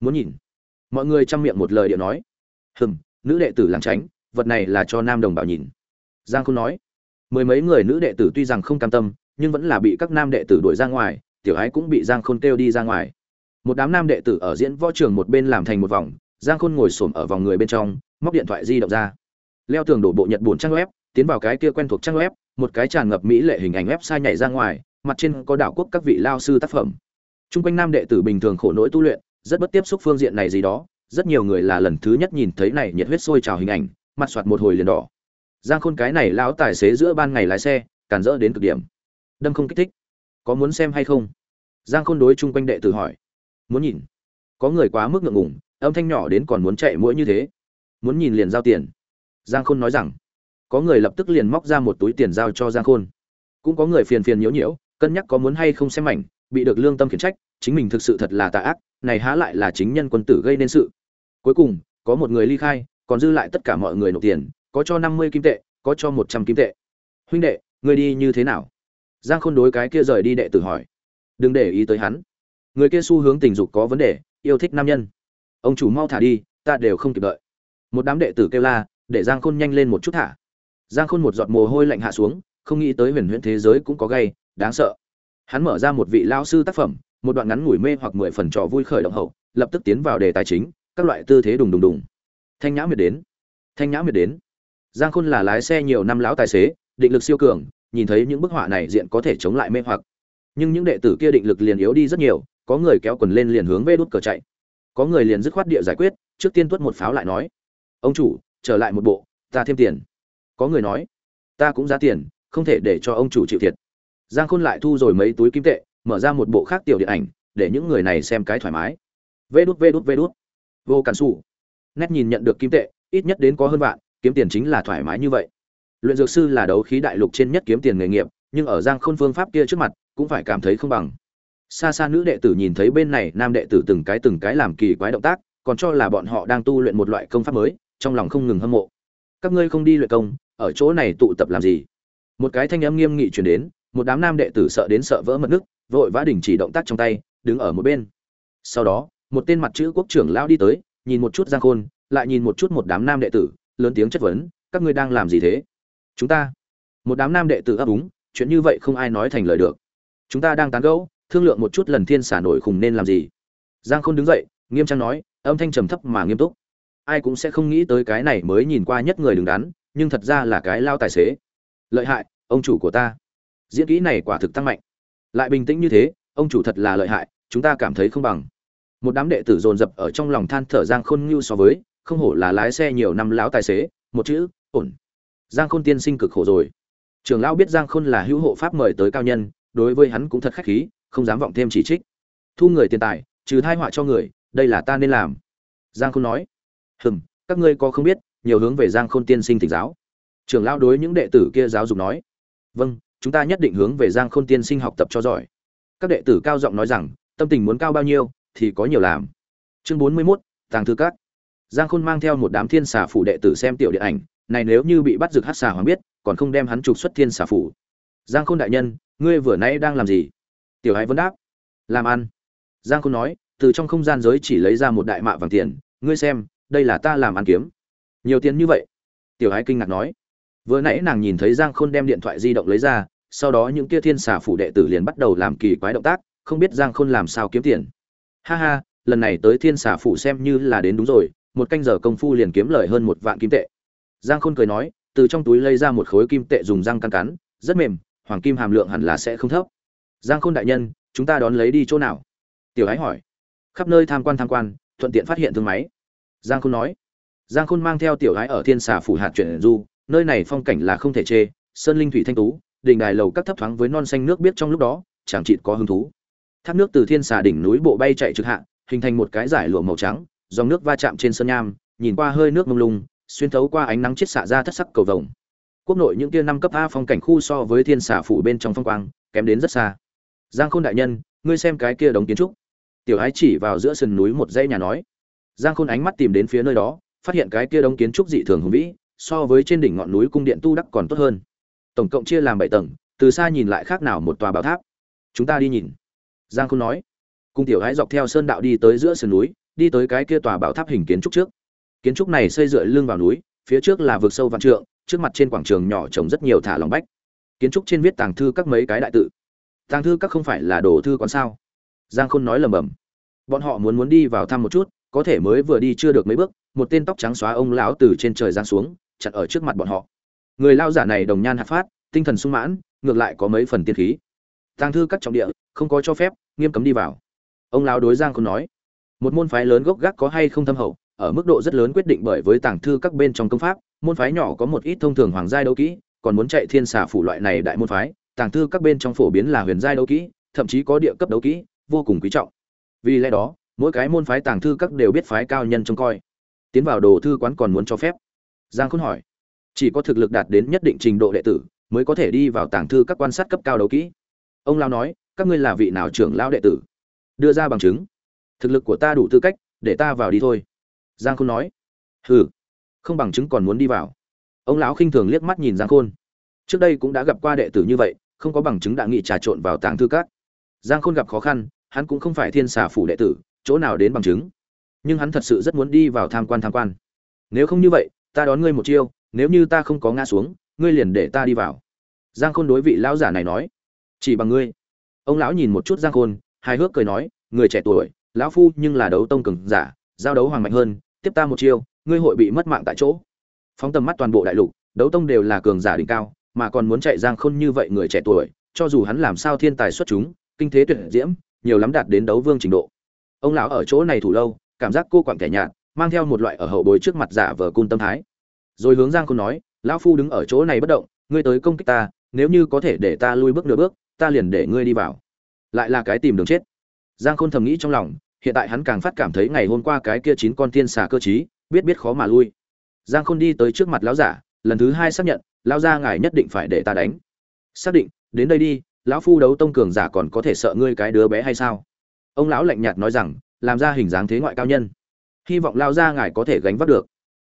muốn nhìn. Mọi người chăm miệng một lời điệu nói. Hừm nữ đệ tử làm tránh vật này là cho nam đồng bào nhìn. Giang khôn nói. Mười mấy người nữ đệ tử tuy rằng không cam tâm nhưng vẫn là bị các nam đệ tử đuổi ra ngoài tiểu ái cũng bị giang khôn kêu đi ra ngoài. Một đám nam đệ tử ở diễn võ trường một bên làm thành một vòng giang khôn ngồi xổm ở vòng người bên trong móc điện thoại di động ra. Leo tường đổ bộ nhật bổn trang web tiến vào cái kia quen thuộc trang web một cái tràn ngập mỹ lệ hình ảnh website nhảy ra ngoài mặt trên có đảo quốc các vị lao sư tác phẩm. Chung quanh nam đệ tử bình thường khổ nỗi tu luyện, rất bất tiếp xúc phương diện này gì đó, rất nhiều người là lần thứ nhất nhìn thấy này nhiệt huyết sôi trào hình ảnh, mặt soạt một hồi liền đỏ. Giang Khôn cái này lão tài xế giữa ban ngày lái xe, càn rỡ đến cực điểm. Đâm không kích thích. Có muốn xem hay không? Giang Khôn đối chung quanh đệ tử hỏi. Muốn nhìn. Có người quá mức ngượng ngùng, âm thanh nhỏ đến còn muốn chạy mũi như thế. Muốn nhìn liền giao tiền. Giang Khôn nói rằng. Có người lập tức liền móc ra một túi tiền giao cho Giang Khôn. Cũng có người phiền phiền nhiễu nhiễu, cân nhắc có muốn hay không xem ảnh, bị được lương tâm khiển trách chính mình thực sự thật là tà ác này há lại là chính nhân quân tử gây nên sự. Cuối cùng, có một người ly khai, còn dư lại tất cả mọi người nộp tiền, có cho năm mươi kim tệ, có cho một trăm kim tệ. Huynh đệ người đi như thế nào? Giang khôn đối cái kia rời đi đệ tử hỏi. Đừng để ý tới hắn. Người kia xu hướng tình dục có vấn đề, yêu thích nam nhân. Ông chủ mau thả đi, ta đều không kịp đợi. Một đám đệ tử kêu la, để giang khôn nhanh lên một chút thả. Giang khôn một giọt mồ hôi lạnh hạ xuống, không nghĩ tới huyền huyễn thế giới cũng có gay, đáng sợ. Hắn mở ra một vị lao sư tác phẩm một đoạn ngắn ngủi mê hoặc mười phần trò vui khởi động hậu, lập tức tiến vào đề tài chính, các loại tư thế đùng đùng đùng. Thanh nhã miệt đến. Thanh nhã miệt đến. Giang khôn là lái xe nhiều năm lão tài xế, định lực siêu cường, nhìn thấy những bức họa này diện có thể chống lại mê hoặc. Nhưng những đệ tử kia định lực liền yếu đi rất nhiều, có người kéo quần lên liền hướng về đút cờ chạy. Có người liền dứt khoát địa giải quyết, trước tiên tuất một pháo lại nói. Ông chủ, trở lại một bộ, ta thêm tiền. Có người nói. Ta cũng giá tiền, không thể để cho ông chủ chịu thiệt. Giang khôn lại thu rồi mấy túi kim tệ mở ra một bộ khác tiểu điện ảnh, để những người này xem cái thoải mái. Vê đút vê đút vê đút. Vô cản xù. Nét nhìn nhận được kim tệ, ít nhất đến có hơn vạn, kiếm tiền chính là thoải mái như vậy. Luyện dược sư là đấu khí đại lục trên nhất kiếm tiền nghề nghiệp, nhưng ở giang khôn phương pháp kia trước mặt, cũng phải cảm thấy không bằng. Xa xa nữ đệ tử nhìn thấy bên này, nam đệ tử từng cái từng cái làm kỳ quái động tác, còn cho là bọn họ đang tu luyện một loại công pháp mới, trong lòng không ngừng hâm mộ. Các ngươi không đi luyện công, ở chỗ này tụ tập làm gì? Một cái thanh âm nghiêm nghị truyền đến, một đám nam đệ tử sợ đến sợ vỡ mật nước vội vã đình chỉ động tác trong tay, đứng ở một bên. Sau đó, một tên mặt chữ quốc trưởng lao đi tới, nhìn một chút giang khôn, lại nhìn một chút một đám nam đệ tử, lớn tiếng chất vấn, các ngươi đang làm gì thế? Chúng ta. Một đám nam đệ tử ấp úng, chuyện như vậy không ai nói thành lời được. Chúng ta đang tán gẫu, thương lượng một chút lần thiên xả nổi khùng nên làm gì. Giang khôn đứng dậy, nghiêm trang nói, âm thanh trầm thấp mà nghiêm túc. Ai cũng sẽ không nghĩ tới cái này mới nhìn qua nhất người đứng đắn, nhưng thật ra là cái lao tài xế. Lợi hại, ông chủ của ta. Diễn kỹ này quả thực tăng mạnh lại bình tĩnh như thế, ông chủ thật là lợi hại, chúng ta cảm thấy không bằng. Một đám đệ tử dồn dập ở trong lòng than thở giang khôn ngưu so với, không hổ là lái xe nhiều năm láo tài xế, một chữ, ổn. Giang khôn tiên sinh cực khổ rồi. Trường lão biết giang khôn là hữu hộ pháp mời tới cao nhân, đối với hắn cũng thật khách khí, không dám vọng thêm chỉ trích. Thu người tiền tài, trừ thai họa cho người, đây là ta nên làm. Giang khôn nói. Hừm, các ngươi có không biết, nhiều hướng về giang khôn tiên sinh thỉnh giáo. Trường lão đối những đệ tử kia giáo dục nói. Vâng chúng ta nhất định hướng về Giang Khôn tiên sinh học tập cho giỏi. Các đệ tử cao giọng nói rằng, tâm tình muốn cao bao nhiêu thì có nhiều làm. Chương 41, tàng thư các. Giang Khôn mang theo một đám thiên xà phủ đệ tử xem tiểu điện ảnh, này nếu như bị bắt rực hắc xà hoàng biết, còn không đem hắn trục xuất thiên xà phủ. Giang Khôn đại nhân, ngươi vừa nãy đang làm gì? Tiểu Hải vấn đáp. Làm ăn. Giang Khôn nói, từ trong không gian giới chỉ lấy ra một đại mạ vàng tiền, ngươi xem, đây là ta làm ăn kiếm. Nhiều tiền như vậy? Tiểu Hải kinh ngạc nói vừa nãy nàng nhìn thấy giang khôn đem điện thoại di động lấy ra, sau đó những kia thiên xà phủ đệ tử liền bắt đầu làm kỳ quái động tác, không biết giang khôn làm sao kiếm tiền. Ha ha, lần này tới thiên xà phủ xem như là đến đúng rồi, một canh giờ công phu liền kiếm lời hơn một vạn kim tệ. Giang khôn cười nói, từ trong túi lấy ra một khối kim tệ dùng răng cắn cắn, rất mềm, hoàng kim hàm lượng hẳn là sẽ không thấp. Giang khôn đại nhân, chúng ta đón lấy đi chỗ nào? Tiểu ái hỏi. Khắp nơi tham quan tham quan, thuận tiện phát hiện thương máy. Giang khôn nói. Giang khôn mang theo tiểu ái ở thiên xà phủ hạt chuyển du nơi này phong cảnh là không thể chê, sơn linh thủy thanh tú, đỉnh đài lầu các thấp thoáng với non xanh nước biết trong lúc đó, chẳng chịt có hứng thú. Thác nước từ thiên xà đỉnh núi bộ bay chạy trực hạ, hình thành một cái giải lụa màu trắng, dòng nước va chạm trên sơn nham, nhìn qua hơi nước mông lung, xuyên thấu qua ánh nắng chiết xạ ra thất sắc cầu vồng. Quốc nội những kia năm cấp a phong cảnh khu so với thiên xà phủ bên trong phong quang, kém đến rất xa. Giang khôn đại nhân, ngươi xem cái kia đống kiến trúc. Tiểu ái chỉ vào giữa sườn núi một dãy nhà nói. Giang khôn ánh mắt tìm đến phía nơi đó, phát hiện cái kia đống kiến trúc dị thường hùng vĩ so với trên đỉnh ngọn núi cung điện tu đắc còn tốt hơn. Tổng cộng chia làm bảy tầng, từ xa nhìn lại khác nào một tòa bảo tháp. Chúng ta đi nhìn. Giang khôn nói. Cung tiểu hãy dọc theo sơn đạo đi tới giữa sườn núi, đi tới cái kia tòa bảo tháp hình kiến trúc trước. Kiến trúc này xây dựa lưng vào núi, phía trước là vực sâu vạn trượng, trước mặt trên quảng trường nhỏ trồng rất nhiều thả lòng bách. Kiến trúc trên viết tàng thư các mấy cái đại tự. Tàng thư các không phải là đồ thư quán sao? Giang khôn nói lầm bầm. Bọn họ muốn muốn đi vào thăm một chút, có thể mới vừa đi chưa được mấy bước, một tên tóc trắng xóa ông lão từ trên trời giáng xuống chặn ở trước mặt bọn họ. Người lao giả này đồng nhan hạ phát, tinh thần sung mãn, ngược lại có mấy phần tiên khí. Tàng thư các trọng địa, không có cho phép, nghiêm cấm đi vào. Ông lão đối giang khôn nói, một môn phái lớn gốc gác có hay không thâm hậu, ở mức độ rất lớn quyết định bởi với tàng thư các bên trong công pháp, môn phái nhỏ có một ít thông thường hoàng giai đấu kỹ, còn muốn chạy thiên xà phủ loại này đại môn phái, tàng thư các bên trong phổ biến là huyền giai đấu kỹ, thậm chí có địa cấp đấu kỹ, vô cùng quý trọng. Vì lẽ đó, mỗi cái môn phái tàng thư các đều biết phái cao nhân trông coi. Tiến vào đồ thư quán còn muốn cho phép giang khôn hỏi, chỉ có thực lực đạt đến nhất định trình độ đệ tử mới có thể đi vào tàng thư các quan sát cấp cao đấu kỹ. Ông lao nói, các ngươi là vị nào trưởng lão đệ tử? Đưa ra bằng chứng. Thực lực của ta đủ tư cách, để ta vào đi thôi. Giang khôn nói, hừ, không bằng chứng còn muốn đi vào. Ông lão khinh thường liếc mắt nhìn giang khôn. Trước đây cũng đã gặp qua đệ tử như vậy, không có bằng chứng đã nghị trà trộn vào tàng thư các. Giang khôn gặp khó khăn, hắn cũng không phải thiên xà phủ đệ tử, chỗ nào đến bằng chứng. Nhưng hắn thật sự rất muốn đi vào tham quan tham quan. Nếu không như vậy ta đón ngươi một chiêu, nếu như ta không có ngã xuống, ngươi liền để ta đi vào. Giang khôn đối vị lão giả này nói. Chỉ bằng ngươi. Ông lão nhìn một chút giang khôn, hài hước cười nói, người trẻ tuổi, lão phu nhưng là đấu tông cường giả, giao đấu hoàng mạnh hơn, tiếp ta một chiêu, ngươi hội bị mất mạng tại chỗ. Phóng tầm mắt toàn bộ đại lục, đấu tông đều là cường giả đỉnh cao, mà còn muốn chạy giang khôn như vậy người trẻ tuổi, cho dù hắn làm sao thiên tài xuất chúng, kinh thế tuyệt diễm, nhiều lắm đạt đến đấu vương trình độ. Ông lão ở chỗ này thủ lâu, cảm giác cô quặn kẻ nhạt mang theo một loại ở hậu bối trước mặt giả vờ cun tâm thái. Rồi hướng giang khôn nói, lão phu đứng ở chỗ này bất động, ngươi tới công kích ta, nếu như có thể để ta lui bước nửa bước, ta liền để ngươi đi vào. Lại là cái tìm đường chết. Giang khôn thầm nghĩ trong lòng, hiện tại hắn càng phát cảm thấy ngày hôm qua cái kia chín con tiên xà cơ chí biết biết khó mà lui. Giang khôn đi tới trước mặt lão giả, lần thứ hai xác nhận, lão gia ngài nhất định phải để ta đánh. Xác định, đến đây đi, lão phu đấu tông cường giả còn có thể sợ ngươi cái đứa bé hay sao? Ông lão lạnh nhạt nói rằng, làm ra hình dáng thế ngoại cao nhân hy vọng lao ra ngài có thể gánh vác được.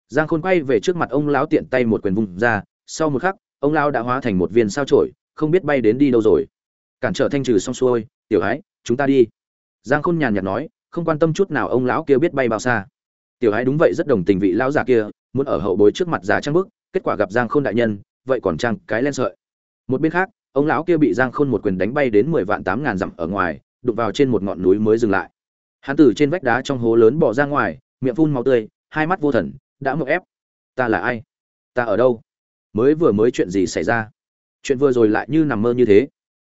Giang khôn quay về trước mặt ông lão tiện tay một quyền vùng ra, sau một khắc, ông lão đã hóa thành một viên sao chổi, không biết bay đến đi đâu rồi. Cản trở thanh trừ xong xuôi, tiểu ái chúng ta đi. Giang khôn nhàn nhạt nói, không quan tâm chút nào ông lão kia biết bay bao xa. Tiểu ái đúng vậy, rất đồng tình vị lão già kia, muốn ở hậu bối trước mặt già trang bức, kết quả gặp giang khôn đại nhân, vậy còn trang cái len sợi. Một bên khác, ông lão kia bị giang khôn một quyền đánh bay đến mười vạn tám ngàn dặm ở ngoài, đụng vào trên một ngọn núi mới dừng lại. Hắn từ trên vách đá trong hố lớn bỏ ra ngoài miệng phun máu tươi, hai mắt vô thần, đã mậu ép. Ta là ai? Ta ở đâu? Mới vừa mới chuyện gì xảy ra? Chuyện vừa rồi lại như nằm mơ như thế.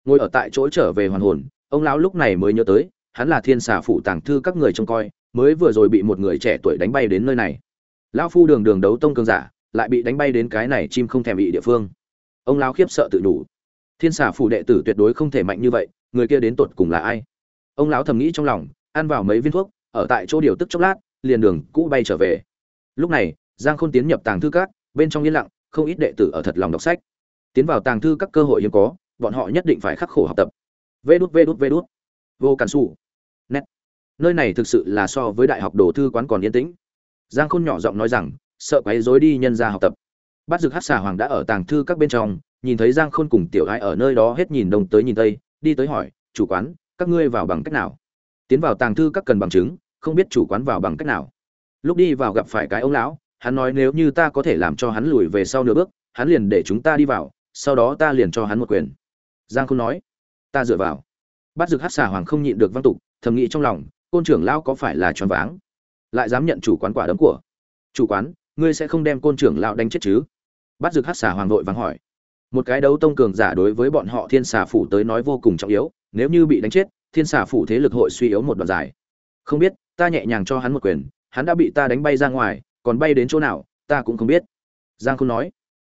Ngồi ở tại chỗ trở về hoàn hồn, ông lão lúc này mới nhớ tới, hắn là thiên xà phụ tàng thư các người trông coi, mới vừa rồi bị một người trẻ tuổi đánh bay đến nơi này. Lão phu đường đường đấu tông cường giả, lại bị đánh bay đến cái này chim không thèm bị địa phương. Ông lão khiếp sợ tự đủ thiên xà phủ đệ tử tuyệt đối không thể mạnh như vậy, người kia đến tột cùng là ai? Ông lão thầm nghĩ trong lòng, ăn vào mấy viên thuốc, ở tại chỗ điều tức chốc lát liền đường cũ bay trở về. Lúc này, giang khôn tiến nhập tàng thư các, bên trong yên lặng, không ít đệ tử ở thật lòng đọc sách. Tiến vào tàng thư các cơ hội hiếm có, bọn họ nhất định phải khắc khổ học tập. Vê đút vê đút vê đút. Vô cản xù nét. Nơi này thực sự là so với đại học đồ thư quán còn yên tĩnh. Giang khôn nhỏ giọng nói rằng, sợ quấy rối đi nhân ra học tập. Bắt dực hát xà hoàng đã ở tàng thư các bên trong, nhìn thấy giang khôn cùng tiểu gái ở nơi đó hết nhìn đông tới nhìn tây, đi tới hỏi, chủ quán, các ngươi vào bằng cách nào? Tiến vào tàng thư các cần bằng chứng không biết chủ quán vào bằng cách nào. Lúc đi vào gặp phải cái ông lão, hắn nói nếu như ta có thể làm cho hắn lùi về sau nửa bước, hắn liền để chúng ta đi vào, sau đó ta liền cho hắn một quyền. Giang khôn nói. Ta dựa vào. Bắt dực hát xà hoàng không nhịn được văn tục, thầm nghĩ trong lòng, côn trưởng lão có phải là choáng váng? Lại dám nhận chủ quán quả đấm của chủ quán, ngươi sẽ không đem côn trưởng lão đánh chết chứ? Bắt dực hát xà hoàng vội vàng hỏi. Một cái đấu tông cường giả đối với bọn họ thiên xà phủ tới nói vô cùng trọng yếu, nếu như bị đánh chết, thiên xà phủ thế lực hội suy yếu một đoạn dài. Không biết ta nhẹ nhàng cho hắn một quyền, hắn đã bị ta đánh bay ra ngoài, còn bay đến chỗ nào, ta cũng không biết. Giang không nói.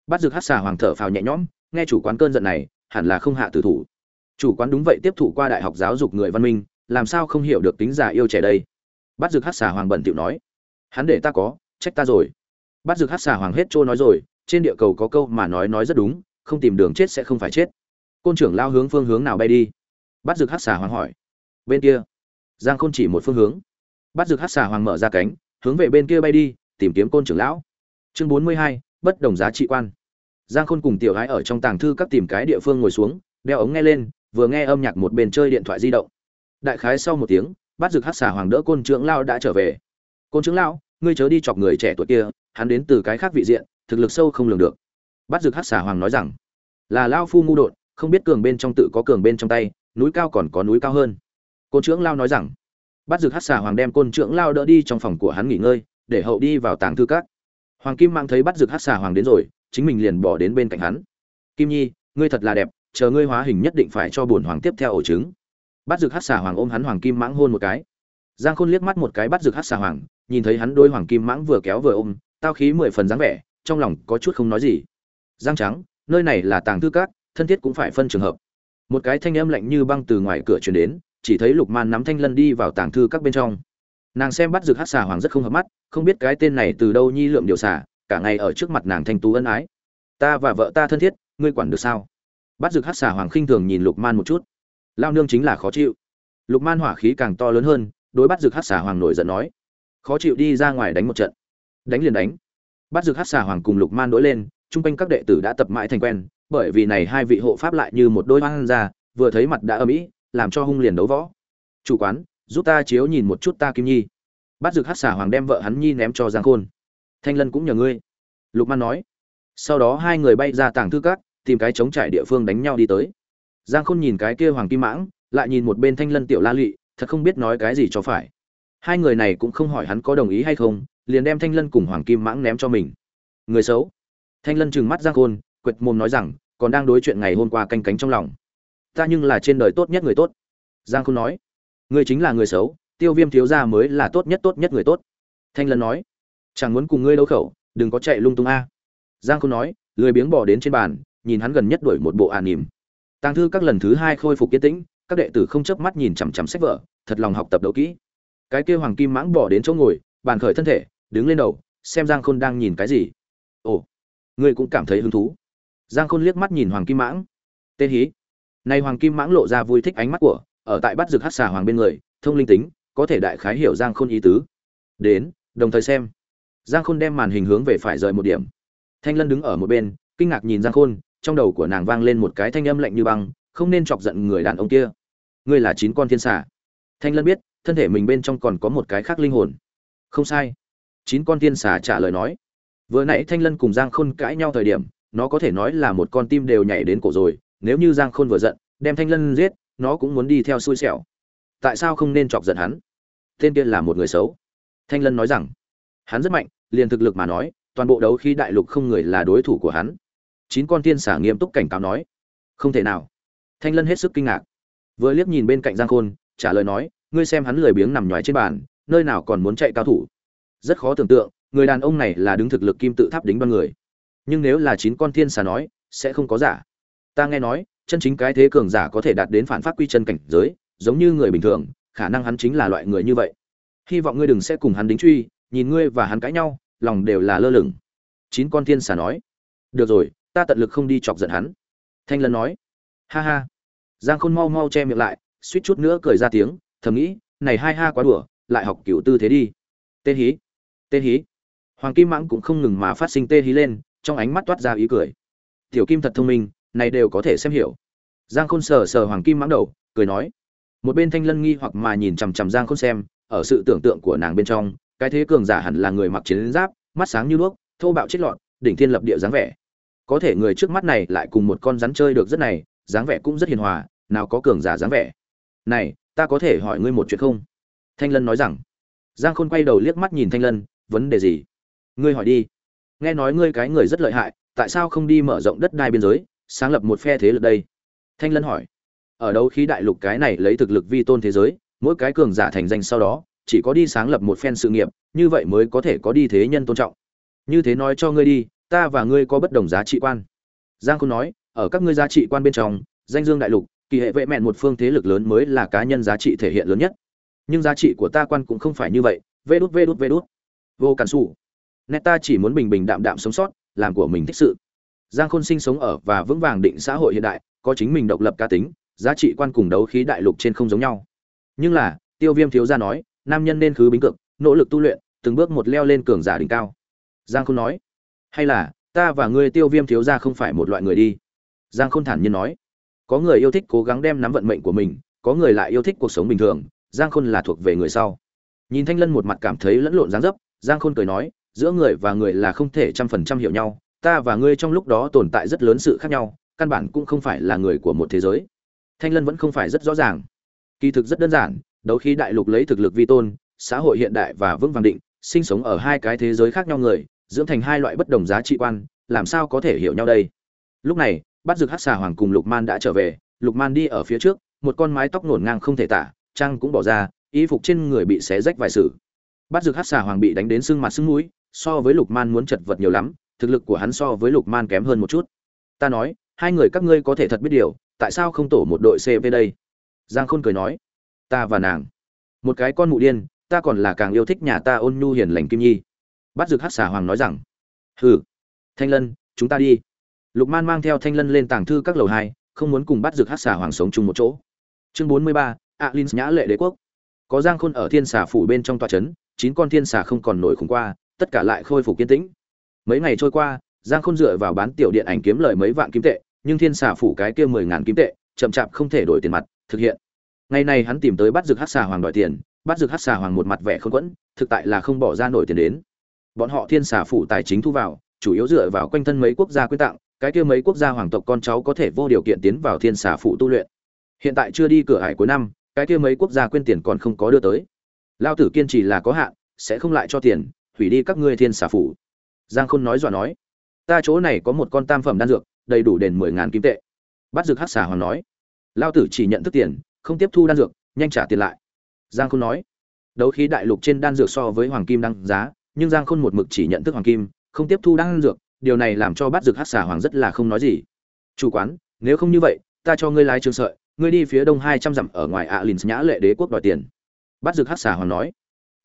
Bắt dực hát xà hoàng thở phào nhẹ nhõm, nghe chủ quán cơn giận này, hẳn là không hạ tử thủ. Chủ quán đúng vậy tiếp thụ qua đại học giáo dục người văn minh, làm sao không hiểu được tính giả yêu trẻ đây? Bắt dực hát xà hoàng bẩn tiểu nói. Hắn để ta có, trách ta rồi. Bắt dực hát xà hoàng hết trôi nói rồi, trên địa cầu có câu mà nói nói rất đúng, không tìm đường chết sẽ không phải chết. Côn trưởng lao hướng phương hướng nào bay đi? Bắt dực hát xà hoàng hỏi. Bên kia. Giang khôn chỉ một phương hướng bắt rực hát xà hoàng mở ra cánh, hướng về bên kia bay đi, tìm kiếm côn trưởng lão. Chương bốn mươi hai, bất đồng giá trị quan. Giang khôn cùng tiểu gái ở trong tàng thư các tìm cái địa phương ngồi xuống, đeo ống nghe lên, vừa nghe âm nhạc một bên chơi điện thoại di động. Đại khái sau một tiếng, bắt dược hát xà hoàng đỡ côn trưởng lao đã trở về. Côn trưởng lão, ngươi chớ đi chọc người trẻ tuổi kia, hắn đến từ cái khác vị diện, thực lực sâu không lường được. Bắt dược hát xà hoàng nói rằng, là lao phu ngu đột, không biết cường bên trong tự có cường bên trong tay, núi cao còn có núi cao hơn. Côn trưởng lao nói rằng bắt dược hát xà hoàng đem côn trưởng lao đỡ đi trong phòng của hắn nghỉ ngơi, để hậu đi vào tàng thư các. Hoàng kim mang thấy bắt dược hát xà hoàng đến rồi, chính mình liền bỏ đến bên cạnh hắn. Kim nhi, ngươi thật là đẹp, chờ ngươi hóa hình nhất định phải cho bổn hoàng tiếp theo ổ trứng. Bắt dược hát xà hoàng ôm hắn hoàng kim mãng hôn một cái. Giang khôn liếc mắt một cái bắt dược hát xà hoàng, nhìn thấy hắn đôi hoàng kim mãng vừa kéo vừa ôm, tao khí mười phần dáng vẻ, trong lòng có chút không nói gì. Giang trắng, nơi này là tàng thư các, thân thiết cũng phải phân trường hợp. Một cái thanh âm lạnh như băng từ ngoài cửa truyền đến chỉ thấy lục man nắm thanh lân đi vào tàng thư các bên trong. Nàng xem bắt dược hát xà hoàng rất không hợp mắt, không biết cái tên này từ đâu nhi lượm điều xả cả ngày ở trước mặt nàng thanh tú ân ái. Ta và vợ ta thân thiết, ngươi quản được sao? Bắt dược hát xà hoàng khinh thường nhìn lục man một chút. Lao nương chính là khó chịu. Lục man hỏa khí càng to lớn hơn, đối bắt dược hát xà hoàng nổi giận nói. Khó chịu đi ra ngoài đánh một trận. Đánh liền đánh. Bắt dược hát xà hoàng cùng lục man đ ố i lên, chung quanh các đệ tử đã tập mãi thành quen, bởi vì này hai vị hộ pháp lại như một đôi hoang ra, vừa thấy mặt đã âm ỉ làm cho hung liền đấu võ. Chủ quán, giúp ta chiếu nhìn một chút ta kim nhi. Bắt dược hát xà hoàng đem vợ hắn nhi ném cho giang khôn. Thanh lân cũng nhờ ngươi. Lục man nói. Sau đó hai người bay ra tảng thư cát tìm cái chống trải địa phương đánh nhau đi tới. Giang khôn nhìn cái kia hoàng kim mãng, lại nhìn một bên thanh lân tiểu la lụy, thật không biết nói cái gì cho phải. Hai người này cũng không hỏi hắn có đồng ý hay không, liền đem thanh lân cùng hoàng kim mãng ném cho mình. Người xấu. Thanh lân trừng mắt giang khôn, quệt mồm nói rằng, còn đang đối chuyện ngày hôm qua canh cánh trong lòng ta nhưng là trên đời tốt nhất người tốt. Giang khôn nói, ngươi chính là người xấu, tiêu viêm thiếu gia mới là tốt nhất tốt nhất người tốt. Thanh lân nói, chẳng muốn cùng ngươi đấu khẩu, đừng có chạy lung tung a. Giang khôn nói, lười biếng bỏ đến trên bàn, nhìn hắn gần nhất đuổi một bộ ả à nỉm. Tàng thư các lần thứ hai khôi phục yên tĩnh, các đệ tử không chớp mắt nhìn chằm chằm sách vở, thật lòng học tập đấu kỹ. Cái kia hoàng kim mãng bỏ đến chỗ ngồi, bàn khởi thân thể, đứng lên đầu, xem giang khôn đang nhìn cái gì. Ồ, ngươi cũng cảm thấy hứng thú. Giang khôn liếc mắt nhìn hoàng kim mãng. Tên hí này hoàng kim mãng lộ ra vui thích ánh mắt của, ở tại bắt rực hắc xà hoàng bên người, thông linh tính, có thể đại khái hiểu giang khôn ý tứ. Đến, đồng thời xem. Giang khôn đem màn hình hướng về phải rời một điểm. Thanh lân đứng ở một bên, kinh ngạc nhìn giang khôn, trong đầu của nàng vang lên một cái thanh âm lạnh như băng, không nên chọc giận người đàn ông kia. Ngươi là chín con thiên xà. Thanh lân biết, thân thể mình bên trong còn có một cái khác linh hồn. Không sai. Chín con thiên xà trả lời nói. Vừa nãy thanh lân cùng giang khôn cãi nhau thời điểm, nó có thể nói là một con tim đều nhảy đến cổ rồi nếu như giang khôn vừa giận, đem thanh lân giết, nó cũng muốn đi theo xui xẻo. Tại sao không nên chọc giận hắn? Tên kia là một người xấu. Thanh lân nói rằng, hắn rất mạnh, liền thực lực mà nói, toàn bộ đấu khí đại lục không người là đối thủ của hắn. Chín con tiên xả nghiêm túc cảnh cáo nói, không thể nào. Thanh lân hết sức kinh ngạc. Vừa liếc nhìn bên cạnh giang khôn, trả lời nói, ngươi xem hắn lười biếng nằm nhoài trên bàn, nơi nào còn muốn chạy cao thủ. Rất khó tưởng tượng, người đàn ông này là đứng thực lực kim tự tháp đính đoan người. Nhưng nếu là chín con thiên xà nói, sẽ không có giả ta nghe nói, chân chính cái thế cường giả có thể đạt đến phản phát quy chân cảnh giới, giống như người bình thường, khả năng hắn chính là loại người như vậy. Hy vọng ngươi đừng sẽ cùng hắn đính truy, nhìn ngươi và hắn cãi nhau, lòng đều là lơ lửng. Chín con thiên xà nói. Được rồi, ta tận lực không đi chọc giận hắn. Thanh lân nói. Ha ha. Giang khôn mau mau che miệng lại, suýt chút nữa cười ra tiếng, thầm nghĩ, này hai ha quá đùa, lại học kiểu tư thế đi. Tê hí. Tê hí. Hoàng kim mãng cũng không ngừng mà phát sinh tê hí lên, trong ánh mắt toát ra ý cười. Tiểu kim thật thông minh này đều có thể xem hiểu. Giang khôn sờ sờ hoàng kim mãng đầu cười nói một bên thanh lân nghi hoặc mà nhìn chằm chằm giang khôn xem ở sự tưởng tượng của nàng bên trong cái thế cường giả hẳn là người mặc chiến giáp mắt sáng như đuốc thô bạo chết loạn, đỉnh thiên lập địa dáng vẻ. Có thể người trước mắt này lại cùng một con rắn chơi được rất này dáng vẻ cũng rất hiền hòa nào có cường giả dáng vẻ. Này ta có thể hỏi ngươi một chuyện không? Thanh lân nói rằng. Giang khôn quay đầu liếc mắt nhìn thanh lân vấn đề gì? Ngươi hỏi đi. Nghe nói ngươi cái người rất lợi hại tại sao không đi mở rộng đất đai biên giới sáng lập một phe thế lực đây. Thanh lân hỏi, ở đâu khí đại lục cái này lấy thực lực vi tôn thế giới, mỗi cái cường giả thành danh sau đó, chỉ có đi sáng lập một phen sự nghiệp, như vậy mới có thể có đi thế nhân tôn trọng. Như thế nói cho ngươi đi, ta và ngươi có bất đồng giá trị quan. Giang khôn nói, ở các ngươi giá trị quan bên trong, danh dương đại lục, kỳ hệ vệ mẹn một phương thế lực lớn mới là cá nhân giá trị thể hiện lớn nhất. Nhưng giá trị của ta quan cũng không phải như vậy, vê đút vê đút vê đút. Vô cản xù nét ta chỉ muốn bình bình đạm đạm sống sót, làm của mình thích sự giang khôn sinh sống ở và vững vàng định xã hội hiện đại, có chính mình độc lập cá tính, giá trị quan cùng đấu khí đại lục trên không giống nhau. Nhưng là, tiêu viêm thiếu gia nói, nam nhân nên khứ bính cực, nỗ lực tu luyện, từng bước một leo lên cường giả đỉnh cao. Giang khôn nói, hay là, ta và ngươi tiêu viêm thiếu gia không phải một loại người đi. Giang khôn thản nhiên nói, có người yêu thích cố gắng đem nắm vận mệnh của mình, có người lại yêu thích cuộc sống bình thường. Giang khôn là thuộc về người sau. Nhìn thanh lân một mặt cảm thấy lẫn lộn dáng dấp, giang khôn cười nói, giữa người và người là không thể trăm phần trăm hiểu nhau ta và ngươi trong lúc đó tồn tại rất lớn sự khác nhau, căn bản cũng không phải là người của một thế giới. Thanh lân vẫn không phải rất rõ ràng. Kỳ thực rất đơn giản, đấu khí đại lục lấy thực lực vi tôn, xã hội hiện đại và vững vàng định, sinh sống ở hai cái thế giới khác nhau người, dưỡng thành hai loại bất đồng giá trị quan, làm sao có thể hiểu nhau đây? Lúc này bắt dược hát xà hoàng cùng lục man đã trở về, lục man đi ở phía trước, một con mái tóc nổn ngang không thể tả trăng cũng bỏ ra, y phục trên người bị xé rách vài sử bắt dược hát xà hoàng bị đánh đến sưng mặt sưng mũi, so với lục man muốn chật vật nhiều lắm thực lực của hắn so với lục man kém hơn một chút. Ta nói, hai người các ngươi có thể thật biết điều, tại sao không tổ một đội cv đây? Giang khôn cười nói, ta và nàng. Một cái con mụ điên, ta còn là càng yêu thích nhà ta ôn nhu hiền lành kim nhi. Bắt dược hát xà hoàng nói rằng, hừ, thanh lân, chúng ta đi. Lục man mang theo thanh lân lên tàng thư các lầu hai, không muốn cùng bắt dược hát xà hoàng sống chung một chỗ. Chương bốn mươi ba alin nhã lệ đế quốc. Có giang khôn ở thiên xà phủ bên trong tòa trấn chín con thiên xà không còn nổi khủng qua, tất cả lại khôi phục kiên tĩnh mấy ngày trôi qua, giang khôn dựa vào bán tiểu điện ảnh kiếm lời mấy vạn kim tệ, nhưng thiên xà phủ cái kia mười ngàn kim tệ, chậm chạp không thể đổi tiền mặt, thực hiện. Ngày này hắn tìm tới bắt dược hát xà hoàng đòi tiền, bắt dược hát xà hoàng một mặt vẻ không quẫn, thực tại là không bỏ ra nổi tiền đến. Bọn họ thiên xà phủ tài chính thu vào, chủ yếu dựa vào quanh thân mấy quốc gia quyên tặng, cái kia mấy quốc gia hoàng tộc con cháu có thể vô điều kiện tiến vào thiên xà phủ tu luyện. Hiện tại chưa đi cửa hải cuối năm, cái kia mấy quốc gia quyên tiền còn không có đưa tới. Lao tử kiên trì là có hạn, sẽ không lại cho tiền, hủy đi các ngươi thiên xà phủ giang khôn nói dọa nói, ta chỗ này có một con tam phẩm đan dược, đầy đủ đền mười ngàn kim tệ. Bắt dược hát xà hoàng nói, lao tử chỉ nhận thức tiền, không tiếp thu đan dược, nhanh trả tiền lại. Giang khôn nói, đấu khí đại lục trên đan dược so với hoàng kim đăng giá, nhưng giang khôn một mực chỉ nhận thức hoàng kim, không tiếp thu đan dược, điều này làm cho bắt dược hát xà hoàng rất là không nói gì. Chủ quán, nếu không như vậy, ta cho ngươi lái trường sợi, ngươi đi phía đông hai trăm dặm ở ngoài alin nhã lệ đế quốc đòi tiền. Bắt dược hát xà hoàng nói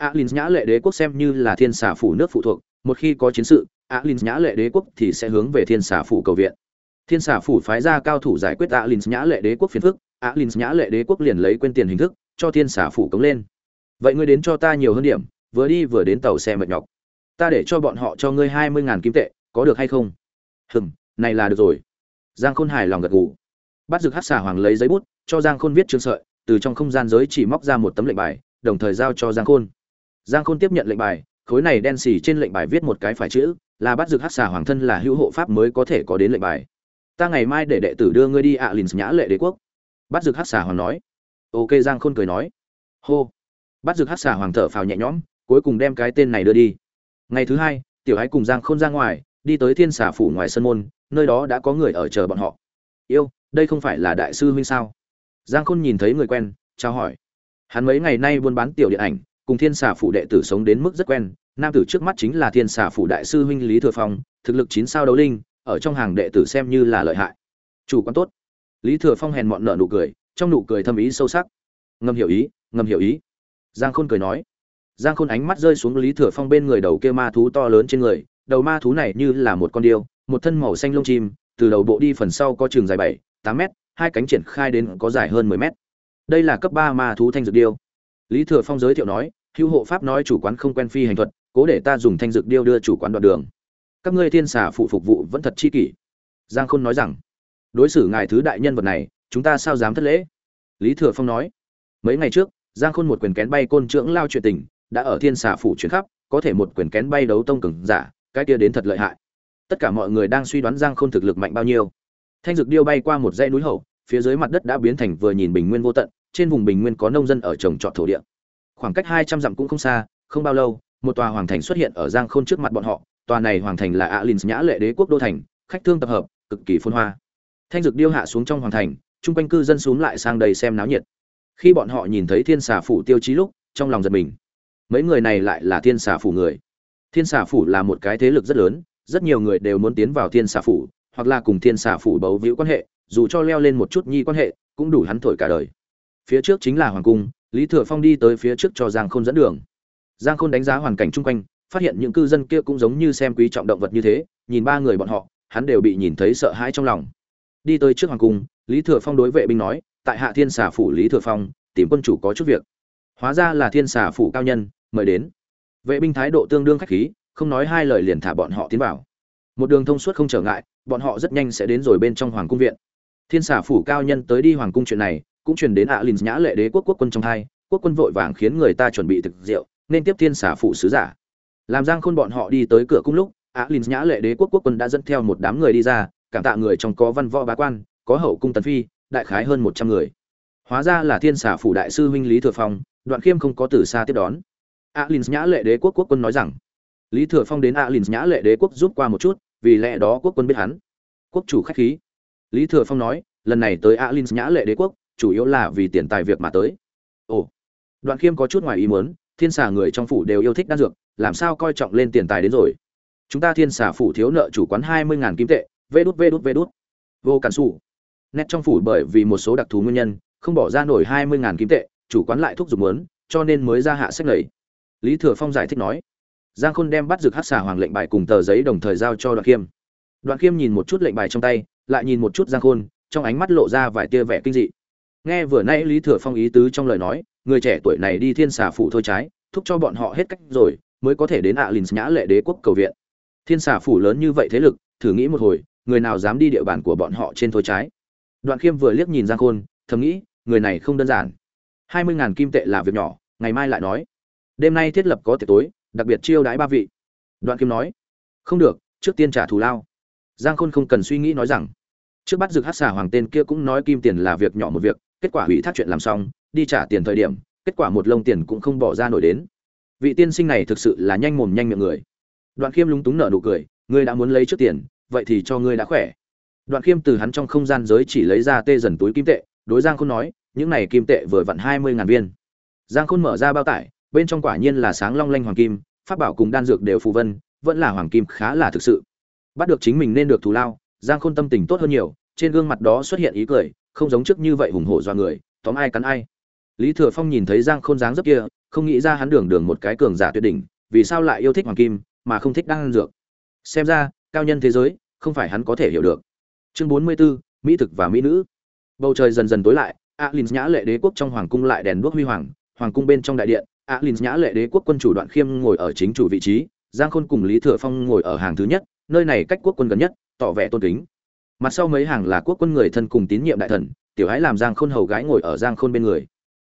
alin nhã lệ đế quốc xem như là thiên xà phủ nước phụ thuộc, một khi có chiến sự alin nhã lệ đế quốc thì sẽ hướng về thiên xà phủ cầu viện. Thiên xà phủ phái ra cao thủ giải quyết alin nhã lệ đế quốc phiền phức alin nhã lệ đế quốc liền lấy quên tiền hình thức, cho thiên xà phủ cống lên. Vậy ngươi đến cho ta nhiều hơn điểm, vừa đi vừa đến tàu xe mệt nhọc. Ta để cho bọn họ cho ngươi hai mươi ngàn kim tệ, có được hay không? Hừm, này là được rồi. Giang khôn hài lòng gật gù. Bắt dược hát xà hoàng lấy giấy bút, cho giang khôn viết chương sợi, từ trong không gian giới chỉ móc ra một tấm lệnh bài, đồng thời giao cho giang khôn giang khôn tiếp nhận lệnh bài, khối này đen xì trên lệnh bài viết một cái phải chữ, là bắt dược Hắc xà hoàng thân là hữu hộ pháp mới có thể có đến lệnh bài. Ta ngày mai để đệ tử đưa ngươi đi ạ à lìn nhã lệ đế quốc. Bắt dược Hắc xà hoàng nói. Ok, giang khôn cười nói. Hô. Bắt dược Hắc xà hoàng thở phào nhẹ nhõm, cuối cùng đem cái tên này đưa đi. Ngày thứ hai, tiểu ái cùng giang khôn ra ngoài, đi tới thiên xà phủ ngoài sân môn, nơi đó đã có người ở chờ bọn họ. Yêu, đây không phải là đại sư huynh sao? Giang khôn nhìn thấy người quen, chào hỏi. Hắn mấy ngày nay buôn bán tiểu điện ảnh cùng thiên xà phủ đệ tử sống đến mức rất quen, nam tử trước mắt chính là thiên xà phủ đại sư huynh lý thừa phong, thực lực chín sao đấu linh, ở trong hàng đệ tử xem như là lợi hại. Chủ quan tốt. Lý thừa phong hèn mọn nợ nụ cười, trong nụ cười thâm ý sâu sắc. Ngầm hiểu ý, ngầm hiểu ý. Giang khôn cười nói. Giang khôn ánh mắt rơi xuống lý thừa phong bên người đầu kia ma thú to lớn trên người, đầu ma thú này như là một con điêu, một thân màu xanh lông chim, từ đầu bộ đi phần sau có trường dài bảy, tám mét, hai cánh triển khai đến có dài hơn mười mét. Đây là cấp ba ma thú thanh dược điêu. Lý thừa phong giới thiệu nói hữu hộ pháp nói chủ quán không quen phi hành thuật, cố để ta dùng thanh dược điêu đưa chủ quán đoạn đường. Các ngươi thiên xà phụ phục vụ vẫn thật chi kỷ. Giang khôn nói rằng, đối xử ngài thứ đại nhân vật này, chúng ta sao dám thất lễ? Lý thừa phong nói, mấy ngày trước, giang khôn một quyền kén bay côn trưởng lao chuyện tình, đã ở thiên xà phủ chuyển khắp, có thể một quyền kén bay đấu tông cường giả, cái kia đến thật lợi hại. Tất cả mọi người đang suy đoán giang khôn thực lực mạnh bao nhiêu. Thanh dược điêu bay qua một dãy núi hậu, phía dưới mặt đất đã biến thành vừa nhìn bình nguyên vô tận, trên vùng bình nguyên có nông dân ở trồng trọt thổ địa khoảng cách hai trăm dặm cũng không xa, không bao lâu, một tòa hoàng thành xuất hiện ở giang khôn trước mặt bọn họ. Tòa này hoàng thành là Alins nhã lệ đế quốc đô thành, khách thương tập hợp, cực kỳ phồn hoa. Thanh dược điêu hạ xuống trong hoàng thành trung quanh cư dân xuống lại sang đây xem náo nhiệt. Khi bọn họ nhìn thấy thiên xà phủ tiêu chí lúc, trong lòng giật mình. Mấy người này lại là thiên xà phủ người. Thiên xà phủ là một cái thế lực rất lớn, rất nhiều người đều muốn tiến vào thiên xà phủ, hoặc là cùng thiên xà phủ bấu víu quan hệ, dù cho leo lên một chút nhi quan hệ, cũng đủ hắn thổi cả đời. Phía trước chính là hoàng cung lý thừa phong đi tới phía trước cho giang khôn dẫn đường. Giang khôn đánh giá hoàn cảnh chung quanh, phát hiện những cư dân kia cũng giống như xem quý trọng động vật như thế, nhìn ba người bọn họ, hắn đều bị nhìn thấy sợ hãi trong lòng. Đi tới trước hoàng cung, lý thừa phong đối vệ binh nói, tại hạ thiên xà phủ lý thừa phong, tìm quân chủ có chút việc. Hóa ra là thiên xà phủ cao nhân, mời đến. Vệ binh thái độ tương đương khách khí, không nói hai lời liền thả bọn họ tiến vào. Một đường thông suốt không trở ngại, bọn họ rất nhanh sẽ đến rồi bên trong hoàng cung viện. Thiên xà phủ cao nhân tới đi hoàng cung chuyện này cũng truyền đến alin à nhã lệ đế quốc quốc quân trong hai, quốc quân vội vàng khiến người ta chuẩn bị thực rượu, nên tiếp thiên xả phụ sứ giả. Làm giang khôn bọn họ đi tới cửa cung lúc, alin linh nhã lệ đế quốc quốc quân đã dẫn theo một đám người đi ra, cảm tạ người trong có văn võ bá quan, có hậu cung tần phi, đại khái hơn một trăm người. Hóa ra là thiên xả phủ đại sư huynh lý thừa phong, đoạn khiêm không có từ xa tiếp đón. Alin linh nhã lệ đế quốc quốc quân nói rằng, lý thừa phong đến alin linh nhã lệ đế quốc giúp qua một chút, vì lẽ đó quốc quân biết hắn. Quốc chủ khách khí. Lý thừa phong nói, lần này tới alin linh nhã lệ đế quốc chủ yếu là vì tiền tài việc mà tới. Ồ, đoạn khiêm có chút ngoài ý muốn, thiên xà người trong phủ đều yêu thích đan dược, làm sao coi trọng lên tiền tài đến rồi? Chúng ta thiên xà phủ thiếu nợ chủ quán hai mươi ngàn kim tệ, vê đút vê đút vê đút. Vô cản xù. Nét trong phủ bởi vì một số đặc thù nguyên nhân, không bỏ ra nổi hai mươi ngàn kim tệ, chủ quán lại thúc giục muốn, cho nên mới ra hạ sách lầy. Lý thừa phong giải thích nói. Giang khôn đem bắt dược hát xà hoàng lệnh bài cùng tờ giấy đồng thời giao cho đoạn khiêm. Đoạn khiêm nhìn một chút lệnh bài trong tay, lại nhìn một chút giang khôn, trong ánh mắt lộ ra vài tia vẻ kinh dị nghe vừa nãy lý thừa phong ý tứ trong lời nói, người trẻ tuổi này đi thiên xà phủ thôi trái, thúc cho bọn họ hết cách rồi, mới có thể đến ạ à lìn nhã lệ đế quốc cầu viện. Thiên xà phủ lớn như vậy thế lực, thử nghĩ một hồi, người nào dám đi địa bàn của bọn họ trên thôi trái? Đoạn khiêm vừa liếc nhìn giang khôn, thầm nghĩ, người này không đơn giản. Hai mươi ngàn kim tệ là việc nhỏ, ngày mai lại nói. Đêm nay thiết lập có tiệc tối, đặc biệt chiêu đãi ba vị. Đoạn khiêm nói, không được, trước tiên trả thù lao. Giang khôn không cần suy nghĩ nói rằng, trước bắt dược hát xà hoàng tên kia cũng nói kim tiền là việc nhỏ một việc kết quả hủy thác chuyện làm xong, đi trả tiền thời điểm, kết quả một lông tiền cũng không bỏ ra nổi đến. Vị tiên sinh này thực sự là nhanh mồm nhanh miệng người. Đoạn khiêm lúng túng nở nụ cười, ngươi đã muốn lấy trước tiền, vậy thì cho ngươi đã khỏe. Đoạn khiêm từ hắn trong không gian giới chỉ lấy ra tê dần túi kim tệ, đối giang khôn nói, những này kim tệ vừa vặn hai mươi ngàn viên. Giang khôn mở ra bao tải, bên trong quả nhiên là sáng long lanh hoàng kim, pháp bảo cùng đan dược đều phù vân, vẫn là hoàng kim khá là thực sự. Bắt được chính mình nên được thù lao, giang khôn tâm tình tốt hơn nhiều, trên gương mặt đó xuất hiện ý cười không giống trước như vậy hùng hổ do người tóm ai cắn ai. Lý thừa phong nhìn thấy giang khôn dáng dấp kia không nghĩ ra hắn đường đường một cái cường giả tuyệt đỉnh vì sao lại yêu thích hoàng kim mà không thích đan dược. Xem ra cao nhân thế giới không phải hắn có thể hiểu được. Chương bốn mươi 44, mỹ thực và mỹ nữ. Bầu trời dần dần tối lại alin nhã lệ đế quốc trong hoàng cung lại đèn đuốc huy hoàng hoàng cung bên trong đại điện alin nhã lệ đế quốc quân chủ đoạn khiêm ngồi ở chính chủ vị trí giang khôn cùng lý thừa phong ngồi ở hàng thứ nhất nơi này cách quốc quân gần nhất tỏ vẻ tôn kính mặt sau mấy hàng là quốc quân người thân cùng tín nhiệm đại thần, tiểu ái làm giang khôn hầu gái ngồi ở giang khôn bên người.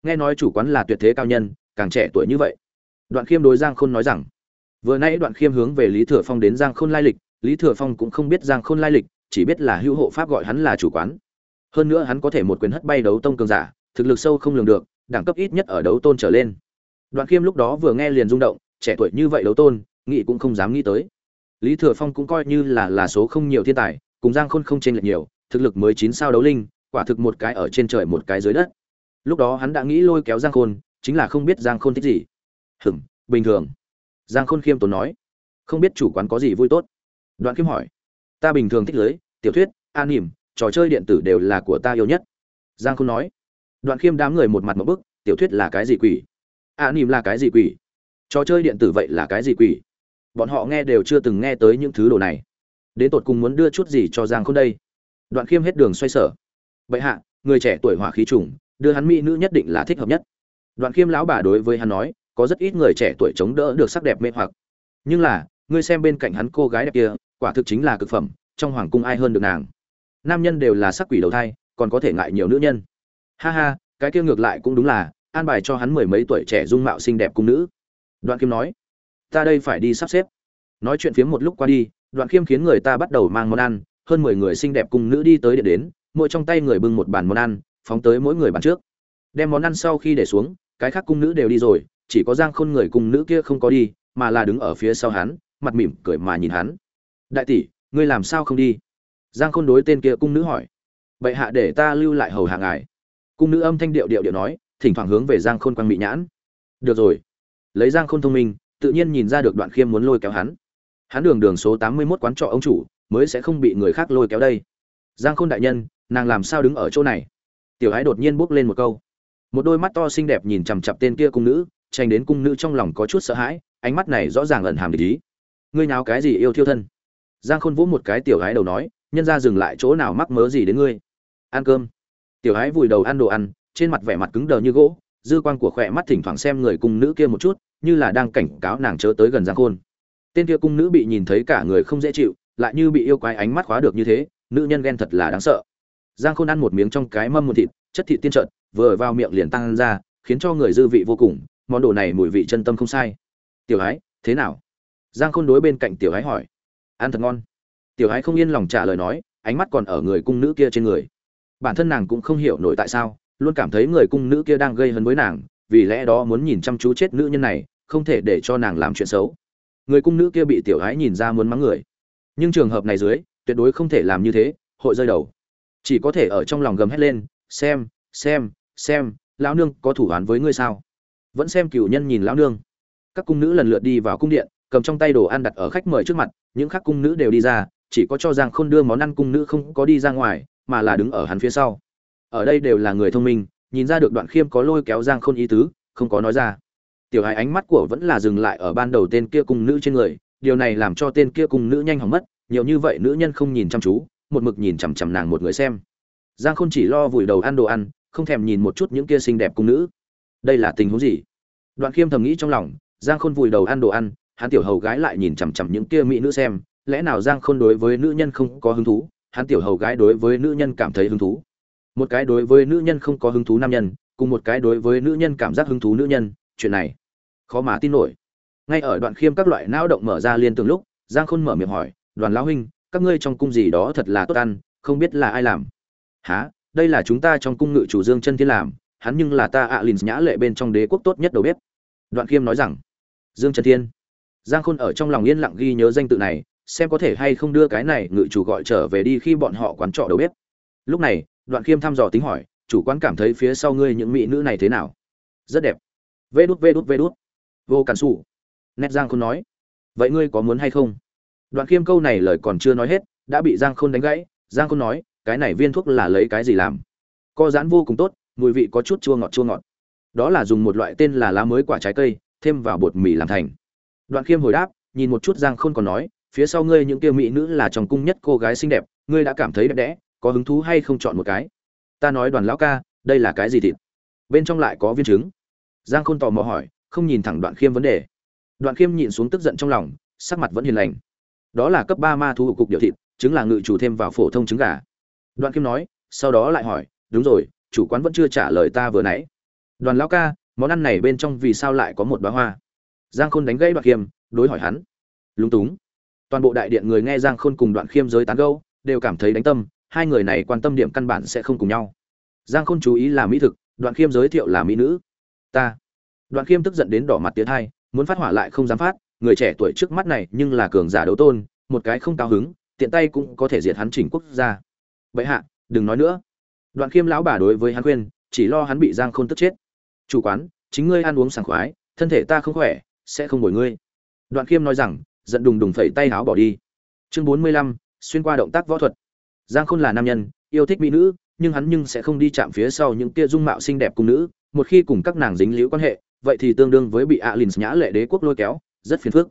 Nghe nói chủ quán là tuyệt thế cao nhân, càng trẻ tuổi như vậy. Đoạn khiêm đối giang khôn nói rằng, vừa nãy đoạn khiêm hướng về lý thừa phong đến giang khôn lai lịch, lý thừa phong cũng không biết giang khôn lai lịch, chỉ biết là hữu hộ pháp gọi hắn là chủ quán. Hơn nữa hắn có thể một quyền hất bay đấu tông cường giả, thực lực sâu không lường được, đẳng cấp ít nhất ở đấu tôn trở lên. Đoạn khiêm lúc đó vừa nghe liền rung động, trẻ tuổi như vậy đấu tôn nghị cũng không dám nghĩ tới. Lý thừa phong cũng coi như là là số không nhiều thiên tài cùng giang khôn không chênh lệch nhiều, thực lực mới chín sao đấu linh, quả thực một cái ở trên trời một cái dưới đất. Lúc đó hắn đã nghĩ lôi kéo giang khôn, chính là không biết giang khôn thích gì. Hừm bình thường. Giang khôn khiêm tốn nói. Không biết chủ quán có gì vui tốt? Đoạn khiêm hỏi. Ta bình thường thích lưới, tiểu thuyết, an nỉm, trò chơi điện tử đều là của ta yêu nhất. Giang khôn nói. Đoạn khiêm đám người một mặt một bức, tiểu thuyết là cái gì quỷ? An nỉm là cái gì quỷ? Trò chơi điện tử vậy là cái gì quỷ? Bọn họ nghe đều chưa từng nghe tới những thứ đồ này đến tột cùng muốn đưa chút gì cho giang khôn đây? Đoạn khiêm hết đường xoay sở. Vậy hạ, người trẻ tuổi hỏa khí trùng, đưa hắn mỹ nữ nhất định là thích hợp nhất. Đoạn khiêm lão bà đối với hắn nói, có rất ít người trẻ tuổi chống đỡ được sắc đẹp mê hoặc. Nhưng là, ngươi xem bên cạnh hắn cô gái đẹp kia, quả thực chính là cực phẩm, trong hoàng cung ai hơn được nàng? Nam nhân đều là sắc quỷ đầu thai, còn có thể ngại nhiều nữ nhân. Ha ha, cái kia ngược lại cũng đúng là, an bài cho hắn mười mấy tuổi trẻ dung mạo xinh đẹp cung nữ. Đoạn kim nói, ta đây phải đi sắp xếp. Nói chuyện phiếm một lúc qua đi đoạn khiêm khiến người ta bắt đầu mang món ăn, hơn mười người xinh đẹp cùng nữ đi tới điện đến, mỗi trong tay người bưng một bàn món ăn, phóng tới mỗi người bàn trước. Đem món ăn sau khi để xuống, cái khác cung nữ đều đi rồi, chỉ có giang khôn người cung nữ kia không có đi, mà là đứng ở phía sau hắn, mặt mỉm cười mà nhìn hắn. Đại tỷ, ngươi làm sao không đi? Giang khôn đối tên kia cung nữ hỏi. Bệ hạ để ta lưu lại hầu hạ ngài. Cung nữ âm thanh điệu điệu điệu nói, thỉnh thoảng hướng về giang khôn quang bị nhãn. Được rồi. Lấy giang khôn thông minh, tự nhiên nhìn ra được đoạn khiêm muốn lôi kéo hắn hắn đường đường số tám mươi 81 quán trọ ông chủ, mới sẽ không bị người khác lôi kéo đây. Giang khôn đại nhân, nàng làm sao đứng ở chỗ này? Tiểu ái đột nhiên bước lên một câu. Một đôi mắt to xinh đẹp nhìn chằm chặp tên kia cung nữ, tranh đến cung nữ trong lòng có chút sợ hãi, ánh mắt này rõ ràng ẩn hàm địch ý. Ngươi nào cái gì yêu thiêu thân? Giang khôn vỗ một cái tiểu ái đầu nói, nhân ra dừng lại chỗ nào mắc mớ gì đến ngươi? Ăn cơm. Tiểu ái vùi đầu ăn đồ ăn, trên mặt vẻ mặt cứng đờ như gỗ, dư quan của khỏe mắt thỉnh thoảng xem người cung nữ kia một chút, như là đang cảnh cáo nàng chớ tới gần giang khôn tên kia cung nữ bị nhìn thấy cả người không dễ chịu, lại như bị yêu quái ánh mắt khóa được như thế, nữ nhân ghen thật là đáng sợ. Giang khôn ăn một miếng trong cái mâm một thịt, chất thịt tiên trợn, vừa vào miệng liền tăng ra, khiến cho người dư vị vô cùng, món đồ này mùi vị chân tâm không sai. Tiểu ái thế nào? Giang khôn đối bên cạnh tiểu ái hỏi. Ăn thật ngon. Tiểu ái không yên lòng trả lời nói, ánh mắt còn ở người cung nữ kia trên người. Bản thân nàng cũng không hiểu nổi tại sao, luôn cảm thấy người cung nữ kia đang gây hấn với nàng, vì lẽ đó muốn nhìn chăm chú chết nữ nhân này, không thể để cho nàng làm chuyện xấu người cung nữ kia bị tiểu ái nhìn ra muốn mắng người. Nhưng trường hợp này dưới, tuyệt đối không thể làm như thế, hội rơi đầu. Chỉ có thể ở trong lòng gầm hét lên, xem xem xem, lão nương có thủ án với ngươi sao? Vẫn xem cửu nhân nhìn lão nương. Các cung nữ lần lượt đi vào cung điện, cầm trong tay đồ ăn đặt ở khách mời trước mặt, những khác cung nữ đều đi ra, chỉ có cho giang khôn đưa món ăn cung nữ không có đi ra ngoài, mà là đứng ở hắn phía sau. Ở đây đều là người thông minh, nhìn ra được đoạn khiêm có lôi kéo giang khôn ý tứ, không có nói ra tiểu hài ánh mắt của vẫn là dừng lại ở ban đầu tên kia cung nữ trên người, điều này làm cho tên kia cung nữ nhanh hỏng mất, nhiều như vậy nữ nhân không nhìn chăm chú, một mực nhìn chằm chằm nàng một người xem. Giang khôn chỉ lo vùi đầu ăn đồ ăn, không thèm nhìn một chút những kia xinh đẹp cung nữ. Đây là tình huống gì? Đoạn khiêm thầm nghĩ trong lòng, giang khôn vùi đầu ăn đồ ăn, hắn tiểu hầu gái lại nhìn chằm chằm những kia mỹ nữ xem, lẽ nào giang khôn đối với nữ nhân không có hứng thú? Hắn tiểu hầu gái đối với nữ nhân cảm thấy hứng thú. Một cái đối với nữ nhân không có hứng thú nam nhân, cùng một cái đối với nữ nhân cảm giác hứng thú nữ nhân chuyện này. Khó mà tin nổi. Ngay ở đoạn khiêm các loại não động mở ra liên tưởng lúc, giang khôn mở miệng hỏi, đoàn lão huynh, các ngươi trong cung gì đó thật là tốt ăn, không biết là ai làm? Há đây là chúng ta trong cung ngự chủ dương chân thiên làm, hắn nhưng là ta ạ à lìn nhã lệ bên trong đế quốc tốt nhất đầu bếp. Đoạn khiêm nói rằng, dương chân thiên. Giang khôn ở trong lòng yên lặng ghi nhớ danh tự này, xem có thể hay không đưa cái này ngự chủ gọi trở về đi khi bọn họ quán trọ đầu bếp. Lúc này, đoạn khiêm thăm dò tính hỏi, chủ quán cảm thấy phía sau ngươi những mỹ nữ này thế nào? Rất đẹp vê đút vê đút vê đút. Vô cản xù nét giang khôn nói, vậy ngươi có muốn hay không? Đoạn khiêm câu này lời còn chưa nói hết, đã bị giang khôn đánh gãy. Giang khôn nói, cái này viên thuốc là lấy cái gì làm? Co giãn vô cùng tốt, mùi vị có chút chua ngọt chua ngọt. Đó là dùng một loại tên là lá mới quả trái cây, thêm vào bột mì làm thành. Đoạn khiêm hồi đáp, nhìn một chút giang khôn còn nói, phía sau ngươi những kia mỹ nữ là trong cung nhất cô gái xinh đẹp, ngươi đã cảm thấy đẹp đẽ, có hứng thú hay không chọn một cái? Ta nói đoàn lão ca, đây là cái gì thịt? Bên trong lại có viên trứng giang khôn tò mò hỏi, không nhìn thẳng đoạn khiêm vấn đề. Đoạn khiêm nhìn xuống tức giận trong lòng, sắc mặt vẫn hiền lành. Đó là cấp ba ma thu cục điều thịt, chứng là ngự chủ thêm vào phổ thông trứng gà. Đoạn khiêm nói, sau đó lại hỏi, đúng rồi, chủ quán vẫn chưa trả lời ta vừa nãy. Đoàn lão ca, món ăn này bên trong vì sao lại có một bá hoa? Giang khôn đánh gãy đoạn khiêm, đối hỏi hắn. Lúng túng. Toàn bộ đại điện người nghe giang khôn cùng đoạn khiêm giới tán gâu đều cảm thấy đánh tâm, hai người này quan tâm điểm căn bản sẽ không cùng nhau. Giang khôn chú ý là mỹ thực, đoạn khiêm giới thiệu là mỹ nữ ta. Đoạn khiêm tức giận đến đỏ mặt tiến hai, muốn phát hỏa lại không dám phát, người trẻ tuổi trước mắt này nhưng là cường giả đấu tôn, một cái không cao hứng, tiện tay cũng có thể diệt hắn chỉnh quốc gia. Bệ hạ, đừng nói nữa. Đoạn khiêm lão bà đối với hắn khuyên, chỉ lo hắn bị giang khôn tức chết. Chủ quán, chính ngươi ăn uống sảng khoái, thân thể ta không khỏe, sẽ không bồi ngươi. Đoạn khiêm nói rằng, giận đùng đùng phẩy tay áo bỏ đi. Chương bốn mươi lăm, xuyên qua động tác võ thuật. Giang khôn là nam nhân, yêu thích mỹ nữ, nhưng hắn nhưng sẽ không đi chạm phía sau những kia dung mạo xinh đẹp cung nữ một khi cùng các nàng dính liễu quan hệ, vậy thì tương đương với bị alin nhã lệ đế quốc lôi kéo, rất phiền phức.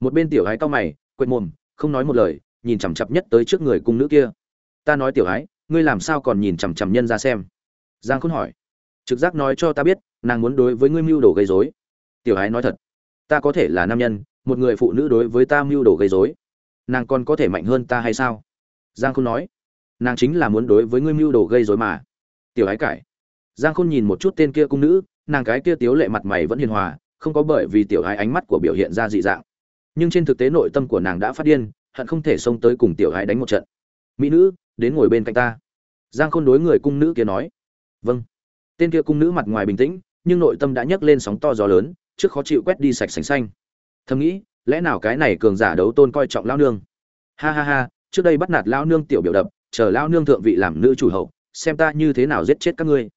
Một bên tiểu gái cao mày, quệt mồm, không nói một lời, nhìn chằm chặp nhất tới trước người cung nữ kia. Ta nói tiểu gái ngươi làm sao còn nhìn chằm chằm nhân ra xem? Giang khôn hỏi. Trực giác nói cho ta biết, nàng muốn đối với ngươi mưu đồ gây rối. Tiểu gái nói thật. Ta có thể là nam nhân, một người phụ nữ đối với ta mưu đồ gây rối. Nàng còn có thể mạnh hơn ta hay sao? Giang khôn nói. Nàng chính là muốn đối với ngươi mưu đồ gây rối mà. Tiểu ái cải giang khôn nhìn một chút tên kia cung nữ, nàng cái kia tiếu lệ mặt mày vẫn hiền hòa, không có bởi vì tiểu ái ánh mắt của biểu hiện ra dị dạng. Nhưng trên thực tế nội tâm của nàng đã phát điên, hận không thể xông tới cùng tiểu ái đánh một trận. Mỹ nữ, đến ngồi bên cạnh ta. Giang khôn đối người cung nữ kia nói. Vâng. Tên kia cung nữ mặt ngoài bình tĩnh, nhưng nội tâm đã nhấc lên sóng to gió lớn, trước khó chịu quét đi sạch sành xanh. Thầm nghĩ, lẽ nào cái này cường giả đấu tôn coi trọng lao nương? Ha ha ha, trước đây bắt nạt lao nương tiểu biểu đập, chờ lao nương thượng vị làm nữ chủ hậu, xem ta như thế nào giết chết các ngươi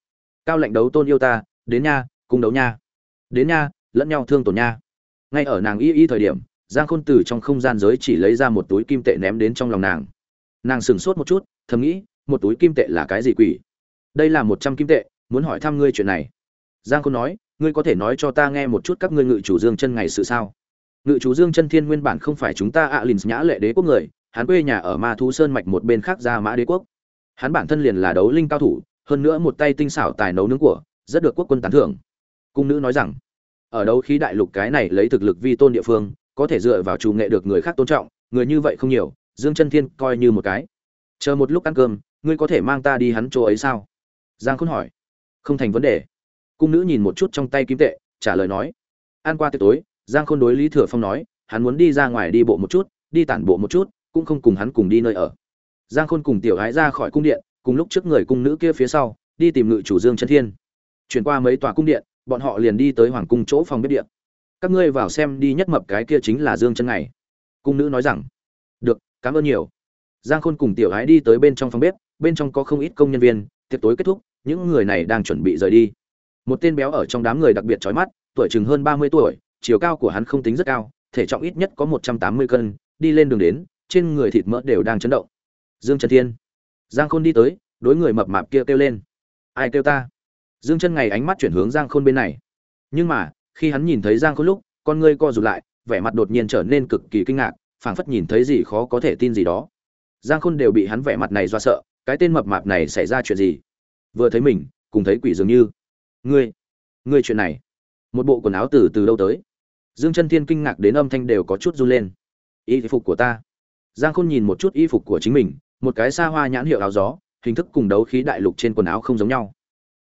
cao lệnh đấu tôn yêu ta, đến nha cung đấu nha. Đến nha, lẫn nhau thương tổn nha. Ngay ở nàng y y thời điểm, giang khôn từ trong không gian giới chỉ lấy ra một túi kim tệ ném đến trong lòng nàng. Nàng sửng sốt một chút, thầm nghĩ, một túi kim tệ là cái gì quỷ? Đây là một trăm kim tệ, muốn hỏi thăm ngươi chuyện này. Giang khôn nói, ngươi có thể nói cho ta nghe một chút các ngươi ngự chủ dương chân ngày sự sao? Ngự chủ dương chân thiên nguyên bản không phải chúng ta ạ à lìn nhã lệ đế quốc người, hắn quê nhà ở ma thú sơn mạch một bên khác ra mã đế quốc. Hắn bản thân liền là đấu linh cao thủ hơn nữa một tay tinh xảo tài nấu nướng của, rất được quốc quân tán thưởng. Cung nữ nói rằng, ở đâu khí đại lục cái này lấy thực lực vi tôn địa phương, có thể dựa vào chủ nghệ được người khác tôn trọng, người như vậy không nhiều, dương chân thiên coi như một cái. Chờ một lúc ăn cơm, ngươi có thể mang ta đi hắn chỗ ấy sao? Giang khôn hỏi. Không thành vấn đề. Cung nữ nhìn một chút trong tay kim tệ, trả lời nói. Ăn qua tiệc tối, giang khôn đối lý thừa phong nói, hắn muốn đi ra ngoài đi bộ một chút, đi tản bộ một chút, cũng không cùng hắn cùng đi nơi ở. Giang khôn cùng tiểu gái ra khỏi cung điện cùng lúc trước người cung nữ kia phía sau, đi tìm ngự chủ dương chân thiên. Chuyển qua mấy tòa cung điện, bọn họ liền đi tới hoàng cung chỗ phòng bếp điện các ngươi vào xem đi nhất mập cái kia chính là dương chân này cung nữ nói rằng, được, cảm ơn nhiều. Giang khôn cùng tiểu gái đi tới bên trong phòng bếp, bên trong có không ít công nhân viên, tiệc tối kết thúc, những người này đang chuẩn bị rời đi. Một tên béo ở trong đám người đặc biệt trói mắt, tuổi chừng hơn ba mươi tuổi, chiều cao của hắn không tính rất cao, thể trọng ít nhất có một trăm tám mươi cân, đi lên đường đến, trên người thịt mỡ đều đang chấn động. Dương trần thiên giang khôn đi tới, đối người mập mạp kia kêu lên. Ai kêu ta? Dương chân ngày ánh mắt chuyển hướng giang khôn bên này. Nhưng mà, khi hắn nhìn thấy giang khôn lúc, con ngươi co rụt lại, vẻ mặt đột nhiên trở nên cực kỳ kinh ngạc, phảng phất nhìn thấy gì khó có thể tin gì đó. Giang khôn đều bị hắn vẻ mặt này do sợ, cái tên mập mạp này xảy ra chuyện gì? Vừa thấy mình, cùng thấy quỷ dường như. Ngươi ngươi chuyện này. Một bộ quần áo từ từ đâu tới. Dương chân thiên kinh ngạc đến âm thanh đều có chút run lên. Y phục của ta. Giang khôn nhìn một chút y phục của chính mình một cái xa hoa nhãn hiệu áo gió, hình thức cùng đấu khí đại lục trên quần áo không giống nhau.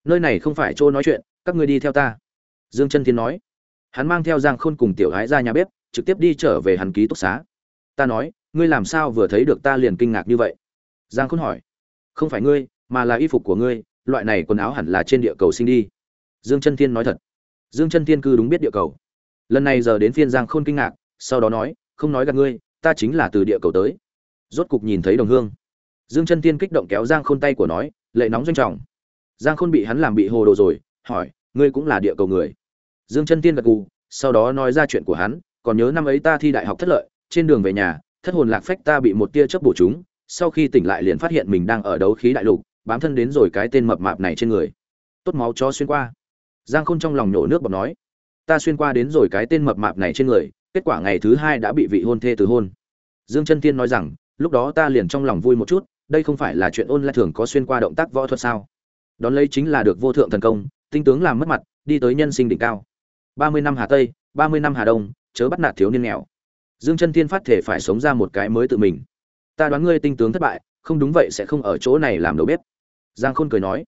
Nơi này không phải chỗ nói chuyện, các ngươi đi theo ta. Dương chân thiên nói. Hắn mang theo giang khôn cùng tiểu gái ra nhà bếp, trực tiếp đi trở về hắn ký túc xá. Ta nói, ngươi làm sao vừa thấy được ta liền kinh ngạc như vậy? Giang khôn hỏi. Không phải ngươi, mà là y phục của ngươi, loại này quần áo hẳn là trên địa cầu sinh đi. Dương chân thiên nói thật. Dương chân thiên cư đúng biết địa cầu. Lần này giờ đến phiên giang khôn kinh ngạc, sau đó nói, không nói gặp ngươi, ta chính là từ địa cầu tới. Rốt cục nhìn thấy đồng hương dương chân thiên kích động kéo giang khôn tay của nói, lệ nóng doanh trọng. Giang khôn bị hắn làm bị hồ đồ rồi, hỏi, ngươi cũng là địa cầu người. Dương chân thiên gật gù, sau đó nói ra chuyện của hắn, còn nhớ năm ấy ta thi đại học thất lợi, trên đường về nhà, thất hồn lạc phách ta bị một tia chớp bổ chúng sau khi tỉnh lại liền phát hiện mình đang ở đấu khí đại lục, bám thân đến rồi cái tên mập mạp này trên người. Tốt máu cho xuyên qua. Giang khôn trong lòng nhổ nước bọt nói, ta xuyên qua đến rồi cái tên mập mạp này trên người, kết quả ngày thứ hai đã bị vị hôn thê từ hôn. Dương chân tiên nói rằng, lúc đó ta liền trong lòng vui một chút đây không phải là chuyện ôn lại thường có xuyên qua động tác võ thuật sao? Đón lấy chính là được vô thượng thần công, tinh tướng làm mất mặt, đi tới nhân sinh đỉnh cao. Ba mươi năm hà tây, ba mươi năm hà đông, chớ bắt nạt thiếu niên nghèo. Dương chân thiên phát thể phải sống ra một cái mới tự mình. Ta đoán ngươi tinh tướng thất bại, không đúng vậy sẽ không ở chỗ này làm đầu bếp. Giang khôn cười nói,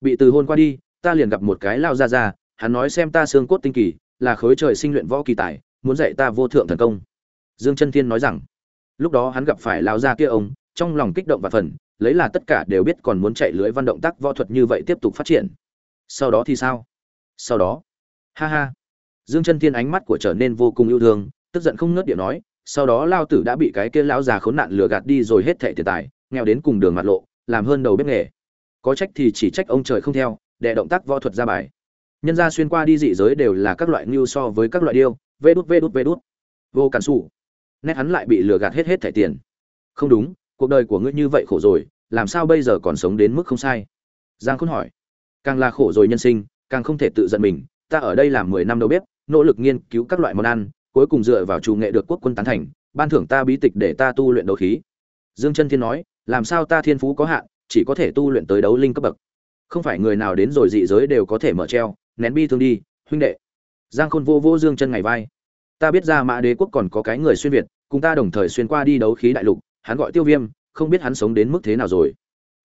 bị từ hôn qua đi, ta liền gặp một cái lao ra ra hắn nói xem ta xương cốt tinh kỳ, là khối trời sinh luyện võ kỳ tài, muốn dạy ta vô thượng thần công. Dương chân thiên nói rằng, lúc đó hắn gặp phải lao ra kia ông trong lòng kích động và phần, lấy là tất cả đều biết còn muốn chạy lưới văn động tác võ thuật như vậy tiếp tục phát triển. Sau đó thì sao? Sau đó? Ha ha. Dương chân thiên ánh mắt của trở nên vô cùng yêu thương, tức giận không ngớt điệu nói, sau đó lao tử đã bị cái kia lão già khốn nạn lừa gạt đi rồi hết thẻ tiền tài, nghèo đến cùng đường mặt lộ, làm hơn đầu bếp nghề. Có trách thì chỉ trách ông trời không theo, để động tác võ thuật ra bài. Nhân gia xuyên qua đi dị giới đều là các loại ngưu so với các loại điêu, vê đút vê đút vê đút. Vô cản xù nét hắn lại bị lừa gạt hết hết thẻ tiền. Không đúng cuộc đời của ngươi như vậy khổ rồi, làm sao bây giờ còn sống đến mức không sai? Giang khôn hỏi. Càng là khổ rồi nhân sinh, càng không thể tự giận mình, ta ở đây làm mười năm đầu bếp, nỗ lực nghiên cứu các loại món ăn, cuối cùng dựa vào chủ nghệ được quốc quân tán thành, ban thưởng ta bí tịch để ta tu luyện đấu khí. Dương chân thiên nói, làm sao ta thiên phú có hạn, chỉ có thể tu luyện tới đấu linh cấp bậc. Không phải người nào đến rồi dị giới đều có thể mở treo, nén bi thương đi, huynh đệ. Giang khôn vô vô dương chân ngày vai. Ta biết ra mã đế quốc còn có cái người xuyên việt, cùng ta đồng thời xuyên qua đi đấu khí đại lục hắn gọi tiêu viêm, không biết hắn sống đến mức thế nào rồi.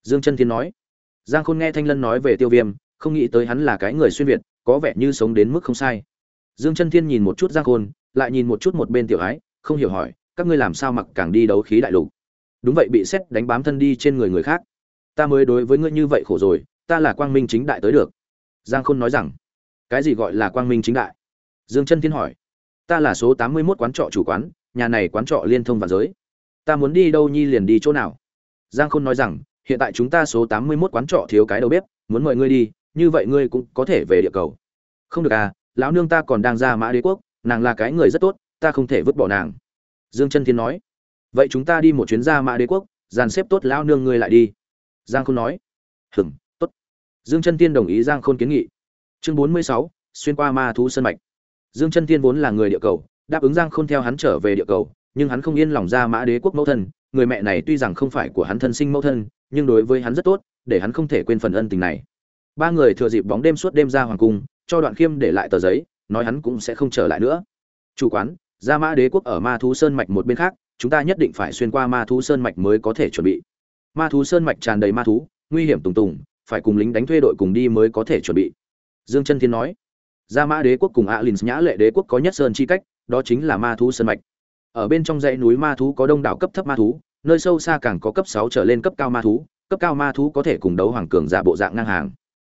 Dương chân thiên nói. Giang khôn nghe thanh lân nói về tiêu viêm, không nghĩ tới hắn là cái người xuyên việt, có vẻ như sống đến mức không sai. Dương chân thiên nhìn một chút giang khôn, lại nhìn một chút một bên tiểu ái, không hiểu hỏi, các ngươi làm sao mặc càng đi đấu khí đại lục? Đúng vậy bị xét đánh bám thân đi trên người người khác. Ta mới đối với ngươi như vậy khổ rồi, ta là quang minh chính đại tới được. Giang khôn nói rằng. Cái gì gọi là quang minh chính đại? Dương chân thiên hỏi. Ta là số tám mươi mốt quán trọ chủ quán, nhà này quán trọ liên thông và giới ta muốn đi đâu nhi liền đi chỗ nào? Giang khôn nói rằng, hiện tại chúng ta số tám mươi mốt quán trọ thiếu cái đầu bếp, muốn mời ngươi đi, như vậy ngươi cũng có thể về địa cầu. Không được à lão nương ta còn đang ra mã đế quốc, nàng là cái người rất tốt, ta không thể vứt bỏ nàng. Dương chân thiên nói. Vậy chúng ta đi một chuyến ra mã đế quốc, dàn xếp tốt lão nương ngươi lại đi. Giang khôn nói. Hừm tốt. Dương chân tiên đồng ý giang khôn kiến nghị. Chương bốn mươi sáu, xuyên qua ma thú sân mạch. Dương chân tiên vốn là người địa cầu, đáp ứng giang khôn theo hắn trở về địa cầu nhưng hắn không yên lòng ra mã đế quốc mẫu thân, người mẹ này tuy rằng không phải của hắn thân sinh mẫu thân, nhưng đối với hắn rất tốt, để hắn không thể quên phần ân tình này. Ba người thừa dịp bóng đêm suốt đêm ra hoàng cung, cho đoạn khiêm để lại tờ giấy, nói hắn cũng sẽ không trở lại nữa. Chủ quán, ra mã đế quốc ở ma thú sơn mạch một bên khác, chúng ta nhất định phải xuyên qua ma thú sơn mạch mới có thể chuẩn bị. Ma thú sơn mạch tràn đầy ma thú, nguy hiểm tùng tùng, phải cùng lính đánh thuê đội cùng đi mới có thể chuẩn bị. Dương chân thiên nói, ra mã đế quốc cùng alin nhã lệ đế quốc có nhất sơn chi cách, đó chính là ma thú sơn mạch ở bên trong dãy núi ma thú có đông đảo cấp thấp ma thú, nơi sâu xa càng có cấp sáu trở lên cấp cao ma thú, cấp cao ma thú có thể cùng đấu hoàng cường giả bộ dạng ngang hàng.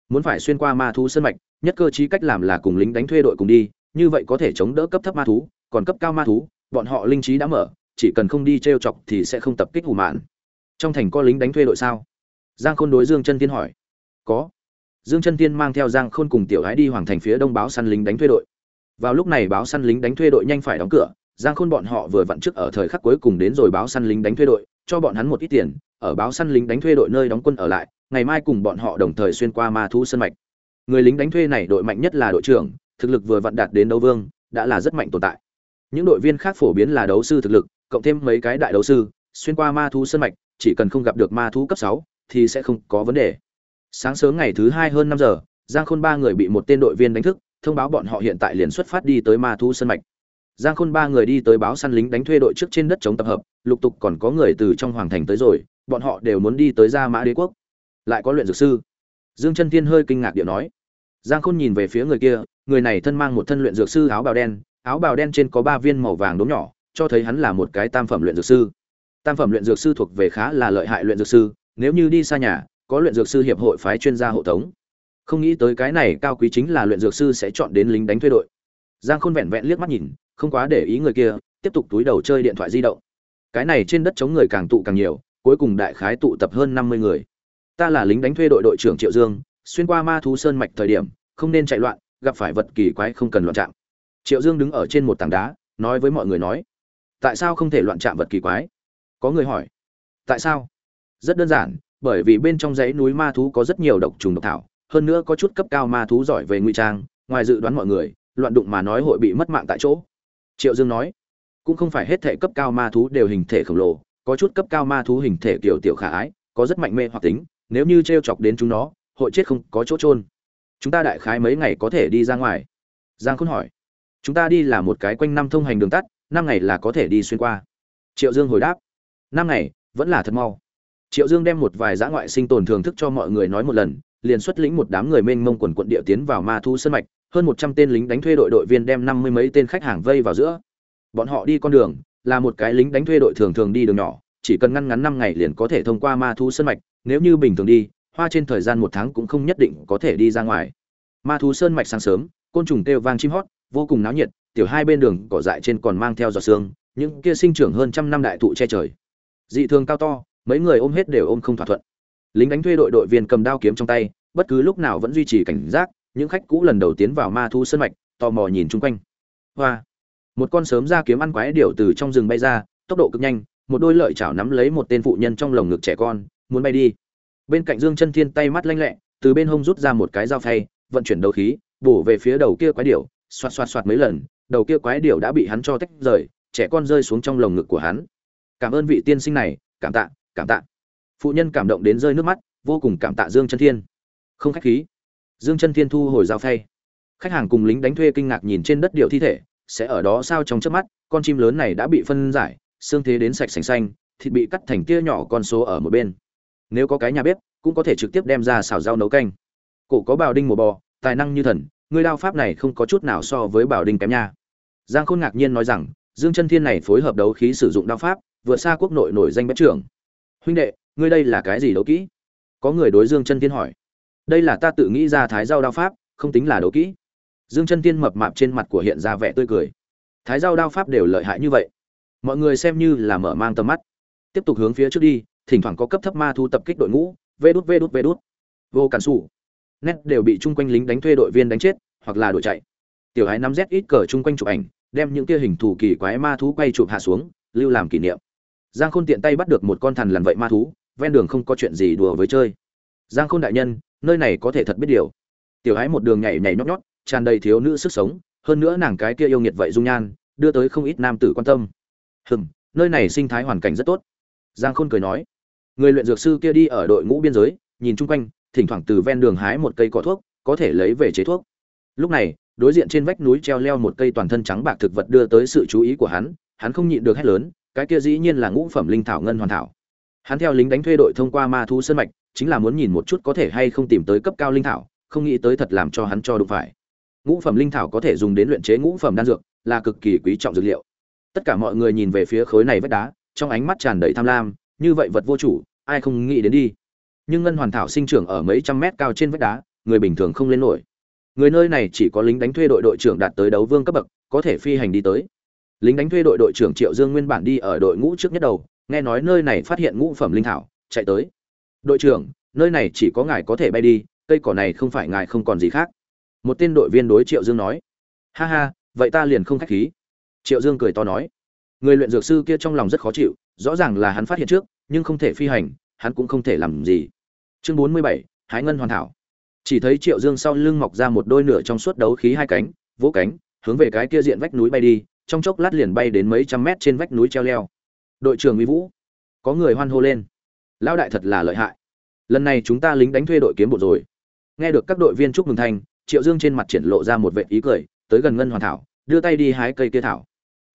Muốn phải xuyên qua ma thú sơn mạch, nhất cơ chí cách làm là cùng lính đánh thuê đội cùng đi, như vậy có thể chống đỡ cấp thấp ma thú, còn cấp cao ma thú, bọn họ linh trí đã mở, chỉ cần không đi t chọc thì sẽ không tập kích hù mạn. Trong thành có lính đánh thuê đội sao? Giang khôn đối dương chân tiên hỏi. Có. Dương chân tiên mang theo giang khôn cùng tiểu gái đi hoàng thành phía đông báo săn lính đánh thuê đội. Vào lúc này báo săn lính đánh thuê đội nhanh phải đóng cửa giang khôn bọn họ vừa vặn trước ở thời khắc cuối cùng đến rồi báo săn lính đánh thuê đội, cho bọn hắn một ít tiền, ở báo săn lính đánh thuê đội nơi đóng quân ở lại, ngày mai cùng bọn họ đồng thời xuyên qua ma thú sân mạch. Người lính đánh thuê này đội mạnh nhất là đội trưởng, thực lực vừa vặn đạt đến đấu vương, đã là rất mạnh tồn tại. Những đội viên khác phổ biến là đấu sư thực lực, cộng thêm mấy cái đại đấu sư, xuyên qua ma thú sân mạch, chỉ cần không gặp được ma thú cấp sáu thì sẽ không có vấn đề. Sáng sớm ngày thứ hai hơn năm giờ, giang khôn ba người bị một tên đội viên đánh thức, thông báo bọn họ hiện tại liền xuất phát đi tới ma thú sân mạch giang khôn ba người đi tới báo săn lính đánh thuê đội trước trên đất chống tập hợp, lục tục còn có người từ trong hoàng thành tới rồi, bọn họ đều muốn đi tới gia mã đế quốc. Lại có luyện dược sư. Dương chân thiên hơi kinh ngạc điệu nói. Giang khôn nhìn về phía người kia, người này thân mang một thân luyện dược sư áo bào đen, áo bào đen trên có ba viên màu vàng đốm nhỏ, cho thấy hắn là một cái tam phẩm luyện dược sư. Tam phẩm luyện dược sư thuộc về khá là lợi hại luyện dược sư, nếu như đi xa nhà, có luyện dược sư hiệp hội phái chuyên gia hộ tống. Không nghĩ tới cái này cao quý chính là luyện dược sư sẽ chọn đến lính đánh thuê đội. Giang khôn vẹn vẹn liếc mắt nhìn không quá để ý người kia, tiếp tục túi đầu chơi điện thoại di động. Cái này trên đất chống người càng tụ càng nhiều, cuối cùng đại khái tụ tập hơn năm mươi người. Ta là lính đánh thuê đội đội trưởng triệu dương, xuyên qua ma thú sơn mạch thời điểm, không nên chạy loạn, gặp phải vật kỳ quái không cần loạn chạm triệu dương đứng ở trên một tảng đá, nói với mọi người nói, tại sao không thể loạn chạm vật kỳ quái? Có người hỏi, tại sao? Rất đơn giản, bởi vì bên trong dãy núi ma thú có rất nhiều độc trùng độc thảo, hơn nữa có chút cấp cao ma thú giỏi về nguy trang, ngoài dự đoán mọi người, loạn đụng mà nói hội bị mất mạng tại chỗ triệu dương nói, cũng không phải hết thể cấp cao ma thú đều hình thể khổng lồ, có chút cấp cao ma thú hình thể kiểu tiểu khả ái, có rất mạnh mê hoặc tính, nếu như t r e o chọc đến chúng nó, hội chết không có chỗ trôn chúng ta đại khái mấy ngày có thể đi ra ngoài? Giang khôn hỏi. Chúng ta đi là một cái quanh năm thông hành đường tắt, năm ngày là có thể đi xuyên qua. Triệu dương hồi đáp. Năm ngày, vẫn là thật mau. Triệu dương đem một vài dã ngoại sinh tồn thường thức cho mọi người nói một lần, liền xuất lĩnh một đám người mênh mông quần quận địa tiến vào ma thu sân mạch hơn một trăm tên lính đánh thuê đội đội viên đem năm mươi mấy tên khách hàng vây vào giữa. Bọn họ đi con đường, là một cái lính đánh thuê đội thường thường đi đường nhỏ, chỉ cần ngăn ngắn năm ngày liền có thể thông qua ma thu sân mạch. Nếu như bình thường đi, hoa trên thời gian một tháng cũng không nhất định có thể đi ra ngoài. Ma thú sơn mạch sáng sớm, côn trùng kêu vang chim hót, vô cùng náo nhiệt, tiểu hai bên đường cỏ dại trên còn mang theo giọt sương, những kia sinh trưởng hơn trăm năm đại thụ che trời. Dị thường cao to, mấy người ôm hết đều ôm không thỏa thuận. Lính đánh thuê đội đội viên cầm đao kiếm trong tay, bất cứ lúc nào vẫn duy trì cảnh giác những khách cũ lần đầu tiến vào ma thu sân mạch, tò mò nhìn chung quanh. Hoa! Một con sớm ra kiếm ăn quái điểu từ trong rừng bay ra, tốc độ cực nhanh, một đôi lợi chảo nắm lấy một tên phụ nhân trong lồng ngực trẻ con, muốn bay đi. Bên cạnh dương chân thiên tay mắt lanh lẹ, từ bên hông rút ra một cái dao phay, vận chuyển đầu khí, bổ về phía đầu kia quái điểu, xoạt xoạt xoạt mấy lần, đầu kia quái điểu đã bị hắn cho tách rời, trẻ con rơi xuống trong lồng ngực của hắn. Cảm ơn vị tiên sinh này, cảm tạ cảm tạ. Phụ nhân cảm động đến rơi nước mắt, vô cùng cảm tạ dương chân thiên. Không khách khí dương chân thiên thu hồi dao phay. Khách hàng cùng lính đánh thuê kinh ngạc nhìn trên đất điệu thi thể, sẽ ở đó sao trong trước mắt, con chim lớn này đã bị phân giải, xương thế đến sạch sành xanh, thịt bị cắt thành tia nhỏ con số ở một bên. Nếu có cái nhà bếp, cũng có thể trực tiếp đem ra xào rau nấu canh. Cổ có bào đinh mùa bò, tài năng như thần, người đao pháp này không có chút nào so với bảo đinh kém nha. Giang khôn ngạc nhiên nói rằng, dương chân thiên này phối hợp đấu khí sử dụng đao pháp, vượt xa quốc nội nổi danh bếp trưởng. Huynh đệ, ngươi đây là cái gì đấu kỹ? Có người đối dương chân thiên hỏi đây là ta tự nghĩ ra thái giao đao pháp, không tính là đấu kỹ. Dương chân tiên mập mạp trên mặt của hiện ra vẻ tươi cười. Thái giao đao pháp đều lợi hại như vậy. Mọi người xem như là mở mang tầm mắt. Tiếp tục hướng phía trước đi, thỉnh thoảng có cấp thấp ma thu tập kích đội ngũ, vê đút vê đút vê đút. Vô cản xù nét đều bị chung quanh lính đánh thuê đội viên đánh chết, hoặc là đuổi chạy. Tiểu hái nắm rét ít cờ chung quanh chụp ảnh, đem những kia hình thù kỳ quái ma thú quay chụp hạ xuống, lưu làm kỷ niệm. Giang khôn tiện tay bắt được một con thằn lằn vậy ma thú, ven đường không có chuyện gì đùa với chơi. Giang khôn đại nhân nơi này có thể thật biết điều. Tiểu hái một đường nhảy nhảy nhót nhót, tràn đầy thiếu nữ sức sống, hơn nữa nàng cái kia yêu nghiệt vậy dung nhan, đưa tới không ít nam tử quan tâm. Hừm, nơi này sinh thái hoàn cảnh rất tốt. Giang khôn cười nói. Người luyện dược sư kia đi ở đội ngũ biên giới, nhìn chung quanh, thỉnh thoảng từ ven đường hái một cây cỏ thuốc, có thể lấy về chế thuốc. Lúc này, đối diện trên vách núi treo leo một cây toàn thân trắng bạc thực vật đưa tới sự chú ý của hắn hắn không nhịn được hét lớn, cái kia dĩ nhiên là ngũ phẩm linh thảo ngân hoàn thảo. Hắn theo lính đánh thuê đội thông qua ma thú sơn mạch chính là muốn nhìn một chút có thể hay không tìm tới cấp cao linh thảo, không nghĩ tới thật làm cho hắn cho đụng phải. Ngũ phẩm linh thảo có thể dùng đến luyện chế ngũ phẩm đan dược, là cực kỳ quý trọng dược liệu. Tất cả mọi người nhìn về phía khối này vách đá, trong ánh mắt tràn đầy tham lam, như vậy vật vô chủ, ai không nghĩ đến đi. Nhưng ngân hoàn thảo sinh trưởng ở mấy trăm mét cao trên vách đá, người bình thường không lên nổi. Người nơi này chỉ có lính đánh thuê đội đội trưởng đạt tới đấu vương cấp bậc, có thể phi hành đi tới. Lính đánh thuê đội đội trưởng triệu dương nguyên bản đi ở đội ngũ trước nhất đầu, nghe nói nơi này phát hiện ngũ phẩm linh thảo, chạy tới đội trưởng, nơi này chỉ có ngài có thể bay đi, cây cỏ này không phải ngài không còn gì khác. Một tên đội viên đối triệu dương nói. Ha ha, vậy ta liền không khách khí. Triệu dương cười to nói. Người luyện dược sư kia trong lòng rất khó chịu, rõ ràng là hắn phát hiện trước, nhưng không thể phi hành, hắn cũng không thể làm gì. Chương bốn mươi bảy hái ngân hoàn thảo. Chỉ thấy triệu dương sau lưng mọc ra một đôi nửa trong suốt đấu khí hai cánh, vỗ cánh, hướng về cái kia diện vách núi bay đi, trong chốc lát liền bay đến mấy trăm mét trên vách núi treo leo. Đội trưởng mỹ vũ, có người hoan hô lên lão đại thật là lợi hại. Lần này chúng ta lính đánh thuê đội kiếm bộ rồi. Nghe được các đội viên chúc mừng thành, triệu dương trên mặt triển lộ ra một vệ ý cười, tới gần ngân hoàn thảo, đưa tay đi hái cây kia thảo.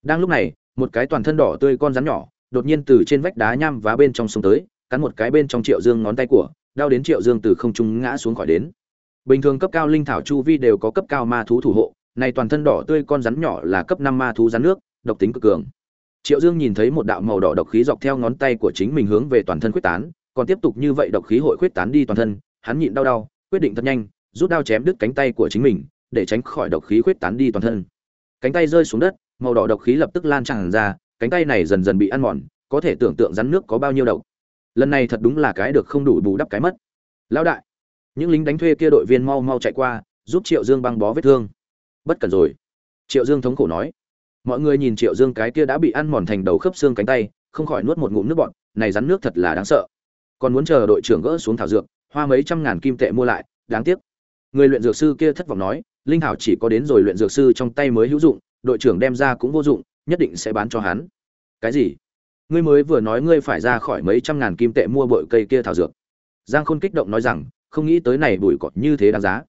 Đang lúc này, một cái toàn thân đỏ tươi con rắn nhỏ, đột nhiên từ trên vách đá nham vá bên trong sông tới, cắn một cái bên trong triệu dương ngón tay của, đau đến triệu dương từ không trung ngã xuống khỏi đến. Bình thường cấp cao linh thảo chu vi đều có cấp cao ma thú thủ hộ này toàn thân đỏ tươi con rắn nhỏ là cấp năm ma thú rắn nước, độc tính cực cường triệu dương nhìn thấy một đạo màu đỏ độc khí dọc theo ngón tay của chính mình hướng về toàn thân quyết tán, còn tiếp tục như vậy độc khí hội quyết tán đi toàn thân, hắn nhịn đau đau, quyết định thật nhanh, rút đao chém đứt cánh tay của chính mình, để tránh khỏi độc khí quyết tán đi toàn thân. Cánh tay rơi xuống đất, màu đỏ độc khí lập tức lan tràn ra, cánh tay này dần dần bị ăn mòn, có thể tưởng tượng rắn nước có bao nhiêu độc. Lần này thật đúng là cái được không đủ bù đắp cái mất. Lão đại, những lính đánh thuê kia đội viên mau mau chạy qua, giúp triệu dương băng bó vết thương. Bất cần rồi. Triệu dương thống khổ nói mọi người nhìn triệu dương cái kia đã bị ăn mòn thành đầu khớp xương cánh tay, không khỏi nuốt một ngụm nước bọt, này rắn nước thật là đáng sợ. Còn muốn chờ đội trưởng gỡ xuống thảo dược, hoa mấy trăm ngàn kim tệ mua lại, đáng tiếc. Người luyện dược sư kia thất vọng nói, linh thảo chỉ có đến rồi luyện dược sư trong tay mới hữu dụng, đội trưởng đem ra cũng vô dụng, nhất định sẽ bán cho hắn. Cái gì? Ngươi mới vừa nói ngươi phải ra khỏi mấy trăm ngàn kim tệ mua bội cây kia thảo dược. Giang khôn kích động nói rằng, không nghĩ tới này bụi cọt như thế đáng giá.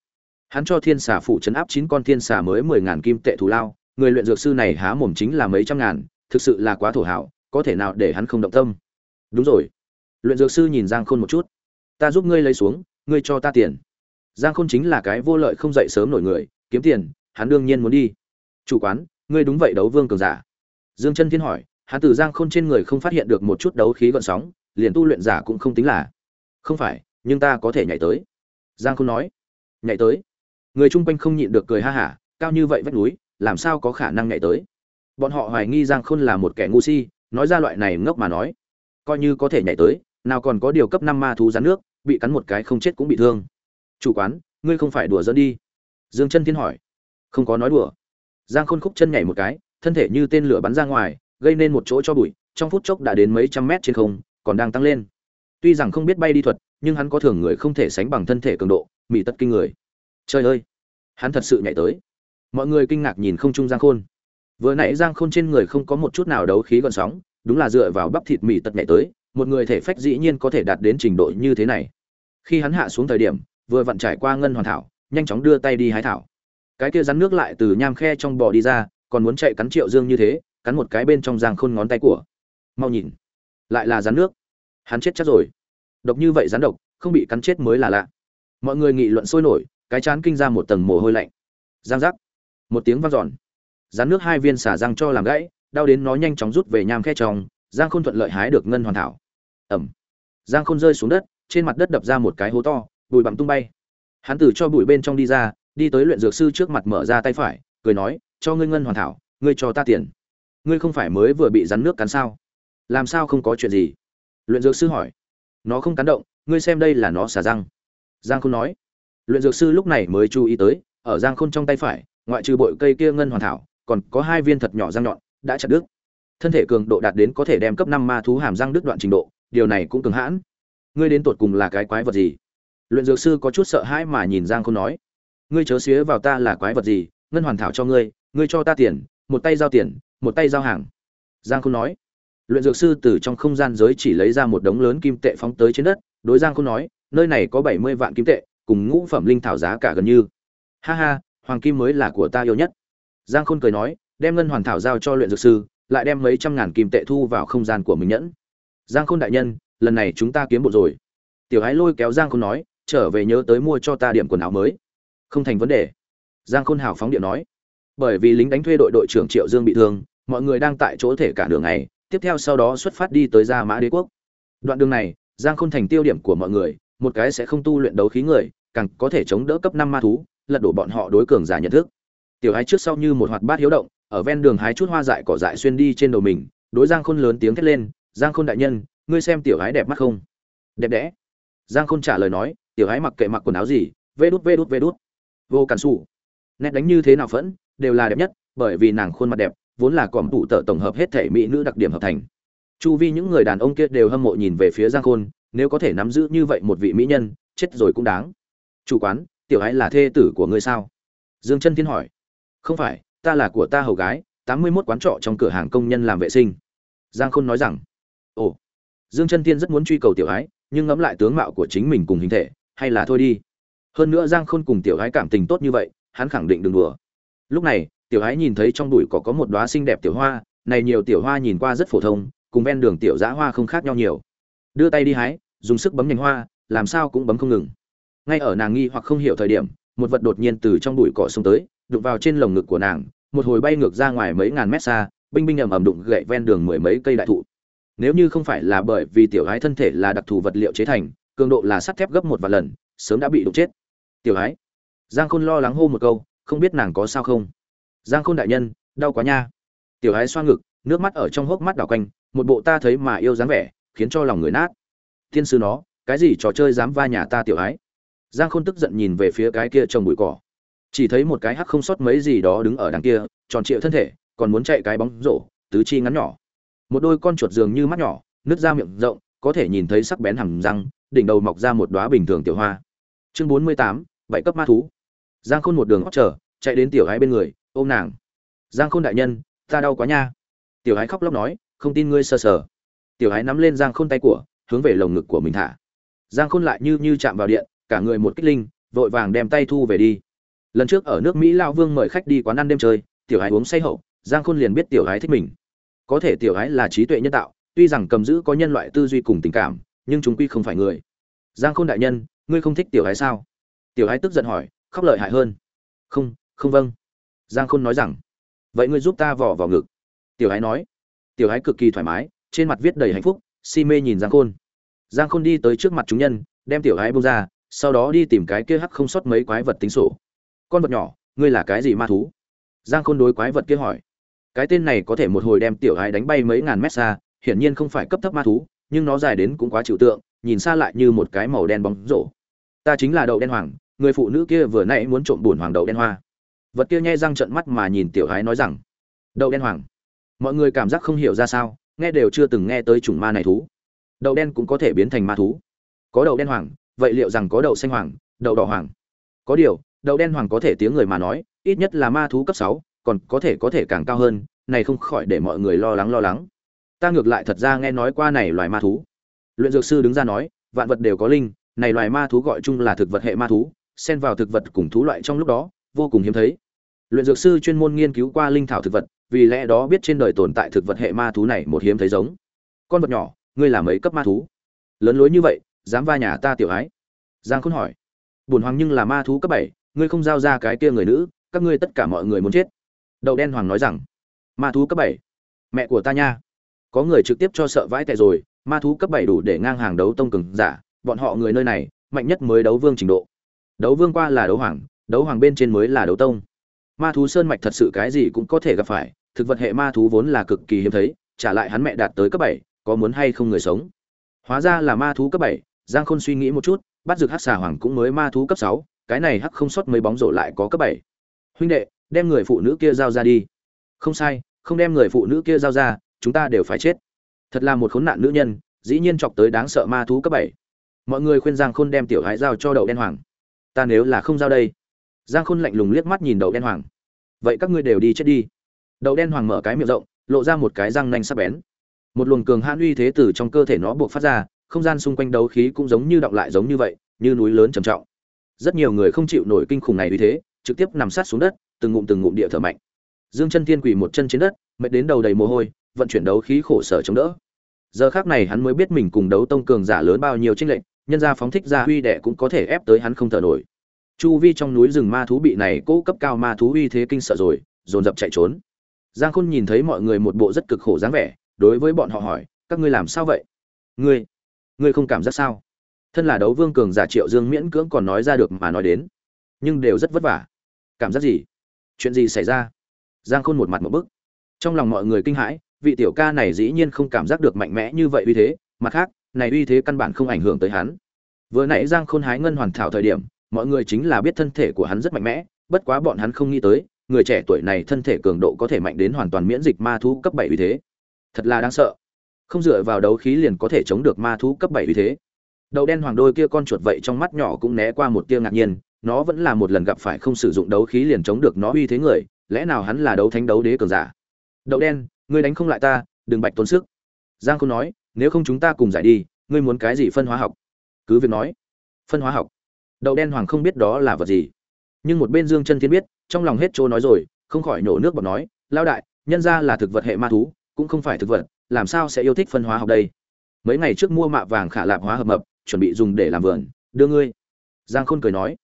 Hắn cho thiên xà phụ chấn áp chín con thiên xà mới mười ngàn kim tệ thù lao người luyện dược sư này há mồm chính là mấy trăm ngàn, thực sự là quá thổ hảo, có thể nào để hắn không động tâm? Đúng rồi. Luyện dược sư nhìn giang khôn một chút. Ta giúp ngươi lấy xuống, ngươi cho ta tiền. Giang khôn chính là cái vô lợi không dậy sớm nổi người, kiếm tiền, hắn đương nhiên muốn đi. Chủ quán, ngươi đúng vậy đấu vương cường giả. Dương chân thiên hỏi, hắn từ giang khôn trên người không phát hiện được một chút đấu khí gợn sóng, liền tu luyện giả cũng không tính là. Không phải, nhưng ta có thể nhảy tới. Giang khôn nói. Nhảy tới. Người chung quanh không nhịn được cười ha hả, cao như vậy vách núi làm sao có khả năng nhảy tới? Bọn họ hoài nghi giang khôn là một kẻ ngu si, nói ra loại này ngốc mà nói. Coi như có thể nhảy tới, nào còn có điều cấp năm ma thú rắn nước, bị cắn một cái không chết cũng bị thương. Chủ quán, ngươi không phải đùa dẫn đi. Dương chân thiên hỏi. Không có nói đùa. Giang khôn khúc chân nhảy một cái, thân thể như tên lửa bắn ra ngoài, gây nên một chỗ cho bụi, trong phút chốc đã đến mấy trăm mét trên không, còn đang tăng lên. Tuy rằng không biết bay đi thuật, nhưng hắn có thường người không thể sánh bằng thân thể cường độ mỹ tất kinh người. Trời ơi! Hắn thật sự nhảy tới mọi người kinh ngạc nhìn không trung giang khôn. Vừa nãy giang khôn trên người không có một chút nào đấu khí gọn sóng, đúng là dựa vào bắp thịt mì tật nhẹ tới, một người thể phách dĩ nhiên có thể đạt đến trình độ như thế này. Khi hắn hạ xuống thời điểm, vừa vặn trải qua ngân hoàn thảo, nhanh chóng đưa tay đi hái thảo. Cái kia rắn nước lại từ nham khe trong bò đi ra, còn muốn chạy cắn triệu dương như thế, cắn một cái bên trong giang khôn ngón tay của. Mau nhìn, lại là rắn nước. Hắn chết chắc rồi. Độc như vậy rắn độc, không bị cắn chết mới là lạ. Mọi người nghị luận sôi nổi, cái chán kinh ra một tầng mồ hôi lạnh. Giang giác một tiếng vang dọn. Rắn nước hai viên xả răng cho làm gãy, đau đến nó nhanh chóng rút về nham khe trong, giang khôn thuận lợi hái được ngân hoàn thảo. Ẩm. Giang khôn rơi xuống đất, trên mặt đất đập ra một cái hố to, bụi bặm tung bay. Hắn từ cho bụi bên trong đi ra, đi tới luyện dược sư trước mặt mở ra tay phải, cười nói, cho ngươi ngân hoàn thảo, ngươi cho ta tiền. Ngươi không phải mới vừa bị rắn nước cắn sao? Làm sao không có chuyện gì? Luyện dược sư hỏi. Nó không cắn động, ngươi xem đây là nó xả răng. Giang khôn nói. Luyện dược sư lúc này mới chú ý tới, ở giang khôn trong tay phải ngoại trừ bội cây kia ngân hoàn thảo, còn có hai viên thật nhỏ răng nhọn, đã chặt đứt. Thân thể cường độ đạt đến có thể đem cấp năm ma thú hàm răng đứt đoạn trình độ, điều này cũng cường hãn. Ngươi đến tột cùng là cái quái vật gì? Luyện dược sư có chút sợ hãi mà nhìn giang khôn nói. Ngươi chớ xía vào ta là quái vật gì, ngân hoàn thảo cho ngươi ngươi cho ta tiền, một tay giao tiền, một tay giao hàng. Giang khôn nói. Luyện dược sư từ trong không gian giới chỉ lấy ra một đống lớn kim tệ phóng tới trên đất, đối giang khôn nói, nơi này có bảy mươi vạn kim tệ, cùng ngũ phẩm linh thảo giá cả gần như. Ha ha hoàng kim mới là của ta yêu nhất. Giang khôn cười nói, đem ngân hoàn thảo giao cho luyện dược sư, lại đem mấy trăm ngàn kim tệ thu vào không gian của mình nhẫn. Giang khôn đại nhân, lần này chúng ta kiếm bộ rồi. Tiểu ái lôi kéo giang khôn nói, trở về nhớ tới mua cho ta điểm quần áo mới. Không thành vấn đề. Giang khôn hào phóng điện nói. Bởi vì lính đánh thuê đội đội trưởng triệu dương bị thương, mọi người đang tại chỗ thể cả đường này, tiếp theo sau đó xuất phát đi tới gia mã đế quốc. Đoạn đường này, giang khôn thành tiêu điểm của mọi người, một cái sẽ không tu luyện đấu khí người, càng có thể chống đỡ cấp năm ma thú lật đổ bọn họ đối cường giả nhận thức. Tiểu hái trước sau như một hoạt bát hiếu động, ở ven đường hái chút hoa dại cỏ dại xuyên đi trên đầu mình, đối giang khôn lớn tiếng thét lên, giang khôn đại nhân, ngươi xem tiểu hái đẹp mắt không? Đẹp đẽ. Giang khôn trả lời nói, tiểu hái mặc kệ mặc quần áo gì, vê đút vê đút vê đút. Vô cản xù nét đánh như thế nào phẫn, đều là đẹp nhất, bởi vì nàng khuôn mặt đẹp, vốn là còm tụ tợ tổng hợp hết thể mỹ nữ đặc điểm hợp thành. Chu vi những người đàn ông kia đều hâm mộ nhìn về phía giang khôn, nếu có thể nắm giữ như vậy một vị mỹ nhân, chết rồi cũng đáng. Chủ quán tiểu ái là thê tử của ngươi sao? Dương chân thiên hỏi. Không phải, ta là của ta hầu gái, tám mươi mốt quán trọ trong cửa hàng công nhân làm vệ sinh. Giang khôn nói rằng. Ồ. Dương chân thiên rất muốn truy cầu tiểu ái, nhưng ngẫm lại tướng mạo của chính mình cùng hình thể, hay là thôi đi. Hơn nữa giang khôn cùng tiểu ái cảm tình tốt như vậy, hắn khẳng định đừng đùa. Lúc này, tiểu ái nhìn thấy trong bụi có có một đóa xinh đẹp tiểu hoa, này nhiều tiểu hoa nhìn qua rất phổ thông, cùng ven đường tiểu dã hoa không khác nhau nhiều. Đưa tay đi hái, dùng sức bấm nhành hoa, làm sao cũng bấm không ngừng ngay ở nàng nghi hoặc không hiểu thời điểm, một vật đột nhiên từ trong bụi cỏ xông tới, đụng vào trên lồng ngực của nàng, một hồi bay ngược ra ngoài mấy ngàn mét xa, binh binh ầm ầm đụng gậy ven đường mười mấy cây đại thụ. Nếu như không phải là bởi vì tiểu gái thân thể là đặc thù vật liệu chế thành, cường độ là sắt thép gấp một vài lần, sớm đã bị đụng chết. Tiểu ái giang khôn lo lắng hô một câu, không biết nàng có sao không? Giang khôn đại nhân, đau quá nha. Tiểu ái xoa ngực, nước mắt ở trong hốc mắt đảo quanh, một bộ ta thấy mà yêu dáng vẻ, khiến cho lòng người nát. Thiên sư nó, cái gì trò chơi dám va nhà ta tiểu ái giang khôn tức giận nhìn về phía cái kia trồng bụi cỏ. Chỉ thấy một cái hắc không sót mấy gì đó đứng ở đằng kia, tròn trịa thân thể, còn muốn chạy cái bóng rổ, tứ chi ngắn nhỏ. Một đôi con chuột dường như mắt nhỏ, nứt ra miệng rộng, có thể nhìn thấy sắc bén hầm răng, đỉnh đầu mọc ra một đóa bình thường tiểu hoa. Chương bốn mươi tám, bảy cấp ma thú. Giang khôn một đường hót trở, chạy đến tiểu gái bên người, ôm nàng. Giang khôn đại nhân, ta đau quá nha. Tiểu gái khóc lóc nói, không tin ngươi sờ sờ. Tiểu gái nắm lên giang khôn tay của, hướng về lồng ngực của mình thả. Giang khôn lại như như chạm vào điện cả người một kích linh, vội vàng đem tay thu về đi. Lần trước ở nước mỹ lao vương mời khách đi quán ăn đêm chơi, tiểu hái uống say hậu, giang khôn liền biết tiểu hái thích mình. Có thể tiểu hái là trí tuệ nhân tạo, tuy rằng cầm giữ có nhân loại tư duy cùng tình cảm, nhưng chúng quy không phải người. Giang khôn đại nhân, ngươi không thích tiểu hái sao? Tiểu hái tức giận hỏi, khóc lợi hại hơn. Không không vâng. Giang khôn nói rằng, vậy ngươi giúp ta vỏ vào ngực. Tiểu hái nói, tiểu hái cực kỳ thoải mái, trên mặt viết đầy hạnh phúc, si mê nhìn giang khôn. Giang khôn đi tới trước mặt chúng nhân, đem tiểu hái bông ra sau đó đi tìm cái kia hắc không sót mấy quái vật tính sổ. Con vật nhỏ, ngươi là cái gì ma thú? Giang khôn đối quái vật kia hỏi. Cái tên này có thể một hồi đem tiểu ái đánh bay mấy ngàn mét xa, hiển nhiên không phải cấp thấp ma thú, nhưng nó dài đến cũng quá chịu tượng, nhìn xa lại như một cái màu đen bóng rổ. Ta chính là đậu đen hoàng, người phụ nữ kia vừa nãy muốn trộm bùn hoàng đậu đen hoa. Vật kia nhai răng trận mắt mà nhìn tiểu ái nói rằng, đậu đen hoàng, mọi người cảm giác không hiểu ra sao, nghe đều chưa từng nghe tới chủng ma này thú. Đậu đen cũng có thể biến thành ma thú. Có đậu đen hoàng vậy liệu rằng có đậu xanh hoàng, đậu đỏ hoàng? Có điều, đậu đen hoàng có thể tiếng người mà nói, ít nhất là ma thú cấp sáu, còn có thể có thể càng cao hơn, này không khỏi để mọi người lo lắng lo lắng. Ta ngược lại thật ra nghe nói qua này loài ma thú. Luyện dược sư đứng ra nói, vạn vật đều có linh, này loài ma thú gọi chung là thực vật hệ ma thú, xen vào thực vật cùng thú loại trong lúc đó, vô cùng hiếm thấy. Luyện dược sư chuyên môn nghiên cứu qua linh thảo thực vật, vì lẽ đó biết trên đời tồn tại thực vật hệ ma thú này một hiếm thấy giống. Con vật nhỏ, ngươi là mấy cấp ma thú? Lớn lối như vậy dám va nhà ta tiểu ái? Giang khôn hỏi. Bùn hoàng nhưng là ma thú cấp bảy, ngươi không giao ra cái kia người nữ, các ngươi tất cả mọi người muốn chết. Đậu đen hoàng nói rằng, ma thú cấp bảy. Mẹ của ta nha. Có người trực tiếp cho sợ vãi tệ rồi, ma thú cấp bảy đủ để ngang hàng đấu tông cường giả, bọn họ người nơi này, mạnh nhất mới đấu vương trình độ. Đấu vương qua là đấu hoàng đấu hoàng bên trên mới là đấu tông. Ma thú sơn mạch thật sự cái gì cũng có thể gặp phải, thực vật hệ ma thú vốn là cực kỳ hiếm thấy, trả lại hắn mẹ đạt tới cấp bảy, có muốn hay không người sống. Hóa ra là ma thú cấp bảy giang khôn suy nghĩ một chút, bắt dược hắc xà hoàng cũng mới ma thú cấp sáu, cái này hắc không sót mấy bóng rổ lại có cấp bảy. Huynh đệ, đem người phụ nữ kia giao ra đi. Không sai, không đem người phụ nữ kia giao ra, chúng ta đều phải chết. Thật là một khốn nạn nữ nhân, dĩ nhiên chọc tới đáng sợ ma thú cấp bảy. Mọi người khuyên giang khôn đem tiểu hái giao cho đậu đen hoàng. Ta nếu là không giao đây. Giang khôn lạnh lùng liếc mắt nhìn đậu đen hoàng. Vậy các ngươi đều đi chết đi. Đậu đen hoàng mở cái miệng rộng, lộ ra một cái răng nanh sắc bén. Một luồng cường hãn uy thế từ trong cơ thể nó buộc phát ra không gian xung quanh đấu khí cũng giống như động lại giống như vậy, như núi lớn trầm trọng. Rất nhiều người không chịu nổi kinh khủng này uy thế, trực tiếp nằm sát xuống đất, từng ngụm từng ngụm địa thở mạnh. Dương chân thiên quỳ một chân trên đất, mệt đến đầu đầy mồ hôi, vận chuyển đấu khí khổ sở chống đỡ. Giờ khắc này hắn mới biết mình cùng đấu tông cường giả lớn bao nhiêu chênh lệch, nhân gia phóng thích ra uy đệ cũng có thể ép tới hắn không thở nổi. Chu vi trong núi rừng ma thú bị này cố cấp cao ma thú uy thế kinh sợ rồi, dồn dập chạy trốn. Giang khôn nhìn thấy mọi người một bộ rất cực khổ dáng vẻ, đối với bọn họ hỏi, các ngươi làm sao vậy? Ngươi ngươi không cảm giác sao? Thân là đấu vương cường giả triệu dương miễn cưỡng còn nói ra được mà nói đến. Nhưng đều rất vất vả. Cảm giác gì? Chuyện gì xảy ra? Giang khôn một mặt một bức. Trong lòng mọi người kinh hãi, vị tiểu ca này dĩ nhiên không cảm giác được mạnh mẽ như vậy uy thế. Mặt khác, này uy thế căn bản không ảnh hưởng tới hắn. Vừa nãy giang khôn hái ngân hoàn thảo thời điểm, mọi người chính là biết thân thể của hắn rất mạnh mẽ. Bất quá bọn hắn không nghĩ tới, người trẻ tuổi này thân thể cường độ có thể mạnh đến hoàn toàn miễn dịch ma thú cấp bảy uy thế. Thật là đáng sợ không dựa vào đấu khí liền có thể chống được ma thú cấp bảy uy thế. Đậu đen hoàng đôi kia con chuột vậy trong mắt nhỏ cũng né qua một tia ngạc nhiên, nó vẫn là một lần gặp phải không sử dụng đấu khí liền chống được nó uy thế người, lẽ nào hắn là đấu thánh đấu đế cường giả? Đậu đen, ngươi đánh không lại ta, đừng bạch tốn sức. Giang không nói, nếu không chúng ta cùng giải đi, ngươi muốn cái gì phân hóa học? Cứ việc nói, phân hóa học. Đậu đen hoàng không biết đó là vật gì. Nhưng một bên dương chân thiên biết, trong lòng hết chỗ nói rồi, không khỏi nổ nước bọt nói lao đại, nhân ra là thực vật hệ ma thú, cũng không phải thực vật làm sao sẽ yêu thích phân hóa học đây? Mấy ngày trước mua mạ vàng khả lạp hóa hợp mập, chuẩn bị dùng để làm vườn, đưa ngươi. Giang khôn cười nói.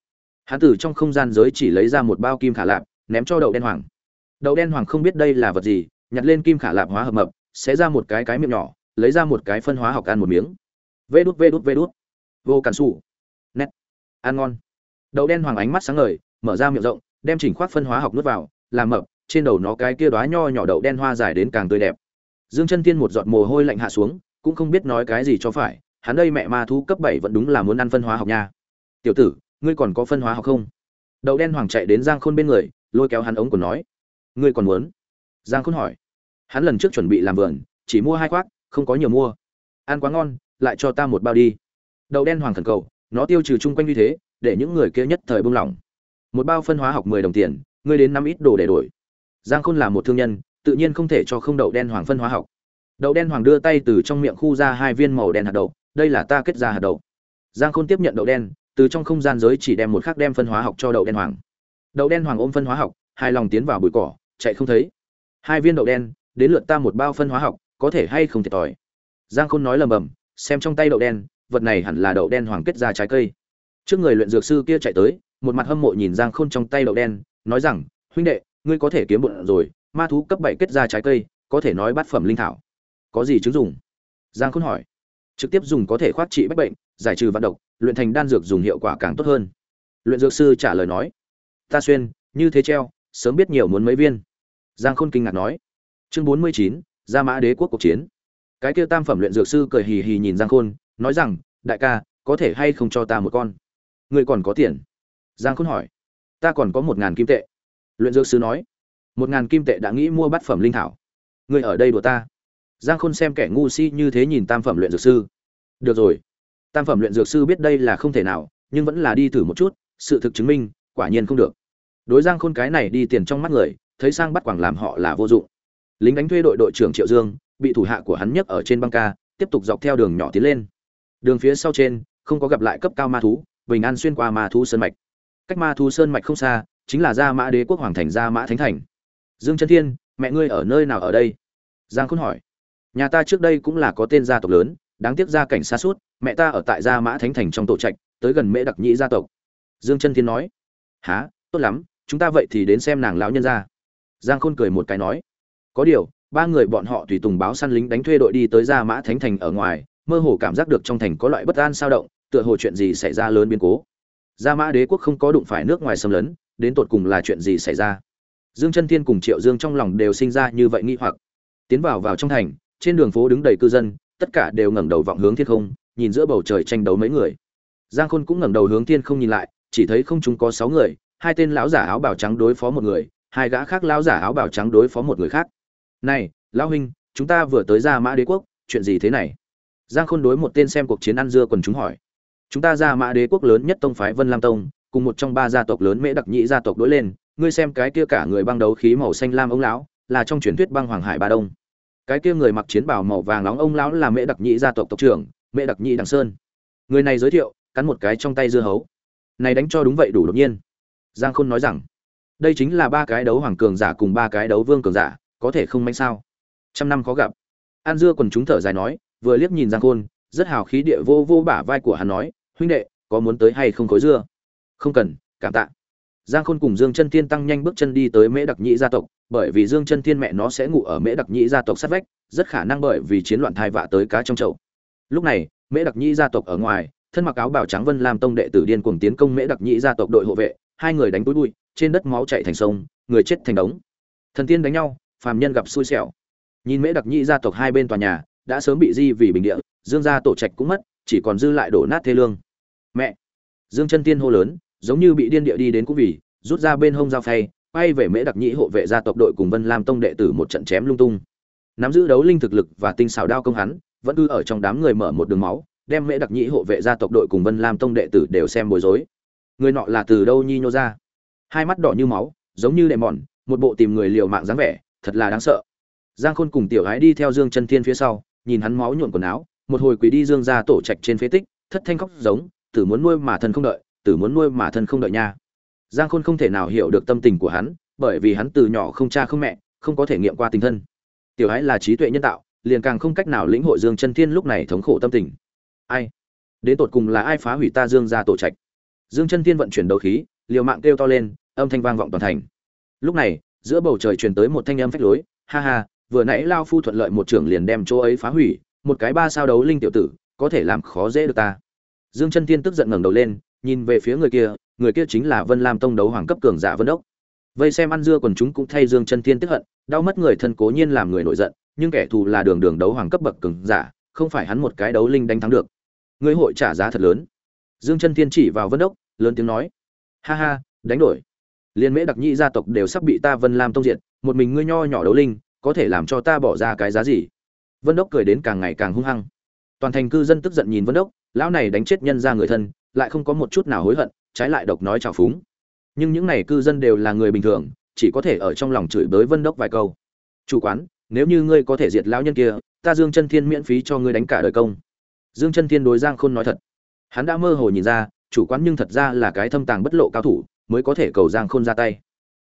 Hán tử trong không gian giới chỉ lấy ra một bao kim khả lạp, ném cho đậu đen hoàng. Đậu đen hoàng không biết đây là vật gì, nhặt lên kim khả lạp hóa hợp mập sẽ ra một cái cái miệng nhỏ, lấy ra một cái phân hóa học ăn một miếng. Vê đút vê đút vê đút. Vô cản xù. Nét. Ăn ngon. Đậu đen hoàng ánh mắt sáng ngời, mở ra miệng rộng, đem chỉnh khoác phân hóa học nuốt vào, làm mập, trên đầu nó cái kia đóa nho nhỏ đậu đen hoa dài đến càng tươi đẹp dương chân tiên một giọt mồ hôi lạnh hạ xuống, cũng không biết nói cái gì cho phải, hắn đây mẹ ma thú cấp bảy vẫn đúng là muốn ăn phân hóa học nha. Tiểu tử, ngươi còn có phân hóa học không? Đậu đen hoàng chạy đến giang khôn bên người, lôi kéo hắn ống của nói. Ngươi còn muốn? Giang khôn hỏi. Hắn lần trước chuẩn bị làm vườn, chỉ mua hai khoác, không có nhiều mua. Ăn quá ngon, lại cho ta một bao đi. Đậu đen hoàng thần cầu, nó tiêu trừ chung quanh như thế, để những người kia nhất thời buông lỏng. Một bao phân hóa học mười đồng tiền, ngươi đến năm ít đồ để đổi. Giang khôn là một thương nhân tự nhiên không thể cho không đậu đen hoàng phân hóa học. Đậu đen hoàng đưa tay từ trong miệng khu ra hai viên màu đen hạt đậu, đây là ta kết ra hạt đậu. Giang khôn tiếp nhận đậu đen, từ trong không gian giới chỉ đem một khắc đem phân hóa học cho đậu đen hoàng. Đậu đen hoàng ôm phân hóa học hai lòng tiến vào bụi cỏ, chạy không thấy. Hai viên đậu đen, đến lượt ta một bao phân hóa học, có thể hay không thiệt thòi. Giang khôn nói lầm bầm, xem trong tay đậu đen, vật này hẳn là đậu đen hoàng kết ra trái cây. Trước người luyện dược sư kia chạy tới, một mặt hâm mộ nhìn giang khôn trong tay đậu đen, nói rằng, huynh đệ, ngươi có thể kiếm bụng rồi ma thú cấp bảy kết ra trái cây, có thể nói bát phẩm linh thảo. Có gì chứng dùng? Giang khôn hỏi. Trực tiếp dùng có thể khoát trị bách bệnh, giải trừ vận độc, luyện thành đan dược dùng hiệu quả càng tốt hơn. Luyện dược sư trả lời nói. Ta xuyên, như thế treo, sớm biết nhiều muốn mấy viên. Giang khôn kinh ngạc nói. Chương bốn mươi chín, gia mã đế quốc cuộc chiến. Cái kia tam phẩm luyện dược sư cười hì hì nhìn giang khôn, nói rằng, đại ca, có thể hay không cho ta một con? Người còn có tiền? Giang khôn hỏi. Ta còn có một ngàn kim tệ. Luyện dược sư nói một ngàn kim tệ đã nghĩ mua bát phẩm linh thảo. Người ở đây đùa ta. Giang khôn xem kẻ ngu si như thế nhìn tam phẩm luyện dược sư. Được rồi. Tam phẩm luyện dược sư biết đây là không thể nào, nhưng vẫn là đi thử một chút, sự thực chứng minh, quả nhiên không được. Đối giang khôn cái này đi tiền trong mắt người, thấy sang bắt quảng làm họ là vô dụng. Lính đánh thuê đội đội trưởng triệu dương, bị thủ hạ của hắn nhấc ở trên băng ca, tiếp tục dọc theo đường nhỏ tiến lên. Đường phía sau trên, không có gặp lại cấp cao ma thú, bình an xuyên qua ma thú sơn mạch. Cách ma thú sơn mạch không xa, chính là gia mã đế quốc hoàng thành gia mã thánh thành dương chân thiên, mẹ ngươi ở nơi nào ở đây? Giang khôn hỏi. Nhà ta trước đây cũng là có tên gia tộc lớn, đáng tiếc gia cảnh xa suốt, mẹ ta ở tại gia mã thánh thành trong tổ trạch, tới gần mễ đặc nhĩ gia tộc. Dương chân thiên nói. Há tốt lắm, chúng ta vậy thì đến xem nàng lão nhân gia. Giang khôn cười một cái nói. Có điều, ba người bọn họ tùy tùng báo săn lính đánh thuê đội đi tới gia mã thánh thành ở ngoài, mơ hồ cảm giác được trong thành có loại bất an sao động, tựa hồ chuyện gì xảy ra lớn biến cố. Gia mã đế quốc không có đụng phải nước ngoài xâm lấn, đến tột cùng là chuyện gì xảy ra? Dương chân thiên cùng triệu dương trong lòng đều sinh ra như vậy nghi hoặc. Tiến vào vào trong thành, trên đường phố đứng đầy cư dân, tất cả đều ngẩng đầu vọng hướng thiên không, nhìn giữa bầu trời tranh đấu mấy người. Giang khôn cũng ngẩng đầu hướng thiên không nhìn lại, chỉ thấy không chúng có sáu người, hai tên lão giả áo bào trắng đối phó một người, hai gã khác lão giả áo bào trắng đối phó một người khác. Này, lão huynh, chúng ta vừa tới ra mã đế quốc, chuyện gì thế này? Giang khôn đối một tên xem cuộc chiến ăn dưa quần chúng hỏi. Chúng ta ra mã đế quốc lớn nhất tông phái vân lam tông, cùng một trong ba gia tộc lớn mễ đặc nhĩ gia tộc đối lên ngươi xem cái kia cả người băng đấu khí màu xanh lam ông lão, là trong truyền thuyết băng hoàng hải ba đông. Cái kia người mặc chiến bào màu vàng nóng ông lão là mễ đặc nhị gia tộc tộc trưởng mễ đặc nhị đằng sơn. Người này giới thiệu, cắn một cái trong tay dưa hấu. Này đánh cho đúng vậy đủ đột nhiên. Giang khôn nói rằng, đây chính là ba cái đấu hoàng cường giả cùng ba cái đấu vương cường giả, có thể không manh sao? Trăm năm khó gặp. An dưa quần chúng thở dài nói, vừa liếc nhìn giang khôn, rất hào khí địa vô vô bả vai của hắn nói, huynh đệ, có muốn tới hay không khối dưa? Không cần, cảm tạ giang khôn cùng dương chân Thiên tăng nhanh bước chân đi tới mễ đặc nhĩ gia tộc, bởi vì dương chân Thiên mẹ nó sẽ ngủ ở mễ đặc nhĩ gia tộc sát vách, rất khả năng bởi vì chiến loạn thai vạ tới cá trong chậu. Lúc này, mễ đặc nhĩ gia tộc ở ngoài, thân mặc áo bào trắng vân làm tông đệ tử điên cuồng tiến công mễ đặc nhĩ gia tộc đội hộ vệ, hai người đánh túi bụi, trên đất máu chảy thành sông, người chết thành đống. Thần tiên đánh nhau, phàm nhân gặp xui xẻo. Nhìn mễ đặc nhĩ gia tộc hai bên tòa nhà, đã sớm bị di vì bình địa, dương gia tổ trạch cũng mất, chỉ còn dư lại đổ nát thê lương. Mẹ! Dương chân tiên hô lớn giống như bị điên địa đi đến cũng vì, rút ra bên hông dao phay, quay về mễ đặc nhĩ hộ vệ gia tộc đội cùng vân lam tông đệ tử một trận chém lung tung. Nắm giữ đấu linh thực lực và tinh xảo đao công hắn, vẫn cứ ở trong đám người mở một đường máu, đem mễ đặc nhĩ hộ vệ gia tộc đội cùng vân lam tông đệ tử đều xem bối rối. Người nọ là từ đâu nhi nhô ra hai mắt đỏ như máu, giống như đệ mòn, một bộ tìm người liều mạng dáng vẻ, thật là đáng sợ. Giang khôn cùng tiểu gái đi theo dương chân thiên phía sau, nhìn hắn máu nhuộn quần áo, một hồi quỳ đi dương ra tổ trạch trên phế tích, thất thanh khóc giống, tử muốn nuôi mà thần không đợi tử muốn nuôi mà thân không đợi nha. Giang khôn không thể nào hiểu được tâm tình của hắn, bởi vì hắn từ nhỏ không cha không mẹ, không có thể nghiệm qua tình thân. Tiểu ái là trí tuệ nhân tạo, liền càng không cách nào lĩnh hội dương chân thiên lúc này thống khổ tâm tình. Ai? Đến tột cùng là ai phá hủy ta dương ra tổ trạch? Dương chân thiên vận chuyển đầu khí, liều mạng kêu to lên, âm thanh vang vọng toàn thành. Lúc này, giữa bầu trời truyền tới một thanh âm phách lối, ha ha, vừa nãy lao phu thuận lợi một trưởng liền đem chỗ ấy phá hủy, một cái ba sao đấu linh tiểu tử, có thể làm khó dễ được ta. Dương chân thiên tức giận ngẩng đầu lên nhìn về phía người kia người kia chính là vân lam tông đấu hoàng cấp cường giả vân đốc. Vây xem ăn dưa còn chúng cũng thay dương chân thiên tức hận, đau mất người thân cố nhiên làm người nổi giận, nhưng kẻ thù là đường đường đấu hoàng cấp bậc cường giả, không phải hắn một cái đấu linh đánh thắng được. Người hội trả giá thật lớn. Dương chân thiên chỉ vào vân đốc, lớn tiếng nói, ha ha, đánh đổi. Liên mễ đặc nhị gia tộc đều sắp bị ta vân lam tông diện một mình ngươi nho nhỏ đấu linh, có thể làm cho ta bỏ ra cái giá gì? Vân đốc cười đến càng ngày càng hung hăng. Toàn thành cư dân tức giận nhìn vân đốc, lão này đánh chết nhân ra người thân lại không có một chút nào hối hận, trái lại độc nói trào phúng. Nhưng những này cư dân đều là người bình thường, chỉ có thể ở trong lòng chửi bới vân đốc vài câu. Chủ quán, nếu như ngươi có thể diệt lão nhân kia, ta dương chân thiên miễn phí cho ngươi đánh cả đời công. Dương chân thiên đối giang khôn nói thật. Hắn đã mơ hồ nhìn ra, chủ quán nhưng thật ra là cái thâm tàng bất lộ cao thủ, mới có thể cầu giang khôn ra tay.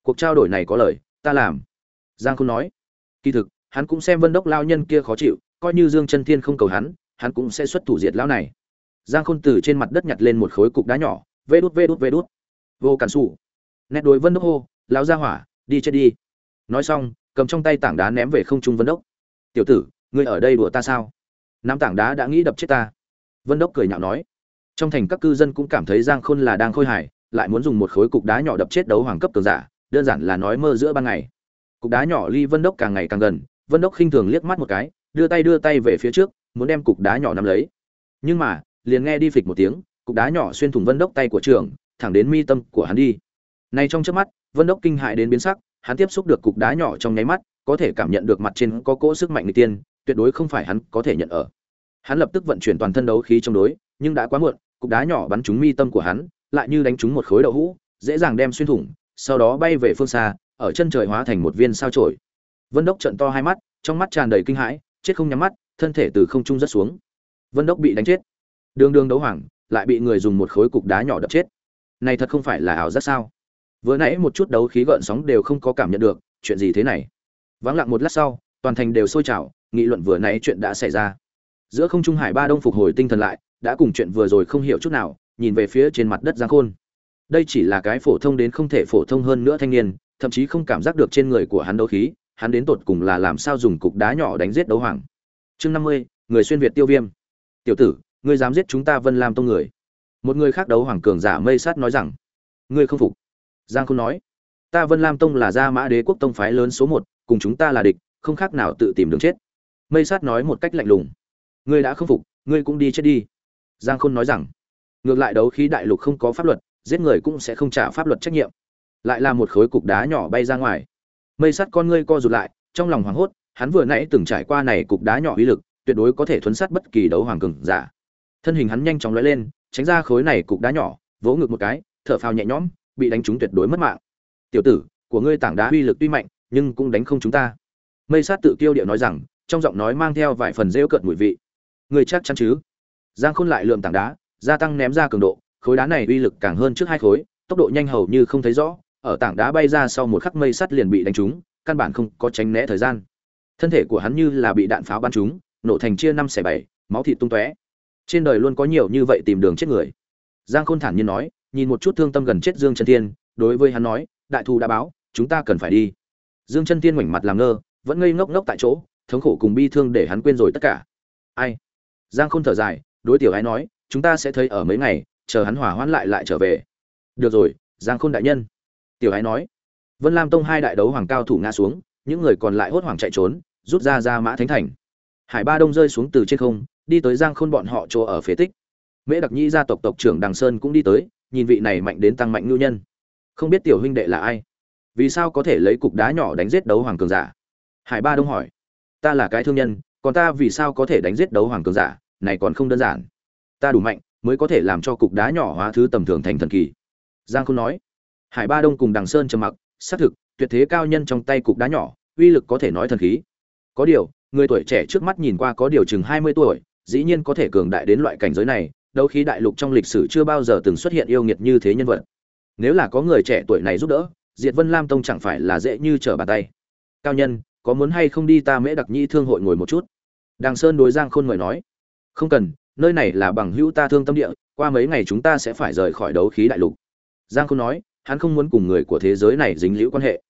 Cuộc trao đổi này có lời, ta làm. Giang khôn nói. Kỳ thực, hắn cũng xem vân đốc lao nhân kia khó chịu, coi như dương chân thiên không cầu hắn hắn cũng sẽ xuất thủ diệt lão này giang khôn từ trên mặt đất nhặt lên một khối cục đá nhỏ, vê đút vê đút vê đút. Vô cản xù. Nét đối vân đốc hô, lão ra hỏa, đi chết đi. Nói xong, cầm trong tay tảng đá ném về không trung vân đốc. Tiểu tử, ngươi ở đây đùa ta sao? Nam tảng đá đã nghĩ đập chết ta. Vân đốc cười nhạo nói. Trong thành các cư dân cũng cảm thấy giang khôn là đang khôi hài, lại muốn dùng một khối cục đá nhỏ đập chết đấu hoàng cấp cường giả, đơn giản là nói mơ giữa ban ngày. Cục đá nhỏ ly vân đốc càng ngày càng gần, vân đốc khinh thường liếc mắt một cái, đưa tay đưa tay về phía trước, muốn đem cục đá nhỏ nắm lấy. Nhưng mà liền nghe đi phịch một tiếng, cục đá nhỏ xuyên thủng vân đốc tay của trường thẳng đến mi tâm của hắn đi. Nay trong trước mắt, vân đốc kinh hại đến biến sắc, hắn tiếp xúc được cục đá nhỏ trong nháy mắt, có thể cảm nhận được mặt trên có cỗ sức mạnh người tiên, tuyệt đối không phải hắn có thể nhận ở. Hắn lập tức vận chuyển toàn thân đấu khí chống đối, nhưng đã quá muộn, cục đá nhỏ bắn trúng mi tâm của hắn, lại như đánh trúng một khối đậu hũ, dễ dàng đem xuyên thủng, sau đó bay về phương xa, ở chân trời hóa thành một viên sao chổi. Vân đốc trận to hai mắt, trong mắt tràn đầy kinh hãi, chết không nhắm mắt, thân thể từ không trung rất xuống. Vân đốc bị đánh chết đường đường đấu hoàng, lại bị người dùng một khối cục đá nhỏ đập chết. Này thật không phải là ảo giác sao? Vừa nãy một chút đấu khí gợn sóng đều không có cảm nhận được, chuyện gì thế này? Vắng lặng một lát sau, toàn thành đều sôi trào, nghị luận vừa nãy chuyện đã xảy ra. Giữa không trung hải ba đông phục hồi tinh thần lại, đã cùng chuyện vừa rồi không hiểu chút nào, nhìn về phía trên mặt đất giang khôn. Đây chỉ là cái phổ thông đến không thể phổ thông hơn nữa thanh niên, thậm chí không cảm giác được trên người của hắn đấu khí, hắn đến tột cùng là làm sao dùng cục đá nhỏ đánh giết đấu hoàng. Chương năm mươi, người xuyên việt tiêu viêm. Tiểu tử ngươi dám giết chúng ta vân lam tông người. Một người khác đấu hoàng cường giả mây sát nói rằng, ngươi không phục. Giang không nói, ta vân lam tông là gia mã đế quốc tông phái lớn số một, cùng chúng ta là địch, không khác nào tự tìm đường chết. Mây sát nói một cách lạnh lùng, ngươi đã không phục, ngươi cũng đi chết đi. Giang khôn nói rằng, ngược lại đấu khí đại lục không có pháp luật, giết người cũng sẽ không trả pháp luật trách nhiệm. Lại là một khối cục đá nhỏ bay ra ngoài. Mây sắt con ngươi co rụt lại, trong lòng hoảng hốt, hắn vừa nãy từng trải qua này cục đá nhỏ uy lực, tuyệt đối có thể thuấn sát bất kỳ đấu hoàng cường giả thân hình hắn nhanh chóng lóe lên, tránh ra khối này cục đá nhỏ, vỗ ngực một cái, thở phào nhẹ nhõm, bị đánh trúng tuyệt đối mất mạng. Tiểu tử, của ngươi tảng đá uy lực tuy mạnh, nhưng cũng đánh không chúng ta. Mây sát tự kiêu điệu nói rằng, trong giọng nói mang theo vài phần rêu cợt mùi vị. Ngươi chắc chắn chứ? Giang khôn lại lượm tảng đá, gia tăng ném ra cường độ, khối đá này uy lực càng hơn trước hai khối, tốc độ nhanh hầu như không thấy rõ, ở tảng đá bay ra sau một khắc mây sắt liền bị đánh trúng, căn bản không có tránh né thời gian. Thân thể của hắn như là bị đạn pháo bắn trúng, nổ thành chia năm xẻ bảy, máu thịt tung tóe trên đời luôn có nhiều như vậy tìm đường chết người. Giang khôn thản nhiên nói, nhìn một chút thương tâm gần chết dương chân thiên, đối với hắn nói, đại thù đã báo, chúng ta cần phải đi. Dương chân thiên ngoảnh mặt làm ngơ, vẫn ngây ngốc ngốc tại chỗ, thống khổ cùng bi thương để hắn quên rồi tất cả. Ai? Giang khôn thở dài, đối tiểu ái nói, chúng ta sẽ thấy ở mấy ngày, chờ hắn hỏa hoãn lại lại trở về. Được rồi, giang khôn đại nhân. Tiểu ái nói. Vân lam tông hai đại đấu hoàng cao thủ ngã xuống, những người còn lại hốt hoảng chạy trốn, rút ra ra mã thánh thành. Hải ba đông rơi xuống từ trên không đi tới giang khôn bọn họ chỗ ở phế tích. Mễ đặc Nhi gia tộc tộc trưởng đằng sơn cũng đi tới, nhìn vị này mạnh đến tăng mạnh ngưu nhân. Không biết tiểu huynh đệ là ai? Vì sao có thể lấy cục đá nhỏ đánh giết đấu hoàng cường giả? Hải ba đông hỏi. Ta là cái thương nhân, còn ta vì sao có thể đánh giết đấu hoàng cường giả? Này còn không đơn giản. Ta đủ mạnh, mới có thể làm cho cục đá nhỏ hóa thứ tầm thường thành thần kỳ. Giang khôn nói. Hải ba đông cùng đằng sơn trầm mặc, xác thực, tuyệt thế cao nhân trong tay cục đá nhỏ, uy lực có thể nói thần khí. Có điều, người tuổi trẻ trước mắt nhìn qua có điều chừng hai mươi tuổi dĩ nhiên có thể cường đại đến loại cảnh giới này, đấu khí đại lục trong lịch sử chưa bao giờ từng xuất hiện yêu nghiệt như thế nhân vật. Nếu là có người trẻ tuổi này giúp đỡ, diệt vân lam tông chẳng phải là dễ như trở bàn tay. Cao nhân, có muốn hay không đi ta mễ đặc nhi thương hội ngồi một chút? Đàng sơn đối giang khôn người nói. Không cần, nơi này là bằng hữu ta thương tâm địa, qua mấy ngày chúng ta sẽ phải rời khỏi đấu khí đại lục. Giang khôn nói, hắn không muốn cùng người của thế giới này dính liễu quan hệ.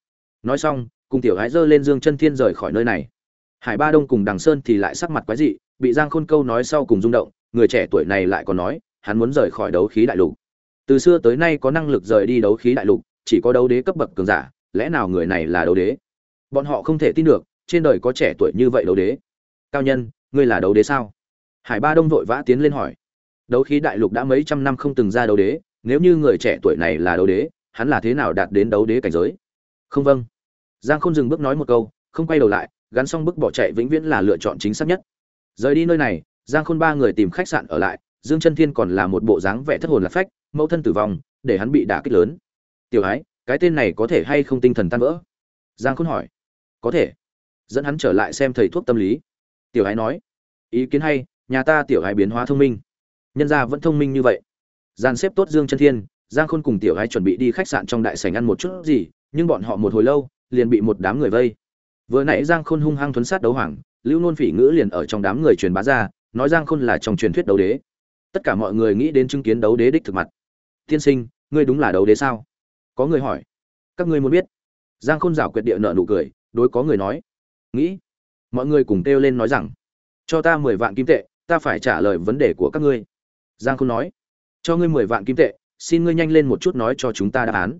Nói xong, cùng tiểu gái dơ lên dương chân thiên rời khỏi nơi này hải ba đông cùng đằng sơn thì lại sắc mặt quái dị, bị giang khôn câu nói sau cùng rung động, người trẻ tuổi này lại còn nói, hắn muốn rời khỏi đấu khí đại lục. Từ xưa tới nay có năng lực rời đi đấu khí đại lục, chỉ có đấu đế cấp bậc cường giả, lẽ nào người này là đấu đế? Bọn họ không thể tin được, trên đời có trẻ tuổi như vậy đấu đế. Cao nhân, ngươi là đấu đế sao? Hải ba đông vội vã tiến lên hỏi. Đấu khí đại lục đã mấy trăm năm không từng ra đấu đế, nếu như người trẻ tuổi này là đấu đế, hắn là thế nào đạt đến đấu đế cảnh giới? Không vâng. Giang không dừng bước nói một câu, không quay đầu lại gắn xong bức bỏ chạy vĩnh viễn là lựa chọn chính xác nhất. Rời đi nơi này, giang khôn ba người tìm khách sạn ở lại, dương chân thiên còn là một bộ dáng vẻ thất hồn lạc phách, mẫu thân tử vong, để hắn bị đả kích lớn. Tiểu ái, cái tên này có thể hay không tinh thần tan vỡ? Giang khôn hỏi. Có thể. Dẫn hắn trở lại xem thầy thuốc tâm lý. Tiểu ái nói. Ý kiến hay, nhà ta tiểu ái biến hóa thông minh. Nhân gia vẫn thông minh như vậy. Gian xếp tốt dương chân thiên, giang khôn cùng tiểu ái chuẩn bị đi khách sạn trong đại sảnh ăn một chút gì, nhưng bọn họ một hồi lâu, liền bị một đám người vây vừa nãy giang khôn hung hăng thuấn sát đấu hoàng, lưu nôn phỉ ngữ liền ở trong đám người truyền bá ra, nói giang khôn là trong truyền thuyết đấu đế. Tất cả mọi người nghĩ đến chứng kiến đấu đế đích thực mặt. Tiên sinh, ngươi đúng là đấu đế sao? Có người hỏi. Các ngươi muốn biết. Giang khôn rảo quyệt địa nợ nụ cười, đối có người nói. Nghĩ. Mọi người cùng kêu lên nói rằng, cho ta mười vạn kim tệ, ta phải trả lời vấn đề của các ngươi. Giang khôn nói. Cho ngươi mười vạn kim tệ, xin ngươi nhanh lên một chút nói cho chúng ta đáp án.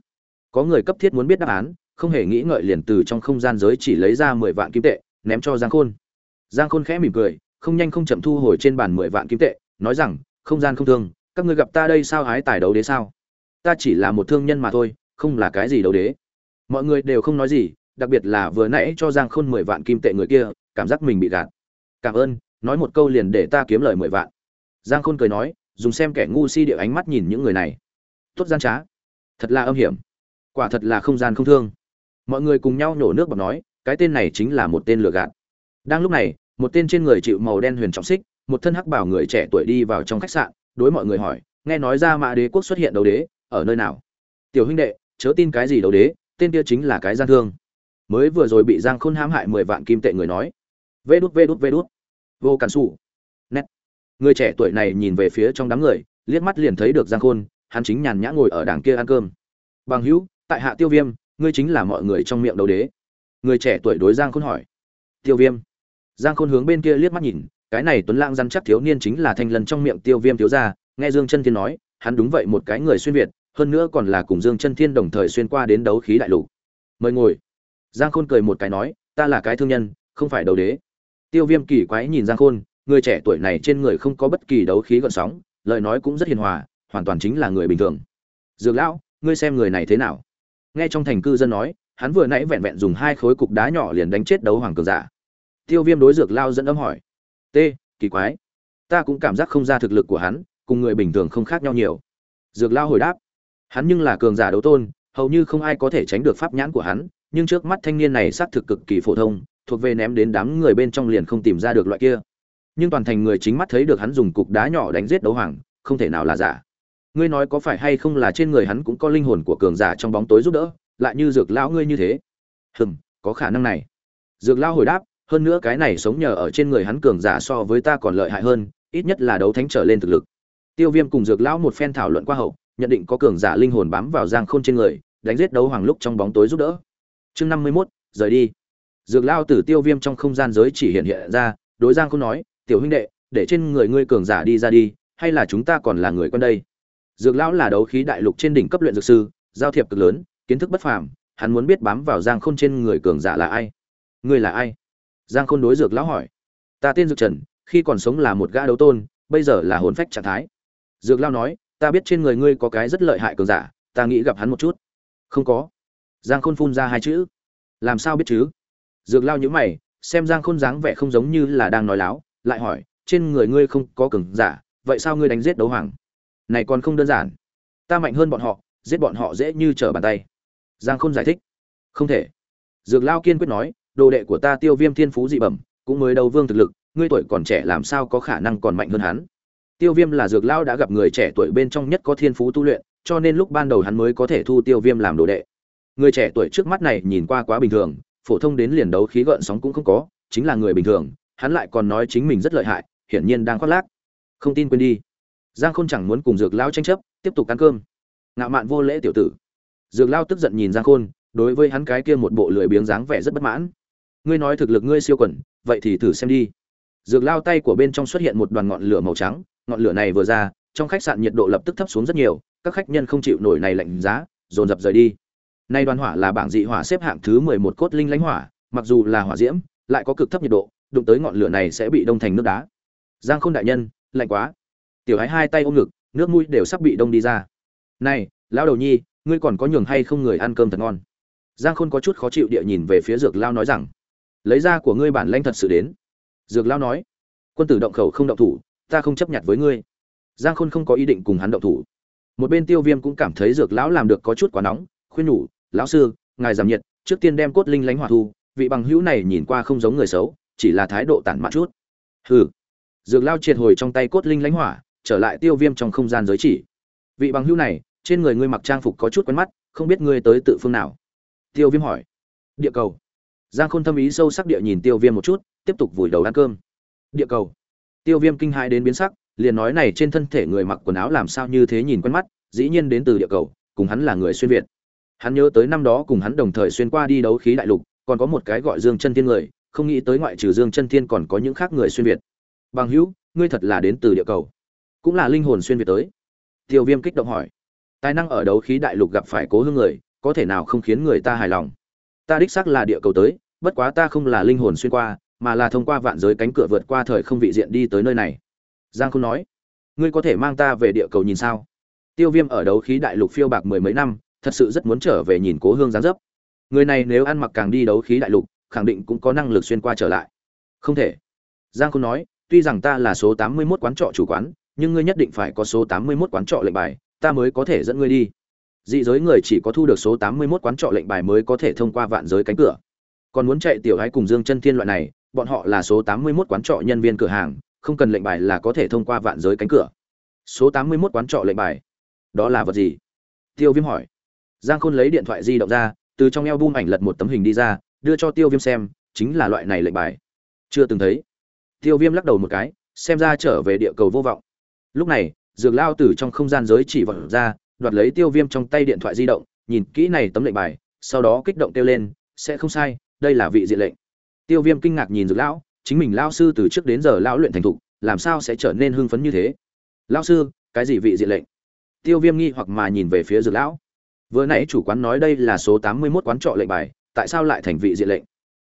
Có người cấp thiết muốn biết đáp án không hề nghĩ ngợi liền từ trong không gian giới chỉ lấy ra mười vạn kim tệ, ném cho giang khôn. Giang khôn khẽ mỉm cười, không nhanh không chậm thu hồi trên bàn mười vạn kim tệ, nói rằng, không gian không thương, các ngươi gặp ta đây sao hái tài đấu đế sao? Ta chỉ là một thương nhân mà thôi, không là cái gì đấu đế. Mọi người đều không nói gì, đặc biệt là vừa nãy cho giang khôn mười vạn kim tệ người kia, cảm giác mình bị gạt. Cảm ơn, nói một câu liền để ta kiếm lời mười vạn. Giang khôn cười nói, dùng xem kẻ ngu si địa ánh mắt nhìn những người này. Tốt gian trá, thật là âm hiểm, quả thật là không gian không thương mọi người cùng nhau nhổ nước bọt nói, cái tên này chính là một tên lừa gạt. Đang lúc này, một tên trên người chịu màu đen huyền trọng xích, một thân hắc bảo người trẻ tuổi đi vào trong khách sạn, đối mọi người hỏi, nghe nói ra mã đế quốc xuất hiện đấu đế, ở nơi nào? Tiểu huynh đệ, chớ tin cái gì đấu đế, tên kia chính là cái gian thương. Mới vừa rồi bị giang khôn hãm hại mười vạn kim tệ người nói. Vê đút vê đút vê đút. Vô cản xù. Nét. Người trẻ tuổi này nhìn về phía trong đám người, liếc mắt liền thấy được giang khôn, hắn chính nhàn nhã ngồi ở đảng kia ăn cơm. Bằng hữu, tại hạ tiêu viêm ngươi chính là mọi người trong miệng đấu đế. Người trẻ tuổi đối giang khôn hỏi. Tiêu viêm. Giang khôn hướng bên kia liếc mắt nhìn, cái này tuấn lãng răn chắc thiếu niên chính là thanh lần trong miệng tiêu viêm thiếu gia, nghe dương chân thiên nói, hắn đúng vậy một cái người xuyên việt, hơn nữa còn là cùng dương chân thiên đồng thời xuyên qua đến đấu khí đại lục. Mời ngồi. Giang khôn cười một cái nói, ta là cái thương nhân, không phải đấu đế. Tiêu viêm kỳ quái nhìn giang khôn, người trẻ tuổi này trên người không có bất kỳ đấu khí gợn sóng, lời nói cũng rất hiền hòa, hoàn toàn chính là người bình thường. Dược lão, ngươi xem người này thế nào? Nghe trong thành cư dân nói, hắn vừa nãy vẹn vẹn dùng hai khối cục đá nhỏ liền đánh chết đấu hoàng cường giả. Tiêu viêm đối dược lao dẫn âm hỏi. T, kỳ quái. Ta cũng cảm giác không ra thực lực của hắn, cùng người bình thường không khác nhau nhiều. Dược lao hồi đáp. Hắn nhưng là cường giả đấu tôn, hầu như không ai có thể tránh được pháp nhãn của hắn, nhưng trước mắt thanh niên này xác thực cực kỳ phổ thông, thuộc về ném đến đám người bên trong liền không tìm ra được loại kia. Nhưng toàn thành người chính mắt thấy được hắn dùng cục đá nhỏ đánh giết đấu hoàng, không thể nào là giả ngươi nói có phải hay không là trên người hắn cũng có linh hồn của cường giả trong bóng tối giúp đỡ, lại như dược lão ngươi như thế? Hừm, có khả năng này. Dược lão hồi đáp, hơn nữa cái này sống nhờ ở trên người hắn cường giả so với ta còn lợi hại hơn, ít nhất là đấu thánh trở lên thực lực. Tiêu viêm cùng dược lão một phen thảo luận qua hậu, nhận định có cường giả linh hồn bám vào giang khôn trên người, đánh giết đấu hoàng lúc trong bóng tối giúp đỡ. Chương năm mươi mốt, rời đi. Dược lao từ tiêu viêm trong không gian giới chỉ hiện hiện ra, đối giang khôn nói, tiểu huynh đệ, để trên người ngươi cường giả đi ra đi, hay là chúng ta còn là người quân đây? Dược lão là đấu khí đại lục trên đỉnh cấp luyện dược sư, giao thiệp cực lớn, kiến thức bất phàm, hắn muốn biết bám vào giang khôn trên người cường giả là ai. Ngươi là ai? Giang khôn đối dược lão hỏi. Ta tên dược trần, khi còn sống là một gã đấu tôn, bây giờ là hồn phách trạng thái. Dược Lão nói, ta biết trên người ngươi có cái rất lợi hại cường giả, ta nghĩ gặp hắn một chút. Không có. Giang khôn phun ra hai chữ. Làm sao biết chứ? Dược lao nhữ mày, xem giang khôn dáng vẻ không giống như là đang nói láo, lại hỏi, trên người ngươi không có cường giả, vậy sao ngươi đánh giết đấu hoàng? Này còn không đơn giản. Ta mạnh hơn bọn họ, giết bọn họ dễ như trở bàn tay. Giang không giải thích. Không thể. Dược lao kiên quyết nói, đồ đệ của ta tiêu viêm thiên phú dị bẩm, cũng mới đầu vương thực lực, ngươi tuổi còn trẻ làm sao có khả năng còn mạnh hơn hắn? Tiêu viêm là dược lao đã gặp người trẻ tuổi bên trong nhất có thiên phú tu luyện, cho nên lúc ban đầu hắn mới có thể thu tiêu viêm làm đồ đệ. Người trẻ tuổi trước mắt này nhìn qua quá bình thường, phổ thông đến liền đấu khí gợn sóng cũng không có, chính là người bình thường, hắn lại còn nói chính mình rất lợi hại, hiển nhiên đang khoác lác. Không tin quên đi giang khôn chẳng muốn cùng dược lao tranh chấp, tiếp tục ăn cơm. Ngạo mạn vô lễ tiểu tử. Dược lao tức giận nhìn giang khôn, đối với hắn cái kia một bộ lười biếng dáng vẻ rất bất mãn. Ngươi nói thực lực ngươi siêu quẩn, vậy thì thử xem đi. Dược lao tay của bên trong xuất hiện một đoàn ngọn lửa màu trắng, ngọn lửa này vừa ra, trong khách sạn nhiệt độ lập tức thấp xuống rất nhiều, các khách nhân không chịu nổi này lạnh giá, dồn dập rời đi. Nay đoàn hỏa là bảng dị hỏa xếp hạng thứ mười một cốt linh lãnh hỏa, mặc dù là hỏa diễm, lại có cực thấp nhiệt độ, đụng tới ngọn lửa này sẽ bị đông thành nước đá. Giang khôn đại nhân, lạnh quá tiểu hái hai tay ôm ngực, nước mũi đều sắp bị đông đi ra. Này, lão đầu nhi, ngươi còn có nhường hay không người ăn cơm thật ngon? Giang khôn có chút khó chịu địa nhìn về phía dược lao nói rằng, lấy ra của ngươi bản lãnh thật sự đến. Dược lao nói, quân tử động khẩu không động thủ, ta không chấp nhận với ngươi. Giang khôn không có ý định cùng hắn động thủ. Một bên tiêu viêm cũng cảm thấy dược lão làm được có chút quá nóng, khuyên nhủ, lão sư, ngài giảm nhiệt, trước tiên đem cốt linh lánh hỏa thu, vị bằng hữu này nhìn qua không giống người xấu, chỉ là thái độ tản mạn chút. Hừ. Dược lao triệt hồi trong tay cốt linh lánh hỏa trở lại tiêu viêm trong không gian giới chỉ. Vị bằng hữu này, trên người ngươi mặc trang phục có chút quen mắt, không biết ngươi tới tự phương nào. Tiêu viêm hỏi. Địa cầu. Giang khôn thâm ý sâu sắc địa nhìn tiêu viêm một chút, tiếp tục vùi đầu ăn cơm. Địa cầu. Tiêu viêm kinh hãi đến biến sắc, liền nói này trên thân thể người mặc quần áo làm sao như thế nhìn quen mắt, dĩ nhiên đến từ địa cầu, cùng hắn là người xuyên việt. Hắn nhớ tới năm đó cùng hắn đồng thời xuyên qua đi đấu khí đại lục, còn có một cái gọi dương chân thiên người, không nghĩ tới ngoại trừ dương chân thiên còn có những khác người xuyên việt. Bằng hữu, ngươi thật là đến từ địa cầu cũng là linh hồn xuyên việt tới. Tiêu viêm kích động hỏi, tài năng ở đấu khí đại lục gặp phải cố hương người, có thể nào không khiến người ta hài lòng? Ta đích xác là địa cầu tới, bất quá ta không là linh hồn xuyên qua, mà là thông qua vạn giới cánh cửa vượt qua thời không vị diện đi tới nơi này. Giang không nói, ngươi có thể mang ta về địa cầu nhìn sao? Tiêu viêm ở đấu khí đại lục phiêu bạc mười mấy năm, thật sự rất muốn trở về nhìn cố hương giáng dấp. Người này nếu ăn mặc càng đi đấu khí đại lục, khẳng định cũng có năng lực xuyên qua trở lại. Không thể. Giang không nói, tuy rằng ta là số tám mươi 81 quán trọ chủ quán nhưng ngươi nhất định phải có số tám mươi 81 quán trọ lệnh bài, ta mới có thể dẫn ngươi đi. Dị giới người chỉ có thu được số tám mươi 81 quán trọ lệnh bài mới có thể thông qua vạn giới cánh cửa. Còn muốn chạy tiểu hái cùng dương chân thiên loại này, bọn họ là số tám mươi 81 quán trọ nhân viên cửa hàng, không cần lệnh bài là có thể thông qua vạn giới cánh cửa. Số tám mươi 81 quán trọ lệnh bài, đó là vật gì? Tiêu viêm hỏi. Giang khôn lấy điện thoại di động ra, từ trong eo bung ảnh lật một tấm hình đi ra, đưa cho tiêu viêm xem, chính là loại này lệnh bài. Chưa từng thấy. Tiêu viêm lắc đầu một cái, xem ra trở về địa cầu vô vọng lúc này, dược lao tử trong không gian giới chỉ vật ra, đoạt lấy tiêu viêm trong tay điện thoại di động, nhìn kỹ này tấm lệnh bài, sau đó kích động kêu lên, sẽ không sai, đây là vị diện lệnh. Tiêu viêm kinh ngạc nhìn dược lão, chính mình lao sư từ trước đến giờ lão luyện thành thục, làm sao sẽ trở nên hưng phấn như thế? Lao sư, cái gì vị diện lệnh? Tiêu viêm nghi hoặc mà nhìn về phía dược lão. Vừa nãy chủ quán nói đây là số tám mươi mốt quán trọ lệnh bài, tại sao lại thành vị diện lệnh?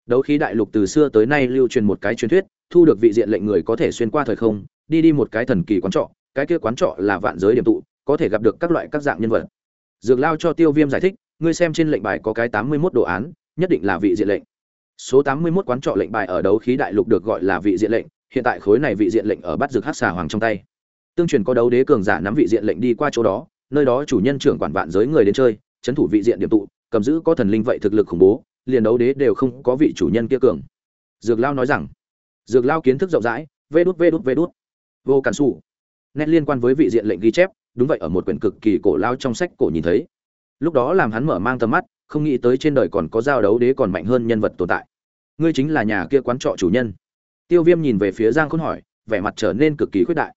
Đấu khí đại lục từ xưa tới nay lưu truyền một cái truyền thuyết, thu được vị diện lệnh người có thể xuyên qua thời không đi đi một cái thần kỳ quán trọ, cái kia quán trọ là vạn giới điểm tụ, có thể gặp được các loại các dạng nhân vật. Dược lao cho tiêu viêm giải thích, ngươi xem trên lệnh bài có cái tám mươi mốt đồ án, nhất định là vị diện lệnh. Số tám mươi mốt quán trọ lệnh bài ở đấu khí đại lục được gọi là vị diện lệnh, hiện tại khối này vị diện lệnh ở bắt dược hát xà hoàng trong tay. Tương truyền có đấu đế cường giả nắm vị diện lệnh đi qua chỗ đó, nơi đó chủ nhân trưởng quản vạn giới người đến chơi trấn thủ vị diện điểm tụ, cầm giữ có thần linh vậy thực lực khủng bố, liền đấu đế đều không có vị chủ nhân kia cường. Dược lao nói rằng, dược lao kiến thức rộng rãi, vê đút vê đút vê đút vô cản xù nét liên quan với vị diện lệnh ghi chép, đúng vậy, ở một quyển cực kỳ cổ lao trong sách cổ nhìn thấy. Lúc đó làm hắn mở mang tầm mắt, không nghĩ tới trên đời còn có giao đấu đế còn mạnh hơn nhân vật tồn tại. Ngươi chính là nhà kia quán trọ chủ nhân. Tiêu viêm nhìn về phía giang khôn hỏi, vẻ mặt trở nên cực kỳ khuyết đại.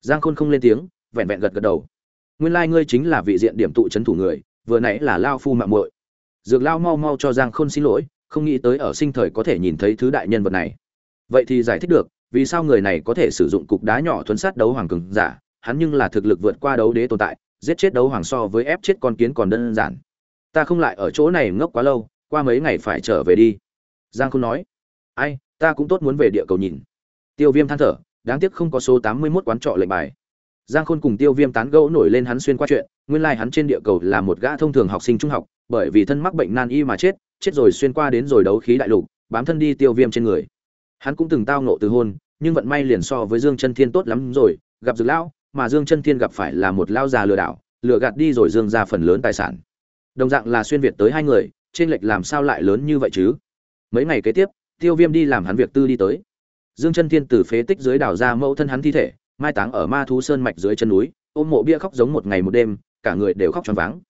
Giang khôn không lên tiếng, vẹn vẹn gật gật đầu. Nguyên lai ngươi chính là vị diện điểm tụ chấn thủ người, vừa nãy là lao phu mạng muội. Dược lao mau mau cho giang khôn xin lỗi, không nghĩ tới ở sinh thời có thể nhìn thấy thứ đại nhân vật này. Vậy thì giải thích được vì sao người này có thể sử dụng cục đá nhỏ thuấn sát đấu hoàng cường giả? Hắn nhưng là thực lực vượt qua đấu đế tồn tại, giết chết đấu hoàng so với ép chết con kiến còn đơn giản. Ta không lại ở chỗ này ngốc quá lâu, qua mấy ngày phải trở về đi. Giang khôn nói. Ai, ta cũng tốt muốn về địa cầu nhìn. Tiêu viêm than thở, đáng tiếc không có số tám mươi 81 quán trọ lệnh bài. Giang khôn cùng tiêu viêm tán gẫu nổi lên hắn xuyên qua chuyện, nguyên lai hắn trên địa cầu là một gã thông thường học sinh trung học, bởi vì thân mắc bệnh nan y mà chết chết rồi xuyên qua đến rồi đấu khí đại lục, bám thân đi tiêu viêm trên người hắn cũng từng tao nộ từ hôn, nhưng vận may liền so với dương chân thiên tốt lắm rồi, gặp dược lão, mà dương chân thiên gặp phải là một lao già lừa đảo, lừa gạt đi rồi dương ra phần lớn tài sản. Đồng dạng là xuyên việt tới hai người, trên lệch làm sao lại lớn như vậy chứ? Mấy ngày kế tiếp, tiêu viêm đi làm hắn việc tư đi tới. Dương chân thiên từ phế tích dưới đảo ra mẫu thân hắn thi thể, mai táng ở ma thú sơn mạch dưới chân núi, ôm mộ bia khóc giống một ngày một đêm, cả người đều khóc tròn váng.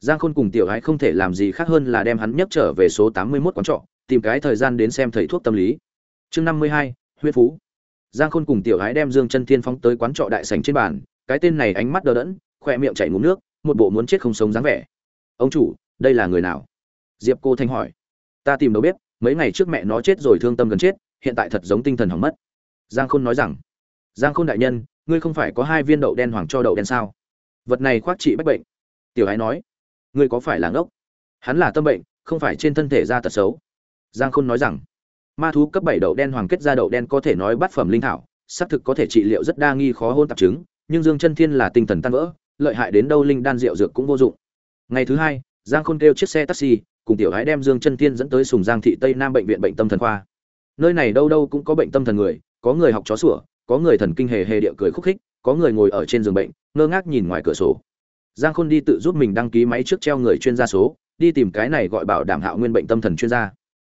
Giang khôn cùng tiểu ái không thể làm gì khác hơn là đem hắn nhấc trở về số tám mươi mốt quán trọ, tìm cái thời gian đến xem thầy thuốc tâm lý chương năm mươi hai huyết phú. Giang khôn cùng tiểu ái đem dương chân thiên phóng tới quán trọ đại sảnh trên bàn, cái tên này ánh mắt đờ đẫn khoe miệng chảy ngụm nước, một bộ muốn chết không sống dáng vẻ. Ông chủ, đây là người nào? Diệp cô thanh hỏi. Ta tìm đâu biết, mấy ngày trước mẹ nó chết rồi thương tâm gần chết, hiện tại thật giống tinh thần hỏng mất. Giang khôn nói rằng. Giang khôn đại nhân, ngươi không phải có hai viên đậu đen hoàng cho đậu đen sao? Vật này khoác trị bách bệnh. Tiểu ái nói. Ngươi có phải là ngốc? Hắn là tâm bệnh, không phải trên thân thể ra tật xấu. Giang khôn nói rằng ma thú cấp bảy đậu đen hoàng kết ra đậu đen có thể nói bát phẩm linh thảo, xác thực có thể trị liệu rất đa nghi khó hôn tạp chứng, nhưng dương chân thiên là tinh thần tan vỡ, lợi hại đến đâu linh đan rượu dược cũng vô dụng. Ngày thứ hai, giang khôn kêu chiếc xe taxi, cùng tiểu gái đem dương chân thiên dẫn tới sùng giang thị tây nam bệnh viện bệnh tâm thần khoa. Nơi này đâu đâu cũng có bệnh tâm thần người, có người học chó sủa, có người thần kinh hề hề địa cười khúc khích, có người ngồi ở trên giường bệnh, ngơ ngác nhìn ngoài cửa sổ. Giang khôn đi tự giúp mình đăng ký máy trước treo người chuyên gia số, đi tìm cái này gọi bảo đảm hạo nguyên bệnh tâm thần chuyên gia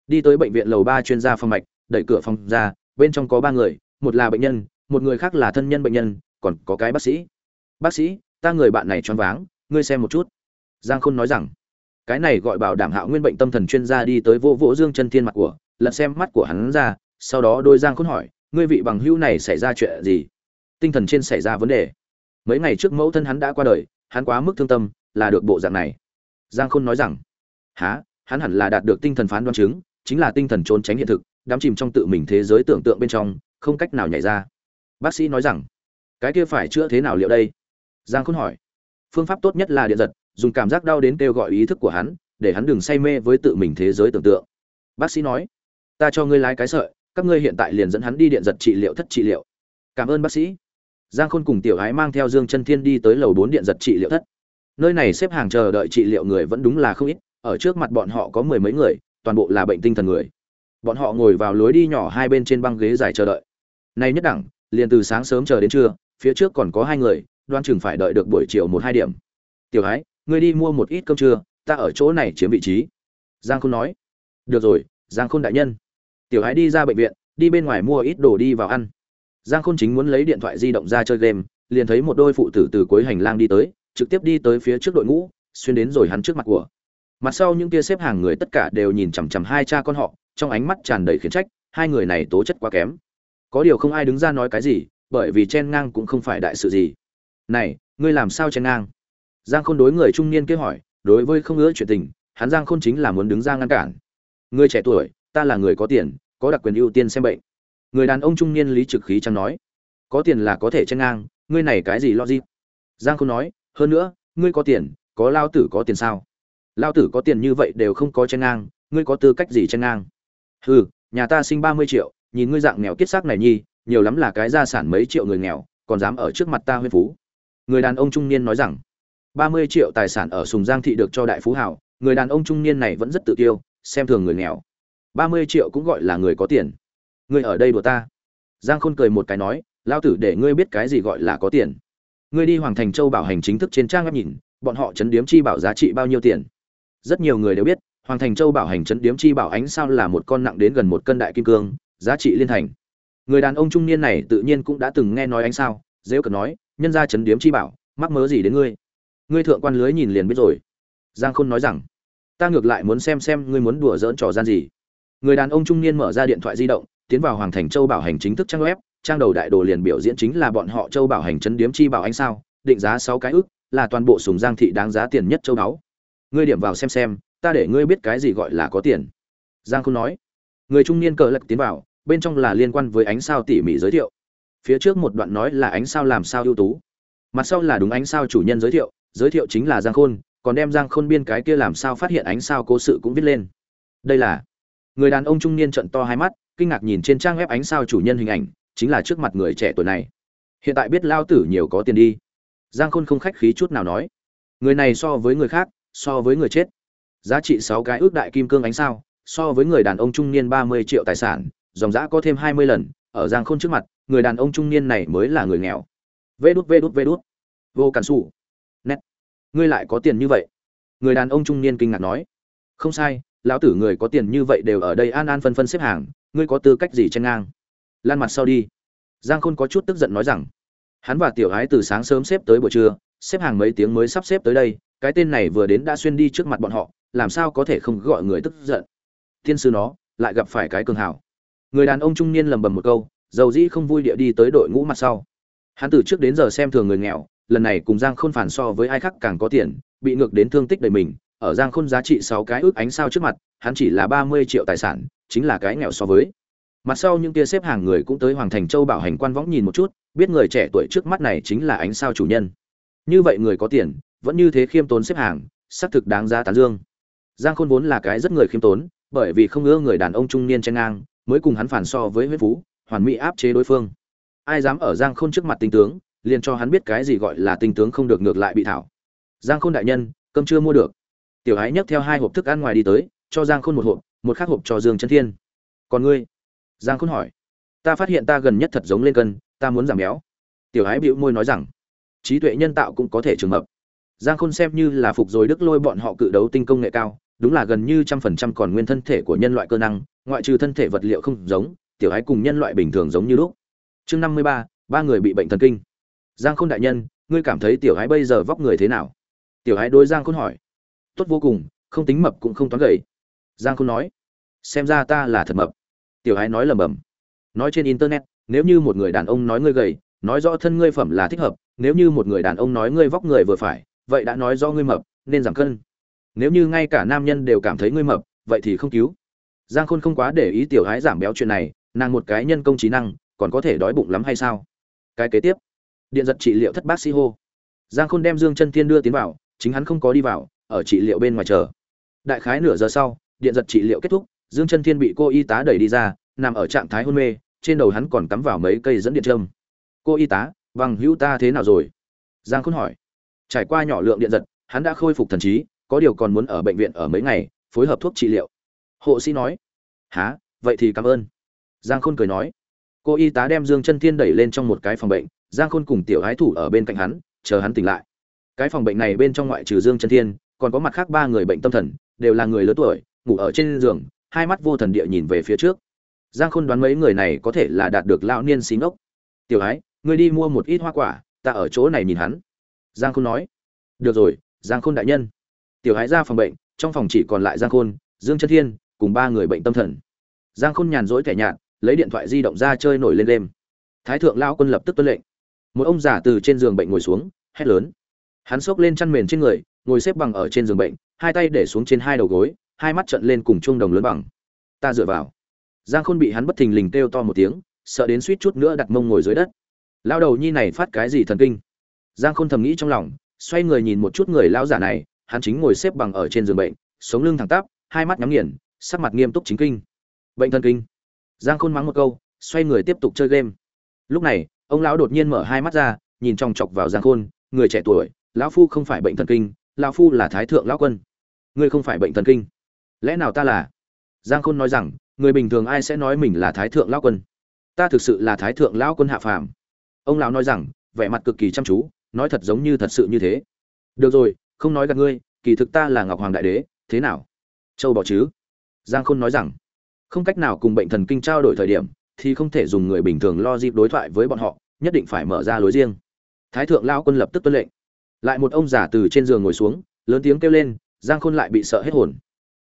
đi tới bệnh viện lầu ba chuyên gia phòng mạch, đẩy cửa phòng ra, bên trong có ba người, một là bệnh nhân, một người khác là thân nhân bệnh nhân, còn có cái bác sĩ. Bác sĩ, ta người bạn này choáng váng, ngươi xem một chút. Giang khôn nói rằng. Cái này gọi bảo đảm hạo nguyên bệnh tâm thần chuyên gia đi tới vô vỗ dương chân thiên mặt của, lật xem mắt của hắn ra, sau đó đôi giang khôn hỏi, ngươi vị bằng hữu này xảy ra chuyện gì? Tinh thần trên xảy ra vấn đề. Mấy ngày trước mẫu thân hắn đã qua đời, hắn quá mức thương tâm, là được bộ dạng này. Giang khôn nói rằng há hắn hẳn là đạt được tinh thần phán đoán chứng chính là tinh thần trốn tránh hiện thực, đắm chìm trong tự mình thế giới tưởng tượng bên trong, không cách nào nhảy ra. Bác sĩ nói rằng, cái kia phải chữa thế nào liệu đây? Giang khôn hỏi. Phương pháp tốt nhất là điện giật, dùng cảm giác đau đến kêu gọi ý thức của hắn, để hắn đừng say mê với tự mình thế giới tưởng tượng. Bác sĩ nói, ta cho ngươi lái cái sợi, các ngươi hiện tại liền dẫn hắn đi điện giật trị liệu thất trị liệu. Cảm ơn bác sĩ. Giang khôn cùng tiểu ái mang theo dương chân thiên đi tới lầu bốn điện giật trị liệu thất. Nơi này xếp hàng chờ đợi trị liệu người vẫn đúng là không ít, ở trước mặt bọn họ có mười mấy người toàn bộ là bệnh tinh thần người. Bọn họ ngồi vào lối đi nhỏ hai bên trên băng ghế dài chờ đợi. Nay nhất đẳng liền từ sáng sớm chờ đến trưa phía trước còn có hai người đoan chừng phải đợi được buổi chiều một hai điểm. Tiểu Hải, ngươi đi mua một ít cơm trưa ta ở chỗ này chiếm vị trí. Giang khôn nói. Được rồi giang khôn đại nhân. Tiểu Hải đi ra bệnh viện đi bên ngoài mua ít đồ đi vào ăn. Giang khôn chính muốn lấy điện thoại di động ra chơi game liền thấy một đôi phụ tử từ cuối hành lang đi tới trực tiếp đi tới phía trước đội ngũ xuyên đến rồi hắn trước mặt của mặt sau những kia xếp hàng người tất cả đều nhìn chằm chằm hai cha con họ, trong ánh mắt tràn đầy khiển trách, hai người này tố chất quá kém. Có điều không ai đứng ra nói cái gì, bởi vì chen ngang cũng không phải đại sự gì. Này, ngươi làm sao chen ngang? Giang khôn đối người trung niên kia hỏi, đối với không ưa chuyện tình, hắn giang khôn chính là muốn đứng ra ngăn cản. Người trẻ tuổi, ta là người có tiền, có đặc quyền ưu tiên xem bệnh. Người đàn ông trung niên lý trực khí chẳng nói, có tiền là có thể chen ngang, ngươi này cái gì lo gì giang khôn nói, hơn nữa, ngươi có tiền, có lao tử có tiền sao? Lao tử có tiền như vậy đều không có chen ngang, ngươi có tư cách gì chen ngang? Hừ, nhà ta sinh ba mươi triệu, nhìn ngươi dạng nghèo kiết xác này nhi, nhiều lắm là cái gia sản mấy triệu người nghèo, còn dám ở trước mặt ta huyên phú. Người đàn ông trung niên nói rằng, ba mươi triệu tài sản ở sùng giang thị được cho đại phú hảo, người đàn ông trung niên này vẫn rất tự tiêu xem thường người nghèo. Ba mươi triệu cũng gọi là người có tiền. Ngươi ở đây đùa ta. Giang khôn cười một cái nói, lao tử để ngươi biết cái gì gọi là có tiền. Ngươi đi hoàng thành châu bảo hành chính thức trên trang web nhìn, bọn họ chấn điếm chi bảo giá trị bao nhiêu tiền? Rất nhiều người đều biết, hoàng thành châu bảo hành chấn điếm chi bảo ánh sao là một con nặng đến gần một cân đại kim cương, giá trị liên thành. Người đàn ông trung niên này tự nhiên cũng đã từng nghe nói ánh sao dễ cợt nói, nhân ra chấn điếm chi bảo, mắc mớ gì đến ngươi? Ngươi thượng quan lưới nhìn liền biết rồi. Giang khôn nói rằng, ta ngược lại muốn xem xem ngươi muốn đùa dỡn trò gian gì. Người đàn ông trung niên mở ra điện thoại di động, tiến vào hoàng thành châu bảo hành chính thức trang web, trang đầu đại đồ liền biểu diễn chính là bọn họ châu bảo hành chấn điếm chi bảo anh sao, định giá sáu cái ức, là toàn bộ sùng giang thị đáng giá tiền nhất châu báu ngươi điểm vào xem xem, ta để ngươi biết cái gì gọi là có tiền. Giang không nói. Người trung niên cờ lật tiến vào, bên trong là liên quan với ánh sao tỉ mỉ giới thiệu. Phía trước một đoạn nói là ánh sao làm sao ưu tú. Mặt sau là đúng ánh sao chủ nhân giới thiệu giới thiệu chính là giang khôn, còn đem giang khôn biên cái kia làm sao phát hiện ánh sao cố sự cũng viết lên. Đây là người đàn ông trung niên trận to hai mắt, kinh ngạc nhìn trên trang web ánh sao chủ nhân hình ảnh, chính là trước mặt người trẻ tuổi này. Hiện tại biết lao tử nhiều có tiền đi. Giang khôn không khách khí chút nào nói. Người này so với người khác so với người chết. Giá trị sáu cái ước đại kim cương ánh sao, so với người đàn ông trung niên ba mươi triệu tài sản, dòng giã có thêm hai mươi lần, ở giang khôn trước mặt, người đàn ông trung niên này mới là người nghèo. Vê đút vê đút vê đút. Vô cản xù nét. Ngươi lại có tiền như vậy? Người đàn ông trung niên kinh ngạc nói. Không sai, lão tử người có tiền như vậy đều ở đây an an phân phân xếp hàng, ngươi có tư cách gì chen ngang? Lan mặt sau đi. Giang khôn có chút tức giận nói rằng, hắn và tiểu ái từ sáng sớm xếp tới buổi trưa, xếp hàng mấy tiếng mới sắp xếp tới đây cái tên này vừa đến đã xuyên đi trước mặt bọn họ, làm sao có thể không gọi người tức giận? Thiên sư nó, lại gặp phải cái cường hảo. Người đàn ông trung niên lầm bầm một câu, dầu dĩ không vui địa đi tới đội ngũ mặt sau. Hắn từ trước đến giờ xem thường người nghèo, lần này cùng giang khôn phản so với ai khác càng có tiền, bị ngược đến thương tích đầy mình, ở giang khôn giá trị sáu cái ước ánh sao trước mặt, hắn chỉ là ba mươi triệu tài sản, chính là cái nghèo so với. Mặt sau những kia xếp hàng người cũng tới hoàng thành châu bảo hành quan võng nhìn một chút, biết người trẻ tuổi trước mắt này chính là ánh sao chủ nhân. Như vậy người có tiền vẫn như thế khiêm tốn xếp hàng, xác thực đáng giá tán dương. Giang khôn vốn là cái rất người khiêm tốn, bởi vì không ưa người đàn ông trung niên chen ngang, mới cùng hắn phản so với huyết phú hoàn mỹ áp chế đối phương. Ai dám ở giang khôn trước mặt tinh tướng, liền cho hắn biết cái gì gọi là tinh tướng không được ngược lại bị thảo. Giang khôn đại nhân, cơm chưa mua được. Tiểu ái nhấc theo hai hộp thức ăn ngoài đi tới, cho giang khôn một hộp, một khác hộp cho dương chân thiên. Còn ngươi? Giang khôn hỏi. Ta phát hiện ta gần nhất thật giống lên cân, ta muốn giảm béo. Tiểu ái bĩu môi nói rằng, trí tuệ nhân tạo cũng có thể trường hợp giang khôn xem như là phục rồi đức lôi bọn họ cự đấu tinh công nghệ cao, đúng là gần như trăm phần trăm còn nguyên thân thể của nhân loại cơ năng, ngoại trừ thân thể vật liệu không giống, tiểu ái cùng nhân loại bình thường giống như lúc. Chương năm mươi ba ba người bị bệnh thần kinh. Giang khôn đại nhân, ngươi cảm thấy tiểu ái bây giờ vóc người thế nào? Tiểu ái đối giang khôn hỏi. Tốt vô cùng, không tính mập cũng không toán gầy. Giang khôn nói. Xem ra ta là thật mập. Tiểu ái nói lầm bầm nói trên internet, nếu như một người đàn ông nói ngươi gầy, nói rõ thân ngươi phẩm là thích hợp, nếu như một người đàn ông nói ngươi vóc người vừa phải vậy đã nói do ngươi mập, nên giảm cân. Nếu như ngay cả nam nhân đều cảm thấy ngươi mập, vậy thì không cứu. Giang khôn không quá để ý tiểu hái giảm béo chuyện này, nàng một cái nhân công trí năng, còn có thể đói bụng lắm hay sao? Cái kế tiếp. Điện giật trị liệu thất bác sĩ hô. Giang khôn đem dương chân thiên đưa tiến vào, chính hắn không có đi vào, ở trị liệu bên ngoài chờ. Đại khái nửa giờ sau, điện giật trị liệu kết thúc, dương chân thiên bị cô y tá đẩy đi ra, nằm ở trạng thái hôn mê, trên đầu hắn còn cắm vào mấy cây dẫn điện trâm cô y tá, bằng hữu ta thế nào rồi? Giang khôn hỏi trải qua nhỏ lượng điện giật, hắn đã khôi phục thần trí, có điều còn muốn ở bệnh viện ở mấy ngày, phối hợp thuốc trị liệu. Hộ sĩ nói há vậy thì cảm ơn. Giang khôn cười nói, cô y tá đem dương chân thiên đẩy lên trong một cái phòng bệnh, giang khôn cùng tiểu ái thủ ở bên cạnh hắn, chờ hắn tỉnh lại. Cái phòng bệnh này bên trong ngoại trừ dương chân thiên, còn có mặt khác ba người bệnh tâm thần, đều là người lớn tuổi, ngủ ở trên giường, hai mắt vô thần địa nhìn về phía trước. Giang khôn đoán mấy người này có thể là đạt được lão niên xí ngốc. Tiểu ái ngươi đi mua một ít hoa quả, ta ở chỗ này nhìn hắn giang khôn nói. Được rồi, giang khôn đại nhân. Tiểu Hải ra phòng bệnh, trong phòng chỉ còn lại giang khôn, dương chân thiên, cùng ba người bệnh tâm thần. Giang khôn nhàn rỗi thẻ nhạt, lấy điện thoại di động ra chơi nổi lên đêm. Thái thượng lao quân lập tức tuân lệnh. Một ông già từ trên giường bệnh ngồi xuống, hét lớn. Hắn xốc lên chăn mền trên người, ngồi xếp bằng ở trên giường bệnh, hai tay để xuống trên hai đầu gối, hai mắt trận lên cùng chuông đồng lớn bằng. Ta dựa vào. Giang khôn bị hắn bất thình lình kêu to một tiếng, sợ đến suýt chút nữa đặt mông ngồi dưới đất. Lao đầu nhi này phát cái gì thần kinh? Giang khôn thầm nghĩ trong lòng, xoay người nhìn một chút người lão giả này, hắn chính ngồi xếp bằng ở trên giường bệnh, sống lưng thẳng tắp, hai mắt nhắm nghiền, sắc mặt nghiêm túc chính kinh. Bệnh thần kinh. Giang khôn mắng một câu, xoay người tiếp tục chơi game. Lúc này, ông lão đột nhiên mở hai mắt ra, nhìn chòng chọc vào giang khôn, người trẻ tuổi, lão phu không phải bệnh thần kinh, lão phu là thái thượng lão quân. Ngươi không phải bệnh thần kinh. Lẽ nào ta là? Giang khôn nói rằng, người bình thường ai sẽ nói mình là thái thượng lão quân? Ta thực sự là thái thượng lão quân hạ phàm. Ông lão nói rằng, vẻ mặt cực kỳ chăm chú nói thật giống như thật sự như thế. Được rồi, không nói gặp ngươi, kỳ thực ta là ngọc hoàng đại đế, thế nào? Châu bỏ chứ? Giang khôn nói rằng, không cách nào cùng bệnh thần kinh trao đổi thời điểm, thì không thể dùng người bình thường lo dịp đối thoại với bọn họ, nhất định phải mở ra lối riêng. Thái thượng lao quân lập tức tuân lệnh. Lại một ông già từ trên giường ngồi xuống, lớn tiếng kêu lên, giang khôn lại bị sợ hết hồn.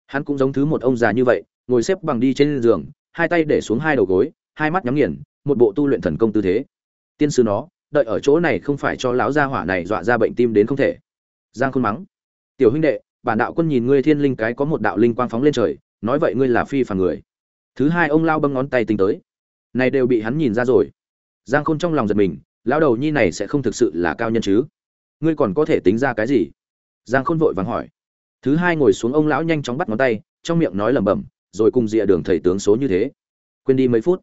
Hắn cũng giống thứ một ông già như vậy, ngồi xếp bằng đi trên giường, hai tay để xuống hai đầu gối, hai mắt nhắm nghiền, một bộ tu luyện thần công tư thế. Tiên sư nó đợi ở chỗ này không phải cho lão gia hỏa này dọa ra bệnh tim đến không thể. Giang khôn mắng, tiểu huynh đệ, bản đạo quân nhìn ngươi thiên linh cái có một đạo linh quang phóng lên trời, nói vậy ngươi là phi phàm người. Thứ hai ông lao bấm ngón tay tính tới, này đều bị hắn nhìn ra rồi. Giang khôn trong lòng giật mình, lão đầu nhi này sẽ không thực sự là cao nhân chứ? Ngươi còn có thể tính ra cái gì? Giang khôn vội vàng hỏi. Thứ hai ngồi xuống ông lão nhanh chóng bắt ngón tay, trong miệng nói lẩm bẩm, rồi cùng dịa đường thầy tướng số như thế. Quên đi mấy phút,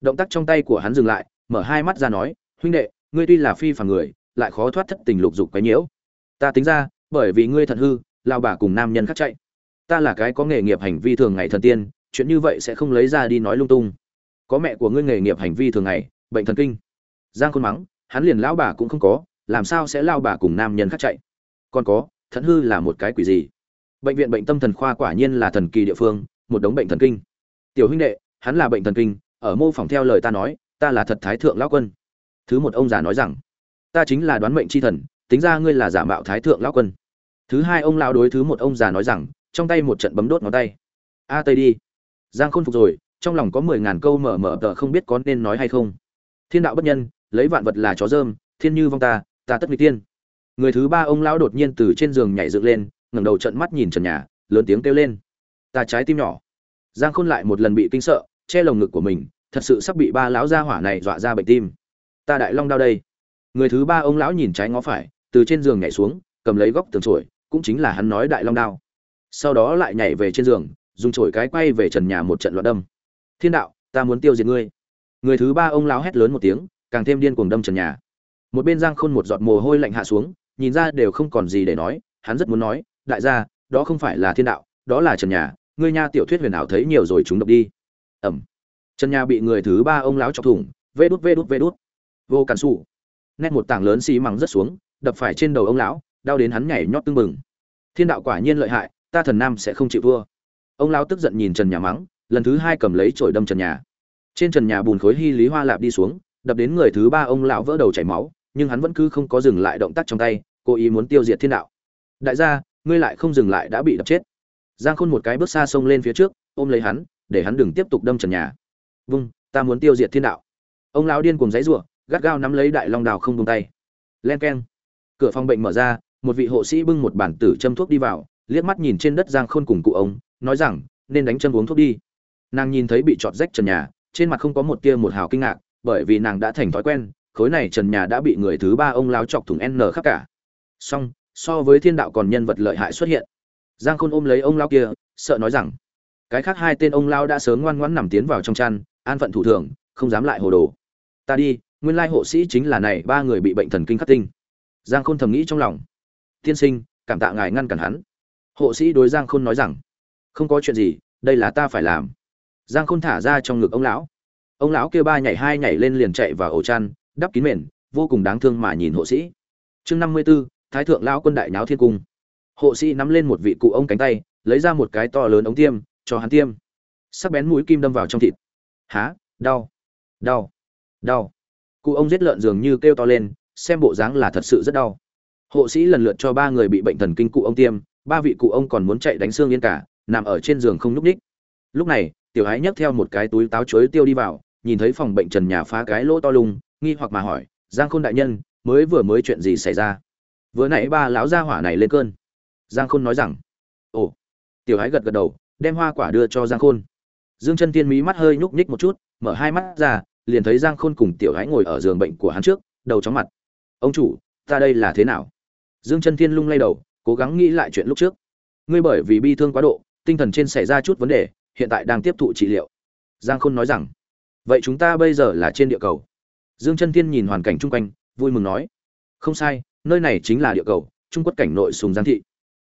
động tác trong tay của hắn dừng lại, mở hai mắt ra nói, huynh đệ ngươi tuy là phi phàm người, lại khó thoát thất tình lục dục quấy nhiễu. Ta tính ra, bởi vì ngươi thật hư lao bà cùng nam nhân khác chạy. Ta là cái có nghề nghiệp hành vi thường ngày thần tiên, chuyện như vậy sẽ không lấy ra đi nói lung tung. Có mẹ của ngươi nghề nghiệp hành vi thường ngày, bệnh thần kinh. Giang khôn mắng, hắn liền lão bà cũng không có, làm sao sẽ lao bà cùng nam nhân khác chạy? Còn có, thận hư là một cái quỷ gì? Bệnh viện bệnh tâm thần khoa quả nhiên là thần kỳ địa phương, một đống bệnh thần kinh. Tiểu huynh đệ, hắn là bệnh thần kinh, ở mô phỏng theo lời ta nói, ta là thật thái thượng lão quân thứ một ông già nói rằng, ta chính là đoán mệnh c h i thần, tính ra ngươi là giả mạo thái thượng lão quân. Thứ hai ông lão đối thứ một ông già nói rằng, trong tay một trận bấm đốt ngón tay. A tây đi. Giang khôn phục rồi, trong lòng có mười ngàn câu mở mở tờ không biết có nên nói hay không. Thiên đạo bất nhân, lấy vạn vật là chó dơm, thiên như vong ta ta tất n tiên. Người thứ ba ông lão đột nhiên từ trên giường nhảy dựng lên, ngẩng đầu trận mắt nhìn trần nhà, lớn tiếng kêu lên. Ta trái tim nhỏ. Giang khôn lại một lần bị kinh sợ, che lồng ngực của mình, thật sự sắp bị ba lão gia hỏa này dọa ra bệnh tim ta đại long đao đây. Người thứ ba ông lão nhìn trái ngó phải, từ trên giường nhảy xuống, cầm lấy góc tường trổi cũng chính là hắn nói đại long đao. Sau đó lại nhảy về trên giường, dùng trổi cái quay về trần nhà một trận loạn đâm. Thiên đạo, ta muốn tiêu diệt ngươi. Người thứ ba ông lão hét lớn một tiếng, càng thêm điên cuồng đâm trần nhà. Một bên giang khôn một giọt mồ hôi lạnh hạ xuống, nhìn ra đều không còn gì để nói, hắn rất muốn nói, đại gia, đó không phải là thiên đạo, đó là trần nhà, ngươi nha tiểu thuyết huyền ảo thấy nhiều rồi chúng độc đi. Ẩm. Trần nhà bị người thứ ba ông lão chọc thủng, vê đút vê đút vê đút vô cản xù nét một tảng lớn xì mắng rất xuống, đập phải trên đầu ông lão, đau đến hắn nhảy nhót tưng bừng. Thiên đạo quả nhiên lợi hại, ta thần nam sẽ không chịu thua. Ông lão tức giận nhìn trần nhà mắng, lần thứ hai cầm lấy chổi đâm trần nhà. Trên trần nhà bùn khối hy lý hoa lạp đi xuống, đập đến người thứ ba ông lão vỡ đầu chảy máu, nhưng hắn vẫn cứ không có dừng lại động tác trong tay, cố ý muốn tiêu diệt thiên đạo. Đại gia, ngươi lại không dừng lại đã bị đập chết. Giang khôn một cái bước xa xông lên phía trước, ôm lấy hắn, để hắn đừng tiếp tục đâm trần nhà. Vâng ta muốn tiêu diệt thiên đạo. Ông lão điên cùng giấy rủa gắt gao nắm lấy đại long đào không buông tay. Len keng. Cửa phòng bệnh mở ra, một vị hộ sĩ bưng một bản tử châm thuốc đi vào, liếc mắt nhìn trên đất giang khôn cùng cụ ông, nói rằng, nên đánh châm uống thuốc đi. Nàng nhìn thấy bị trọt rách trần nhà, trên mặt không có một tia một hào kinh ngạc, bởi vì nàng đã thành thói quen, khối này trần nhà đã bị người thứ ba ông lão chọc thủng n khắp cả. Song, so với thiên đạo còn nhân vật lợi hại xuất hiện. Giang khôn ôm lấy ông lão kia, sợ nói rằng, cái khác hai tên ông lão đã sớm ngoan ngoãn nằm tiến vào trong chăn, an phận thủ thường, không dám lại hồ đồ. Ta đi nguyên lai hộ sĩ chính là này, ba người bị bệnh thần kinh khắc tinh. Giang khôn thầm nghĩ trong lòng. Tiên sinh, cảm tạ ngài ngăn cản hắn. Hộ sĩ đối giang khôn nói rằng, không có chuyện gì, đây là ta phải làm. Giang khôn thả ra trong ngực ông lão. Ông lão kia ba nhảy hai nhảy lên liền chạy vào ổ chăn, đắp kín mền, vô cùng đáng thương mà nhìn hộ sĩ. Chương năm mươi b ố thái thượng lão quân đại nháo thiên cung. Hộ sĩ nắm lên một vị cụ ông cánh tay, lấy ra một cái to lớn ống tiêm, cho hắn tiêm. Sắc bén mũi kim đâm vào trong thịt. Há, đau đau đau cụ ông giết lợn dường như kêu to lên, xem bộ dáng là thật sự rất đau. Hộ sĩ lần lượt cho ba người bị bệnh thần kinh cụ ông tiêm, ba vị cụ ông còn muốn chạy đánh xương yên cả, nằm ở trên giường không nhúc ních lúc này, tiểu ái nhấc theo một cái túi táo chuối tiêu đi vào, nhìn thấy phòng bệnh trần nhà phá cái lỗ to lung, nghi hoặc mà hỏi, giang khôn đại nhân, mới vừa mới chuyện gì xảy ra? Vừa nãy ba lão gia hỏa này lên cơn. Giang khôn nói rằng. Ồ. Tiểu ái gật gật đầu, đem hoa quả đưa cho giang khôn. Dương chân tiên mí mắt hơi nhúc nhích một chút, mở hai mắt ra liền thấy giang khôn cùng tiểu Hãi ngồi ở giường bệnh của hắn trước, đầu chóng mặt. Ông chủ, ta đây là thế nào? Dương chân Thiên lung lay đầu, cố gắng nghĩ lại chuyện lúc trước. Ngươi bởi vì bi thương quá độ, tinh thần trên xảy ra chút vấn đề, hiện tại đang tiếp thụ trị liệu. Giang khôn nói rằng. Vậy chúng ta bây giờ là trên địa cầu. Dương chân Thiên nhìn hoàn cảnh chung quanh, vui mừng nói. Không sai, nơi này chính là địa cầu, trung quốc cảnh nội sùng giang thị.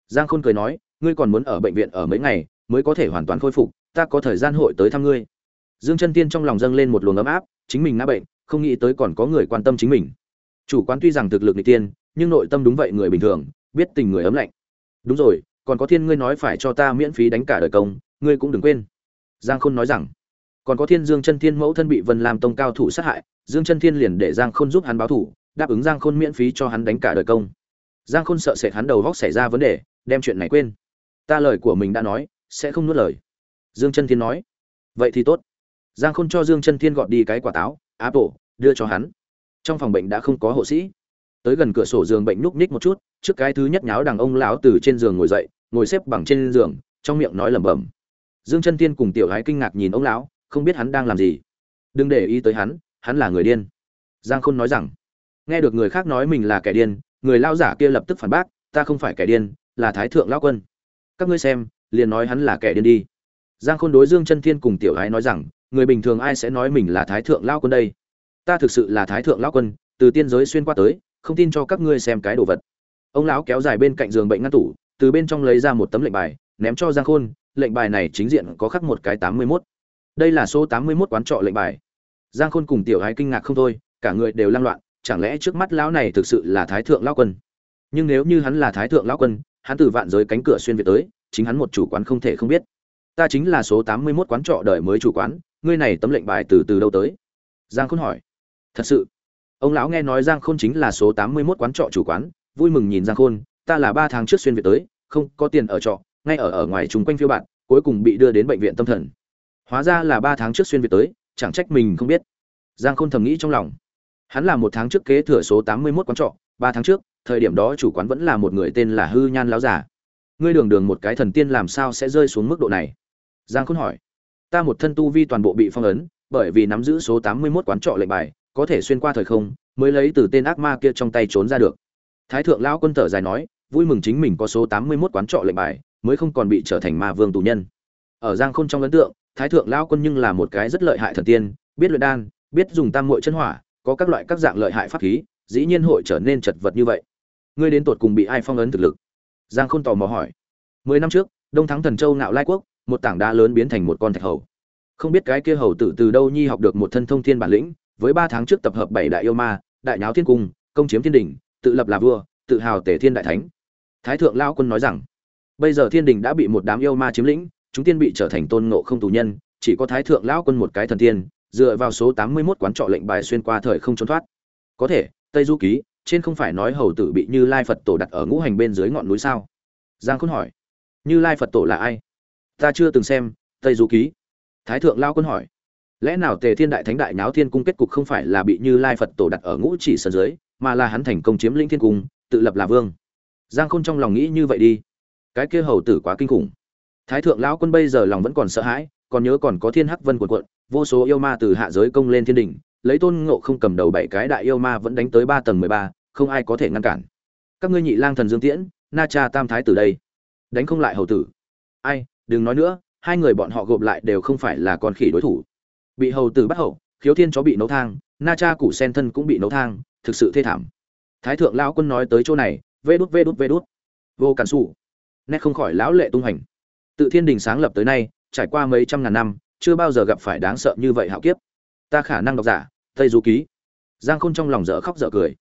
Giang khôn cười nói, ngươi còn muốn ở bệnh viện ở mấy ngày mới có thể hoàn toàn khôi phục, ta có thời gian hội tới thăm ngươi dương chân tiên trong lòng dâng lên một luồng ấm áp, chính mình ngã bệnh, không nghĩ tới còn có người quan tâm chính mình. Chủ quán tuy rằng thực lực n tiên, nhưng nội tâm đúng vậy người bình thường, biết tình người ấm lạnh. Đúng rồi, còn có thiên ngươi nói phải cho ta miễn phí đánh cả đời công, ngươi cũng đừng quên. Giang khôn nói rằng, còn có thiên dương chân thiên mẫu thân bị vân làm tông cao thủ sát hại, dương chân thiên liền để giang khôn giúp hắn báo thủ, đáp ứng giang khôn miễn phí cho hắn đánh cả đời công. Giang khôn sợ sệt hắn đầu góc xảy ra vấn đề, đem chuyện này quên. Ta lời của mình đã nói, sẽ không nuốt lời. Dương chân thiên nói, vậy thì tốt giang khôn cho dương chân thiên gọt đi cái quả táo, apple, đưa cho hắn. Trong phòng bệnh đã không có hộ sĩ. Tới gần cửa sổ giường bệnh núp ních một chút, trước cái thứ nhất nháo đằng ông lão từ trên giường ngồi dậy, ngồi xếp bằng trên giường, trong miệng nói lẩm bẩm. Dương chân thiên cùng tiểu gái kinh ngạc nhìn ông lão, không biết hắn đang làm gì. Đừng để ý tới hắn hắn là người điên. Giang khôn nói rằng, nghe được người khác nói mình là kẻ điên, người lao giả kia lập tức phản bác, ta không phải kẻ điên, là thái thượng lão quân. Các ngươi xem, liền nói hắn là kẻ điên đi. Giang khôn đối dương chân thiên cùng tiểu gái nói rằng người bình thường ai sẽ nói mình là thái thượng lão quân đây? Ta thực sự là thái thượng lão quân, từ tiên giới xuyên qua tới, không tin cho các ngươi xem cái đồ vật. Ông lão kéo dài bên cạnh giường bệnh ngăn tủ, từ bên trong lấy ra một tấm lệnh bài, ném cho giang khôn, lệnh bài này chính diện có khắc một cái tám mươi mốt. Đây là số tám mươi mốt quán trọ lệnh bài. Giang khôn cùng tiểu hái kinh ngạc không thôi, cả người đều lang loạn, chẳng lẽ trước mắt lão này thực sự là thái thượng lão quân? Nhưng nếu như hắn là thái thượng lão quân, hắn từ vạn giới cánh cửa xuyên việt tới, chính hắn một chủ quán không thể không biết. Ta chính là số tám mươi mốt quán trọ đời mới chủ quán ngươi này tấm lệnh bài từ từ đâu tới? Giang khôn hỏi. Thật sự. Ông lão nghe nói giang khôn chính là số tám mươi mốt quán trọ chủ quán, vui mừng nhìn giang khôn, ta là ba tháng trước xuyên việt tới, không có tiền ở trọ, ngay ở ở ngoài chung quanh phiêu bạn cuối cùng bị đưa đến bệnh viện tâm thần. Hóa ra là ba tháng trước xuyên việt tới, chẳng trách mình không biết. Giang khôn thầm nghĩ trong lòng. Hắn là một tháng trước kế thừa số tám mươi mốt quán trọ, ba tháng trước, thời điểm đó chủ quán vẫn là một người tên là hư nhan láo giả ngươi đường đường một cái thần tiên làm sao sẽ rơi xuống mức độ này? Giang khôn hỏi ta một thân tu vi toàn bộ bị phong ấn, bởi vì nắm giữ số tám mươi mốt quán trọ lệnh bài, có thể xuyên qua thời không, mới lấy từ tên ác ma kia trong tay trốn ra được. Thái thượng lão quân thở dài nói, vui mừng chính mình có số tám mươi mốt quán trọ lệnh bài, mới không còn bị trở thành ma vương tù nhân. Ở giang khôn trong ấn tượng, thái thượng lão quân nhưng là một cái rất lợi hại thần tiên, biết luyện đan, biết dùng tam muội chân hỏa, có các loại các dạng lợi hại pháp khí, dĩ nhiên hội trở nên chật vật như vậy. Ngươi đến tột cùng bị ai phong ấn thực lực? Giang khôn tò mò hỏi. Mười năm trước, đông thắng thần châu nạo lai quốc một tảng đá lớn biến thành một con thạch hầu. Không biết cái kia hầu tử từ đâu nhi học được một thân thông thiên bản lĩnh, với ba tháng trước tập hợp bảy đại yêu ma, đại nháo thiên cung, công chiếm thiên đình, tự lập là vua, tự hào tể thiên đại thánh. Thái thượng lao quân nói rằng, bây giờ thiên đình đã bị một đám yêu ma chiếm lĩnh, chúng tiên bị trở thành tôn ngộ không tù nhân, chỉ có thái thượng lão quân một cái thần tiên, dựa vào số tám mươi 81 quán trọ lệnh bài xuyên qua thời không trốn thoát. Có thể, tây du ký, trên không phải nói hầu tử bị như lai phật tổ đặt ở ngũ hành bên dưới ngọn núi sao? Giang khôn hỏi. Như lai phật tổ là ai? Ta chưa từng xem, tây du ký. Thái thượng lao quân hỏi, lẽ nào tề thiên đại thánh đại náo thiên cung kết cục không phải là bị như lai phật tổ đặt ở ngũ chỉ sân dưới, mà là hắn thành công chiếm lĩnh thiên cung, tự lập là vương? Giang khôn trong lòng nghĩ như vậy đi. Cái kia hầu tử quá kinh khủng. Thái thượng lão quân bây giờ lòng vẫn còn sợ hãi, còn nhớ còn có thiên hắc vân cuộn cuộn, vô số yêu ma từ hạ giới công lên thiên đỉnh, lấy tôn ngộ không cầm đầu bảy cái đại yêu ma vẫn đánh tới ba tầng mười ba, không ai có thể ngăn cản. Các ngươi nhị lang thần dương tiễn, na cha tam thái từ đây. Đánh không lại hầu tử. Ai? Đừng nói nữa, hai người bọn họ gộp lại đều không phải là con khỉ đối thủ. Bị hầu tử bắt hậu, khiếu thiên chó bị nấu thang, na cha củ sen thân cũng bị nấu thang, thực sự thê thảm. Thái thượng lão quân nói tới chỗ này, vê đút vê đút vê đút. Vô cản xù nét không khỏi lão lệ tung hành tự thiên đình sáng lập tới nay, trải qua mấy trăm ngàn năm, chưa bao giờ gặp phải đáng sợ như vậy hạo kiếp. Ta khả năng đọc giả, tây du ký. Giang khôn trong lòng dở khóc dở cười.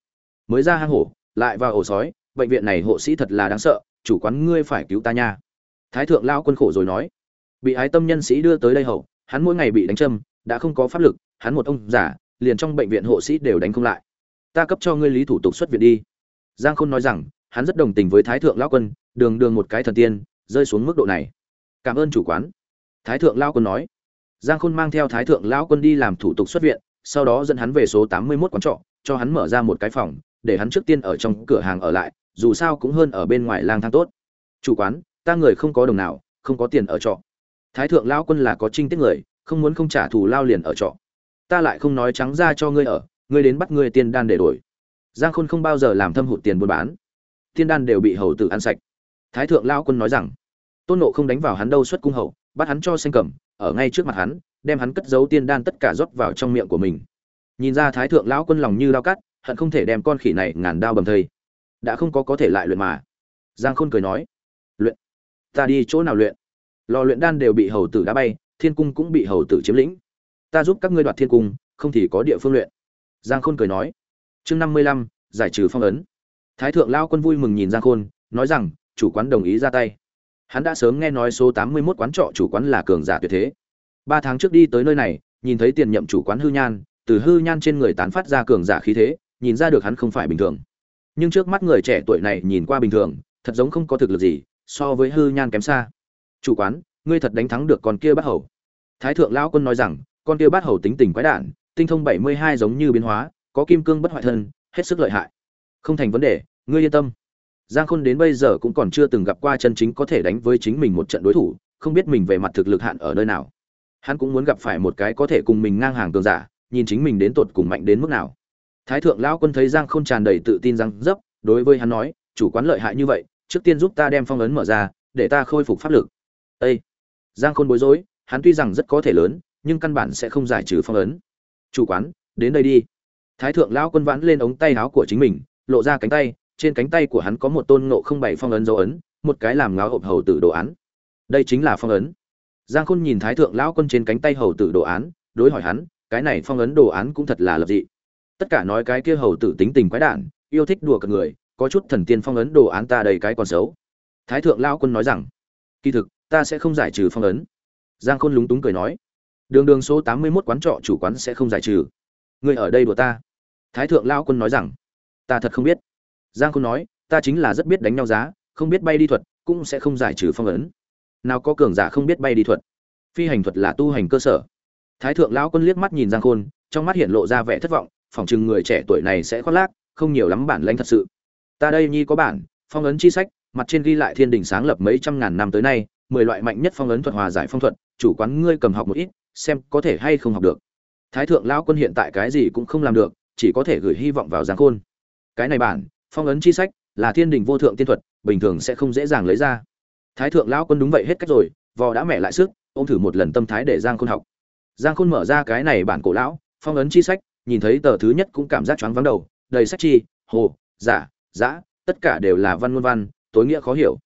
Mới ra hang hổ, lại vào ổ sói, bệnh viện này hộ sĩ thật là đáng sợ, chủ quán ngươi phải cứu ta nha thái thượng lao quân khổ rồi nói, bị ái tâm nhân sĩ đưa tới đây hậu hắn mỗi ngày bị đánh châm, đã không có pháp lực, hắn một ông giả liền trong bệnh viện hộ sĩ đều đánh không lại. Ta cấp cho ngươi lý thủ tục xuất viện đi. Giang khôn nói rằng, hắn rất đồng tình với thái thượng lao quân, đường đường một cái thần tiên, rơi xuống mức độ này. Cảm ơn chủ quán. Thái thượng lao quân nói. Giang khôn mang theo thái thượng lao quân đi làm thủ tục xuất viện, sau đó dẫn hắn về số tám mươi mốt quán trọ, cho hắn mở ra một cái phòng, để hắn trước tiên ở trong cửa hàng ở lại, dù sao cũng hơn ở bên ngoài lang thang tốt. Chủ quán ta người không có đồng nào, không có tiền ở trọ. Thái thượng lao quân là có trinh tiết người, không muốn không trả thù lao liền ở trọ. Ta lại không nói trắng ra cho ngươi ở, ngươi đến bắt ngươi tiên đan để đổi. Giang khôn không bao giờ làm thâm hụt tiền buôn bán. Tiên đan đều bị hầu tử ăn sạch. Thái thượng lao quân nói rằng, tôn nộ không đánh vào hắn đâu xuất cung hậu, bắt hắn cho xanh cầm, ở ngay trước mặt hắn, đem hắn cất giấu tiên đan tất cả rót vào trong miệng của mình. Nhìn ra thái thượng lão quân lòng như lao cắt, hận không thể đem con khỉ này ngàn đao bầm thây. Đã không có có thể lại luyện mà. Giang khôn cười nói ta đi chỗ nào luyện? Lò luyện đan đều bị hầu tử đá bay, thiên cung cũng bị hầu tử chiếm lĩnh. Ta giúp các ngươi đoạt thiên cung, không thì có địa phương luyện. Giang khôn cười nói. Chương năm mươi lăm, giải trừ phong ấn. Thái thượng lao quân vui mừng nhìn giang khôn, nói rằng, chủ quán đồng ý ra tay. Hắn đã sớm nghe nói số tám mươi mốt quán trọ chủ quán là cường giả tuyệt thế. Ba tháng trước đi tới nơi này, nhìn thấy tiền nhậm chủ quán hư nhan, từ hư nhan trên người tán phát ra cường giả khí thế, nhìn ra được hắn không phải bình thường. Nhưng trước mắt người trẻ tuổi này nhìn qua bình thường, thật giống không có thực lực gì so với hư nhan kém xa. Chủ quán ngươi thật đánh thắng được con kia bát hầu. Thái thượng lão quân nói rằng con kia bát hầu tính tình quái đản tinh thông bảy mươi hai giống như biến hóa có kim cương bất hoại thân hết sức lợi hại. Không thành vấn đề ngươi yên tâm. Giang khôn đến bây giờ cũng còn chưa từng gặp qua chân chính có thể đánh với chính mình một trận đối thủ không biết mình về mặt thực lực hạn ở nơi nào. Hắn cũng muốn gặp phải một cái có thể cùng mình ngang hàng cường giả nhìn chính mình đến tột cùng mạnh đến mức nào. Thái thượng lão quân thấy giang khôn tràn đầy tự tin rằng, dấp đối với hắn nói chủ quán lợi hại như vậy trước tiên giúp ta đem phong ấn mở ra, để ta khôi phục pháp lực. Ê! giang khôn bối rối, hắn tuy rằng rất có thể lớn, nhưng căn bản sẽ không giải trừ phong ấn. Chủ quán, đến đây đi. Thái thượng lão quân vãn lên ống tay áo của chính mình, lộ ra cánh tay, trên cánh tay của hắn có một tôn ngộ không bảy phong ấn dấu ấn, một cái làm ngáo hộp hầu tử đồ án. Đây chính là phong ấn. Giang khôn nhìn thái thượng lão quân trên cánh tay hầu tử đồ án, đối hỏi hắn, cái này phong ấn đồ án cũng thật là lập dị. Tất cả nói cái kia hầu tử tính tình quái đản, yêu thích đùa cợt người có chút thần tiên phong ấn đồ án ta đầy cái còn xấu. Thái thượng lão quân nói rằng, kỳ thực, ta sẽ không giải trừ phong ấn. Giang khôn lúng túng cười nói, đường đường số tám mươi mốt quán trọ chủ quán sẽ không giải trừ. Người ở đây đùa ta. Thái thượng lão quân nói rằng, ta thật không biết. Giang khôn nói, ta chính là rất biết đánh nhau giá, không biết bay đi thuật, cũng sẽ không giải trừ phong ấn. Nào có cường giả không biết bay đi thuật? Phi hành thuật là tu hành cơ sở. Thái thượng lão quân liếc mắt nhìn giang khôn, trong mắt hiện lộ ra vẻ thất vọng, phỏng chừng người trẻ tuổi này sẽ khoác lác, không nhiều lắm bản lãnh thật sự ta đây nhi có bản, phong ấn chi sách, mặt trên ghi lại thiên đình sáng lập mấy trăm ngàn năm tới nay, mười loại mạnh nhất phong ấn thuật hòa giải phong thuật, chủ quán ngươi cầm học một ít, xem có thể hay không học được. Thái thượng lão quân hiện tại cái gì cũng không làm được, chỉ có thể gửi hy vọng vào giang khôn. Cái này bản, phong ấn chi sách, là thiên đình vô thượng tiên thuật, bình thường sẽ không dễ dàng lấy ra. Thái thượng lão quân đúng vậy hết cách rồi, vò đã mẹ lại sức, ôm thử một lần tâm thái để giang khôn học. Giang khôn mở ra cái này bản cổ lão, phong ấn chi sách, nhìn thấy tờ thứ nhất cũng cảm giác choáng vắng đầu, đầy sách chi, hồ, giả dã, tất cả đều là văn ngôn văn, tối nghĩa khó hiểu.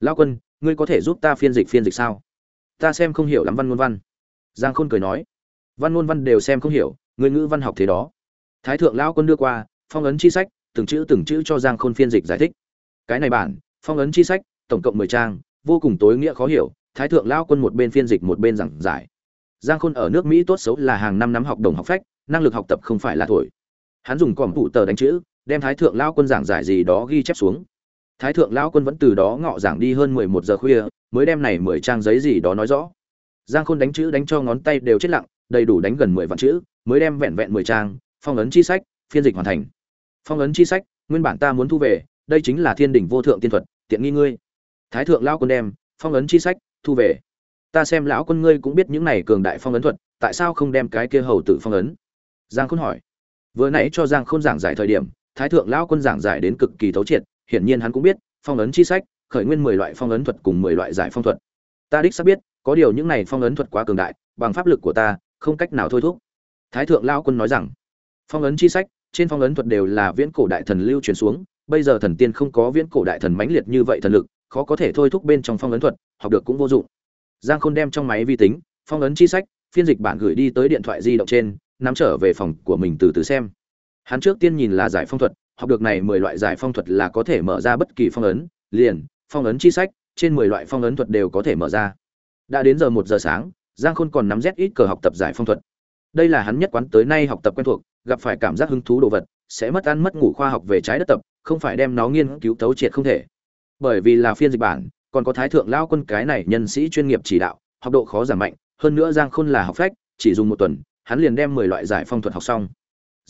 Lão quân, ngươi có thể giúp ta phiên dịch phiên dịch sao? Ta xem không hiểu lắm văn ngôn văn. Giang khôn cười nói. Văn ngôn văn đều xem không hiểu, ngươi ngữ văn học thế đó. Thái thượng lão quân đưa qua, phong ấn chi sách, từng chữ từng chữ cho giang khôn phiên dịch giải thích. Cái này bản, phong ấn chi sách, tổng cộng mười trang, vô cùng tối nghĩa khó hiểu, thái thượng lao quân một bên phiên dịch một bên giảng giải. Giang khôn ở nước mỹ tốt xấu là hàng năm năm học đồng học phách, năng lực học tập không phải là thổi. Hắn dùng còm phụ tờ đánh chữ đem thái thượng lao quân giảng giải gì đó ghi chép xuống. Thái thượng lao quân vẫn từ đó ngọ giảng đi hơn mười một giờ khuya, mới đem này mười trang giấy gì đó nói rõ. Giang khôn đánh chữ đánh cho ngón tay đều chết lặng, đầy đủ đánh gần mười vạn chữ, mới đem vẹn vẹn mười trang, phong ấn chi sách, phiên dịch hoàn thành. Phong ấn chi sách, nguyên bản ta muốn thu về, đây chính là thiên đỉnh vô thượng tiên thuật, tiện nghi ngươi. Thái thượng lão quân đem, phong ấn chi sách, thu về. Ta xem lão quân ngươi cũng biết những này cường đại phong ấn thuật, tại sao không đem cái kia hầu tử phong ấn? Giang khôn hỏi. Vừa nãy cho giang khôn giảng giải thời điểm thái thượng lão quân giảng giải đến cực kỳ thấu triệt, hiển nhiên hắn cũng biết, phong ấn chi sách, khởi nguyên mười loại phong ấn thuật cùng mười loại giải phong thuật. Ta đích xác biết, có điều những này phong ấn thuật quá cường đại, bằng pháp lực của ta, không cách nào thôi thúc. Thái thượng lão quân nói rằng, phong ấn chi sách, trên phong ấn thuật đều là viễn cổ đại thần lưu truyền xuống, bây giờ thần tiên không có viễn cổ đại thần mãnh liệt như vậy thần lực, khó có thể thôi thúc bên trong phong ấn thuật, học được cũng vô dụng. Giang khôn đem trong máy vi tính, phong ấn chi sách, phiên dịch bản gửi đi tới điện thoại di động trên, nắm trở về phòng của mình từ từ xem hắn trước tiên nhìn là giải phong thuật, học được này mười loại giải phong thuật là có thể mở ra bất kỳ phong ấn, liền, phong ấn chi sách, trên mười loại phong ấn thuật đều có thể mở ra. Đã đến giờ một giờ sáng, giang khôn còn nắm rét ít cờ học tập giải phong thuật. Đây là hắn nhất quán tới nay học tập quen thuộc, gặp phải cảm giác hứng thú đồ vật, sẽ mất ăn mất ngủ khoa học về trái đất tập, không phải đem nó nghiên cứu thấu triệt không thể. Bởi vì là phiên dịch bản, còn có thái thượng lao quân cái này nhân sĩ chuyên nghiệp chỉ đạo, học độ khó giảm mạnh, hơn nữa giang khôn là học phách, chỉ dùng một tuần, hắn liền đem mười loại giải phong thuật học xong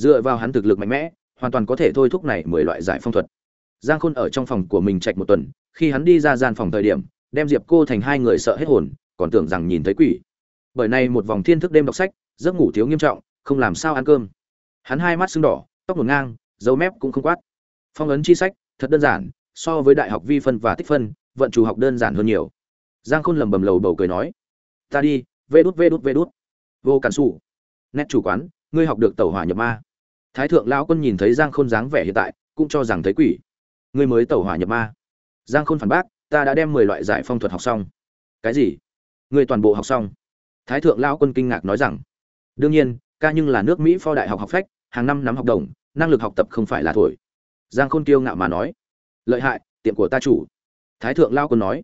dựa vào hắn thực lực mạnh mẽ, hoàn toàn có thể thôi thúc này mười loại giải phong thuật. Giang khôn ở trong phòng của mình trạch một tuần, khi hắn đi ra gian phòng thời điểm, đem diệp cô thành hai người sợ hết hồn, còn tưởng rằng nhìn thấy quỷ. Bởi này một vòng thiên thức đêm đọc sách, giấc ngủ thiếu nghiêm trọng, không làm sao ăn cơm. Hắn hai mắt sưng đỏ, tóc ngổn ngang, dấu mép cũng không quát. Phong ấn chi sách, thật đơn giản, so với đại học vi phân và tích phân, vận chủ học đơn giản hơn nhiều. Giang khôn lầm bầm lầu bầu cười nói, ta đi, vê đút vê đút vê đút. Vô cản xù nét chủ quán, ngươi học được tàu hỏa nhập ma thái thượng lão quân nhìn thấy giang khôn dáng vẻ hiện tại, cũng cho rằng thấy quỷ. Ngươi mới tẩu hỏa nhập ma. Giang khôn phản bác, ta đã đem mười loại giải phong thuật học xong. Cái gì? Ngươi toàn bộ học xong? Thái thượng lão quân kinh ngạc nói rằng, đương nhiên, ca nhưng là nước mỹ pho đại học học phách, hàng năm nắm học đồng, năng lực học tập không phải là thổi. Giang khôn kiêu ngạo mà nói, lợi hại, tiệm của ta chủ. Thái thượng lao quân nói,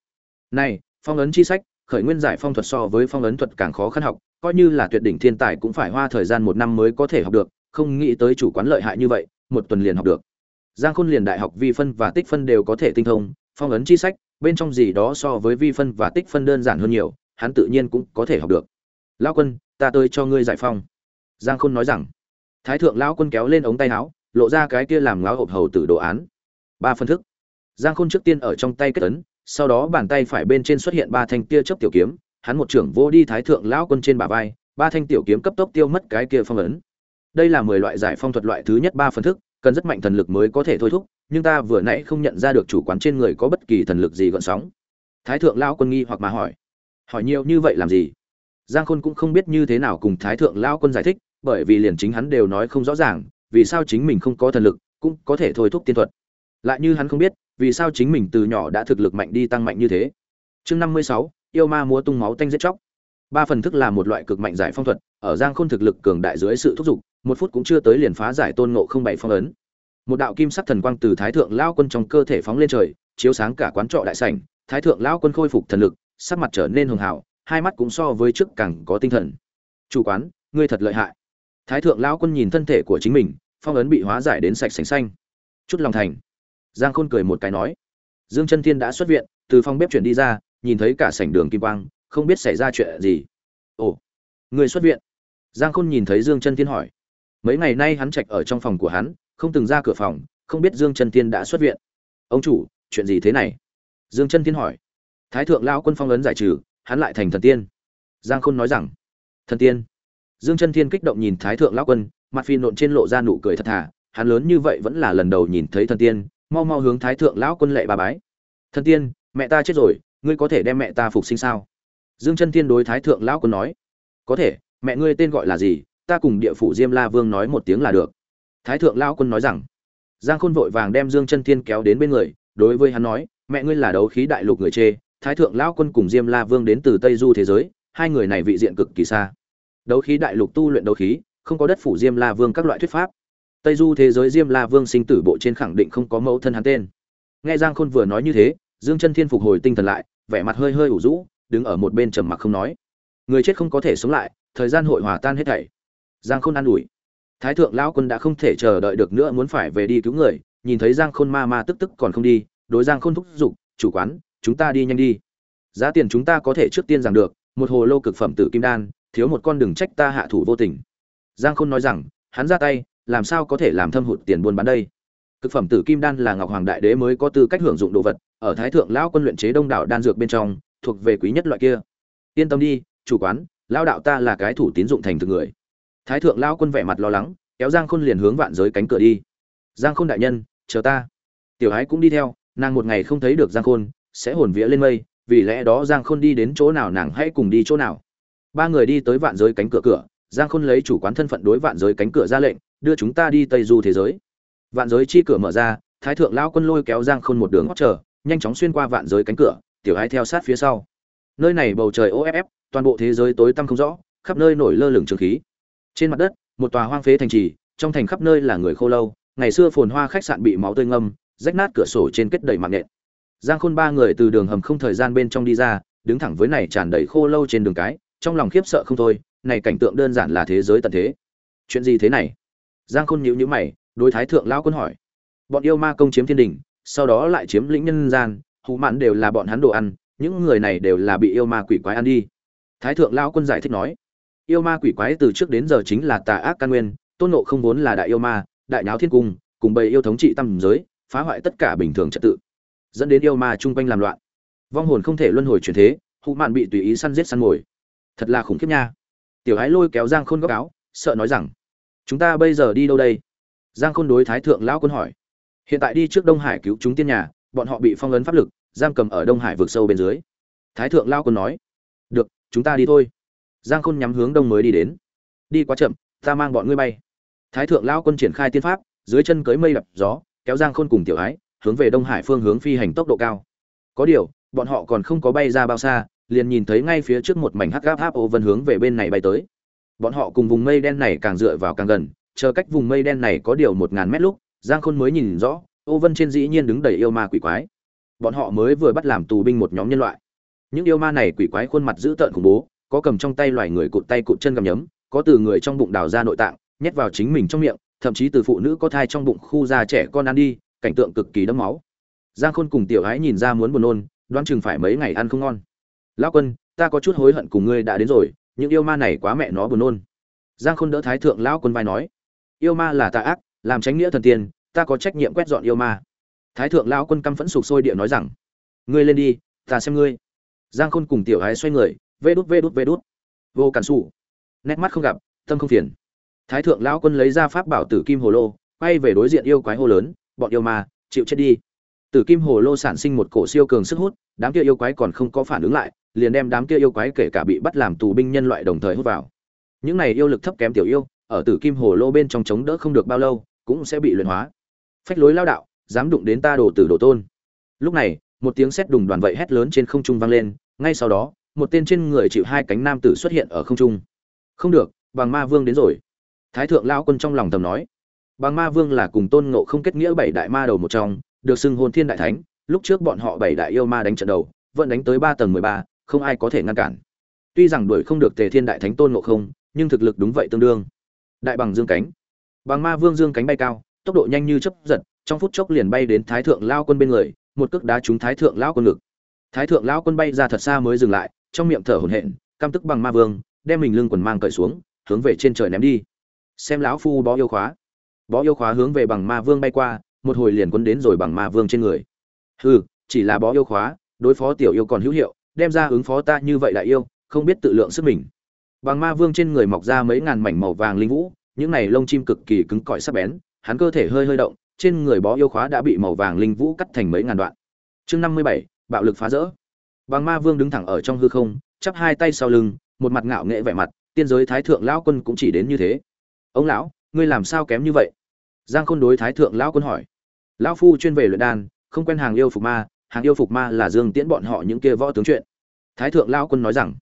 này, phong ấn chi sách, khởi nguyên giải phong thuật so với phong ấn thuật càng khó khăn học, coi như là tuyệt đỉnh thiên tài cũng phải hoa thời gian một năm mới có thể học được không nghĩ tới chủ quán lợi hại như vậy, một tuần liền học được. Giang khôn liền đại học vi phân và tích phân đều có thể tinh thông, phong ấn chi sách, bên trong gì đó so với vi phân và tích phân đơn giản hơn nhiều, hắn tự nhiên cũng có thể học được. Lão quân, ta tới cho ngươi giải phong. Giang khôn nói rằng. Thái thượng lão quân kéo lên ống tay áo, lộ ra cái kia làm ngáo hộp hầu tử đồ án. Ba phân thức. Giang khôn trước tiên ở trong tay kết ấn, sau đó bàn tay phải bên trên xuất hiện ba thanh tia chớp tiểu kiếm, hắn một trưởng vô đi thái thượng lão quân trên bả vai, ba thanh tiểu kiếm cấp tốc tiêu mất cái kia phong ấn đây là mười loại giải phong thuật loại thứ nhất ba phân thức, cần rất mạnh thần lực mới có thể thôi thúc, nhưng ta vừa nãy không nhận ra được chủ quán trên người có bất kỳ thần lực gì gợn sóng. Thái thượng lão quân nghi hoặc mà hỏi. Hỏi nhiều như vậy làm gì? Giang khôn cũng không biết như thế nào cùng thái thượng lão quân giải thích, bởi vì liền chính hắn đều nói không rõ ràng, vì sao chính mình không có thần lực, cũng có thể thôi thúc tiên thuật. Lại như hắn không biết, vì sao chính mình từ nhỏ đã thực lực mạnh đi tăng mạnh như thế. Chương năm mươi sáu, yêu ma múa tung máu tanh giết chóc. Ba phần thức là một loại cực mạnh giải phong thuật, ở giang khôn thực lực cường đại dưới sự thúc giục một phút cũng chưa tới liền phá giải tôn ngộ không bảy phong ấn. Một đạo kim sắc thần quang từ thái thượng lao quân trong cơ thể phóng lên trời, chiếu sáng cả quán trọ đại sảnh. Thái thượng lao quân khôi phục thần lực, sắc mặt trở nên hường hảo hai mắt cũng so với trước càng có tinh thần. Chủ quán, ngươi thật lợi hại. Thái thượng lao quân nhìn thân thể của chính mình, phong ấn bị hóa giải đến sạch sành xanh. Chút lòng thành. Giang khôn cười một cái nói, dương chân thiên đã xuất viện, từ phòng bếp chuyển đi ra, nhìn thấy cả sảnh đường kim quang, không biết xảy ra chuyện gì. Ồ người xuất viện? Giang khôn nhìn thấy dương chân thiên hỏi mấy ngày nay hắn trạch ở trong phòng của hắn, không từng ra cửa phòng, không biết dương chân thiên đã xuất viện. Ông chủ, chuyện gì thế này? Dương chân thiên hỏi. Thái thượng lao quân phong ấn giải trừ, hắn lại thành thần tiên. Giang khôn nói rằng, thần tiên. Dương chân thiên kích động nhìn thái thượng lao quân, mặt phi nộn trên lộ ra nụ cười thật thà, hắn lớn như vậy vẫn là lần đầu nhìn thấy thần tiên, mau mau hướng thái thượng lão quân lệ ba bái. Thần tiên, mẹ ta chết rồi, ngươi có thể đem mẹ ta phục sinh sao? Dương chân thiên đối thái thượng lão quân nói, có thể, mẹ ngươi tên gọi là gì ta cùng địa phủ diêm la vương nói một tiếng là được. Thái thượng lão quân nói rằng, giang khôn vội vàng đem dương chân thiên kéo đến bên người, đối với hắn nói, mẹ ngươi là đấu khí đại lục người chê, thái thượng lão quân cùng diêm la vương đến từ tây du thế giới, hai người này vị diện cực kỳ xa. Đấu khí đại lục tu luyện đấu khí, không có đất phủ diêm la vương các loại thuyết pháp. Tây du thế giới diêm la vương sinh tử bộ trên khẳng định không có mẫu thân hắn tên. Nghe giang khôn vừa nói như thế, dương chân thiên phục hồi tinh thần lại, vẻ mặt hơi hơi ủ rũ, đứng ở một bên trầm mặc không nói. Người chết không có thể sống lại, thời gian hội hòa tan hết thảy giang khôn an ủi. Thái thượng lão quân đã không thể chờ đợi được nữa muốn phải về đi cứu người, nhìn thấy giang khôn ma ma tức tức còn không đi, đối giang khôn thúc giục, chủ quán, chúng ta đi nhanh đi. Giá tiền chúng ta có thể trước tiên rằng được, một hồ lô cực phẩm tử kim đan, thiếu một con đừng trách ta hạ thủ vô tình. Giang khôn nói rằng, hắn ra tay, làm sao có thể làm thâm hụt tiền buôn bán đây? Cực phẩm tử kim đan là ngọc hoàng đại đế mới có tư cách hưởng dụng đồ vật, ở thái thượng lão quân luyện chế đông đảo đan dược bên trong, thuộc về quý nhất loại kia. Yên tâm đi, chủ quán, lão đạo ta là cái thủ tín dụng thành thực người thái thượng lão quân vẻ mặt lo lắng, kéo giang khôn liền hướng vạn giới cánh cửa đi. Giang khôn đại nhân, chờ ta. Tiểu ái cũng đi theo, nàng một ngày không thấy được giang khôn, sẽ hồn vía lên mây, vì lẽ đó giang khôn đi đến chỗ nào nàng hãy cùng đi chỗ nào. Ba người đi tới vạn giới cánh cửa cửa, giang khôn lấy chủ quán thân phận đối vạn giới cánh cửa ra lệnh, đưa chúng ta đi tây du thế giới. Vạn giới chi cửa mở ra, thái thượng lao quân lôi kéo giang khôn một đường hót chờ nhanh chóng xuyên qua vạn giới cánh cửa, tiểu ái theo sát phía sau. Nơi này bầu trời off toàn bộ thế giới tối tăm không rõ, khắp nơi nổi lơ lửng trường khí trên mặt đất, một tòa hoang phế thành trì, trong thành khắp nơi là người khô lâu. Ngày xưa phồn hoa khách sạn bị máu tươi ngâm, rách nát cửa sổ trên kết đầy mạng nện. Giang khôn ba người từ đường hầm không thời gian bên trong đi ra, đứng thẳng với này tràn đầy khô lâu trên đường cái, trong lòng khiếp sợ không thôi, này cảnh tượng đơn giản là thế giới tận thế. Chuyện gì thế này? Giang khôn nhíu nhíu mày, đối thái thượng lão quân hỏi. Bọn yêu ma công chiếm thiên đình, sau đó lại chiếm lĩnh nhân gian, hù mạn đều là bọn hắn đồ ăn, những người này đều là bị yêu ma quỷ quái ăn đi. Thái thượng lão quân giải thích nói yêu ma quỷ quái từ trước đến giờ chính là tà ác căn nguyên, tôn nộ không vốn là đại yêu ma, đại nháo thiên cung, cùng bầy yêu thống trị tâm giới, phá hoại tất cả bình thường trật tự, dẫn đến yêu ma chung quanh làm loạn. Vong hồn không thể luân hồi chuyển thế, hụ mạn bị tùy ý săn giết săn mồi. Thật là khủng khiếp nha. Tiểu ái lôi kéo giang khôn góc áo, sợ nói rằng, chúng ta bây giờ đi đâu đây? Giang khôn đối thái thượng lão quân hỏi. Hiện tại đi trước đông hải cứu chúng tiên nhà, bọn họ bị phong ấn pháp lực, giam cầm ở đông hải vực sâu bên dưới. Thái thượng lão quân nói. Được, chúng ta đi thôi giang khôn nhắm hướng đông mới đi đến. Đi quá chậm, ta mang bọn ngươi bay. Thái thượng lão quân triển khai tiên pháp, dưới chân cưới mây đập gió, kéo giang khôn cùng tiểu ái, hướng về đông hải phương hướng phi hành tốc độ cao. Có điều, bọn họ còn không có bay ra bao xa, liền nhìn thấy ngay phía trước một mảnh hắc gáp áp ô vân hướng về bên này bay tới. Bọn họ cùng vùng mây đen này càng dựa vào càng gần, chờ cách vùng mây đen này có điều một ngàn mét lúc, giang khôn mới nhìn rõ, ô vân trên dĩ nhiên đứng đầy yêu ma quỷ quái. Bọn họ mới vừa bắt làm tù binh một nhóm nhân loại. Những yêu ma này quỷ quái khuôn mặt dữ tợn khủng bố có cầm trong tay loài người cụt tay cụt chân gầm nhấm, có từ người trong bụng đào ra nội tạng, nhét vào chính mình trong miệng, thậm chí từ phụ nữ có thai trong bụng khu ra trẻ con ăn đi, cảnh tượng cực kỳ đẫm máu. Giang khôn cùng tiểu ái nhìn ra muốn buồn nôn, đoán chừng phải mấy ngày ăn không ngon. Lão quân, ta có chút hối hận cùng ngươi đã đến rồi, những yêu ma này quá mẹ nó buồn nôn. Giang khôn đỡ thái thượng lão quân vai nói, yêu ma là tà ác, làm tránh nghĩa thần tiên, ta có trách nhiệm quét dọn yêu ma. Thái thượng lão quân căm phẫn sục sôi địa nói rằng, ngươi lên đi, ta xem ngươi. Giang khôn cùng tiểu ái xoay người vê đút vê đút vê đút. Vô cản xù nét mắt không gặp, tâm không phiền. Thái thượng lão quân lấy ra pháp bảo tử kim hồ lô, quay về đối diện yêu quái hô lớn, bọn yêu ma, chịu chết đi. Tử kim hồ lô sản sinh một cổ siêu cường sức hút, đám kia yêu quái còn không có phản ứng lại, liền đem đám kia yêu quái kể cả bị bắt làm tù binh nhân loại đồng thời hút vào. Những này yêu lực thấp kém tiểu yêu, ở tử kim hồ lô bên trong chống đỡ không được bao lâu, cũng sẽ bị luyện hóa. Phách lối lao đạo, dám đụng đến ta đồ tử đồ tôn. Lúc này, một tiếng sét đùng đoàn vậy hét lớn trên không trung vang lên, ngay sau đó một tên trên người chịu hai cánh nam tử xuất hiện ở không trung. Không được bằng ma vương đến rồi. Thái thượng lão quân trong lòng thầm nói. Bằng ma vương là cùng tôn ngộ không kết nghĩa bảy đại ma đầu một trong, được xưng hồn thiên đại thánh. Lúc trước bọn họ bảy đại yêu ma đánh trận đầu, vẫn đánh tới ba tầng mười ba, không ai có thể ngăn cản. Tuy rằng đuổi không được tề thiên đại thánh tôn ngộ không, nhưng thực lực đúng vậy tương đương. Đại bằng dương cánh. Bằng ma vương dương cánh bay cao, tốc độ nhanh như chấp giật, trong phút chốc liền bay đến thái thượng lao quân bên người, một cước đá trúng thái thượng lão quân ngực. Thái thượng lão quân bay ra thật xa mới dừng lại trong miệng thở hổn hển, căm tức bằng ma vương, đem mình lưng quần mang cởi xuống, hướng về trên trời ném đi. Xem lão phu bó yêu khóa. Bó yêu khóa hướng về bằng ma vương bay qua, một hồi liền quấn đến rồi bằng ma vương trên người. Hừ, chỉ là bó yêu khóa, đối phó tiểu yêu còn hữu hiệu, đem ra ứng phó ta như vậy đại yêu, không biết tự lượng sức mình. Bằng ma vương trên người mọc ra mấy ngàn mảnh màu vàng linh vũ, những này lông chim cực kỳ cứng cỏi sắc bén, hắn cơ thể hơi hơi động, trên người bó yêu khóa đã bị màu vàng linh vũ cắt thành mấy ngàn đoạn. Chương năm mươi bảy, bạo lực phá rỡ bằng ma vương đứng thẳng ở trong hư không, chắp hai tay sau lưng, một mặt ngạo nghễ vẻ mặt, tiên giới thái thượng lão quân cũng chỉ đến như thế. Ông lão, ngươi làm sao kém như vậy? Giang khôn đối thái thượng lão quân hỏi. Lão phu chuyên về luyện đan, không quen hàng yêu phục ma, hàng yêu phục ma là dương tiễn bọn họ những kia võ tướng chuyện. Thái thượng lão quân nói rằng,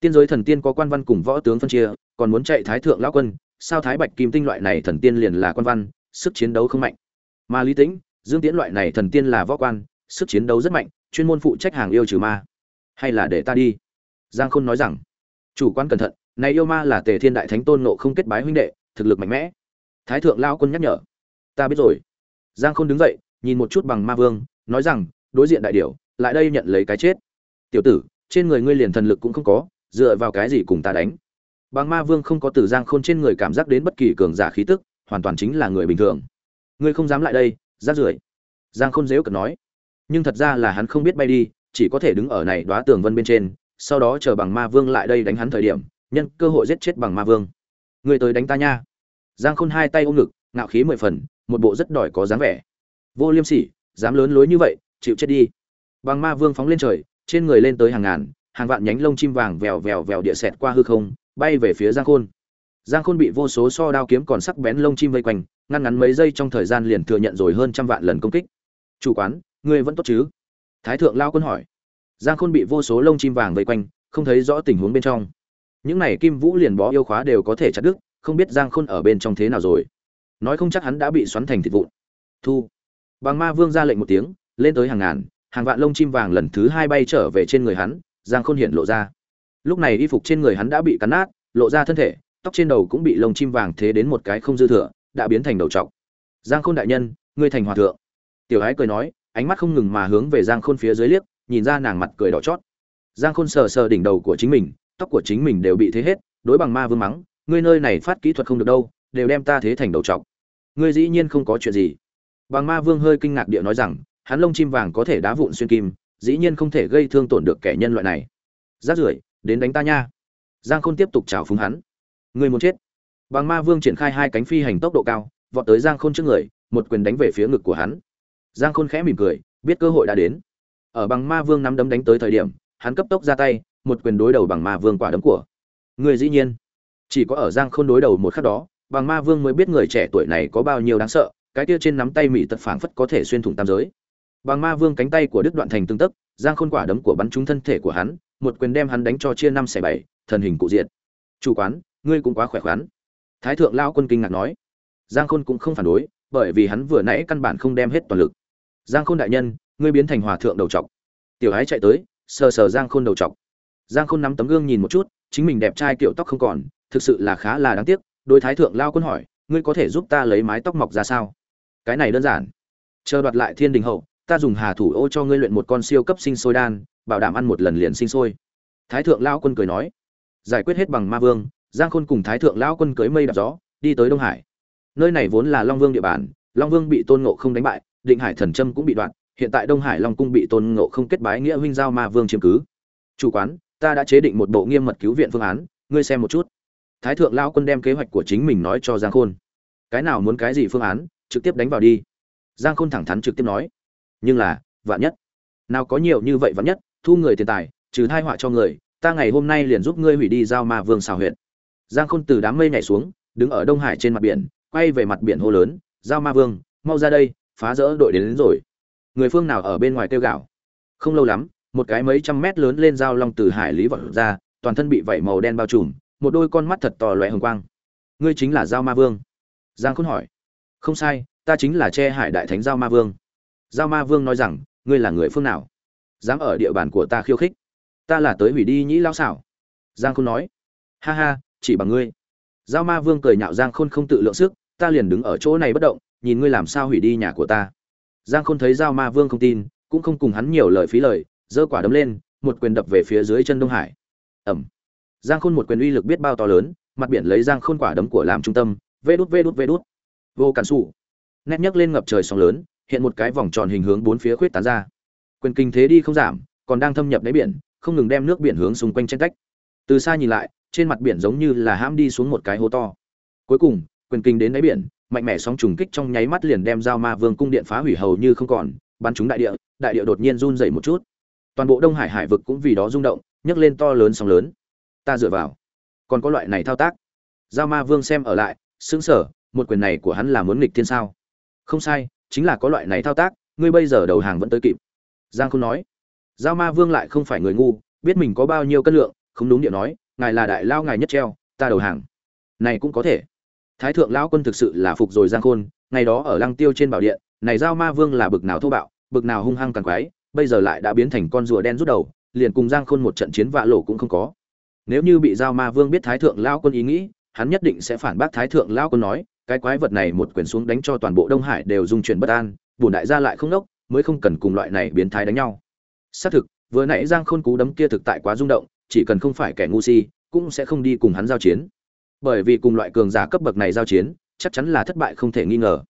tiên giới thần tiên có quan văn cùng võ tướng phân chia, còn muốn chạy thái thượng lão quân, sao thái bạch kim tinh loại này thần tiên liền là quan văn, sức chiến đấu không mạnh? Mà lý tĩnh, dương tiễn loại này thần tiên là võ quan, sức chiến đấu rất mạnh chuyên môn phụ trách hàng yêu trừ ma. Hay là để ta đi? Giang khôn nói rằng chủ quan cẩn thận này yêu ma là tề thiên đại thánh tôn nộ không kết bái huynh đệ thực lực mạnh mẽ. Thái thượng lao quân nhắc nhở ta biết rồi. Giang khôn đứng dậy nhìn một chút bằng ma vương nói rằng đối diện đại điều, lại đây nhận lấy cái chết. Tiểu tử trên người ngươi liền thần lực cũng không có dựa vào cái gì cùng ta đánh? Bằng ma vương không có từ giang khôn trên người cảm giác đến bất kỳ cường giả khí tức hoàn toàn chính là người bình thường. Ngươi không dám lại đây rát rưởi. Giang khôn dếu cật nói nhưng thật ra là hắn không biết bay đi, chỉ có thể đứng ở này đoá tường vân bên trên, sau đó chờ bằng ma vương lại đây đánh hắn thời điểm, nhân cơ hội giết chết bằng ma vương. Người tới đánh ta nha. Giang khôn hai tay ôm ngực, ngạo khí mười phần, một bộ rất đòi có dáng vẻ. Vô liêm sỉ, dám lớn lối như vậy, chịu chết đi. Bằng ma vương phóng lên trời, trên người lên tới hàng ngàn, hàng vạn nhánh lông chim vàng vèo vèo vèo địa sẹt qua hư không, bay về phía giang khôn. Giang khôn bị vô số so đao kiếm còn sắc bén lông chim vây quanh, ngăn ngắn mấy giây trong thời gian liền thừa nhận rồi hơn trăm vạn lần công kích. Chủ quán ngươi vẫn tốt chứ? Thái thượng lao quân hỏi. Giang khôn bị vô số lông chim vàng vây quanh, không thấy rõ tình huống bên trong. Những này kim vũ liền bó yêu khóa đều có thể chặt đứt, không biết giang khôn ở bên trong thế nào rồi. Nói không chắc hắn đã bị xoắn thành thịt vụn. Thu. Bằng ma vương ra lệnh một tiếng, lên tới hàng ngàn, hàng vạn lông chim vàng lần thứ hai bay trở về trên người hắn, giang khôn hiện lộ ra. Lúc này y phục trên người hắn đã bị cắn nát, lộ ra thân thể, tóc trên đầu cũng bị lông chim vàng thế đến một cái không dư thừa, đã biến thành đầu trọc. Giang khôn đại nhân, ngươi thành hòa thượng. Tiểu ái cười nói ánh mắt không ngừng mà hướng về giang khôn phía dưới liếc, nhìn ra nàng mặt cười đỏ chót. Giang khôn sờ sờ đỉnh đầu của chính mình, tóc của chính mình đều bị thế hết, đối bằng ma vương mắng, ngươi nơi này phát kỹ thuật không được đâu, đều đem ta thế thành đầu trọc. Ngươi dĩ nhiên không có chuyện gì. Bằng ma vương hơi kinh ngạc địa nói rằng, hắn lông chim vàng có thể đá vụn xuyên kim, dĩ nhiên không thể gây thương tổn được kẻ nhân loại này. Rát rưởi, đến đánh ta nha. Giang khôn tiếp tục chào phúng hắn. Ngươi muốn chết. Bằng ma vương triển khai hai cánh phi hành tốc độ cao, vọt tới giang khôn trước người, một quyền đánh về phía ngực của hắn giang khôn khẽ mỉm cười, biết cơ hội đã đến. Ở bằng ma vương nắm đấm đánh tới thời điểm, hắn cấp tốc ra tay, một quyền đối đầu bằng ma vương quả đấm của. Người dĩ nhiên. Chỉ có ở giang khôn đối đầu một khắc đó, bằng ma vương mới biết người trẻ tuổi này có bao nhiêu đáng sợ, cái kia trên nắm tay mỹ tật phảng phất có thể xuyên thủng tam giới. Bằng ma vương cánh tay của đức đoạn thành tương tấc giang khôn quả đấm của bắn trúng thân thể của hắn, một quyền đem hắn đánh cho chia năm xẻ bảy, thần hình cụ diện chủ quán, ngươi cũng quá khỏe khoắn. Thái thượng lao quân kinh ngạc nói. Giang khôn cũng không phản đối, bởi vì hắn vừa nãy căn bản không đem hết toàn lực giang khôn đại nhân, ngươi biến thành hòa thượng đầu trọc. Tiểu ái chạy tới, sờ sờ giang khôn đầu trọc. Giang khôn nắm tấm gương nhìn một chút, chính mình đẹp trai kiểu tóc không còn, thực sự là khá là đáng tiếc đôi thái thượng lao quân hỏi, ngươi có thể giúp ta lấy mái tóc mọc ra sao? Cái này đơn giản. Chờ đoạt lại thiên đình hậu, ta dùng hà thủ ô cho ngươi luyện một con siêu cấp sinh sôi đan, bảo đảm ăn một lần liền sinh sôi. Thái thượng lao quân cười nói. Giải quyết hết bằng ma vương, giang khôn cùng thái thượng lão quân cưới mây đạp gió, đi tới đông hải. Nơi này vốn là long vương địa bàn, long vương bị tôn ngộ không đánh bại định hải thần trâm cũng bị đoạn hiện tại đông hải long cung bị tôn ngộ không kết bái nghĩa huynh giao ma vương chiếm cứ. Chủ quán, ta đã chế định một bộ nghiêm mật cứu viện phương án, ngươi xem một chút. Thái thượng lão quân đem kế hoạch của chính mình nói cho giang khôn. Cái nào muốn cái gì phương án, trực tiếp đánh vào đi. Giang khôn thẳng thắn trực tiếp nói. Nhưng là, vạn nhất. Nào có nhiều như vậy vạn nhất, thu người tiền tài, trừ thai họa cho người, ta ngày hôm nay liền giúp ngươi hủy đi giao ma vương xào huyện giang khôn từ đám mây nhảy xuống, đứng ở đông hải trên mặt biển, quay về mặt biển hô lớn, giao ma vương, mau ra đây phá rỡ đội đến, đến rồi. Người phương nào ở bên ngoài kêu gạo không lâu lắm một cái mấy trăm mét lớn lên dao long từ hải lý vọt ra toàn thân bị vảy màu đen bao trùm một đôi con mắt thật to loẹ hồng quang. Ngươi chính là giao ma vương? Giang khôn hỏi. Không sai ta chính là che hải đại thánh giao ma vương. Giao ma vương nói rằng ngươi là người phương nào? Dám ở địa bàn của ta khiêu khích? Ta là tới hủy đi nhĩ lao xảo. Giang khôn nói. Ha ha chỉ bằng ngươi. Giao ma vương cười nhạo giang khôn không tự lượng sức ta liền đứng ở chỗ này bất động nhìn ngươi làm sao hủy đi nhà của ta. Giang khôn thấy giao ma vương không tin, cũng không cùng hắn nhiều lời phí lời, giơ quả đấm lên, một quyền đập về phía dưới chân đông hải. Ẩm. Giang khôn một quyền uy lực biết bao to lớn, mặt biển lấy giang khôn quả đấm của làm trung tâm, vê đút vê đút vê đút. Vô cản xù nét nhấc lên ngập trời sóng lớn, hiện một cái vòng tròn hình hướng bốn phía khuyết tán ra. Quyền kinh thế đi không giảm, còn đang thâm nhập đáy biển, không ngừng đem nước biển hướng xung quanh chen tách. Từ xa nhìn lại, trên mặt biển giống như là hãm đi xuống một cái hố to. Cuối cùng, quyền kinh đến đáy biển mạnh mẽ sóng trùng kích trong nháy mắt liền đem giao ma vương cung điện phá hủy hầu như không còn, bắn trúng đại địa đại địa đột nhiên run dày một chút. Toàn bộ đông hải hải vực cũng vì đó rung động, nhấc lên to lớn sóng lớn. Ta dựa vào. Còn có loại này thao tác. Giao ma vương xem ở lại xứng sở một quyền này của hắn là muốn nghịch thiên sao? Không sai, chính là có loại này thao tác, ngươi bây giờ đầu hàng vẫn tới kịp. Giang không nói. Giao ma vương lại không phải người ngu, biết mình có bao nhiêu cân lượng, không đúng điện nói, ngài là đại lao ngài nhất treo, ta đầu hàng. Này cũng có thể thái thượng lão quân thực sự là phục rồi giang khôn, ngày đó ở lăng tiêu trên bảo điện, này giao ma vương là bực nào thô bạo, bực nào hung hăng càng quái bây giờ lại đã biến thành con rùa đen rút đầu, liền cùng giang khôn một trận chiến vạ lộ cũng không có. Nếu như bị giao ma vương biết thái thượng lão quân ý nghĩ, hắn nhất định sẽ phản bác thái thượng lão quân nói, cái quái vật này một quyền xuống đánh cho toàn bộ đông hải đều dung chuyển bất an bùn đại gia lại không nốc, mới không cần cùng loại này biến thái đánh nhau. Xác thực, vừa nãy giang khôn cú đấm kia thực tại quá rung động, chỉ cần không phải kẻ ngu si, cũng sẽ không đi cùng hắn giao chiến bởi vì cùng loại cường giả cấp bậc này giao chiến, chắc chắn là thất bại không thể nghi ngờ.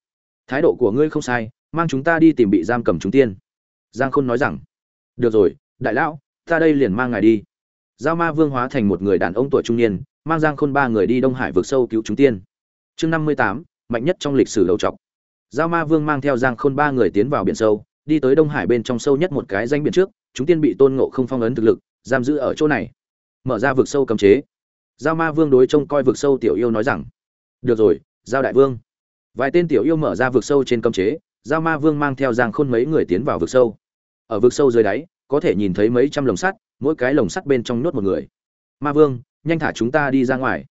Thái độ của ngươi không sai, mang chúng ta đi tìm bị giam cầm chúng tiên. Giang khôn nói rằng. Được rồi, đại lão, ta đây liền mang ngài đi. Giao ma vương hóa thành một người đàn ông tuổi trung niên, mang giang khôn ba người đi đông hải vượt sâu cứu chúng tiên. Chương năm mươi tám, mạnh nhất trong lịch sử đầu trọc. Giao ma vương mang theo giang khôn ba người tiến vào biển sâu, đi tới đông hải bên trong sâu nhất một cái danh biển trước, chúng tiên bị tôn ngộ không phong ấn thực lực, giam giữ ở chỗ này. Mở ra vực sâu cấm chế giao ma vương đối trông coi vực sâu tiểu yêu nói rằng, được rồi, giao đại vương. Vài tên tiểu yêu mở ra vực sâu trên cấm chế, giao ma vương mang theo giang khôn mấy người tiến vào vực sâu. Ở vực sâu dưới đáy, có thể nhìn thấy mấy trăm lồng sắt, mỗi cái lồng sắt bên trong nhốt một người. Ma vương, nhanh thả chúng ta đi ra ngoài.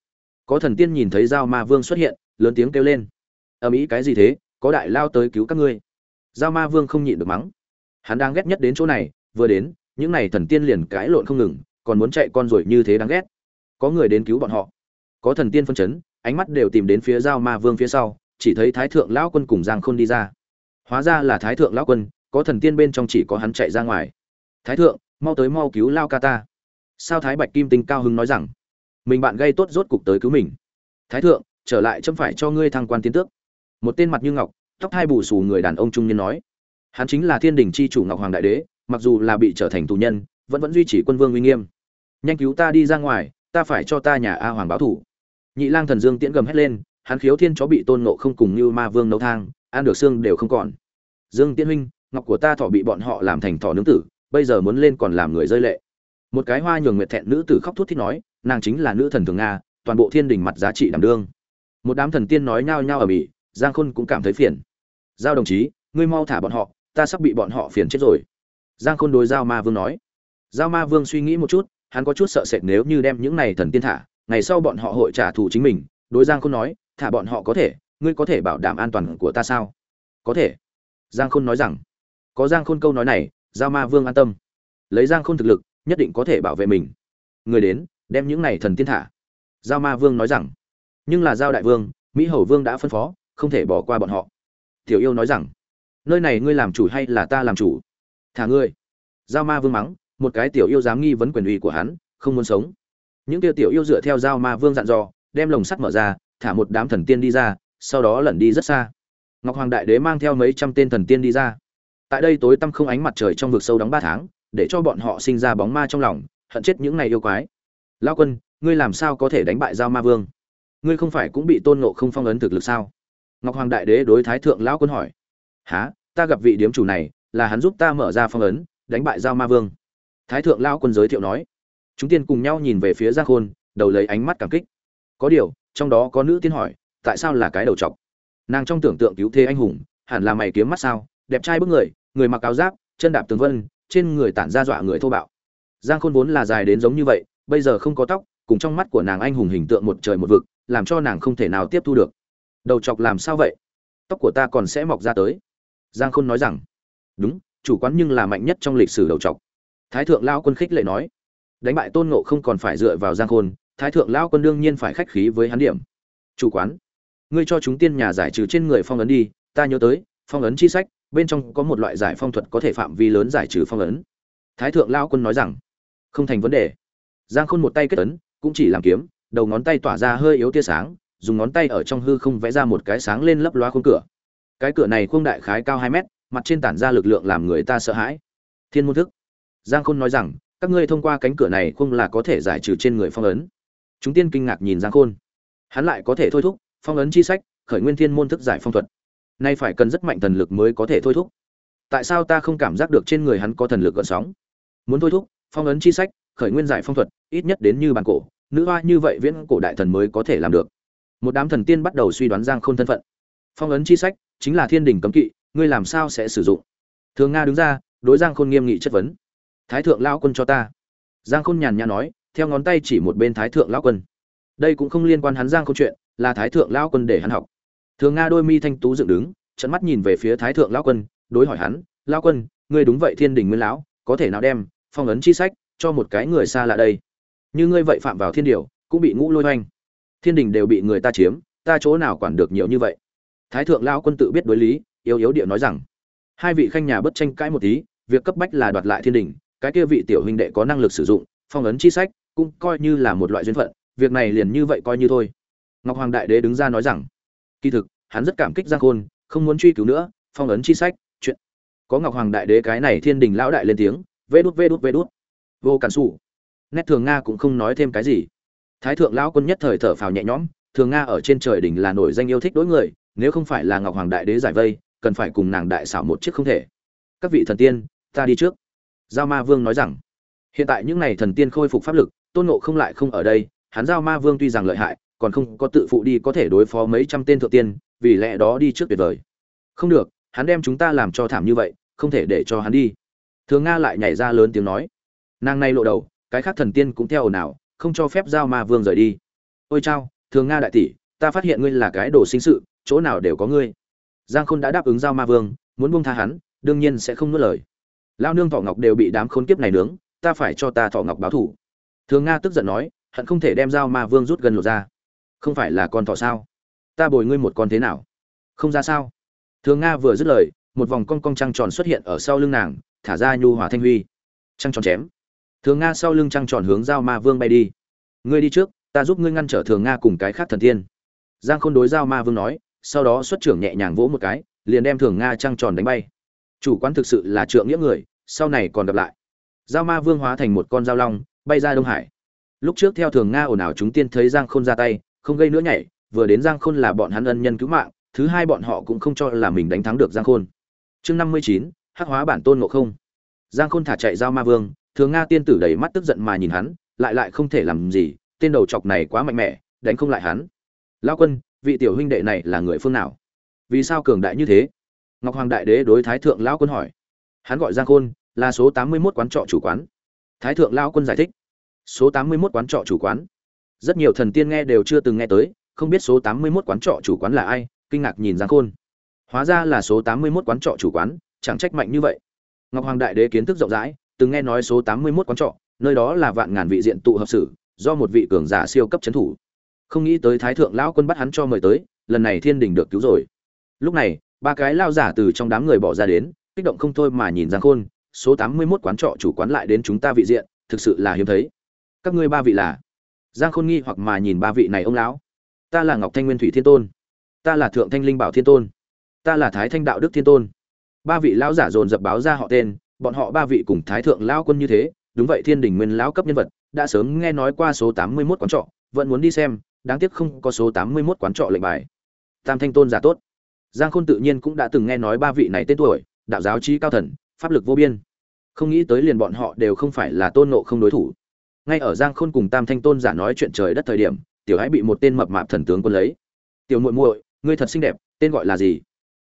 Có thần tiên nhìn thấy giao ma vương xuất hiện, lớn tiếng kêu lên. Ở mỹ cái gì thế? Có đại lao tới cứu các ngươi. Giao ma vương không nhịn được mắng. Hắn đang ghét nhất đến chỗ này, vừa đến, những này thần tiên liền cãi lộn không ngừng, còn muốn chạy con rồi như thế đáng ghét có người đến cứu bọn họ. Có thần tiên phân chấn, ánh mắt đều tìm đến phía giao ma vương phía sau, chỉ thấy thái thượng lão quân cùng giang khôn đi ra. Hóa ra là thái thượng lão quân, có thần tiên bên trong chỉ có hắn chạy ra ngoài. Thái thượng, mau tới mau cứu lao ca ta. Sao thái bạch kim tinh cao hưng nói rằng, mình bạn gây tốt rốt cục tới cứu mình. Thái thượng, trở lại chấm phải cho ngươi thăng quan tiến tước. Một tên mặt như ngọc, tóc hai bù xù người đàn ông trung niên nói, hắn chính là thiên đình c h i chủ ngọc hoàng đại đế, mặc dù là bị trở thành tù nhân, vẫn vẫn duy trì quân vương uy nghiêm. Nhanh cứu ta đi ra ngoài ta phải cho ta nhà a hoàng báo thủ. Nhị lang thần dương tiễn gầm hét lên, hắn khiếu thiên chó bị tôn nộ không cùng như ma vương nấu thang, ăn được xương đều không còn. Dương tiễn huynh, ngọc của ta thọ bị bọn họ làm thành thọ nướng tử, bây giờ muốn lên còn làm người rơi lệ. Một cái hoa nhường nguyệt thẹn nữ tử khóc thút thít nói, nàng chính là nữ thần thường nga, toàn bộ thiên đình mặt giá trị đảm đương. Một đám thần tiên nói nhao nhao ở mỹ giang khôn cũng cảm thấy phiền. Giao đồng chí, ngươi mau thả bọn họ, ta sắp bị bọn họ phiền chết rồi. Giang khôn đối giao ma vương nói. Giao ma vương suy nghĩ một chút hắn có chút sợ sệt nếu như đem những này thần tiên thả, ngày sau bọn họ hội trả thù chính mình, đối giang khôn nói, thả bọn họ có thể, ngươi có thể bảo đảm an toàn của ta sao? Có thể. Giang khôn nói rằng. Có giang khôn câu nói này, giao ma vương an tâm. Lấy giang khôn thực lực, nhất định có thể bảo vệ mình. Người đến, đem những này thần tiên thả. Giao ma vương nói rằng. Nhưng là giao đại vương, mỹ hầu vương đã phân phó, không thể bỏ qua bọn họ. Tiểu yêu nói rằng. Nơi này ngươi làm chủ hay là ta làm chủ? Thả ngươi. Giao ma vương mắng một cái tiểu yêu dám nghi vấn quyền uy của hắn, không muốn sống. Những kia tiểu yêu dựa theo giao ma vương dặn dò, đem lồng sắt mở ra, thả một đám thần tiên đi ra, sau đó lẩn đi rất xa. Ngọc hoàng đại đế mang theo mấy trăm tên thần tiên đi ra. Tại đây tối tăm không ánh mặt trời trong vực sâu đóng ba tháng, để cho bọn họ sinh ra bóng ma trong lòng, hận chết những ngày yêu quái. Lao quân, ngươi làm sao có thể đánh bại giao ma vương? Ngươi không phải cũng bị tôn nộ không phong ấn thực lực sao? Ngọc hoàng đại đế đối thái thượng lão quân hỏi. Há ta gặp vị điếm chủ này, là hắn giúp ta mở ra phong ấn, đánh bại giao ma vương thái thượng lão quân giới thiệu nói. Chúng tiên cùng nhau nhìn về phía giang khôn, đầu lấy ánh mắt cảm kích. Có điều, trong đó có nữ tiên hỏi, tại sao là cái đầu trọc? Nàng trong tưởng tượng cứu thế anh hùng, hẳn là mày kiếm mắt sao? Đẹp trai bức người người mặc áo giáp, chân đạp tường vân, trên người tản ra dọa người thô bạo. Giang khôn vốn là dài đến giống như vậy, bây giờ không có tóc, cùng trong mắt của nàng anh hùng hình tượng một trời một vực, làm cho nàng không thể nào tiếp thu được. Đầu chọc làm sao vậy? Tóc của ta còn sẽ mọc ra tới. Giang khôn nói rằng, đúng, chủ quán nhưng là mạnh nhất trong lịch sử đầu chọc thái thượng lao quân khích lệ nói, đánh bại tôn ngộ không còn phải dựa vào giang khôn, thái thượng lao quân đương nhiên phải khách khí với hắn điểm. Chủ quán, ngươi cho chúng tiên nhà giải trừ trên người phong ấn đi, ta nhớ tới, phong ấn chi sách, bên trong có một loại giải phong thuật có thể phạm vi lớn giải trừ phong ấn. Thái thượng lao quân nói rằng, không thành vấn đề. Giang khôn một tay kết ấn, cũng chỉ làm kiếm, đầu ngón tay tỏa ra hơi yếu tia sáng, dùng ngón tay ở trong hư không vẽ ra một cái sáng lên lấp loa khung cửa. Cái cửa này khung đại khái cao hai mét, mặt trên tản ra lực lượng làm người ta sợ hãi. Thiên môn thức giang khôn nói rằng, các ngươi thông qua cánh cửa này không là có thể giải trừ trên người phong ấn. Chúng tiên kinh ngạc nhìn giang khôn. Hắn lại có thể thôi thúc, phong ấn chi sách, khởi nguyên thiên môn thức giải phong thuật. Nay phải cần rất mạnh thần lực mới có thể thôi thúc. Tại sao ta không cảm giác được trên người hắn có thần lực gợn sóng? Muốn thôi thúc, phong ấn chi sách, khởi nguyên giải phong thuật, ít nhất đến như bản cổ, nữ hoa như vậy viễn cổ đại thần mới có thể làm được. Một đám thần tiên bắt đầu suy đoán giang khôn thân phận. Phong ấn chi sách, chính là thiên đình cấm kỵ, ngươi làm sao sẽ sử dụng? Thường nga đứng ra, đối giang khôn nghiêm nghị chất vấn thái thượng lao quân cho ta. Giang khôn nhàn nhã nói, theo ngón tay chỉ một bên thái thượng lao quân. Đây cũng không liên quan hắn giang khôn chuyện, là thái thượng lao quân để hắn học. Thường nga đôi mi thanh tú dựng đứng trận mắt nhìn về phía thái thượng lao quân, đối hỏi hắn lao quân, ngươi đúng vậy thiên đình nguyên lão, có thể nào đem phong ấn chi sách cho một cái người xa lạ đây? Như ngươi vậy phạm vào thiên điều, cũng bị ngũ lôi oanh thiên đình đều bị người ta chiếm, ta chỗ nào quản được nhiều như vậy? Thái thượng lao quân tự biết đối lý, yếu yếu địa nói rằng, hai vị khanh nhà bất tranh cãi một tí, việc cấp bách là đoạt lại thiên đình cái kia vị tiểu huynh đệ có năng lực sử dụng, phong ấn chi sách cũng coi như là một loại duyên phận, việc này liền như vậy coi như thôi. Ngọc hoàng đại đế đứng ra nói rằng, kỳ thực, hắn rất cảm kích giang khôn, không muốn truy cứu nữa, phong ấn chi sách, chuyện. Có ngọc hoàng đại đế cái này thiên đình lão đại lên tiếng, vê đút vê đút vê đút. Vô cản xù nét thường nga cũng không nói thêm cái gì. Thái thượng lão quân nhất thời thở phào nhẹ nhõm, thường nga ở trên trời đỉnh là nổi danh yêu thích đối người, nếu không phải là ngọc hoàng đại đế giải vây, cần phải cùng nàng đại xảo một chiếc không thể. Các vị thần tiên, ta đi trước giao ma vương nói rằng, hiện tại những n à y thần tiên khôi phục pháp lực, tôn nộ không lại không ở đây, hắn giao ma vương tuy rằng lợi hại, còn không có tự phụ đi có thể đối phó mấy trăm tên thượng tiên, vì lẽ đó đi trước tuyệt vời. Không được, hắn đem chúng ta làm cho thảm như vậy, không thể để cho hắn đi. Thường nga lại nhảy ra lớn tiếng nói. Nàng này lộ đầu, cái khác thần tiên cũng theo ồn ào, không cho phép giao ma vương rời đi. Ôi chao, thường nga đại tỷ, ta phát hiện ngươi là cái đồ sinh sự, chỗ nào đều có ngươi. Giang khôn đã đáp ứng giao ma vương, muốn buông tha hắn, đương nhiên sẽ không nuốt lời lao nương thọ ngọc đều bị đám khốn kiếp này nướng, ta phải cho ta thọ ngọc báo thủ thường nga tức giận nói, hận không thể đem dao ma vương rút gần lột ra. Không phải là con thọ sao? Ta bồi ngươi một con thế nào? Không ra sao? Thường nga vừa dứt lời, một vòng cong cong trăng tròn xuất hiện ở sau lưng nàng, thả ra nhu hòa thanh huy. Trăng tròn chém. Thường nga sau lưng trăng tròn hướng giao ma vương bay đi. Ngươi đi trước, ta giúp ngươi ngăn trở thường nga cùng cái khác thần tiên. Giang khôn đối giao ma vương nói, sau đó xuất trưởng nhẹ nhàng vỗ một cái, liền đem thường nga trăng tròn đánh bay chủ quán thực sự là trượng nghĩa người, sau này còn gặp lại. Giao ma vương hóa thành một con dao long, bay ra đông hải. Lúc trước theo thường nga ồn ào chúng tiên thấy giang khôn ra tay, không gây nữa nhảy, vừa đến giang khôn là bọn hắn ân nhân cứu mạng, thứ hai bọn họ cũng không cho là mình đánh thắng được giang khôn. Chương năm mươi chín, hắc hóa bản tôn ngộ không. Giang khôn thả chạy giao ma vương, thường nga tiên tử đầy mắt tức giận mà nhìn hắn, lại lại không thể làm gì, tên đầu chọc này quá mạnh mẽ, đánh không lại hắn. Lao quân, vị tiểu huynh đệ này là người phương nào? Vì sao cường đại như thế? Ngọc hoàng đại đế đối thái thượng lão quân hỏi. Hắn gọi giang khôn, là số tám mươi mốt quán trọ chủ quán. Thái thượng lão quân giải thích. Số tám mươi mốt quán trọ chủ quán. Rất nhiều thần tiên nghe đều chưa từng nghe tới, không biết số tám mươi mốt quán trọ chủ quán là ai, kinh ngạc nhìn giang khôn. Hóa ra là số tám mươi mốt quán trọ chủ quán, chẳng trách mạnh như vậy. Ngọc hoàng đại đế kiến thức rộng rãi, từng nghe nói số tám mươi mốt quán trọ, nơi đó là vạn ngàn vị diện tụ hợp sử, do một vị cường giả siêu cấp trấn thủ. Không nghĩ tới thái thượng lão quân bắt hắn cho mời tới, lần này thiên đình được cứu rồi. Lúc này ba cái lao giả từ trong đám người bỏ ra đến, kích động không thôi mà nhìn giang khôn, số tám mươi mốt quán trọ chủ quán lại đến chúng ta vị diện, thực sự là hiếm thấy. Các ngươi ba vị là? Giang khôn nghi hoặc mà nhìn ba vị này ông lão. Ta là ngọc thanh nguyên thủy thiên tôn. Ta là thượng thanh linh bảo thiên tôn. Ta là thái thanh đạo đức thiên tôn. Ba vị lão giả dồn dập báo ra họ tên, bọn họ ba vị cùng thái thượng lão quân như thế, đúng vậy thiên đình nguyên lão cấp nhân vật, đã sớm nghe nói qua số tám mươi mốt quán trọ, vẫn muốn đi xem, đáng tiếc không có số tám mươi mốt quán trọ lệnh bài. Tam thanh tôn giả tốt giang khôn tự nhiên cũng đã từng nghe nói ba vị này tên tuổi, đạo giáo trí cao thần, pháp lực vô biên. Không nghĩ tới liền bọn họ đều không phải là tôn nộ không đối thủ. Ngay ở giang khôn cùng tam thanh tôn giả nói chuyện trời đất thời điểm, tiểu hãy bị một tên mập mạp thần tướng quân lấy. Tiểu muội muội, ngươi thật xinh đẹp, tên gọi là gì?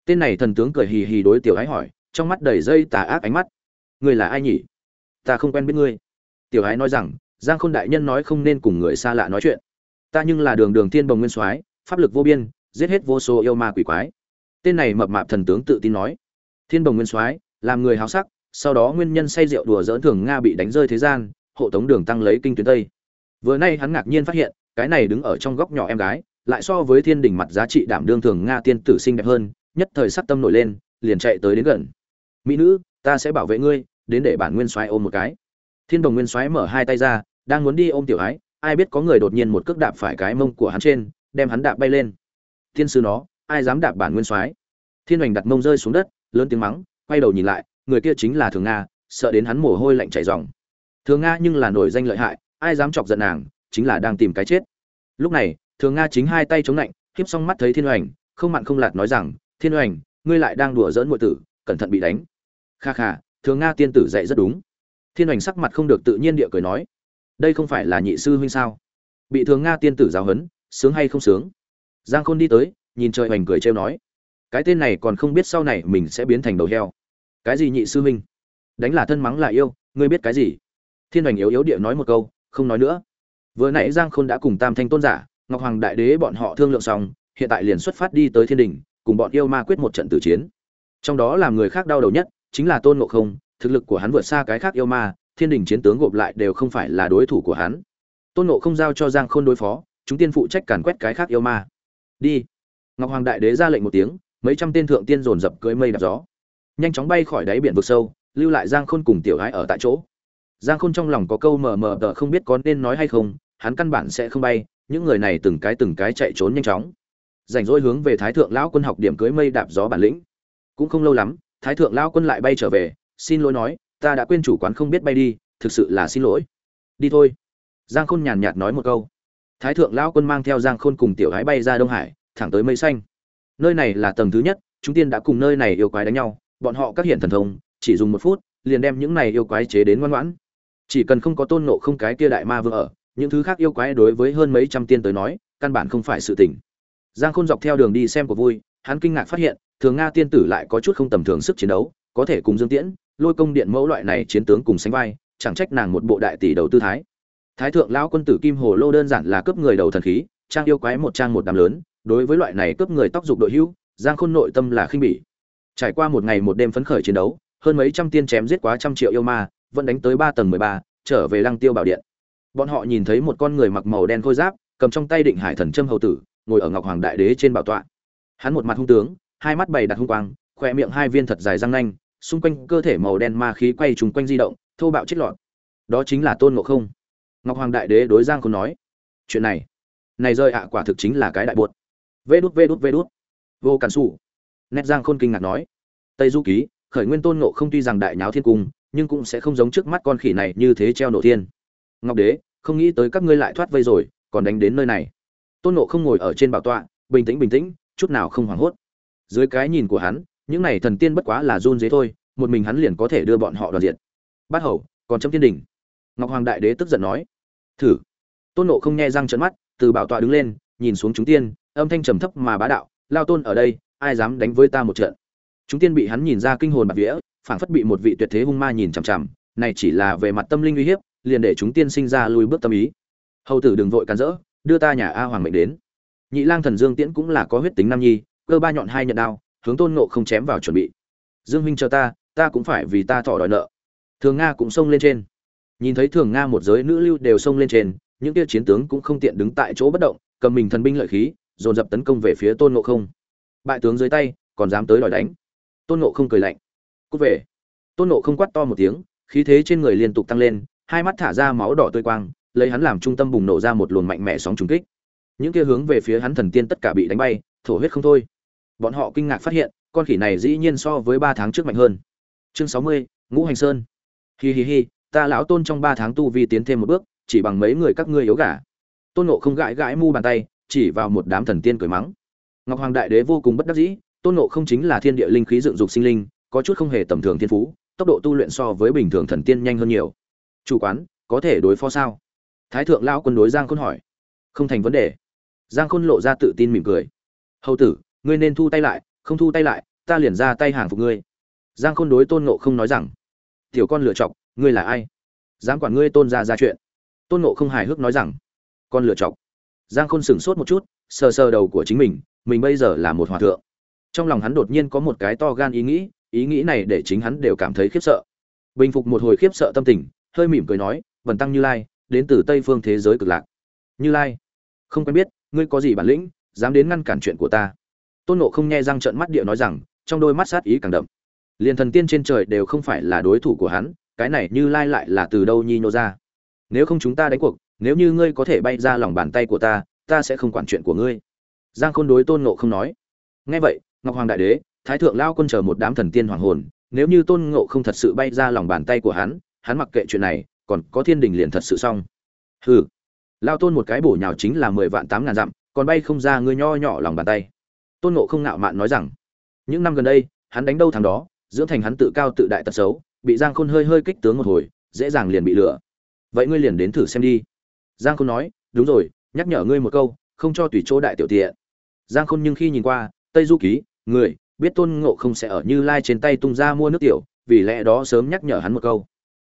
Tên này thần tướng cười hì hì đối tiểu hãy hỏi, trong mắt đầy dây tà ác ánh mắt. Ngươi là ai nhỉ? Ta không quen biết ngươi. Tiểu hãy nói rằng, giang khôn đại nhân nói không nên cùng người xa lạ nói chuyện. Ta nhưng là đường đường thiên bồng nguyên soái, pháp lực vô biên, giết hết vô số yêu ma quỷ quái tên này mập mạp thần tướng tự tin nói. Thiên bồng nguyên soái, làm người háo sắc, sau đó nguyên nhân say rượu đùa dỡn thường nga bị đánh rơi thế gian, hộ tống đường tăng lấy kinh tuyến tây. Vừa nay hắn ngạc nhiên phát hiện, cái này đứng ở trong góc nhỏ em gái, lại so với thiên đình mặt giá trị đảm đương thường nga tiên tử xinh đẹp hơn, nhất thời sắc tâm nổi lên, liền chạy tới đến gần. Mỹ nữ, ta sẽ bảo vệ ngươi, đến để bản nguyên soái ôm một cái. Thiên đồng nguyên soái mở hai tay ra, đang muốn đi ôm tiểu ái, ai biết có người đột nhiên một cước đạp phải cái mông của hắn trên, đem hắn đạp bay lên. Thiên sư nó ai dám đạp bản nguyên soái? Thiên hoành đặt mông rơi xuống đất, lớn tiếng mắng, quay đầu nhìn lại, người kia chính là thường nga, sợ đến hắn mồ hôi lạnh chảy ròng. Thường nga nhưng là nổi danh lợi hại, ai dám chọc giận nàng, chính là đang tìm cái chết. Lúc này, thường nga chính hai tay chống lạnh hiếp xong mắt thấy thiên hoành, không mặn không lạt nói rằng, thiên hoành, ngươi lại đang đùa dỡn muội tử, cẩn thận bị đánh. Kha kha, thường nga tiên tử dạy rất đúng. Thiên hoành sắc mặt không được tự nhiên địa cười nói, đây không phải là nhị sư huynh sao? Bị thường nga tiên tử giáo huấn, sướng hay không sướng? Giang khôn đi tới nhìn trời hoành cười trêu nói, cái tên này còn không biết sau này mình sẽ biến thành đầu heo. Cái gì nhị sư huynh? Đánh là thân mắng là yêu, ngươi biết cái gì? Thiên hoành yếu yếu địa nói một câu, không nói nữa. Vừa nãy giang khôn đã cùng tam thanh tôn giả, ngọc hoàng đại đế bọn họ thương lượng xong, hiện tại liền xuất phát đi tới thiên đình, cùng bọn yêu ma quyết một trận tử chiến. Trong đó làm người khác đau đầu nhất, chính là tôn ngộ không, thực lực của hắn vượt xa cái khác yêu ma, thiên đình chiến tướng gộp lại đều không phải là đối thủ của hắn. Tôn ngộ không giao cho giang khôn đối phó, chúng tiên phụ trách càn quét cái khác yêu ma. Đi ngọc hoàng đại đế ra lệnh một tiếng, mấy trăm tên thượng tiên dồn dập cưỡi mây đạp gió. Nhanh chóng bay khỏi đáy biển vực sâu, lưu lại giang khôn cùng tiểu gái ở tại chỗ. Giang khôn trong lòng có câu mờ mờ tờ không biết có nên nói hay không, hắn căn bản sẽ không bay, những người này từng cái từng cái chạy trốn nhanh chóng. Rảnh rỗi hướng về thái thượng lão quân học điểm cưới mây đạp gió bản lĩnh. Cũng không lâu lắm, thái thượng lão quân lại bay trở về, xin lỗi nói, ta đã quên chủ quán không biết bay đi, thực sự là xin lỗi. Đi thôi. Giang khôn nhàn nhạt nói một câu. Thái thượng lão quân mang theo giang khôn cùng tiểu gái bay ra đông hải thẳng tới mây xanh. Nơi này là tầng thứ nhất, chúng tiên đã cùng nơi này yêu quái đánh nhau, bọn họ các hiện thần thông, chỉ dùng một phút, liền đem những này yêu quái chế đến ngoan ngoãn. Chỉ cần không có tôn nộ không cái kia đại ma vương ở, những thứ khác yêu quái đối với hơn mấy trăm tiên tới nói, căn bản không phải sự tình. Giang khôn dọc theo đường đi xem của vui, hắn kinh ngạc phát hiện, thường nga tiên tử lại có chút không tầm thường sức chiến đấu, có thể cùng dương tiễn, lôi công điện mẫu loại này chiến tướng cùng sánh vai, chẳng trách nàng một bộ đại tỷ đầu tư thái. Thái thượng lão quân tử kim hồ lô đơn giản là cướp người đầu thần khí, trang yêu quái một trang một đám lớn đối với loại này cướp người tóc dục đội hữu giang khôn nội tâm là khinh bỉ. Trải qua một ngày một đêm phấn khởi chiến đấu, hơn mấy trăm tiên chém giết quá trăm triệu yêu ma, vẫn đánh tới ba tầng mười ba, trở về lăng tiêu bảo điện. Bọn họ nhìn thấy một con người mặc màu đen khôi giáp, cầm trong tay định hải thần trâm hầu tử, ngồi ở ngọc hoàng đại đế trên bảo tọa. Hắn một mặt hung tướng, hai mắt bày đặt hung quang khỏe miệng hai viên thật dài răng nanh, xung quanh cơ thể màu đen ma khí quay trùng quanh di động, thô bạo chết lọt. Đó chính là tôn ngộ không. Ngọc hoàng đại đế đối giang khôn nói, chuyện này này rơi ạ, quả thực chính là cái đại buột vê đút vê đút vê đút. Vô cản xù nét giang khôn kinh ngạc nói, tây du ký, khởi nguyên tôn nộ không tuy rằng đại nháo thiên cung, nhưng cũng sẽ không giống trước mắt con khỉ này như thế treo nổ thiên. Ngọc đế, không nghĩ tới các ngươi lại thoát vây rồi, còn đánh đến nơi này. Tôn nộ không ngồi ở trên bảo tọa, bình tĩnh bình tĩnh, chút nào không hoảng hốt. Dưới cái nhìn của hắn, những này thần tiên bất quá là run dế thôi, một mình hắn liền có thể đưa bọn họ đoàn diện. Bát hầu, còn trong thiên đình. Ngọc hoàng đại đế tức giận nói, thử. Tôn nộ không nghe răng trận mắt, từ bảo tọa đứng lên, nhìn xuống chúng tiên âm thanh trầm thấp mà bá đạo, lao tôn ở đây, ai dám đánh với ta một trận? Chúng tiên bị hắn nhìn ra kinh hồn bạc vía, phảng phất bị một vị tuyệt thế hung ma nhìn chằm chằm, này chỉ là về mặt tâm linh uy hiếp, liền để chúng tiên sinh ra lùi bước tâm ý. Hầu tử đừng vội cắn rỡ, đưa ta nhà a hoàng mệnh đến. Nhị lang thần dương tiễn cũng là có huyết tính nam nhi, cơ ba nhọn hai nhận đao, hướng tôn nộ không chém vào chuẩn bị. Dương huynh chờ ta ta cũng phải vì ta thọ đòi nợ. Thường nga cũng xông lên trên. Nhìn thấy thường nga một giới nữ lưu đều xông lên trên, những kia chiến tướng cũng không tiện đứng tại chỗ bất động, cầm mình thần binh lợi khí dồn dập tấn công về phía tôn nộ không. Bại tướng dưới tay, còn dám tới đòi đánh. Tôn nộ không cười lạnh. Cút về. Tôn nộ không quát to một tiếng, khí thế trên người liên tục tăng lên, hai mắt thả ra máu đỏ tươi quang, lấy hắn làm trung tâm bùng nổ ra một luồng mạnh mẽ sóng trùng kích. Những kia hướng về phía hắn thần tiên tất cả bị đánh bay, thổ huyết không thôi. Bọn họ kinh ngạc phát hiện, con khỉ này dĩ nhiên so với ba tháng trước mạnh hơn. Chương sáu mươi, ngũ hành sơn. Hi hi hi, ta lão tôn trong ba tháng tu vi tiến thêm một bước, chỉ bằng mấy người các ngươi yếu gà. Tôn nộ không gãi gãi mu bàn tay chỉ vào một đám thần tiên cười mắng. Ngọc hoàng đại đế vô cùng bất đắc dĩ, tôn nộ không chính là thiên địa linh khí dựng dục sinh linh, có chút không hề tầm thường thiên phú, tốc độ tu luyện so với bình thường thần tiên nhanh hơn nhiều. Chủ quán, có thể đối phó sao? Thái thượng lao quân đối giang khôn hỏi. Không thành vấn đề. Giang khôn lộ ra tự tin mỉm cười. Hầu tử, ngươi nên thu tay lại, không thu tay lại, ta liền ra tay hàng phục ngươi. Giang khôn đối tôn nộ không nói rằng. Tiểu con lựa chọc, ngươi là ai? Dám quản ngươi tôn ra ra chuyện. Tôn nộ không hài hước nói rằng. Con lựa chọc giang khôn sửng sốt một chút, sờ sờ đầu của chính mình mình bây giờ là một hòa thượng. Trong lòng hắn đột nhiên có một cái to gan ý nghĩ ý nghĩ này để chính hắn đều cảm thấy khiếp sợ. Bình phục một hồi khiếp sợ tâm tình, hơi mỉm cười nói vần tăng như lai, đến từ tây phương thế giới cực lạc. Như lai? Không quen biết, ngươi có gì bản lĩnh, dám đến ngăn cản chuyện của ta? Tôn nộ không nghe răng trợn mắt địa nói rằng, trong đôi mắt sát ý càng đậm. Liền thần tiên trên trời đều không phải là đối thủ của hắn, cái này như lai lại là từ đâu nhi nô ra? Nếu không chúng ta đánh cuộc nếu như ngươi có thể bay ra lòng bàn tay của ta ta sẽ không quản chuyện của ngươi. Giang khôn đối tôn nộ không nói. Nghe vậy, ngọc hoàng đại đế, thái thượng lao quân chờ một đám thần tiên hoàng hồn, nếu như tôn ngộ không thật sự bay ra lòng bàn tay của hắn hắn mặc kệ chuyện này, còn có thiên đình liền thật sự xong. Hừ. Lao tôn một cái bổ nhào chính là mười vạn tám ngàn dặm, còn bay không ra ngươi nho nhỏ lòng bàn tay. Tôn ngộ không nạo mạn nói rằng, những năm gần đây, hắn đánh đâu thằng đó, dưỡng thành hắn tự cao tự đại tật xấu, bị giang khôn hơi hơi kích tướng một hồi, dễ dàng liền bị lửa vậy ngươi liền đến thử xem đi giang khôn nói, đúng rồi, nhắc nhở ngươi một câu, không cho tùy chỗ đại tiểu tiện. Giang khôn nhưng khi nhìn qua, tây du ký, người, biết tôn ngộ không sẽ ở như lai trên tay tung ra mua nước tiểu, vì lẽ đó sớm nhắc nhở hắn một câu.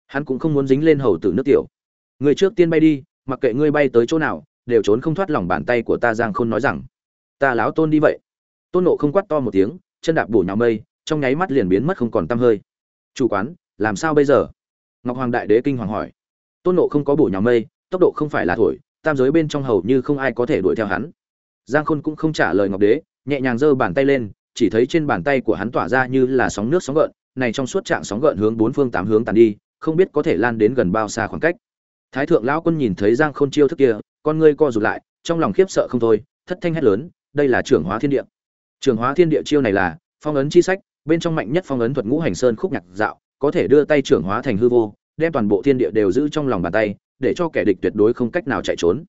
Hắn cũng không muốn dính lên hầu tử nước tiểu. Người trước tiên bay đi, mặc kệ ngươi bay tới chỗ nào, đều trốn không thoát lòng bàn tay của ta, giang khôn nói rằng. Ta láo tôn đi vậy. Tôn nộ không quát to một tiếng, chân đạp bổ nhào mây, trong nháy mắt liền biến mất không còn tăm hơi. Chủ quán, làm sao bây giờ? Ngọc hoàng đại đế kinh hoàng hỏi. Tôn nộ không có bổ nhào mây tốc độ không phải là thổi, tam giới bên trong hầu như không ai có thể đuổi theo hắn. Giang khôn cũng không trả lời ngọc đế, nhẹ nhàng giơ bàn tay lên, chỉ thấy trên bàn tay của hắn tỏa ra như là sóng nước sóng gợn, này trong suốt trạng sóng gợn hướng bốn phương tám hướng tàn đi, không biết có thể lan đến gần bao xa khoảng cách. Thái thượng lão quân nhìn thấy giang khôn chiêu thức kia, con ngươi co rụt lại, trong lòng khiếp sợ không thôi, thất thanh hét lớn, đây là trưởng hóa thiên địa. Trưởng hóa thiên địa chiêu này là phong ấn chi sách, bên trong mạnh nhất phong ấn thuật ngũ hành sơn khúc nhạc dạo, có thể đưa tay trưởng hóa thành hư vô, đem toàn bộ thiên địa đều giữ trong lòng bàn tay để cho kẻ địch tuyệt đối không cách nào chạy trốn.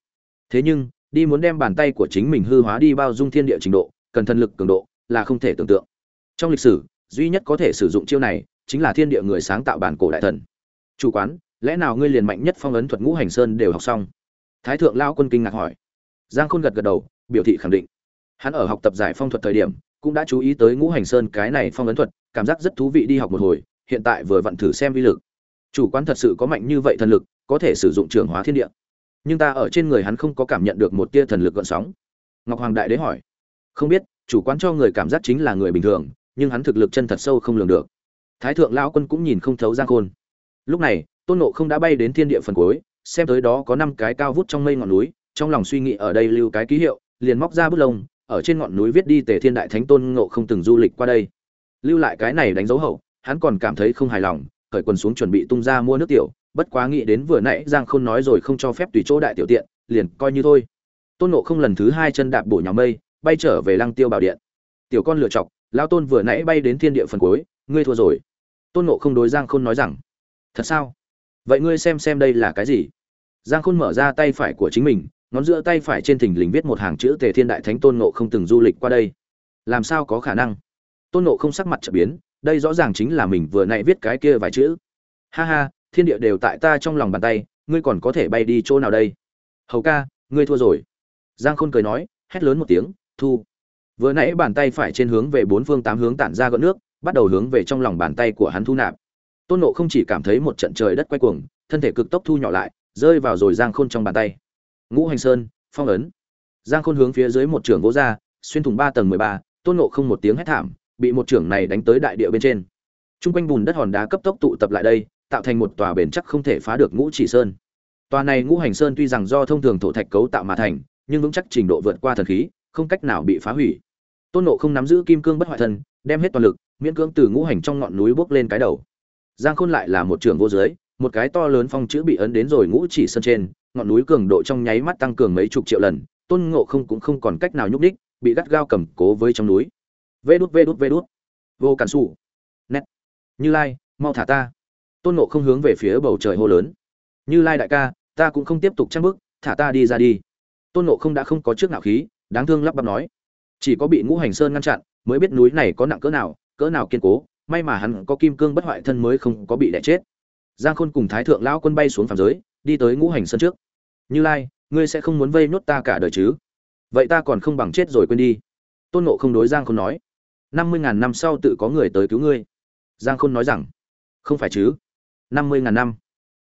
Thế nhưng, đi muốn đem bàn tay của chính mình hư hóa đi bao dung thiên địa trình độ, cần thân lực cường độ là không thể tưởng tượng. Trong lịch sử, duy nhất có thể sử dụng chiêu này chính là thiên địa người sáng tạo bản cổ đại thần. Chủ quán, lẽ nào ngươi liền mạnh nhất phong ấn thuật ngũ hành sơn đều học xong? Thái thượng lao quân kinh ngạc hỏi. Giang khôn gật gật đầu, biểu thị khẳng định. Hắn ở học tập giải phong thuật thời điểm, cũng đã chú ý tới ngũ hành sơn cái này phong ấn thuật, cảm giác rất thú vị đi học một hồi, hiện tại vừa vặn thử xem vi lực. Chủ quán thật sự có mạnh như vậy thần lực có thể sử dụng trường hóa thiên địa. Nhưng ta ở trên người hắn không có cảm nhận được một tia thần lực gợn sóng. Ngọc hoàng đại đế hỏi. Không biết, chủ quán cho người cảm giác chính là người bình thường, nhưng hắn thực lực chân thật sâu không lường được. Thái thượng lão quân cũng nhìn không thấu giang khôn. Lúc này, tôn nộ không đã bay đến thiên địa phần cuối, xem tới đó có năm cái cao vút trong mây ngọn núi, trong lòng suy nghĩ ở đây lưu cái ký hiệu, liền móc ra bút lông, ở trên ngọn núi viết đi tề thiên đại thánh tôn ngộ không từng du lịch qua đây. Lưu lại cái này đánh dấu hậu, hắn còn cảm thấy không hài lòng, khởi quần xuống chuẩn bị tung ra mua nước tiểu bất quá nghĩ đến vừa nãy giang khôn nói rồi không cho phép tùy chỗ đại tiểu tiện, liền coi như thôi. Tôn nộ không lần thứ hai chân đạp bổ nhóm mây, bay trở về lăng tiêu bảo điện. Tiểu con lựa chọc lao tôn vừa nãy bay đến thiên địa phần cuối, ngươi thua rồi. Tôn nộ không đối giang khôn nói rằng, thật sao? Vậy ngươi xem xem đây là cái gì? Giang khôn mở ra tay phải của chính mình, ngón giữa tay phải trên thình lình viết một hàng chữ tề thiên đại thánh tôn nộ không từng du lịch qua đây. Làm sao có khả năng? Tôn nộ không sắc mặt trở biến, đây rõ ràng chính là mình vừa nãy viết cái kia vài chữ. Ha ha thiên địa đều tại ta trong lòng bàn tay, ngươi còn có thể bay đi chỗ nào đây? Hầu ca, ngươi thua rồi. Giang khôn cười nói, hét lớn một tiếng, thu. Vừa nãy bàn tay phải trên hướng về bốn phương tám hướng tản ra gợn nước, bắt đầu hướng về trong lòng bàn tay của hắn thu nạp. Tôn nộ không chỉ cảm thấy một trận trời đất quay cuồng, thân thể cực tốc thu nhỏ lại, rơi vào rồi giang khôn trong bàn tay. Ngũ hành sơn, phong ấn. Giang khôn hướng phía dưới một trưởng gỗ ra, xuyên thủng ba tầng mười ba, tôn nộ không một tiếng hét thảm, bị một trưởng này đánh tới đại địa bên trên. T r u n g quanh bùn đất hòn đá cấp tốc tụ tập lại đây tạo thành một tòa bền chắc không thể phá được ngũ chỉ sơn. Tòa này ngũ hành sơn tuy rằng do thông thường thổ thạch cấu tạo mà thành, nhưng vững chắc trình độ vượt qua thần khí, không cách nào bị phá hủy. Tôn nộ không nắm giữ kim cương bất hoại thân, đem hết toàn lực, miễn cưỡng từ ngũ hành trong ngọn núi bốc lên cái đầu. Giang khôn lại là một trường vô dưới, một cái to lớn phong chữ bị ấn đến rồi ngũ chỉ sơn trên, ngọn núi cường độ trong nháy mắt tăng cường mấy chục triệu lần, tôn ngộ không cũng không còn cách nào nhúc đích bị gắt gao cầm cố với trong núi. Vê đút vê đút vê đút. Vô cản xù nét. Như lai, mau thả ta tôn nộ không hướng về phía bầu trời hô lớn. Như lai đại ca, ta cũng không tiếp tục trang bức thả ta đi ra đi. Tôn nộ không đã không có trước nạo khí, đáng thương lắp bắp nói. Chỉ có bị ngũ hành sơn ngăn chặn, mới biết núi này có nặng cỡ nào cỡ nào kiên cố, may mà hắn có kim cương bất hoại thân mới không có bị đẻ chết. Giang khôn cùng thái thượng lão quân bay xuống phàm giới, đi tới ngũ hành sơn trước. Như lai, ngươi sẽ không muốn vây nhốt ta cả đời chứ? Vậy ta còn không bằng chết rồi quên đi. Tôn nộ không đối giang khôn nói. Năm mươi ngàn năm sau tự có người tới cứu ngươi. Giang khôn nói rằng, không phải chứ? Năm mươi ngàn năm.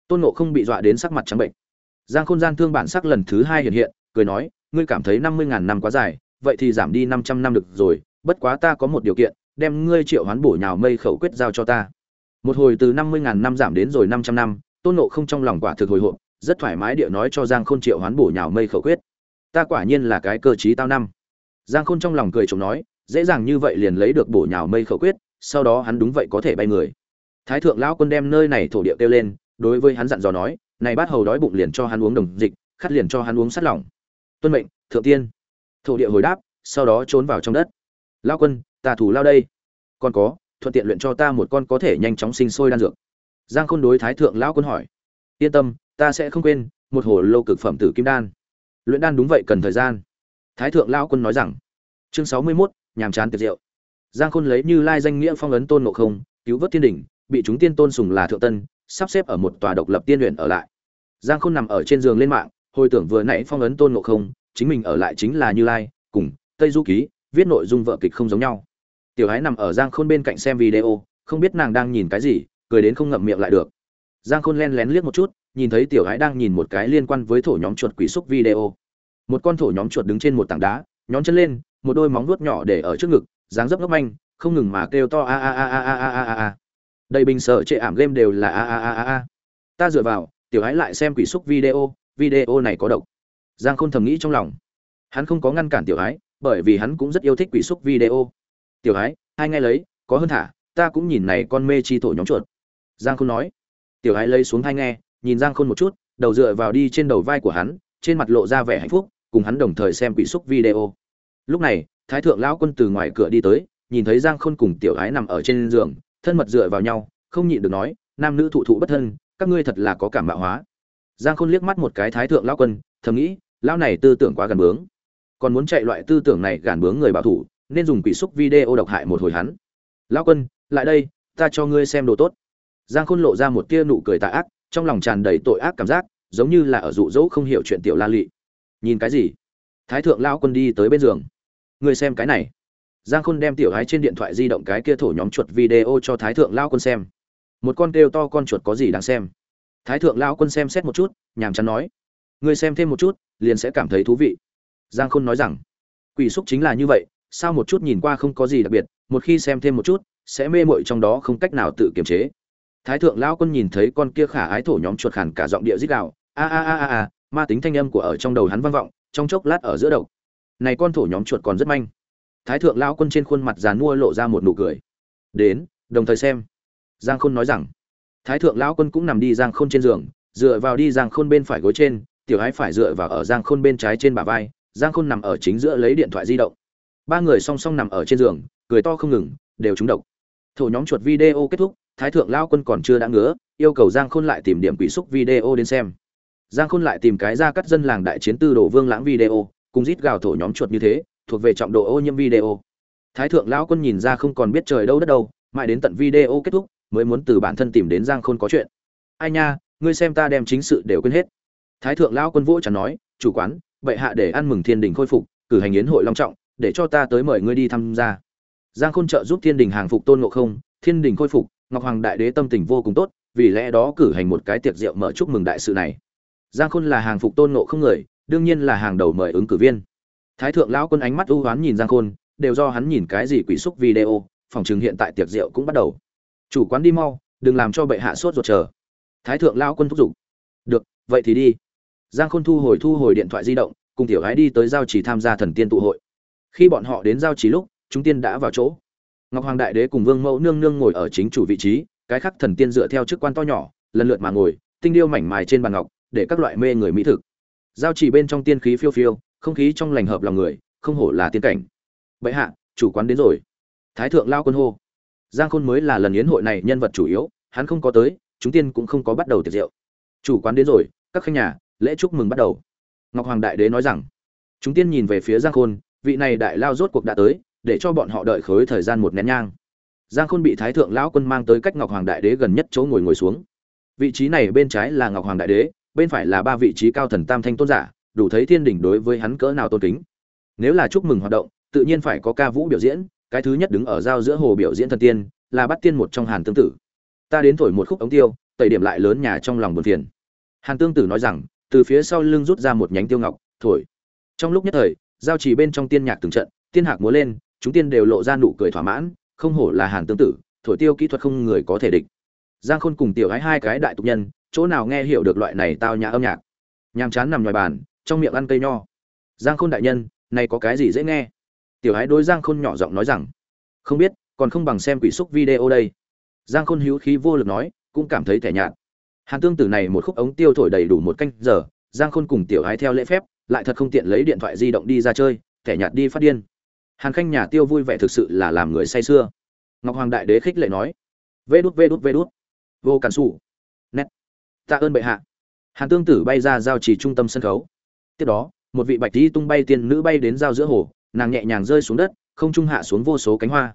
Tôn nộ không bị dọa đến sắc mặt trắng bệnh. Giang khôn gian thương bản sắc lần thứ hai hiện hiện, cười nói, ngươi cảm thấy năm mươi ngàn năm quá dài, vậy thì giảm đi năm trăm năm được rồi, bất quá ta có một điều kiện, đem ngươi triệu hoán bổ nhào mây khẩu quyết giao cho ta. Một hồi từ năm mươi ngàn năm giảm đến rồi năm trăm năm, tôn nộ không trong lòng quả thực hồi hộp, rất thoải mái địa nói cho giang khôn triệu hoán bổ nhào mây khẩu quyết. Ta quả nhiên là cái cơ chí tao năm. Giang khôn trong lòng cười chồng nói, dễ dàng như vậy liền lấy được bổ nhào mây khẩu quyết, sau đó hắn đúng vậy có thể bay người thái thượng lão quân đem nơi này thổ địa kêu lên đối với hắn dặn dò nói này bát hầu đói bụng liền cho hắn uống đồng dịch khát liền cho hắn uống sắt lỏng. Tuân mệnh thượng tiên. Thổ địa hồi đáp sau đó trốn vào trong đất. Lao quân ta thủ lao đây. Còn có thuận tiện luyện cho ta một con có thể nhanh chóng sinh sôi đan dược. Giang khôn đối thái thượng lão quân hỏi. Yên tâm ta sẽ không quên một hồ lô cực phẩm tử kim đan. Luyện đan đúng vậy cần thời gian. Thái thượng lão quân nói rằng. Chương sáu mươi 61, nhàm chán tiệc rượu. Giang khôn lấy như lai danh nghĩa phong ấn tôn ngộ không cứu vớt thiên đỉnh bị chúng tiên tôn sùng là thượng tân, sắp xếp ở một tòa độc lập tiên luyện ở lại. Giang khôn nằm ở trên giường lên mạng, hồi tưởng vừa nãy phong ấn tôn ngộ không, chính mình ở lại chính là như lai, cùng tây du ký, viết nội dung vợ kịch không giống nhau. Tiểu hái nằm ở giang khôn bên cạnh xem video, không biết nàng đang nhìn cái gì, cười đến không ngậm miệng lại được. Giang khôn len lén liếc một chút, nhìn thấy tiểu hái đang nhìn một cái liên quan với thổ nhóm chuột quỷ xúc video. Một con thổ nhóm chuột đứng trên một tảng đá nhóm chân lên, một đôi móng vuốt nhỏ để ở trước ngực, dáng dấp ngốc manh, không ngừng mà kêu to a a a a a a a a đầy bình sợ trệ ảm game đều là a a a a a. Ta dựa vào tiểu ái lại xem quỷ xúc video video này có độc. Giang khôn thầm nghĩ trong lòng. Hắn không có ngăn cản tiểu ái, bởi vì hắn cũng rất yêu thích quỷ xúc video. Tiểu ái, hai ngay lấy có hơn thả ta cũng nhìn này con mê chi thổ nhóm chuột. Giang khôn nói. Tiểu ái lấy xuống hai nghe nhìn giang khôn một chút đầu dựa vào đi trên đầu vai của hắn trên mặt lộ ra vẻ hạnh phúc cùng hắn đồng thời xem quỷ xúc video. Lúc này thái thượng lão quân từ ngoài cửa đi tới nhìn thấy giang khôn cùng tiểu ái nằm ở trên giường thân mật dựa vào nhau, không nhịn được nói, nam nữ thụ thụ bất thân, các ngươi thật là có cảm mạo hóa. Giang khôn liếc mắt một cái thái thượng lão quân, thầm nghĩ, lão này tư tưởng quá gần bướng. Còn muốn chạy loại tư tưởng này gàn bướng người bảo thủ, nên dùng quỷ xúc video độc hại một hồi hắn. Lão quân, lại đây, ta cho ngươi xem đồ tốt. Giang khôn lộ ra một tia nụ cười tà ác, trong lòng tràn đầy tội ác cảm giác, giống như là ở dụ dỗ không hiểu chuyện tiểu la lị. Nhìn cái gì? Thái thượng lão quân đi tới bên giường. Ngươi xem cái này giang khôn đem tiểu hái trên điện thoại di động cái kia thổ nhóm chuột video cho thái thượng lão quân xem. Một con kêu to con chuột có gì đáng xem? Thái thượng lão quân xem xét một chút, nhàm chán nói. Ngươi xem thêm một chút, liền sẽ cảm thấy thú vị. Giang khôn nói rằng, quỷ xúc chính là như vậy, sao một chút nhìn qua không có gì đặc biệt, một khi xem thêm một chút, sẽ mê mội trong đó không cách nào tự kiềm chế. Thái thượng lão quân nhìn thấy con kia khả ái thổ nhóm chuột khản cả giọng địa dích đạo a a a a a, ma tính thanh âm của ở trong đầu hắn vang vọng, trong chốc lát ở giữa đầu. Này con thổ nhóm chuột còn rất manh thái thượng lão quân trên khuôn mặt dàn mua lộ ra một nụ cười. Đến, đồng thời xem. Giang khôn nói rằng. Thái thượng lão quân cũng nằm đi giang khôn trên giường, dựa vào đi giang khôn bên phải gối trên, tiểu ái phải dựa vào ở giang khôn bên trái trên bả vai, giang khôn nằm ở chính giữa lấy điện thoại di động. Ba người song song nằm ở trên giường, cười to không ngừng, đều trúng độc. Thổ nhóm chuột video kết thúc, thái thượng lao quân còn chưa đã ngứa, yêu cầu giang khôn lại tìm điểm quỷ xúc video đến xem. Giang khôn lại tìm cái ra cắt dân làng đại chiến tư đồ vương lãng video, cùng rít gào thổ nhóm chuột như thế thuộc về trọng độ ô nhiễm video. Thái thượng lão quân nhìn ra không còn biết trời đâu đất đâu, mãi đến tận video kết thúc, mới muốn từ bản thân tìm đến giang khôn có chuyện. Ai nha, ngươi xem ta đem chính sự đều quên hết. Thái thượng lão quân vỗ chẳng nói, chủ quán, bệ hạ để ăn mừng thiên đình khôi phục, cử hành yến hội long trọng, để cho ta tới mời ngươi đi tham gia. Giang khôn trợ giúp thiên đình hàng phục tôn ngộ không, thiên đình khôi phục, ngọc hoàng đại đế tâm tình vô cùng tốt, vì lẽ đó cử hành một cái tiệc rượu mở chúc mừng đại sự này. Giang khôn là hàng phục tôn ngộ không người, đương nhiên là hàng đầu mời ứng cử viên thái thượng lão quân ánh mắt ưu hoán nhìn giang khôn, đều do hắn nhìn cái gì quỷ xúc video, phòng chừng hiện tại tiệc rượu cũng bắt đầu. Chủ quán đi mau, đừng làm cho bệ hạ sốt ruột chờ. Thái thượng lão quân thúc giục. Được, vậy thì đi. Giang khôn thu hồi thu hồi điện thoại di động, cùng tiểu gái đi tới giao chỉ tham gia thần tiên tụ hội. Khi bọn họ đến giao chỉ lúc, chúng tiên đã vào chỗ. Ngọc hoàng đại đế cùng vương mẫu nương nương ngồi ở chính chủ vị trí, cái khác thần tiên dựa theo chức quan to nhỏ, lần lượt mà ngồi, tinh điêu mảnh mài trên bàn ngọc, để các loại mê người mỹ thực. Giao chỉ bên trong tiên khí phiêu phiêu không khí trong lành hợp lòng người, không hổ là tiên cảnh. Bệ hạ, chủ quán đến rồi. Thái thượng lao quân hô. Giang khôn mới là lần yến hội này nhân vật chủ yếu, hắn không có tới, chúng tiên cũng không có bắt đầu tiệc rượu. Chủ quán đến rồi, các khách nhà, lễ chúc mừng bắt đầu. Ngọc hoàng đại đế nói rằng, chúng tiên nhìn về phía giang khôn, vị này đại lao rốt cuộc đã tới, để cho bọn họ đợi khối thời gian một nén nhang. Giang khôn bị thái thượng lão quân mang tới cách ngọc hoàng đại đế gần nhất chỗ ngồi ngồi xuống. Vị trí này bên trái là ngọc hoàng đại đế, bên phải là ba vị trí cao thần tam thanh tôn giả đủ thấy thiên đỉnh đối với hắn cỡ nào tôn kính. Nếu là chúc mừng hoạt động, tự nhiên phải có ca vũ biểu diễn, cái thứ nhất đứng ở giao giữa hồ biểu diễn thần tiên, là bắt tiên một trong hàn tương tử. Ta đến thổi một khúc ống tiêu, tẩy điểm lại lớn nhà trong lòng buồn phiền. Hàn tương tử nói rằng, từ phía sau lưng rút ra một nhánh tiêu ngọc, thổi. Trong lúc nhất thời, giao chỉ bên trong tiên nhạc từng trận, tiên hạc múa lên, chúng tiên đều lộ ra nụ cười thỏa mãn, không hổ là hàn tương tử, thổi tiêu kỹ thuật không người có thể địch. Giang khôn cùng tiểu gái hai cái đại tục nhân, chỗ nào nghe hiểu được loại này tao nhã âm nhạc? Nhàm chán nằm ngoài bàn trong miệng ăn cây nho. Giang khôn đại nhân, này có cái gì dễ nghe? Tiểu ái đối giang khôn nhỏ giọng nói rằng, không biết, còn không bằng xem quỷ xúc video đây. Giang khôn hữu khí vô lực nói, cũng cảm thấy thẻ nhạt. Hàn tương tử này một khúc ống tiêu thổi đầy đủ một canh giờ, giang khôn cùng tiểu ái theo lễ phép, lại thật không tiện lấy điện thoại di động đi ra chơi, thẻ nhạt đi phát điên. Hàn khanh nhà tiêu vui vẻ thực sự là làm người say sưa. Ngọc hoàng đại đế khích lệ nói, vê đút vê đút vê đút. Vô cản xù nét. Tạ ơn bệ hạ. Hàn tương tử bay ra giao chỉ trung tâm sân khấu tiếp đó, một vị bạch tí tung bay tiên nữ bay đến giao giữa hồ, nàng nhẹ nhàng rơi xuống đất, không trung hạ xuống vô số cánh hoa.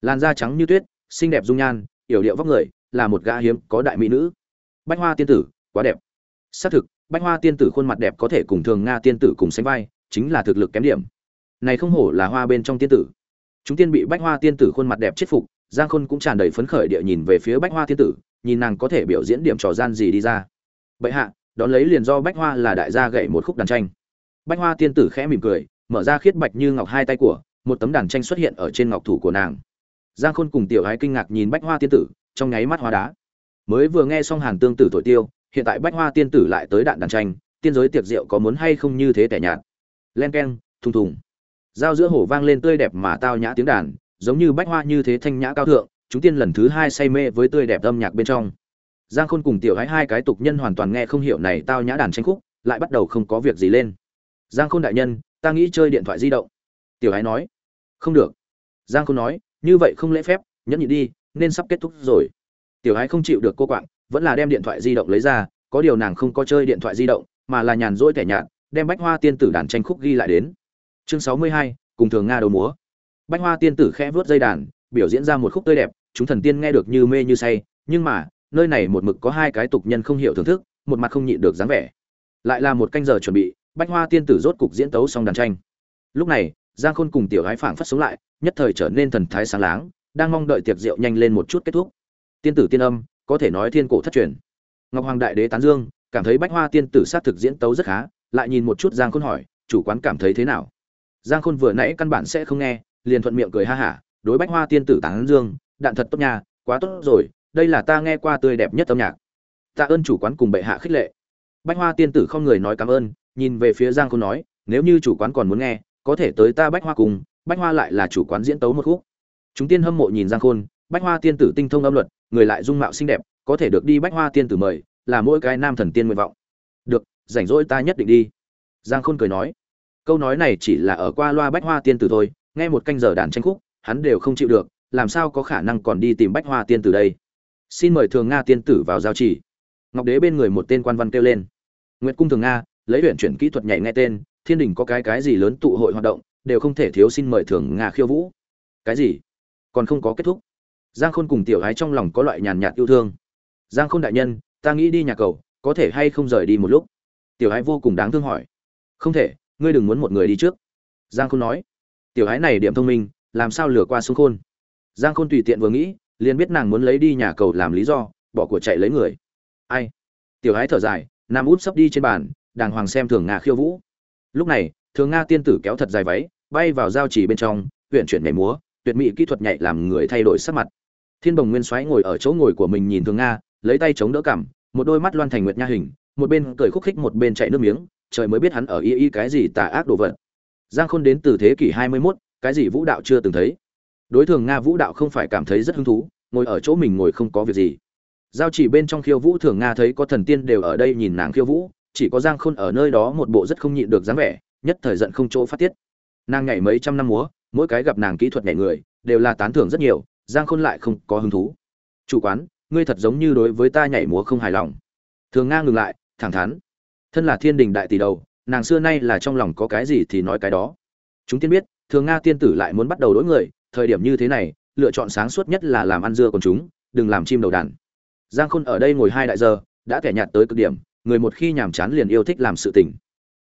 Làn da trắng như tuyết, xinh đẹp dung nhan, yểu điệu vóc người, là một gã hiếm có đại mỹ nữ. Bách hoa tiên tử, quá đẹp. Xác thực, bách hoa tiên tử khuôn mặt đẹp có thể cùng thường nga tiên tử cùng sánh vai, chính là thực lực kém điểm. Này không hổ là hoa bên trong tiên tử. Chúng tiên bị bách hoa tiên tử khuôn mặt đẹp chết phục, giang khôn cũng tràn đầy phấn khởi địa nhìn về phía bách hoa tiên tử, nhìn nàng có thể biểu diễn điểm trò gian gì đi ra. Bệ hạ đón lấy liền do bách hoa là đại gia gậy một khúc đàn tranh. Bách hoa tiên tử khẽ mỉm cười, mở ra khiết bạch như ngọc hai tay của, một tấm đàn tranh xuất hiện ở trên ngọc thủ của nàng. Giang khôn cùng tiểu ái kinh ngạc nhìn bách hoa tiên tử, trong nháy mắt hoa đá. Mới vừa nghe xong hàn tương tử thổi tiêu, hiện tại bách hoa tiên tử lại tới đạn đàn tranh, tiên giới tiệc rượu có muốn hay không như thế tẻ nhạt. Len keng, thùng thùng. Giao giữa hồ vang lên tươi đẹp mà tao nhã tiếng đàn, giống như bách hoa như thế thanh nhã cao thượng, chúng tiên lần thứ hai say mê với tươi đẹp âm nhạc bên trong giang khôn cùng tiểu gái hai cái tục nhân hoàn toàn nghe không hiểu này tao nhã đàn tranh khúc, lại bắt đầu không có việc gì lên. Giang khôn đại nhân, ta nghĩ chơi điện thoại di động. Tiểu gái nói, không được. Giang khôn nói, như vậy không lễ phép, nhẫn nhịn đi, nên sắp kết thúc rồi. Tiểu gái không chịu được cô quạng, vẫn là đem điện thoại di động lấy ra, có điều nàng không có chơi điện thoại di động, mà là nhàn rỗi tẻ nhạt, đem bách hoa tiên tử đàn tranh khúc ghi lại đến. Chương sáu mươi hai, cùng thường nga đầu múa. Bách hoa tiên tử khẽ vớt dây đàn, biểu diễn ra một khúc tươi đẹp, chúng thần tiên nghe được như mê như say, nhưng mà nơi này một mực có hai cái tục nhân không hiểu thưởng thức, một mặt không nhịn được dáng vẻ. Lại là một canh giờ chuẩn bị, bách hoa tiên tử rốt cục diễn tấu xong đàn tranh. Lúc này, giang khôn cùng tiểu gái phảng phất sống lại, nhất thời trở nên thần thái sáng láng, đang mong đợi tiệc rượu nhanh lên một chút kết thúc. Tiên tử tiên âm, có thể nói thiên cổ thất truyền. Ngọc hoàng đại đế tán dương, cảm thấy bách hoa tiên tử sát thực diễn tấu rất khá, lại nhìn một chút giang khôn hỏi, chủ quán cảm thấy thế nào? Giang khôn vừa nãy căn bản sẽ không nghe, liền thuận miệng cười ha hả, đối bách hoa tiên tử tán dương, đạn thật tốt nha, quá tốt rồi đây là ta nghe qua tươi đẹp nhất âm nhạc. Tạ ơn chủ quán cùng bệ hạ khích lệ. Bách hoa tiên tử không người nói cảm ơn, nhìn về phía giang khôn nói, nếu như chủ quán còn muốn nghe, có thể tới ta bách hoa cùng, bách hoa lại là chủ quán diễn tấu một khúc. Chúng tiên hâm mộ nhìn giang khôn, bách hoa tiên tử tinh thông âm luật, người lại dung mạo xinh đẹp, có thể được đi bách hoa tiên tử mời, là mỗi cái nam thần tiên nguyện vọng. Được, rảnh rỗi ta nhất định đi. Giang khôn cười nói, câu nói này chỉ là ở qua loa bách hoa tiên tử thôi, nghe một canh giờ đàn tranh khúc, hắn đều không chịu được, làm sao có khả năng còn đi tìm bách hoa tiên tử đây? Xin mời thường nga tiên tử vào giao chỉ ngọc đế bên người một tên quan văn kêu lên. Nguyệt cung thường nga, lấy luyện chuyển kỹ thuật nhảy nghe tên, thiên đình có cái cái gì lớn tụ hội hoạt động, đều không thể thiếu xin mời thường nga khiêu vũ. Cái gì? Còn không có kết thúc. Giang khôn cùng tiểu gái trong lòng có loại nhàn nhạt yêu thương. Giang khôn đại nhân, ta nghĩ đi nhà cầu, có thể hay không rời đi một lúc? Tiểu gái vô cùng đáng thương hỏi. Không thể, ngươi đừng muốn một người đi trước. Giang khôn nói. Tiểu gái này điểm thông minh, làm sao lừa qua xuống khôn? Giang khôn tùy tiện vừa nghĩ liền biết nàng muốn lấy đi nhà cầu làm lý do bỏ của chạy lấy người. Ai? Tiểu gái thở dài nam út sắp đi trên bàn đàng hoàng xem thường nga khiêu vũ. Lúc này thường nga tiên tử kéo thật dài váy bay vào giao chỉ bên trong huyện chuyển nhảy múa tuyệt mỹ kỹ thuật nhạy làm người thay đổi sắc mặt. Thiên bồng nguyên xoáy ngồi ở chỗ ngồi của mình nhìn thường nga lấy tay chống đỡ cảm một đôi mắt loan thành nguyệt nha hình một bên cười khúc khích một bên chạy nước miếng trời mới biết hắn ở y y cái gì tà ác đồ vật. Giang khôn đến từ thế kỷ hai mươi 21, cái gì vũ đạo chưa từng thấy đối thường nga vũ đạo không phải cảm thấy rất hứng thú, ngồi ở chỗ mình ngồi không có việc gì. Giao chỉ bên trong khiêu vũ thường nga thấy có thần tiên đều ở đây nhìn nàng khiêu vũ, chỉ có giang khôn ở nơi đó một bộ rất không nhịn được dáng vẻ, nhất thời giận không chỗ phát tiết. Nàng nhảy mấy trăm năm múa, mỗi cái gặp nàng kỹ thuật nhảy người, đều là tán thưởng rất nhiều, giang khôn lại không có hứng thú. Chủ quán, ngươi thật giống như đối với ta nhảy múa không hài lòng. Thường nga ngừng lại, thẳng thắn. Thân là thiên đình đại tỷ đầu, nàng xưa nay là trong lòng có cái gì thì nói cái đó. Chúng tiên biết, thường nga tiên tử lại muốn bắt đầu đối người thời điểm như thế này, lựa chọn sáng suốt nhất là làm ăn dưa còn chúng, đừng làm chim đầu đàn. Giang khôn ở đây ngồi hai đại giờ, đã kẻ nhạt tới cực điểm, người một khi nhàm chán liền yêu thích làm sự tình.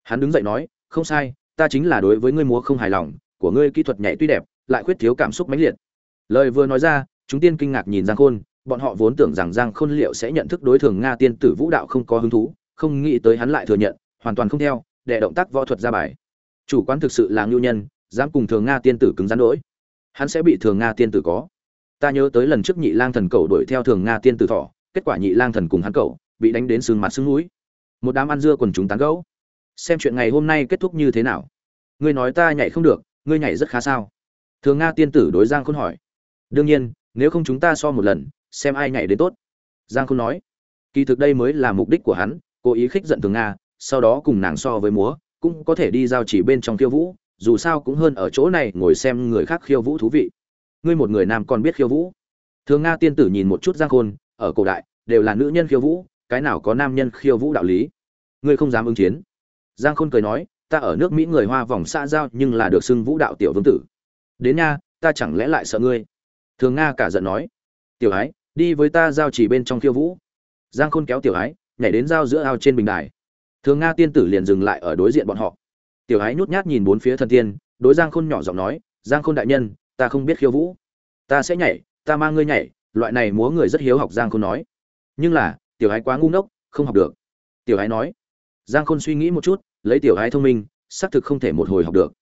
Hắn đứng dậy nói, không sai, ta chính là đối với ngươi múa không hài lòng, của ngươi kỹ thuật nhảy tuy đẹp, lại khuyết thiếu cảm xúc mãnh liệt. Lời vừa nói ra, chúng tiên kinh ngạc nhìn giang khôn, bọn họ vốn tưởng rằng giang khôn liệu sẽ nhận thức đối thường nga tiên tử vũ đạo không có hứng thú, không nghĩ tới hắn lại thừa nhận, hoàn toàn không theo, để động tác võ thuật ra bài. Chủ quán thực sự là ngưu nhân, dám cùng thường nga tiên tử cứng rắn đỗi hắn sẽ bị thường nga tiên tử có. Ta nhớ tới lần trước nhị lang thần cầu đuổi theo thường nga tiên tử thọ, kết quả nhị lang thần cùng hắn cầu bị đánh đến sừng mặt sưng núi. Một đám ăn dưa quần chúng tán gẫu. Xem chuyện ngày hôm nay kết thúc như thế nào? Ngươi nói ta nhảy không được, ngươi nhảy rất khá sao? Thường nga tiên tử đối giang khôn hỏi. Đương nhiên, nếu không chúng ta so một lần, xem ai nhảy đến tốt. Giang khôn nói. Kỳ thực đây mới là mục đích của hắn, cố ý khích giận thường nga, sau đó cùng nàng so với múa, cũng có thể đi giao chỉ bên trong tiêu vũ dù sao cũng hơn ở chỗ này ngồi xem người khác khiêu vũ thú vị. Ngươi một người nam còn biết khiêu vũ. Thường nga tiên tử nhìn một chút giang khôn, ở cổ đại, đều là nữ nhân khiêu vũ, cái nào có nam nhân khiêu vũ đạo lý? Ngươi không dám ứng chiến. Giang khôn cười nói, ta ở nước mỹ người hoa vòng xa giao nhưng là được xưng vũ đạo tiểu vương tử. Đến nha, ta chẳng lẽ lại sợ ngươi? Thường nga cả giận nói, tiểu ái, đi với ta giao chỉ bên trong khiêu vũ. Giang khôn kéo tiểu ái, nhảy đến giao giữa ao trên bình đài. Thường nga tiên tử liền dừng lại ở đối diện bọn họ tiểu ái nhút nhát nhìn bốn phía thần tiên, đối giang khôn nhỏ giọng nói, giang khôn đại nhân, ta không biết khiêu vũ. Ta sẽ nhảy, ta mang ngươi nhảy. Loại này múa người rất hiếu học giang khôn nói. Nhưng là, tiểu ái quá ngu ngốc, không học được. Tiểu ái nói, giang khôn suy nghĩ một chút, lấy tiểu ái thông minh, xác thực không thể một hồi học được.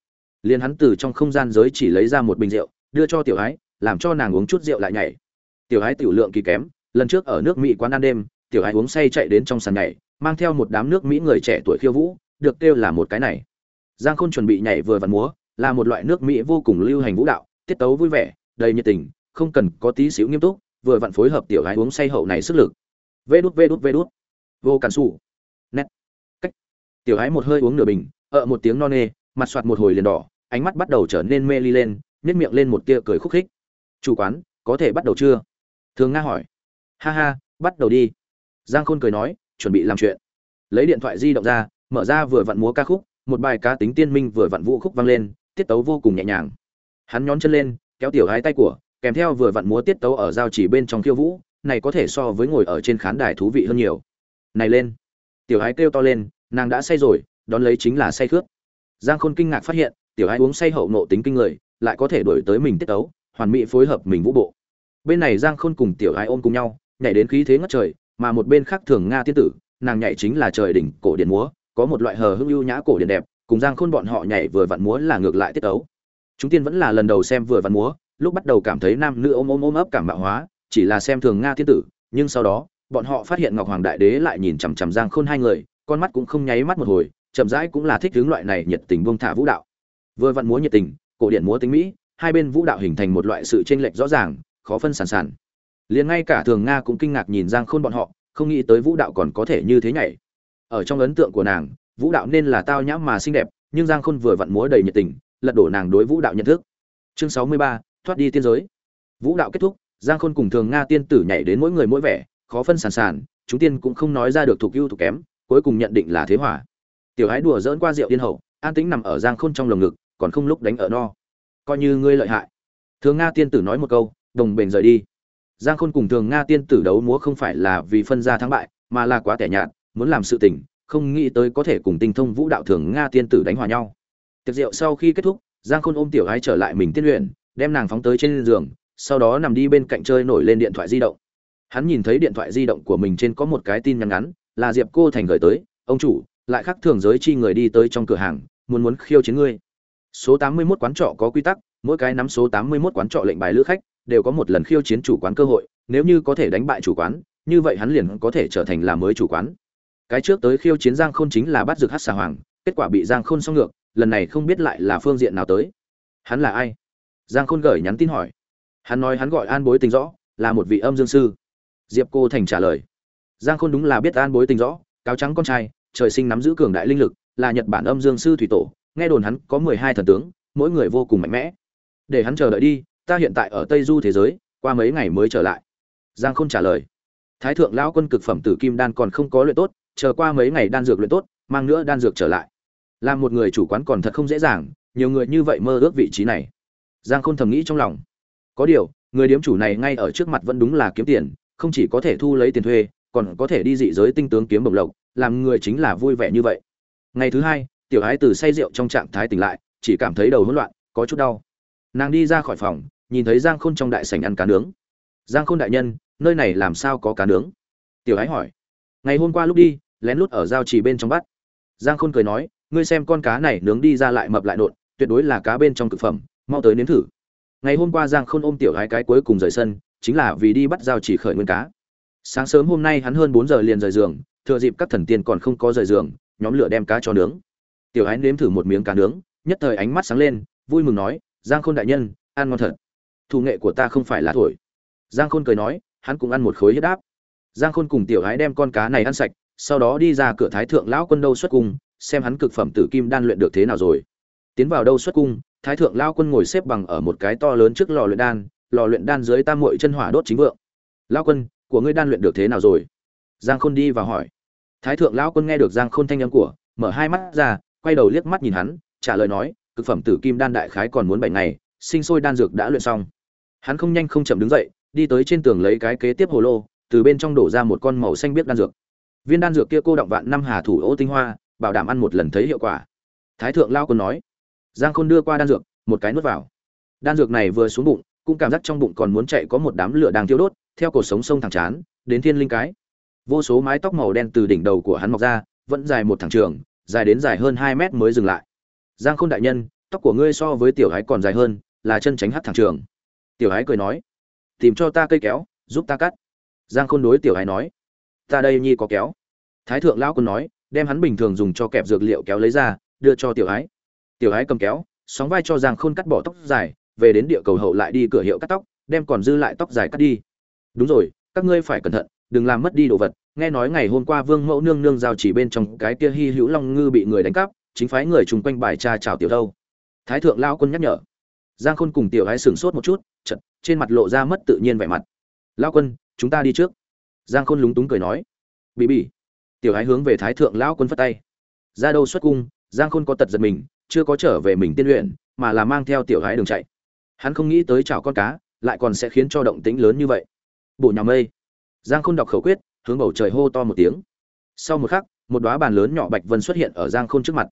Liền hắn từ trong không gian giới chỉ lấy ra một bình rượu, đưa cho tiểu ái làm cho nàng uống chút rượu lại nhảy. Tiểu ái tiểu lượng kỳ kém, lần trước ở nước mỹ quán ăn đêm, tiểu ái uống say chạy đến trong sàn nhảy, mang theo một đám nước mỹ người trẻ tuổi khiêu vũ, được kêu là một cái này giang khôn chuẩn bị nhảy vừa vặn múa, là một loại nước mỹ vô cùng lưu hành vũ đạo, tiết tấu vui vẻ, đầy nhiệt tình, không cần có tí xíu nghiêm túc, vừa vặn phối hợp tiểu gái uống say hậu này sức lực. Vê đút vê đút vê đút. Vô cản xù nét. Cách. Tiểu gái một hơi uống nửa bình, ợ một tiếng no nê, mặt soạt một hồi liền đỏ, ánh mắt bắt đầu trở nên mê ly lên nếp miệng lên một tia cười khúc khích. Chủ quán, có thể bắt đầu chưa? Thường nga hỏi. Ha ha, bắt đầu đi. Giang khôn cười nói, chuẩn bị làm chuyện. Lấy điện thoại di động ra, mở ra vừa vặn múa ca khúc một bài cá tính tiên minh vừa vặn vũ khúc vang lên, tiết tấu vô cùng nhẹ nhàng. Hắn nhón chân lên, kéo tiểu hai tay của, kèm theo vừa vặn múa tiết tấu ở giao chỉ bên trong khiêu vũ, này có thể so với ngồi ở trên khán đài thú vị hơn nhiều. Này lên. Tiểu hai kêu to lên, nàng đã say rồi, đón lấy chính là say khướt. Giang khôn kinh ngạc phát hiện, tiểu hai uống say hậu nộ tính kinh người, lại có thể đổi tới mình tiết tấu, hoàn mỹ phối hợp mình vũ bộ. Bên này giang khôn cùng tiểu hai ôm cùng nhau, nhảy đến khí thế ngất trời, mà một bên khác thường nga tiên tử, nàng nhảy chính là trời đỉnh cổ điển múa có một loại hờ hững ưu nhã cổ điển đẹp, cùng giang khôn bọn họ nhảy vừa vặn múa là ngược lại tiết tấu chúng tiên vẫn là lần đầu xem vừa vặn múa, lúc bắt đầu cảm thấy nam nữ ôm ôm ôm ấp cảm mạo hóa, chỉ là xem thường nga thiên tử, nhưng sau đó, bọn họ phát hiện ngọc hoàng đại đế lại nhìn chằm chằm giang khôn hai người, con mắt cũng không nháy mắt một hồi, chậm rãi cũng là thích hướng loại này nhiệt tình buông thả vũ đạo. Vừa vặn múa nhiệt tình, cổ điển múa tính mỹ, hai bên vũ đạo hình thành một loại sự chênh lệch rõ ràng, khó phân sản sản liền ngay cả thường nga cũng kinh ngạc nhìn giang khôn bọn họ, không nghĩ tới vũ đạo còn có thể như thế nhảy ở trong ấn tượng của nàng, vũ đạo nên là tao nhãm mà xinh đẹp, nhưng giang khôn vừa vặn múa đầy nhiệt tình, lật đổ nàng đối vũ đạo nhận thức. Chương sáu mươi ba, thoát đi tiên giới. Vũ đạo kết thúc, giang khôn cùng thường nga tiên tử nhảy đến mỗi người mỗi vẻ, khó phân sàn sàn, chúng tiên cũng không nói ra được thuộc ưu thuộc kém, cuối cùng nhận định là thế hỏa tiểu ái đùa dỡn qua rượu tiên hậu, an tĩnh nằm ở giang khôn trong lồng ngực, còn không lúc đánh ở no. Coi như ngươi lợi hại. Thường nga tiên tử nói một câu, đồng bền rời đi. Giang khôn cùng thường nga tiên tử đấu múa không phải là vì phân ra thắng bại, mà là quá tẻ nhạt muốn làm sự tình, không nghĩ tới có thể cùng tinh thông vũ đạo thường nga tiên tử đánh hòa nhau. Tiệc rượu sau khi kết thúc, giang khôn ôm tiểu gái trở lại mình tiên luyện, đem nàng phóng tới trên giường, sau đó nằm đi bên cạnh chơi nổi lên điện thoại di động. Hắn nhìn thấy điện thoại di động của mình trên có một cái tin nhắn ngắn, là diệp cô thành gửi tới, ông chủ, lại khắc thường giới chi người đi tới trong cửa hàng, muốn muốn khiêu chiến ngươi. Số tám mươi 81 quán trọ có quy tắc, mỗi cái nắm số tám mươi 81 quán trọ lệnh bài lữ khách, đều có một lần khiêu chiến chủ quán cơ hội, nếu như có thể đánh bại chủ quán, như vậy hắn liền có thể trở thành là mới chủ quán cái trước tới khiêu chiến giang khôn chính là bắt dược hát xà hoàng, kết quả bị giang khôn xong ngược, lần này không biết lại là phương diện nào tới. Hắn là ai? Giang khôn gửi nhắn tin hỏi. Hắn nói hắn gọi an bối tình rõ, là một vị âm dương sư. Diệp cô thành trả lời. Giang khôn đúng là biết an bối tình rõ, cáo trắng con trai, trời sinh nắm giữ cường đại linh lực, là nhật bản âm dương sư thủy tổ, nghe đồn hắn có mười hai thần tướng, mỗi người vô cùng mạnh mẽ. Để hắn chờ đợi đi, ta hiện tại ở tây du thế giới, qua mấy ngày mới trở lại. Giang khôn trả lời. Thái thượng lão quân cực phẩm tử kim đan còn không có luyện tốt chờ qua mấy ngày đan dược luyện tốt, mang nữa đan dược trở lại. Làm một người chủ quán còn thật không dễ dàng, nhiều người như vậy mơ ước vị trí này. Giang khôn thầm nghĩ trong lòng. Có điều, người điếm chủ này ngay ở trước mặt vẫn đúng là kiếm tiền, không chỉ có thể thu lấy tiền thuê, còn có thể đi dị giới tinh tướng kiếm bồng lộc, làm người chính là vui vẻ như vậy. Ngày thứ hai, tiểu ái từ say rượu trong trạng thái tỉnh lại, chỉ cảm thấy đầu hỗn loạn, có chút đau. Nàng đi ra khỏi phòng, nhìn thấy giang khôn trong đại sảnh ăn cá nướng. Giang khôn đại nhân, nơi này làm sao có cá nướng? Tiểu ái hỏi ngày hôm qua lúc đi, lén lút ở giao trì bên trong bắt. Giang khôn cười nói, ngươi xem con cá này nướng đi ra lại mập lại nộn, tuyệt đối là cá bên trong thực phẩm, mau tới nếm thử. Ngày hôm qua giang khôn ôm tiểu gái cái cuối cùng rời sân, chính là vì đi bắt giao trì khởi nguyên cá. Sáng sớm hôm nay hắn hơn bốn giờ liền rời giường, thừa dịp các thần tiên còn không có rời giường, nhóm lửa đem cá cho nướng. Tiểu gái nếm thử một miếng cá nướng, nhất thời ánh mắt sáng lên, vui mừng nói, giang khôn đại nhân, ăn ngon thật. Thủ nghệ của ta không phải là thổi. Giang khôn cười nói, hắn cũng ăn một khối huyết áp giang khôn cùng tiểu Hái đem con cá này ăn sạch, sau đó đi ra cửa thái thượng lão quân đâu xuất cung, xem hắn cực phẩm tử kim đan luyện được thế nào rồi. Tiến vào đâu xuất cung, thái thượng lão quân ngồi xếp bằng ở một cái to lớn trước lò luyện đan, lò luyện đan dưới tam muội chân hỏa đốt chính vượng. Lão quân, của ngươi đan luyện được thế nào rồi? Giang khôn đi và hỏi. Thái thượng lão quân nghe được giang khôn thanh âm của, mở hai mắt ra, quay đầu liếc mắt nhìn hắn, trả lời nói, cực phẩm tử kim đan đại khái còn muốn bảy ngày, sinh sôi đan dược đã luyện xong. Hắn không nhanh không chậm đứng dậy, đi tới trên tường lấy cái kế tiếp hồ lô từ bên trong đổ ra một con màu xanh biết đan dược. Viên đan dược kia cô động vạn năm hà thủ ô tinh hoa, bảo đảm ăn một lần thấy hiệu quả. Thái thượng lao còn nói, giang khôn đưa qua đan dược, một cái nuốt vào. Đan dược này vừa xuống bụng, cũng cảm giác trong bụng còn muốn chạy có một đám lửa đang thiêu đốt, theo cổ sống sông thẳng chán, đến thiên linh cái. Vô số mái tóc màu đen từ đỉnh đầu của hắn mọc ra, vẫn dài một thẳng trường, dài đến dài hơn hai mét mới dừng lại. Giang khôn đại nhân, tóc của ngươi so với tiểu hái còn dài hơn, là chân tránh hắt thẳng trường. Tiểu hái cười nói, tìm cho ta cây kéo, giúp ta cắt giang khôn đối tiểu hài nói, ta đây nhi có kéo. Thái thượng lão quân nói, đem hắn bình thường dùng cho kẹp dược liệu kéo lấy ra, đưa cho tiểu hái tiểu hái cầm kéo, sóng vai cho giang khôn cắt bỏ tóc dài, về đến địa cầu hậu lại đi cửa hiệu cắt tóc, đem còn dư lại tóc dài cắt đi. Đúng rồi, các ngươi phải cẩn thận, đừng làm mất đi đồ vật. Nghe nói ngày hôm qua vương mẫu nương nương giao chỉ bên trong cái kia hy hữu long ngư bị người đánh cắp, chính phái người chung quanh bài tra chào tiểu đâu. Thái thượng lao quân nhắc nhở. Giang khôn cùng tiểu hái sửng sốt một chút chật trên mặt lộ ra mất tự nhiên vẻ mặt lao quân, chúng ta đi trước. Giang khôn lúng túng cười nói. Bị bị tiểu hái hướng về thái thượng lão quân phất tay. Ra đâu xuất cung, giang khôn có tật giật mình, chưa có trở về mình tiên luyện, mà là mang theo tiểu hái đường chạy. Hắn không nghĩ tới chảo con cá, lại còn sẽ khiến cho động tĩnh lớn như vậy. Bộ nhà mây. Giang khôn đọc khẩu quyết, hướng bầu trời hô to một tiếng. Sau một khắc, một đóa bàn lớn nhỏ bạch vân xuất hiện ở giang khôn trước mặt.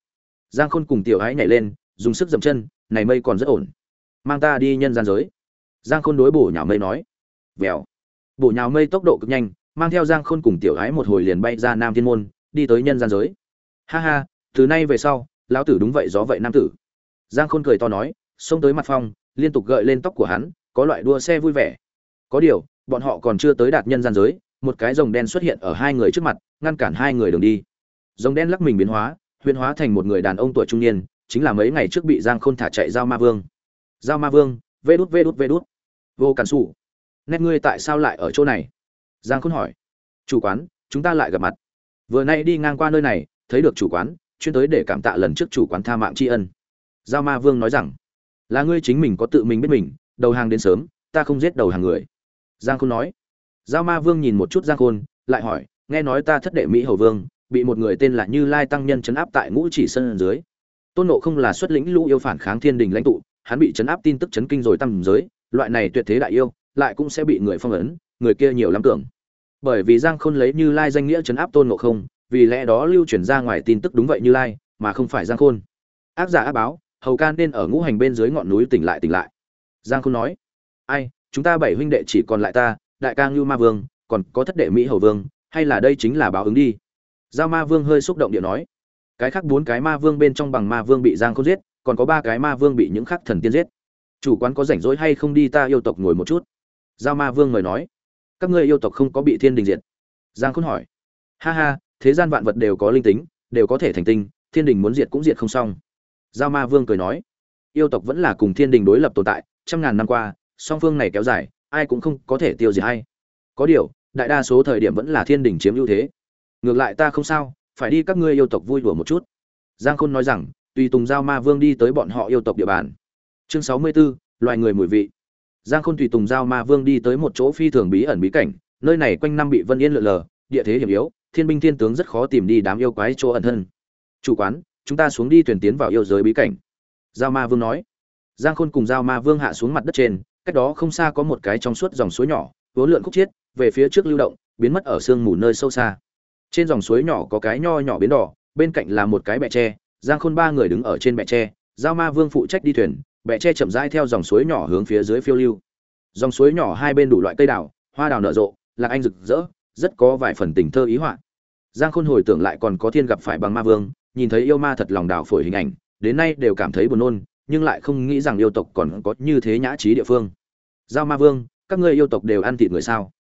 Giang khôn cùng tiểu hái nhảy lên, dùng sức dậm chân, này mây còn rất ổn. Mang ta đi nhân gian giới. Giang khôn đối bổ nhà mây nói. Vèo bổ nhào mây tốc độ cực nhanh, mang theo giang khôn cùng tiểu Ái một hồi liền bay ra nam thiên môn, đi tới nhân gian giới. Ha ha, từ nay về sau, lão tử đúng vậy gió vậy nam tử. Giang khôn cười to nói, xông tới mặt phong, liên tục gợi lên tóc của hắn, có loại đua xe vui vẻ. Có điều, bọn họ còn chưa tới đạt nhân gian giới, một cái rồng đen xuất hiện ở hai người trước mặt, ngăn cản hai người đường đi. Rồng đen lắc mình biến hóa, huyền hóa thành một người đàn ông tuổi trung niên, chính là mấy ngày trước bị giang khôn thả chạy giao ma vương. Giao ma vương, vê đút vê đút vê đút. Vô cản xù nét ngươi tại sao lại ở chỗ này? Giang khôn hỏi. Chủ quán, chúng ta lại gặp mặt. Vừa nay đi ngang qua nơi này, thấy được chủ quán, chuyên tới để cảm tạ lần trước chủ quán tha mạng tri ân. Giao ma vương nói rằng, là ngươi chính mình có tự mình biết mình, đầu hàng đến sớm, ta không giết đầu hàng người. Giang khôn nói. Giao ma vương nhìn một chút giang khôn, lại hỏi, nghe nói ta thất đệ mỹ hầu vương, bị một người tên là như lai tăng nhân chấn áp tại ngũ chỉ sân dưới. Tôn nộ không là xuất lĩnh lũ yêu phản kháng thiên đình lãnh tụ, hắn bị chấn áp tin tức chấn kinh rồi tăng giới, loại này tuyệt thế đại yêu lại cũng sẽ bị người phong ấn, người kia nhiều lắm tưởng. Bởi vì giang khôn lấy như lai danh nghĩa chấn áp tôn ngộ không, vì lẽ đó lưu truyền ra ngoài tin tức đúng vậy như lai, mà không phải giang khôn. Ác giả ác báo, hầu can nên ở ngũ hành bên dưới ngọn núi tỉnh lại tỉnh lại. Giang khôn nói, ai, chúng ta bảy huynh đệ chỉ còn lại ta, đại ca ngưu ma vương, còn có thất đệ mỹ hầu vương, hay là đây chính là báo ứng đi? Giao ma vương hơi xúc động điện nói, cái khác bốn cái ma vương bên trong bằng ma vương bị giang khôn giết, còn có ba cái ma vương bị những khắc thần tiên giết. Chủ quán có rảnh rỗi hay không đi ta yêu tộc ngồi một chút giao ma vương mời nói các ngươi yêu tộc không có bị thiên đình diệt. Giang khôn hỏi ha ha thế gian vạn vật đều có linh tính đều có thể thành tinh thiên đình muốn diệt cũng diệt không xong. Giao ma vương cười nói yêu tộc vẫn là cùng thiên đình đối lập tồn tại trăm ngàn năm qua song phương này kéo dài ai cũng không có thể tiêu diệt hay có điều đại đa số thời điểm vẫn là thiên đình chiếm ưu thế. Ngược lại ta không sao phải đi các ngươi yêu tộc vui đùa một chút. Giang khôn nói rằng tùy tùng giao ma vương đi tới bọn họ yêu tộc địa bàn. Chương sáu mươi 64, loài người mùi vị giang khôn tùy tùng giao ma vương đi tới một chỗ phi thường bí ẩn bí cảnh, nơi này quanh năm bị vân yên lượn lờ, địa thế hiểm yếu, thiên binh thiên tướng rất khó tìm đi đám yêu quái chỗ ẩn thân. Chủ quán, chúng ta xuống đi thuyền tiến vào yêu giới bí cảnh. Giao ma vương nói. Giang khôn cùng giao ma vương hạ xuống mặt đất trên, cách đó không xa có một cái trong suốt dòng suối nhỏ, vốn lượn khúc chiết, về phía trước lưu động, biến mất ở sương mù nơi sâu xa. Trên dòng suối nhỏ có cái nho nhỏ biến đỏ, bên cạnh là một cái bẹ tre, giang khôn ba người đứng ở trên bẹ tre, giao ma vương phụ trách đi thuyền bẹ tre chậm rãi theo dòng suối nhỏ hướng phía dưới phiêu lưu. Dòng suối nhỏ hai bên đủ loại cây đào, hoa đào nở rộ, lạc anh rực rỡ, rất có vài phần tình thơ ý họa. Giang khôn hồi tưởng lại còn có thiên gặp phải bằng ma vương, nhìn thấy yêu ma thật lòng đào phổi hình ảnh, đến nay đều cảm thấy buồn nôn, nhưng lại không nghĩ rằng yêu tộc còn có như thế nhã trí địa phương. Giao ma vương, các ngươi yêu tộc đều ăn thịt người sao?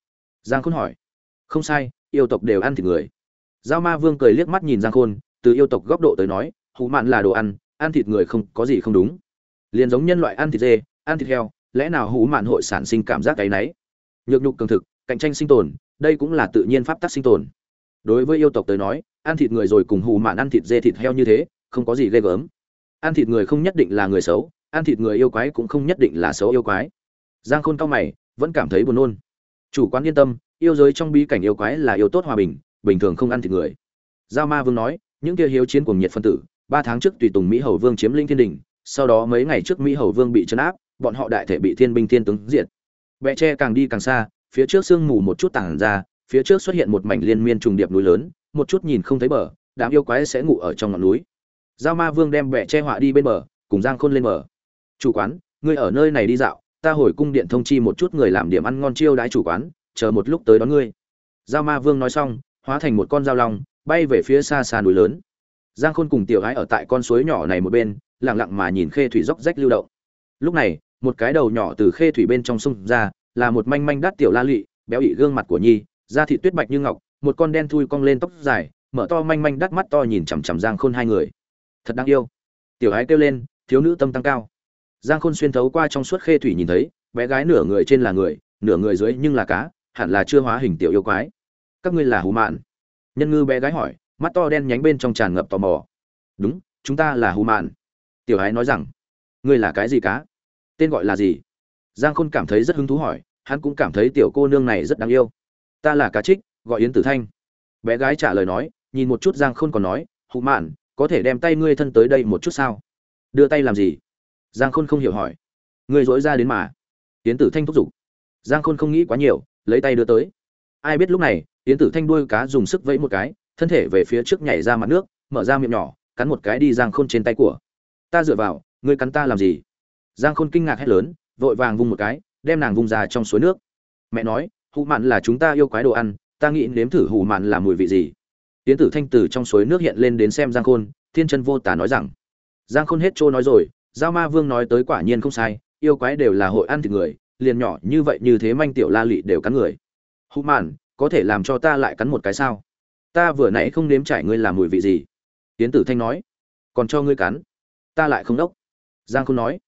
Giang khôn hỏi. Không sai, yêu tộc đều ăn thịt người. Giao ma vương cười liếc mắt nhìn giang khôn, từ yêu tộc góc độ tới nói hụ mạn là đồ ăn ăn thịt người không có gì không đúng liền giống nhân loại ăn thịt dê, ăn thịt heo, lẽ nào hủ mạn hội sản sinh cảm giác cái náy nhược nhục cường thực, cạnh tranh sinh tồn, đây cũng là tự nhiên pháp tắc sinh tồn. Đối với yêu tộc tới nói, ăn thịt người rồi cùng hủ mạn ăn thịt dê thịt heo như thế, không có gì ghê gớm. Ăn thịt người không nhất định là người xấu, ăn thịt người yêu quái cũng không nhất định là xấu yêu quái. Giang khôn cao mày, vẫn cảm thấy buồn nôn. Chủ quán yên tâm, yêu giới trong bí cảnh yêu quái là yêu tốt hòa bình bình thường không ăn thịt người. Giao ma vương nói, những kia hiếu chiến cùng nhiệt phân tử, ba tháng trước tùy tùng mỹ hầu vương chiếm lĩnh thiên đình sau đó mấy ngày trước mỹ hầu vương bị chấn áp, bọn họ đại thể bị thiên binh thiên tướng diệt. Bẹ tre càng đi càng xa, phía trước sương mù một chút tảng ra, phía trước xuất hiện một mảnh liên miên trùng điệp núi lớn, một chút nhìn không thấy bờ, đám yêu quái sẽ ngủ ở trong ngọn núi. Giao ma vương đem bẹ tre họa đi bên bờ, cùng giang khôn lên bờ. Chủ quán, ngươi ở nơi này đi dạo, ta hồi cung điện thông chi một chút người làm điểm ăn ngon chiêu đãi chủ quán, chờ một lúc tới đón ngươi. Giao ma vương nói xong, hóa thành một con dao long, bay về phía xa xa núi lớn. Giang khôn cùng tiểu gái ở tại con suối nhỏ này một bên lặng lặng mà nhìn khê thủy dốc rách lưu động. Lúc này, một cái đầu nhỏ từ khê thủy bên trong sông ra, là một manh manh đắt tiểu la lụy béo ị gương mặt của nhi, da thịt tuyết bạch như ngọc, một con đen thui cong lên tóc dài, mở to manh manh đắt mắt to nhìn chằm chằm giang khôn hai người. Thật đáng yêu. Tiểu ái kêu lên, thiếu nữ tâm tăng cao. Giang khôn xuyên thấu qua trong suốt khê thủy nhìn thấy, bé gái nửa người trên là người, nửa người dưới nhưng là cá, hẳn là chưa hóa hình tiểu yêu quái. Các ngươi là hù mạn. Nhân ngư bé gái hỏi, mắt to đen nhánh bên trong tràn ngập tò mò. Đúng, chúng ta là hù mạn tiểu ái nói rằng, ngươi là cái gì cá? Tên gọi là gì? Giang khôn cảm thấy rất hứng thú hỏi, hắn cũng cảm thấy tiểu cô nương này rất đáng yêu. Ta là cá trích, gọi yến tử thanh. Bé gái trả lời nói, nhìn một chút giang khôn còn nói, hụ mạn, có thể đem tay ngươi thân tới đây một chút sao? Đưa tay làm gì? Giang khôn không hiểu hỏi. Ngươi dối ra đến mà. Yến tử thanh thúc giục. Giang khôn không nghĩ quá nhiều, lấy tay đưa tới. Ai biết lúc này, yến tử thanh đuôi cá dùng sức vẫy một cái, thân thể về phía trước nhảy ra mặt nước, mở ra miệng nhỏ, cắn một cái đi giang khôn trên tay của ta dựa vào, ngươi cắn ta làm gì? Giang khôn kinh ngạc hét lớn, vội vàng vung một cái, đem nàng vung ra trong suối nước. Mẹ nói, hụ mặn là chúng ta yêu quái đồ ăn, ta nghĩ nếm thử hủ mặn là mùi vị gì. Tiến tử thanh tử trong suối nước hiện lên đến xem giang khôn, thiên chân vô tả nói rằng, giang khôn hết trôi nói rồi, giao ma vương nói tới quả nhiên không sai, yêu quái đều là hội ăn thịt người, liền nhỏ như vậy như thế manh tiểu la lị đều cắn người. Hụ mạn, có thể làm cho ta lại cắn một cái sao? Ta vừa nãy không nếm trải ngươi làm mùi vị gì. Tiến tử thanh nói, còn cho ngươi cắn ta lại không đốc. Giang khôn nói.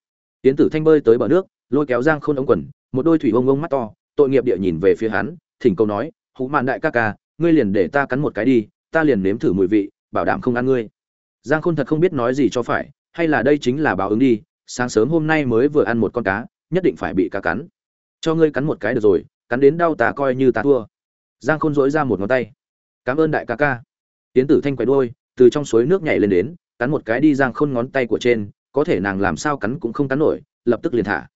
Tiến tử thanh bơi tới bờ nước, lôi kéo giang khôn ống quần, một đôi thủy ông ông mắt to, tội nghiệp địa nhìn về phía hắn, thỉnh cầu nói hụ mạn đại ca ca, ngươi liền để ta cắn một cái đi, ta liền nếm thử mùi vị, bảo đảm không ăn ngươi. Giang khôn thật không biết nói gì cho phải, hay là đây chính là báo ứng đi, sáng sớm hôm nay mới vừa ăn một con cá, nhất định phải bị cá cắn. Cho ngươi cắn một cái được rồi, cắn đến đau ta coi như ta thua. Giang khôn dỗi ra một ngón tay. Cảm ơn đại ca ca. Tiến tử thanh quay đôi từ trong suối nước nhảy lên đến cắn một cái đi giang khôn ngón tay của trên, có thể nàng làm sao cắn cũng không cắn nổi, lập tức liền thả.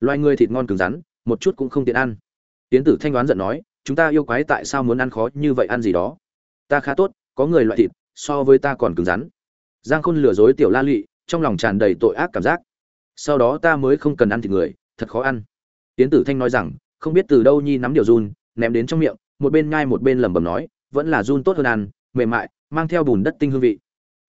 Loài người thịt ngon cứng rắn, một chút cũng không tiện ăn. Tiến tử thanh đoán giận nói, chúng ta yêu quái tại sao muốn ăn khó như vậy ăn gì đó? Ta khá tốt, có người loại thịt, so với ta còn cứng rắn. Giang khôn lừa dối tiểu la lụy, trong lòng tràn đầy tội ác cảm giác. Sau đó ta mới không cần ăn thịt người, thật khó ăn. Tiến tử thanh nói rằng, không biết từ đâu nhi nắm điều run, ném đến trong miệng, một bên nhai một bên lẩm bẩm nói, vẫn là run tốt hơn ăn, mềm mại, mang theo bùn đất tinh hương vị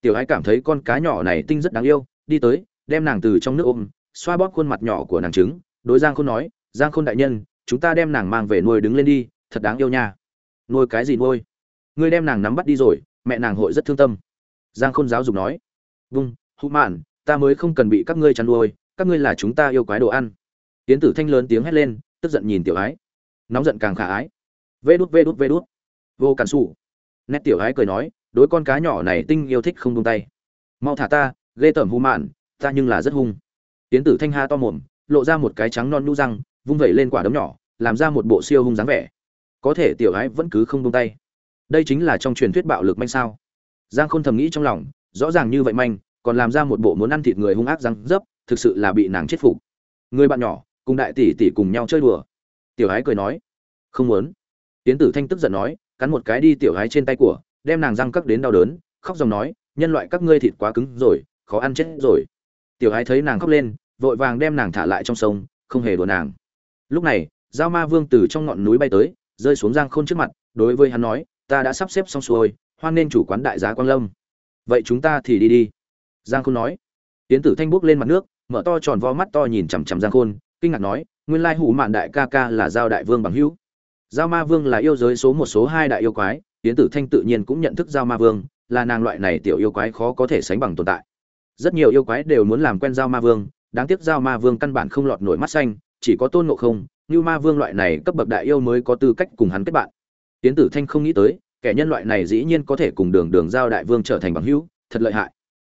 tiểu ái cảm thấy con cá nhỏ này tinh rất đáng yêu, đi tới, đem nàng từ trong nước ôm, xoa bóp khuôn mặt nhỏ của nàng trứng, đối giang khôn nói, giang khôn đại nhân, chúng ta đem nàng mang về nuôi đứng lên đi, thật đáng yêu nha. Nuôi cái gì nuôi? Ngươi đem nàng nắm bắt đi rồi, mẹ nàng hội rất thương tâm. Giang khôn giáo dục nói. Vung hụ mạn, ta mới không cần bị các ngươi chăn nuôi, các ngươi là chúng ta yêu quái đồ ăn. Tiến tử thanh lớn tiếng hét lên, tức giận nhìn tiểu ái. Nóng giận càng khả ái. Vê đút vê đút vê đút. Vô cản xù nét tiểu ái cười nói đối con cá nhỏ này tinh yêu thích không buông tay. Mau thả ta, ghê tởm hung mạn, ta nhưng là rất hung. Tiến tử thanh ha to mồm, lộ ra một cái trắng non nu răng, vung vẩy lên quả đấm nhỏ, làm ra một bộ siêu hung dáng vẻ. Có thể tiểu ái vẫn cứ không buông tay. Đây chính là trong truyền thuyết bạo lực manh sao. Giang khôn thầm nghĩ trong lòng, rõ ràng như vậy manh, còn làm ra một bộ muốn ăn thịt người hung ác răng dấp, thực sự là bị nàng chết phục. Người bạn nhỏ, cùng đại tỷ tỷ cùng nhau chơi đùa. Tiểu ái cười nói, không muốn. Tiến tử thanh tức giận nói, cắn một cái đi tiểu ái trên tay của đem nàng răng cắt đến đau đớn, khóc dòng nói, nhân loại các ngươi thịt quá cứng rồi, khó ăn chết rồi. Tiểu ái thấy nàng khóc lên, vội vàng đem nàng thả lại trong sông, không hề đùa nàng. Lúc này, giao ma vương từ trong ngọn núi bay tới, rơi xuống giang khôn trước mặt, đối với hắn nói, ta đã sắp xếp xong xuôi, hoan nên chủ quán đại giá quang lâm. Vậy chúng ta thì đi đi. Giang khôn nói. Tiến tử thanh bước lên mặt nước, mở to tròn vo mắt to nhìn chằm chằm giang khôn, kinh ngạc nói, nguyên lai hủ mạn đại ca ca là giao đại vương bằng hữu. Giao ma vương là yêu giới số một, số hai đại yêu quái yến tử thanh tự nhiên cũng nhận thức giao ma vương, là nàng loại này tiểu yêu quái khó có thể sánh bằng tồn tại. Rất nhiều yêu quái đều muốn làm quen giao ma vương, đáng tiếc giao ma vương căn bản không lọt nổi mắt xanh, chỉ có tôn ngộ không như ma vương loại này cấp bậc đại yêu mới có tư cách cùng hắn kết bạn. Yến tử thanh không nghĩ tới, kẻ nhân loại này dĩ nhiên có thể cùng đường đường giao đại vương trở thành bằng hữu, thật lợi hại.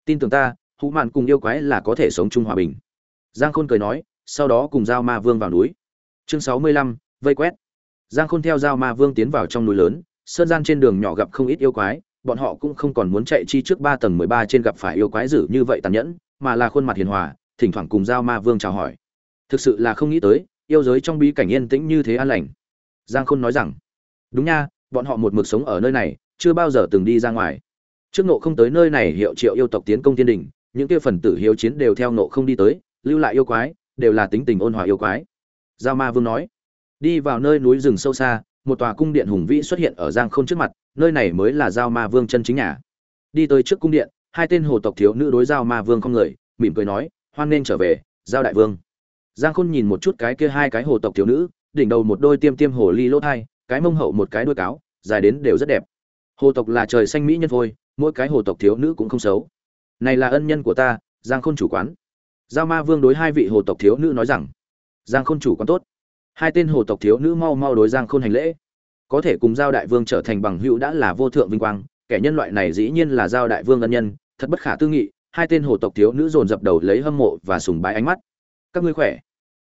Tin tưởng ta, hữu mạn cùng yêu quái là có thể sống chung hòa bình. Giang khôn cười nói, sau đó cùng giao ma vương vào núi. Chương sáu mươi lăm, vây quét. Giang khôn theo giao ma vương tiến vào trong núi lớn sơn gian trên đường nhỏ gặp không ít yêu quái, bọn họ cũng không còn muốn chạy chi trước ba tầng mười ba trên gặp phải yêu quái dữ như vậy tàn nhẫn, mà là khuôn mặt hiền hòa, thỉnh thoảng cùng giao ma vương chào hỏi. Thực sự là không nghĩ tới, yêu giới trong bí cảnh yên tĩnh như thế an lành. Giang khôn nói rằng, đúng nha, bọn họ một mực sống ở nơi này, chưa bao giờ từng đi ra ngoài. Trước nộ không tới nơi này hiệu triệu yêu tộc tiến công thiên đình, những kia phần tử hiếu chiến đều theo nộ không đi tới, lưu lại yêu quái, đều là tính tình ôn hòa yêu quái. Giao ma vương nói, đi vào nơi núi rừng sâu xa một tòa cung điện hùng vĩ xuất hiện ở giang khôn trước mặt, nơi này mới là giao ma vương chân chính nhà. Đi tới trước cung điện, hai tên hồ tộc thiếu nữ đối giao ma vương không người, mỉm cười nói, hoan nên trở về, giao đại vương. Giang khôn nhìn một chút cái kia hai cái hồ tộc thiếu nữ, đỉnh đầu một đôi tiêm tiêm hồ ly lỗ thai, cái mông hậu một cái đuôi cáo, dài đến đều rất đẹp. Hồ tộc là trời xanh mỹ nhân thôi, mỗi cái hồ tộc thiếu nữ cũng không xấu. Này là ân nhân của ta, giang khôn chủ quán. Giao ma vương đối hai vị hồ tộc thiếu nữ nói rằng. Giang khôn chủ quán tốt hai tên hồ tộc thiếu nữ mau mau đối giang khôn hành lễ. Có thể cùng giao đại vương trở thành bằng hữu đã là vô thượng vinh quang, kẻ nhân loại này dĩ nhiên là giao đại vương ân nhân, thật bất khả tư nghị, hai tên hồ tộc thiếu nữ dồn dập đầu lấy hâm mộ và sùng bái ánh mắt. Các ngươi khỏe.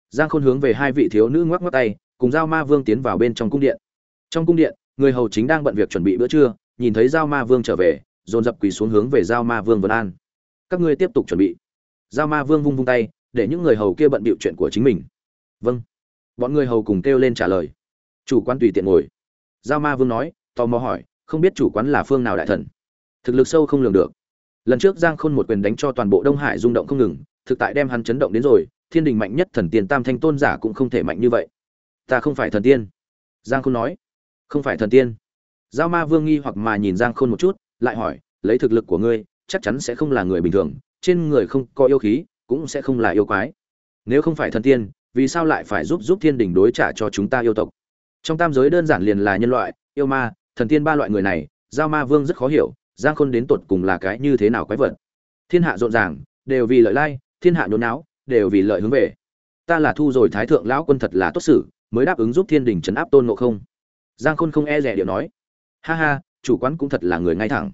Giang khôn hướng về hai vị thiếu nữ ngoắc ngoắc tay, cùng giao ma vương tiến vào bên trong cung điện. Trong cung điện, người hầu chính đang bận việc chuẩn bị bữa trưa, nhìn thấy giao ma vương trở về, dồn dập quỳ xuống hướng về giao ma vương vân an. Các ngươi tiếp tục chuẩn bị. Giao ma vương vung vung tay, để những người hầu kia bận bịu chuyện của chính mình. Vâng bọn người hầu cùng kêu lên trả lời. Chủ quan tùy tiện ngồi. Giao ma vương nói, tò mò hỏi, không biết chủ quán là phương nào đại thần? Thực lực sâu không lường được. Lần trước giang khôn một quyền đánh cho toàn bộ đông hải rung động không ngừng, thực tại đem hắn chấn động đến rồi, thiên đình mạnh nhất thần tiên tam thanh tôn giả cũng không thể mạnh như vậy. Ta không phải thần tiên. Giang khôn nói, không phải thần tiên. Giao ma vương nghi hoặc mà nhìn giang khôn một chút, lại hỏi, lấy thực lực của ngươi, chắc chắn sẽ không là người bình thường, trên người không có yêu khí, cũng sẽ không là yêu quái. Nếu không phải thần tiên vì sao lại phải giúp giúp thiên đình đối trả cho chúng ta yêu tộc? Trong tam giới đơn giản liền là nhân loại, yêu ma, thần tiên ba loại người này, giao ma vương rất khó hiểu, giang khôn đến tột cùng là cái như thế nào quái vật. Thiên hạ rộn ràng, đều vì lợi lai, thiên hạ nhốn não đều vì lợi hướng về. Ta là thu rồi thái thượng lão quân thật là tốt xử, mới đáp ứng giúp thiên đình trấn áp tôn ngộ không. Giang khôn không e rẻ điệu nói. Ha ha, chủ quán cũng thật là người ngay thẳng.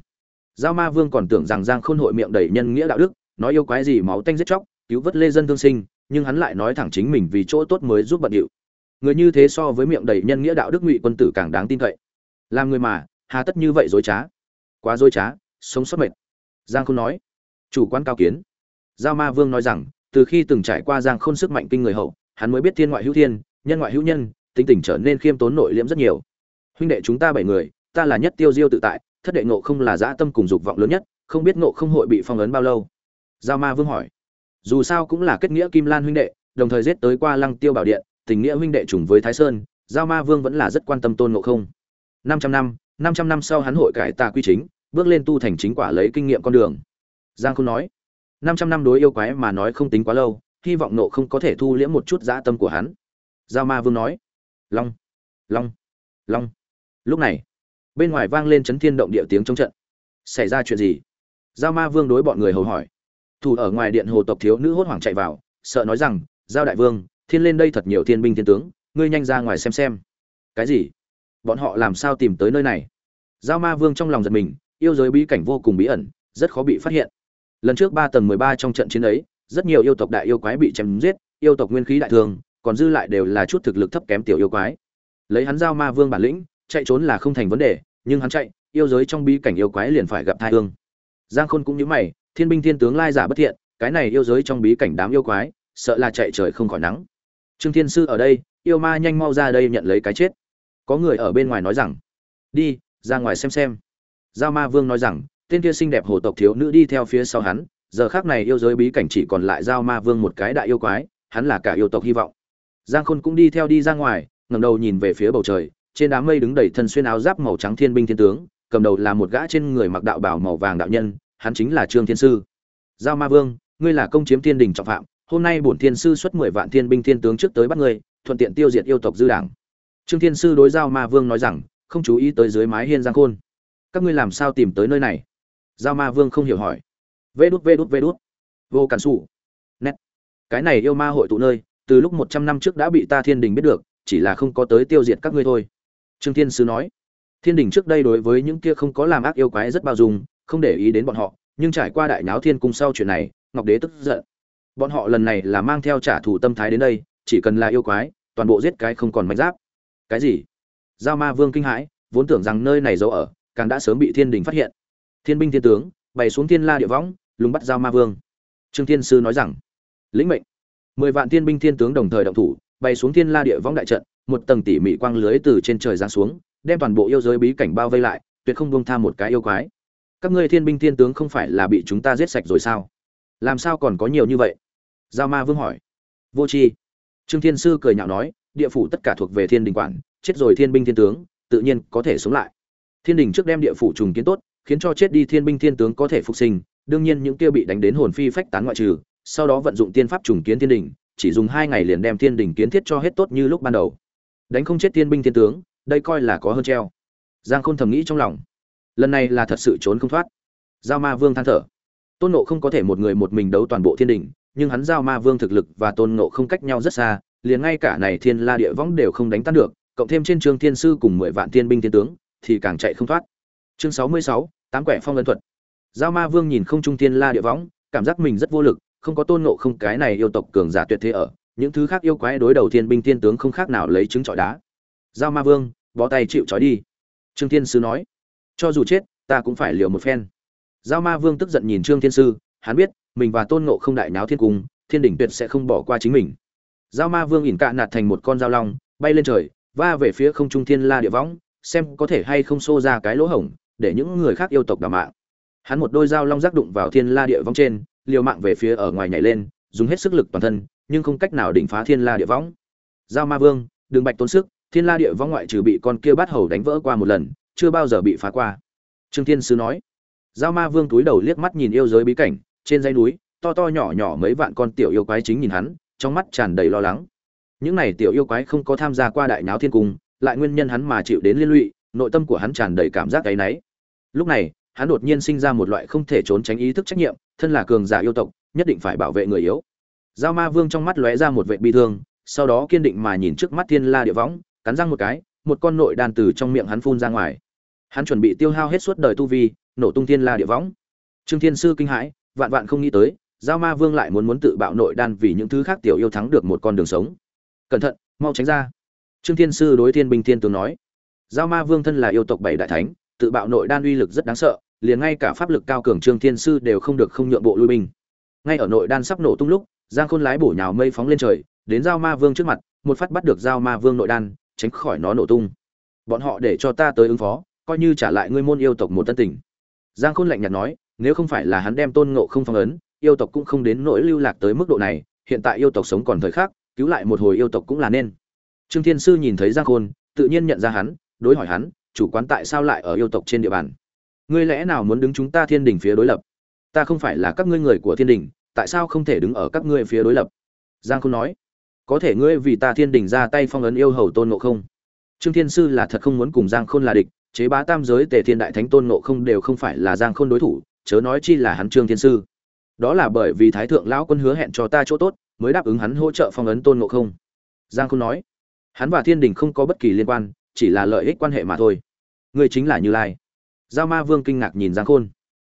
Giao ma vương còn tưởng rằng giang khôn hội miệng đầy nhân nghĩa đạo đức, nói yêu quái gì máu tanh giết chóc, cứu vớt lê dân thương sinh nhưng hắn lại nói thẳng chính mình vì chỗ tốt mới giúp bận điệu. Người như thế so với miệng đầy nhân nghĩa đạo đức ngụy quân tử càng đáng tin cậy. Làm người mà, hà tất như vậy dối trá. Quá dối trá, sống sót mệt. Giang khôn nói. Chủ quan cao kiến. Giao ma vương nói rằng, từ khi từng trải qua giang khôn sức mạnh kinh người hậu, hắn mới biết thiên ngoại hữu thiên, nhân ngoại hữu nhân, tính tình trở nên khiêm tốn nội liễm rất nhiều. Huynh đệ chúng ta bảy người, ta là nhất tiêu diêu tự tại, thất đệ ngộ không là dã tâm cùng dục vọng lớn nhất, không biết ngộ không hội bị phong ấn bao lâu. Giao ma vương hỏi dù sao cũng là kết nghĩa kim lan huynh đệ, đồng thời giết tới qua lăng tiêu bảo điện, tình nghĩa huynh đệ trùng với thái sơn, giao ma vương vẫn là rất quan tâm tôn ngộ không. Năm trăm năm năm trăm năm sau hắn hội cải tà quy chính, bước lên tu thành chính quả lấy kinh nghiệm con đường. Giang không nói, năm trăm năm đối yêu quái mà nói không tính quá lâu, hy vọng nộ không có thể thu liễm một chút dã tâm của hắn. Giao ma vương nói, long long long. Lúc này, bên ngoài vang lên chấn thiên động địa tiếng trong trận. Xảy ra chuyện gì? Giao ma vương đối bọn người hầu hỏi thủ ở ngoài điện hồ tộc thiếu nữ hốt hoảng chạy vào, sợ nói rằng, giao đại vương, thiên lên đây thật nhiều thiên binh thiên tướng, ngươi nhanh ra ngoài xem xem. Cái gì? Bọn họ làm sao tìm tới nơi này? Giao ma vương trong lòng giật mình, yêu giới bí cảnh vô cùng bí ẩn, rất khó bị phát hiện. Lần trước ba tầng mười ba trong trận chiến ấy, rất nhiều yêu tộc đại yêu quái bị chém giết, yêu tộc nguyên khí đại thường, còn dư lại đều là chút thực lực thấp kém tiểu yêu quái. Lấy hắn giao ma vương bản lĩnh, chạy trốn là không thành vấn đề, nhưng hắn chạy, yêu giới trong bí cảnh yêu quái liền phải gặp thai thương giang khôn cũng như mày thiên binh thiên tướng lai giả bất thiện, cái này yêu giới trong bí cảnh đám yêu quái, sợ là chạy trời không khỏi nắng. Trương thiên sư ở đây, yêu ma nhanh mau ra đây nhận lấy cái chết. Có người ở bên ngoài nói rằng, đi, ra ngoài xem xem. Giao ma vương nói rằng, tên kia xinh đẹp hồ tộc thiếu nữ đi theo phía sau hắn, giờ khác này yêu giới bí cảnh chỉ còn lại giao ma vương một cái đại yêu quái, hắn là cả yêu tộc hy vọng. Giang khôn cũng đi theo đi ra ngoài, ngẩng đầu nhìn về phía bầu trời, trên đám mây đứng đầy thân xuyên áo giáp màu trắng thiên binh thiên tướng, cầm đầu là một gã trên người mặc đạo bảo màu vàng đạo nhân hắn chính là trương thiên sư. Giao ma vương, ngươi là công chiếm thiên đình trọng phạm, hôm nay bổn thiên sư xuất mười vạn thiên binh thiên tướng trước tới bắt ngươi, thuận tiện tiêu diệt yêu tộc dư đảng. Trương thiên sư đối giao ma vương nói rằng, không chú ý tới dưới mái hiên giang khôn. Các ngươi làm sao tìm tới nơi này? Giao ma vương không hiểu hỏi. Vê đút vê đút vê đút. Vô cản xù nét. Cái này yêu ma hội tụ nơi, từ lúc một trăm năm trước đã bị ta thiên đình biết được, chỉ là không có tới tiêu diệt các ngươi thôi. Trương thiên sư nói. Thiên đình trước đây đối với những kia không có làm ác yêu quái rất bao dung không để ý đến bọn họ, nhưng trải qua đại náo thiên cung sau chuyện này, ngọc đế tức giận. Bọn họ lần này là mang theo trả thù tâm thái đến đây, chỉ cần là yêu quái, toàn bộ giết cái không còn mạch giáp. Cái gì? Giao ma vương kinh hãi, vốn tưởng rằng nơi này giấu ở, càng đã sớm bị thiên đình phát hiện. Thiên binh thiên tướng, bày xuống thiên la địa võng, lùng bắt giao ma vương. Trương thiên sư nói rằng, lĩnh mệnh. Mười vạn thiên binh thiên tướng đồng thời động thủ, bày xuống thiên la địa võng đại trận, một tầng tỉ mỉ quang lưới từ trên trời giáng xuống, đem toàn bộ yêu giới bí cảnh bao vây lại, tuyệt không buông tha một cái yêu quái các ngươi thiên binh thiên tướng không phải là bị chúng ta giết sạch rồi sao? Làm sao còn có nhiều như vậy? Giao ma vương hỏi. Vô tri trương thiên sư cười nhạo nói, địa phủ tất cả thuộc về thiên đình quản, chết rồi thiên binh thiên tướng, tự nhiên có thể sống lại. Thiên đình trước đem địa phủ trùng kiến tốt, khiến cho chết đi thiên binh thiên tướng có thể phục sinh, đương nhiên những kia bị đánh đến hồn phi phách tán ngoại trừ, sau đó vận dụng tiên pháp trùng kiến thiên đình, chỉ dùng hai ngày liền đem thiên đình kiến thiết cho hết tốt như lúc ban đầu. Đánh không chết thiên binh thiên tướng, đây coi là có hơn treo. Giang khôn thầm nghĩ trong lòng lần này là thật sự trốn không thoát. Giao ma vương than thở. Tôn nộ không có thể một người một mình đấu toàn bộ thiên đình, nhưng hắn giao ma vương thực lực và tôn nộ không cách nhau rất xa, liền ngay cả này thiên la địa võng đều không đánh tan được, cộng thêm trên trường thiên sư cùng mười vạn thiên binh thiên tướng, thì càng chạy không thoát. Chương sáu mươi sáu, tám quẻ phong ấn thuật. Giao ma vương nhìn không trung thiên la địa võng, cảm giác mình rất vô lực, không có tôn nộ không cái này yêu tộc cường giả tuyệt thế ở, những thứ khác yêu quái đối đầu thiên binh thiên tướng không khác nào lấy trứng trọi đá. Giao ma vương, bó tay chịu trói đi. Trương thiên sư nói cho dù chết, ta cũng phải liều một phen. Giao ma vương tức giận nhìn trương thiên sư, hắn biết, mình và tôn ngộ không đại náo thiên cung, thiên đỉnh tuyệt sẽ không bỏ qua chính mình. Giao ma vương ỉn cạ nạt thành một con dao long, bay lên trời, va về phía không trung thiên la địa võng, xem có thể hay không xô ra cái lỗ hổng, để những người khác yêu tộc đào mạng. Hắn một đôi dao long giác đụng vào thiên la địa võng trên, liều mạng về phía ở ngoài nhảy lên, dùng hết sức lực toàn thân, nhưng không cách nào đỉnh phá thiên la địa võng. Giao ma vương, đừng bạch tốn sức, thiên la địa võng ngoại trừ bị con kia bắt hầu đánh vỡ qua một lần chưa bao giờ bị phá qua. Trương thiên sứ nói. Giao ma vương túi đầu liếc mắt nhìn yêu giới bí cảnh, trên dãy núi, to to nhỏ nhỏ mấy vạn con tiểu yêu quái chính nhìn hắn, trong mắt tràn đầy lo lắng. Những này tiểu yêu quái không có tham gia qua đại náo thiên cung, lại nguyên nhân hắn mà chịu đến liên lụy, nội tâm của hắn tràn đầy cảm giác áy náy. Lúc này, hắn đột nhiên sinh ra một loại không thể trốn tránh ý thức trách nhiệm, thân là cường giả yêu tộc, nhất định phải bảo vệ người yếu. Giao ma vương trong mắt lóe ra một vệ bi thương, sau đó kiên định mà nhìn trước mắt thiên la địa võng, cắn răng một cái, một con nội đàn từ trong miệng hắn phun ra ngoài hắn chuẩn bị tiêu hao hết suốt đời tu vi, nổ tung thiên la địa võng. Trương thiên sư kinh hãi, vạn vạn không nghĩ tới, giao ma vương lại muốn muốn tự bạo nội đan vì những thứ khác tiểu yêu thắng được một con đường sống. Cẩn thận, mau tránh ra. Trương thiên sư đối thiên binh thiên tướng nói. Giao ma vương thân là yêu tộc bảy đại thánh, tự bạo nội đan uy lực rất đáng sợ, liền ngay cả pháp lực cao cường trương thiên sư đều không được không nhượng bộ lui binh. Ngay ở nội đan sắp nổ tung lúc, giang khôn lái bổ nhào mây phóng lên trời, đến giao ma vương trước mặt, một phát bắt được giao ma vương nội đan, tránh khỏi nó nổ tung. Bọn họ để cho ta tới ứng phó coi như trả lại ngươi môn yêu tộc một tân tình. Giang khôn lạnh nhạt nói, nếu không phải là hắn đem tôn ngộ không phong ấn, yêu tộc cũng không đến nỗi lưu lạc tới mức độ này, hiện tại yêu tộc sống còn thời khắc, cứu lại một hồi yêu tộc cũng là nên. Trương thiên sư nhìn thấy giang khôn, tự nhiên nhận ra hắn, đối hỏi hắn, chủ quán tại sao lại ở yêu tộc trên địa bàn? Ngươi lẽ nào muốn đứng chúng ta thiên đình phía đối lập? Ta không phải là các ngươi người của thiên đình, tại sao không thể đứng ở các ngươi phía đối lập? Giang khôn nói, có thể ngươi vì ta thiên đình ra tay phong ấn yêu hầu tôn ngộ không? Trương thiên sư là thật không muốn cùng giang khôn là địch chế bá tam giới tề thiên đại thánh tôn ngộ không đều không phải là giang khôn đối thủ, chớ nói chi là hắn trương thiên sư. Đó là bởi vì thái thượng lão quân hứa hẹn cho ta chỗ tốt, mới đáp ứng hắn hỗ trợ phong ấn tôn ngộ không. Giang khôn nói, hắn và thiên đình không có bất kỳ liên quan, chỉ là lợi ích quan hệ mà thôi. Người chính là như lai. Giao ma vương kinh ngạc nhìn giang khôn.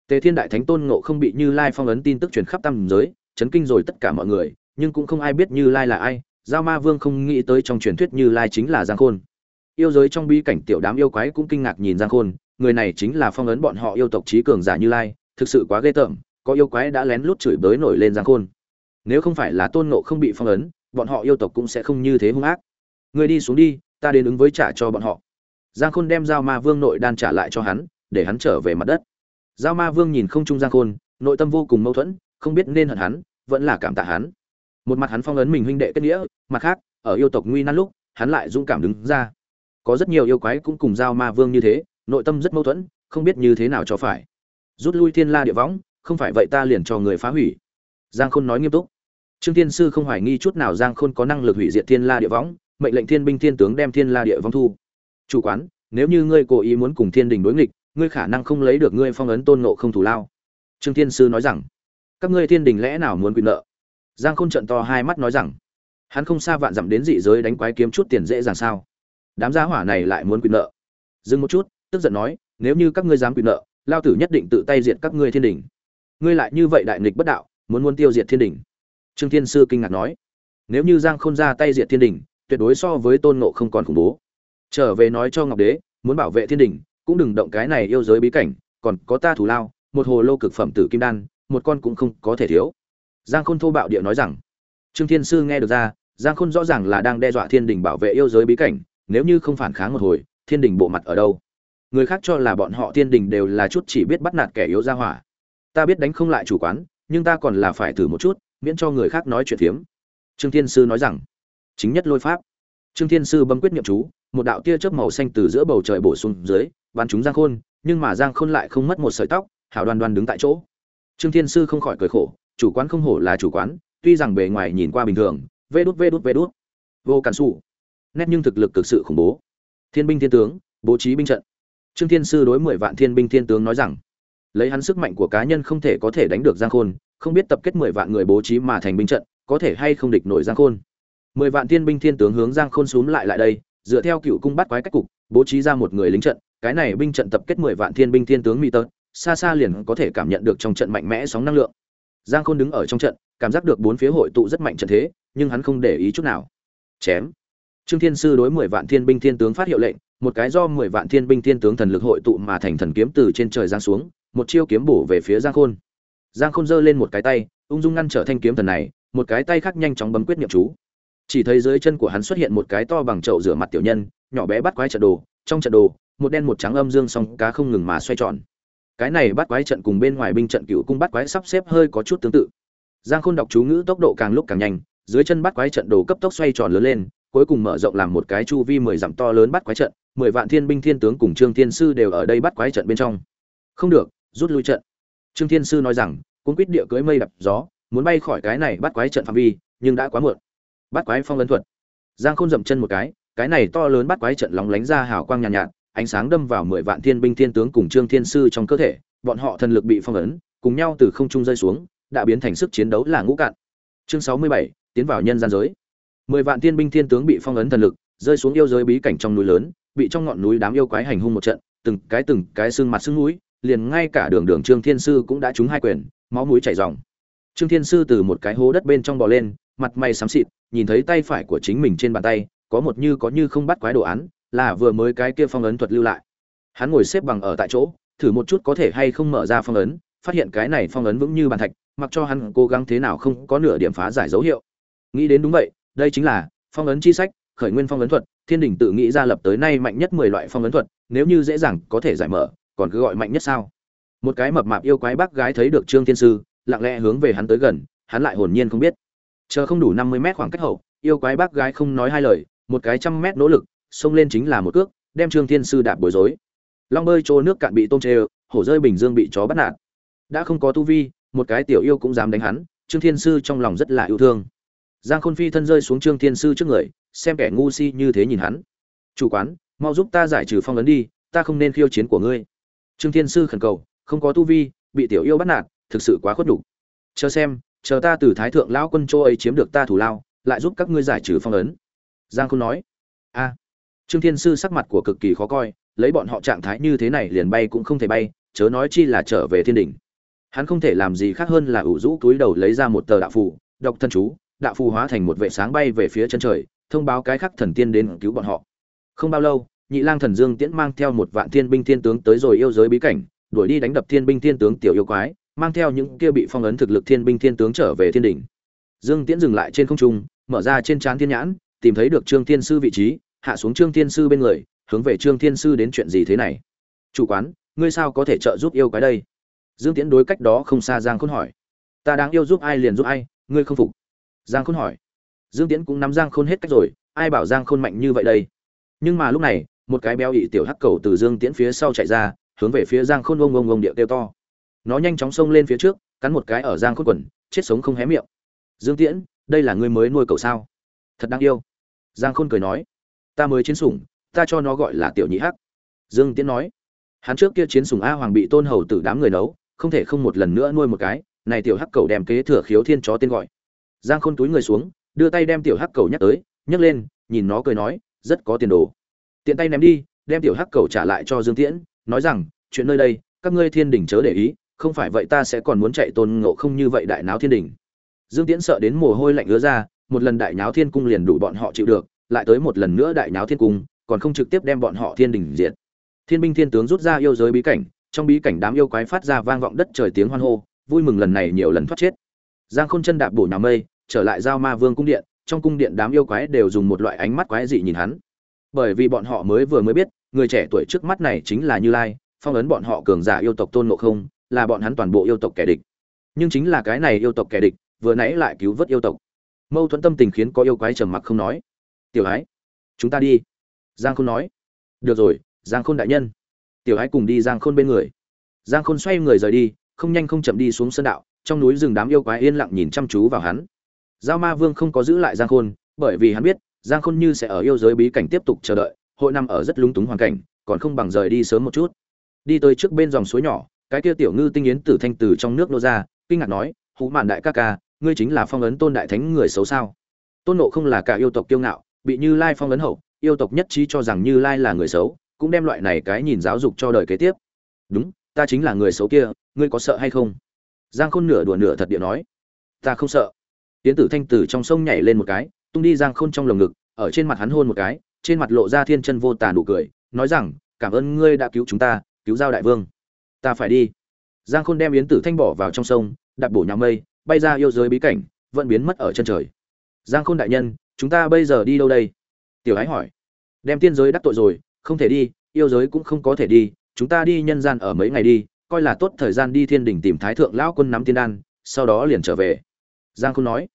Tề thiên đại thánh tôn ngộ không bị như lai phong ấn tin tức truyền khắp tam giới, chấn kinh rồi tất cả mọi người, nhưng cũng không ai biết như lai là ai. Giao ma vương không nghĩ tới trong truyền thuyết như lai chính là giang khôn yêu giới trong bi cảnh tiểu đám yêu quái cũng kinh ngạc nhìn giang khôn, người này chính là phong ấn bọn họ yêu tộc trí cường giả như lai, thực sự quá ghê tởm, có yêu quái đã lén lút chửi bới nổi lên giang khôn. Nếu không phải là tôn ngộ không bị phong ấn, bọn họ yêu tộc cũng sẽ không như thế hung ác. Người đi xuống đi, ta đến ứng với trả cho bọn họ. Giang khôn đem giao ma vương nội đan trả lại cho hắn, để hắn trở về mặt đất. Giao ma vương nhìn không trung giang khôn, nội tâm vô cùng mâu thuẫn, không biết nên hận hắn, vẫn là cảm tạ hắn. Một mặt hắn phong ấn mình huynh đệ kết nghĩa, mặt khác, ở yêu tộc nguy nan lúc, hắn lại dũng cảm đứng ra có rất nhiều yêu quái cũng cùng giao ma vương như thế, nội tâm rất mâu thuẫn, không biết như thế nào cho phải. Rút lui thiên la địa võng, không phải vậy ta liền cho người phá hủy. Giang khôn nói nghiêm túc. Trương thiên sư không hoài nghi chút nào giang khôn có năng lực hủy diệt thiên la địa võng, mệnh lệnh thiên binh thiên tướng đem thiên la địa võng thu. Chủ quán, nếu như ngươi cố ý muốn cùng thiên đình đối nghịch, ngươi khả năng không lấy được ngươi phong ấn tôn nộ không thủ lao. Trương thiên sư nói rằng, các ngươi thiên đình lẽ nào muốn quyền nợ? Giang khôn trận to hai mắt nói rằng, hắn không xa vạn dặm đến dị giới đánh quái kiếm chút tiền dễ dàng sao? Đám gia hỏa này lại muốn quyền nợ. Dừng một chút, tức giận nói, nếu như các ngươi dám quyền nợ, lao tử nhất định tự tay diệt các ngươi thiên đình. Ngươi lại như vậy đại nghịch bất đạo, muốn muốn tiêu diệt thiên đình. Trương thiên sư kinh ngạc nói, nếu như giang khôn ra tay diệt thiên đình, tuyệt đối so với tôn nộ không còn khủng bố. Trở về nói cho ngọc đế, muốn bảo vệ thiên đình, cũng đừng động cái này yêu giới bí cảnh, còn có ta thủ lao, một hồ lô cực phẩm tử kim đan, một con cũng không có thể thiếu. Giang khôn thô bạo địa nói rằng, trương thiên sư nghe được ra, giang khôn rõ ràng là đang đe dọa thiên đình bảo vệ yêu giới bí cảnh nếu như không phản kháng một hồi, thiên đình bộ mặt ở đâu? Người khác cho là bọn họ thiên đình đều là chút chỉ biết bắt nạt kẻ yếu ra hỏa. Ta biết đánh không lại chủ quán, nhưng ta còn là phải thử một chút, miễn cho người khác nói chuyện phiếm trương thiên sư nói rằng, chính nhất lôi pháp. Trương thiên sư bấm quyết niệm chú, một đạo tia chớp màu xanh từ giữa bầu trời bổ sung dưới, bắn chúng giang khôn, nhưng mà giang khôn lại không mất một sợi tóc, hảo đoan đoan đứng tại chỗ. Trương thiên sư không khỏi cười khổ, chủ quán không hổ là chủ quán, tuy rằng bề ngoài nhìn qua bình thường, vê đút vê đút vê đút. Vô cản xù nét nhưng thực lực cực sự khủng bố. Thiên binh thiên tướng, bố trí binh trận. Trương thiên sư đối mười vạn thiên binh thiên tướng nói rằng, lấy hắn sức mạnh của cá nhân không thể có thể đánh được giang khôn, không biết tập kết mười vạn người bố trí mà thành binh trận, có thể hay không địch nổi giang khôn. Mười vạn thiên binh thiên tướng hướng giang khôn xúm lại lại đây, dựa theo cựu cung bắt quái cách cục, bố trí ra một người lính trận, cái này binh trận tập kết mười vạn thiên binh thiên tướng mỹ tớt, xa xa liền có thể cảm nhận được trong trận mạnh mẽ sóng năng lượng. Giang khôn đứng ở trong trận, cảm giác được bốn phía hội tụ rất mạnh trận thế, nhưng hắn không để ý chút nào. Chém trương thiên sư đối mười vạn thiên binh thiên tướng phát hiệu lệnh, một cái do mười vạn thiên binh thiên tướng thần lực hội tụ mà thành thần kiếm từ trên trời giáng xuống, một chiêu kiếm bổ về phía giang khôn. Giang khôn giơ lên một cái tay, ung dung ngăn trở thanh kiếm thần này, một cái tay khác nhanh chóng bấm quyết niệm chú. Chỉ thấy dưới chân của hắn xuất hiện một cái to bằng chậu rửa mặt tiểu nhân, nhỏ bé bắt quái trận đồ, trong trận đồ, một đen một trắng âm dương song cá không ngừng mà xoay tròn. Cái này bắt quái trận cùng bên ngoài binh trận cựu cung bắt quái sắp xếp hơi có chút tương tự. Giang khôn đọc chú ngữ tốc độ càng lúc càng nhanh, dưới chân bắt quái trận đồ cấp tốc xoay tròn lớn lên cuối cùng mở rộng làm một cái chu vi mười dặm to lớn bắt quái trận mười vạn thiên binh thiên tướng cùng trương thiên sư đều ở đây bắt quái trận bên trong. Không được rút lui trận. Trương thiên sư nói rằng cũng quyết địa cưới mây đập gió muốn bay khỏi cái này bắt quái trận phạm vi nhưng đã quá muộn. Bắt quái phong ấn thuật. Giang khôn dậm chân một cái cái này to lớn bắt quái trận lóng lánh ra hào quang nhàn nhạt, nhạt ánh sáng đâm vào mười vạn thiên binh thiên tướng cùng trương thiên sư trong cơ thể bọn họ thần lực bị phong ấn cùng nhau từ không trung rơi xuống đã biến thành sức chiến đấu là ngũ cạn. Chương sáu mươi bảy tiến vào nhân gian giới mười vạn thiên binh thiên tướng bị phong ấn thần lực, rơi xuống yêu giới bí cảnh trong núi lớn, bị trong ngọn núi đám yêu quái hành hung một trận, từng cái từng cái xương mặt xương núi liền ngay cả đường đường trương thiên sư cũng đã trúng hai quyền, máu mũi chảy ròng. Trương thiên sư từ một cái hố đất bên trong bò lên, mặt mày xám xịt, nhìn thấy tay phải của chính mình trên bàn tay, có một như có như không bắt quái đồ án, là vừa mới cái kia phong ấn thuật lưu lại. Hắn ngồi xếp bằng ở tại chỗ, thử một chút có thể hay không mở ra phong ấn, phát hiện cái này phong ấn vững như bàn thạch, mặc cho hắn cố gắng thế nào không có nửa điểm phá giải dấu hiệu. Nghĩ đến đúng vậy đây chính là phong ấn chi sách, khởi nguyên phong ấn thuật, thiên đình tự nghĩ ra lập tới nay mạnh nhất mười loại phong ấn thuật, nếu như dễ dàng có thể giải mở, còn cứ gọi mạnh nhất sao? Một cái mập mạp yêu quái bác gái thấy được trương thiên sư, lặng lẽ hướng về hắn tới gần, hắn lại hồn nhiên không biết. Chờ không đủ năm mươi mét khoảng cách hậu, yêu quái bác gái không nói hai lời, một cái trăm mét nỗ lực, xông lên chính là một cước, đem trương thiên sư đạp bối rối. Long bơi trô nước cạn bị tôm chê, hổ rơi bình dương bị chó bắt nạt. Đã không có tu vi, một cái tiểu yêu cũng dám đánh hắn, trương thiên sư trong lòng rất là yêu thương giang khôn phi thân rơi xuống trương thiên sư trước người, xem kẻ ngu si như thế nhìn hắn. Chủ quán, mau giúp ta giải trừ phong ấn đi, ta không nên khiêu chiến của ngươi. Trương thiên sư khẩn cầu, không có tu vi, bị tiểu yêu bắt nạt, thực sự quá khuất đủ chờ xem, chờ ta từ thái thượng lão quân châu ấy chiếm được ta thủ lao, lại giúp các ngươi giải trừ phong ấn. Giang khôn nói. A. Trương thiên sư sắc mặt của cực kỳ khó coi, lấy bọn họ trạng thái như thế này liền bay cũng không thể bay, chớ nói chi là trở về thiên đỉnh. Hắn không thể làm gì khác hơn là ủ rũ túi đầu lấy ra một tờ đạo phủ đọc thân chú đạo phù hóa thành một vệ sáng bay về phía chân trời, thông báo cái khắc thần tiên đến cứu bọn họ. Không bao lâu, nhị lang thần dương tiễn mang theo một vạn thiên binh thiên tướng tới rồi yêu giới bí cảnh, đuổi đi đánh đập thiên binh thiên tướng tiểu yêu quái, mang theo những kia bị phong ấn thực lực thiên binh thiên tướng trở về thiên đỉnh. Dương tiễn dừng lại trên không trung, mở ra trên trán thiên nhãn, tìm thấy được trương thiên sư vị trí, hạ xuống trương thiên sư bên người, hướng về trương thiên sư đến chuyện gì thế này? Chủ quán, ngươi sao có thể trợ giúp yêu quái đây? Dương tiễn đối cách đó không xa giang khôn hỏi. Ta đang yêu giúp ai liền giúp ai, ngươi không phục giang khôn hỏi. Dương tiễn cũng nắm giang khôn hết cách rồi, ai bảo giang khôn mạnh như vậy đây? Nhưng mà lúc này, một cái béo ị tiểu hắc cầu từ dương tiễn phía sau chạy ra, hướng về phía giang khôn ông ông ông địa kêu to. Nó nhanh chóng xông lên phía trước, cắn một cái ở giang khôn quần, chết sống không hé miệng. Dương tiễn, đây là ngươi mới nuôi cậu sao? Thật đáng yêu. Giang khôn cười nói. Ta mới chiến sủng, ta cho nó gọi là tiểu nhị hắc. Dương tiễn nói. Hắn trước kia chiến sủng a hoàng bị tôn hầu tử đám người nấu, không thể không một lần nữa nuôi một cái, này tiểu hắc cầu đem kế thừa khiếu thiên chó tên gọi giang khôn túi người xuống, đưa tay đem tiểu hắc cầu nhắc tới, nhấc lên, nhìn nó cười nói, rất có tiền đồ. Tiện tay ném đi, đem tiểu hắc cầu trả lại cho dương tiễn, nói rằng, chuyện nơi đây, các ngươi thiên đình chớ để ý, không phải vậy ta sẽ còn muốn chạy tôn ngộ không như vậy đại náo thiên đình. Dương tiễn sợ đến mồ hôi lạnh ứa ra, một lần đại náo thiên cung liền đủ bọn họ chịu được, lại tới một lần nữa đại náo thiên cung, còn không trực tiếp đem bọn họ thiên đình diệt. Thiên binh thiên tướng rút ra yêu giới bí cảnh, trong bí cảnh đám yêu quái phát ra vang vọng đất trời tiếng hoan hô, vui mừng lần này nhiều lần thoát chết. Giang khôn chân đạp bổ nhà mây trở lại giao ma vương cung điện, trong cung điện đám yêu quái đều dùng một loại ánh mắt quái dị nhìn hắn. Bởi vì bọn họ mới vừa mới biết, người trẻ tuổi trước mắt này chính là như lai, phong ấn bọn họ cường giả yêu tộc tôn ngộ không, là bọn hắn toàn bộ yêu tộc kẻ địch. Nhưng chính là cái này yêu tộc kẻ địch, vừa nãy lại cứu vớt yêu tộc. Mâu thuẫn tâm tình khiến có yêu quái trầm mặc không nói. Tiểu ái, chúng ta đi. Giang khôn nói. Được rồi, giang khôn đại nhân. Tiểu ái cùng đi giang khôn bên người. Giang khôn xoay người rời đi, không nhanh không chậm đi xuống sân đạo, trong núi rừng đám yêu quái yên lặng nhìn chăm chú vào hắn giao ma vương không có giữ lại giang khôn, bởi vì hắn biết, giang khôn như sẽ ở yêu giới bí cảnh tiếp tục chờ đợi, hội nằm ở rất lúng túng hoàn cảnh, còn không bằng rời đi sớm một chút. Đi tới trước bên dòng suối nhỏ, cái kia tiểu ngư tinh yến tử thanh từ trong nước nô ra, kinh ngạc nói, hú mạn đại ca ca, ngươi chính là phong ấn tôn đại thánh người xấu sao? Tôn nộ không là cả yêu tộc kiêu ngạo, bị như lai phong ấn hậu, yêu tộc nhất trí cho rằng như lai là người xấu, cũng đem loại này cái nhìn giáo dục cho đời kế tiếp. Đúng, ta chính là người xấu kia, ngươi có sợ hay không? Giang khôn nửa đùa nửa thật địa nói, ta không sợ tiến tử thanh tử trong sông nhảy lên một cái, tung đi giang khôn trong lồng ngực, ở trên mặt hắn hôn một cái, trên mặt lộ ra thiên chân vô Tà nụ cười, nói rằng, cảm ơn ngươi đã cứu chúng ta, cứu giao đại vương. Ta phải đi. Giang khôn đem yến tử thanh bỏ vào trong sông đặt bổ nhà mây, bay ra yêu giới bí cảnh, vẫn biến mất ở chân trời. Giang khôn đại nhân, chúng ta bây giờ đi đâu đây? Tiểu ái hỏi. Đem tiên giới đắc tội rồi, không thể đi, yêu giới cũng không có thể đi, chúng ta đi nhân gian ở mấy ngày đi, coi là tốt thời gian đi thiên đình tìm thái thượng lão quân nắm tiên đan, sau đó liền trở về giang khôn nói.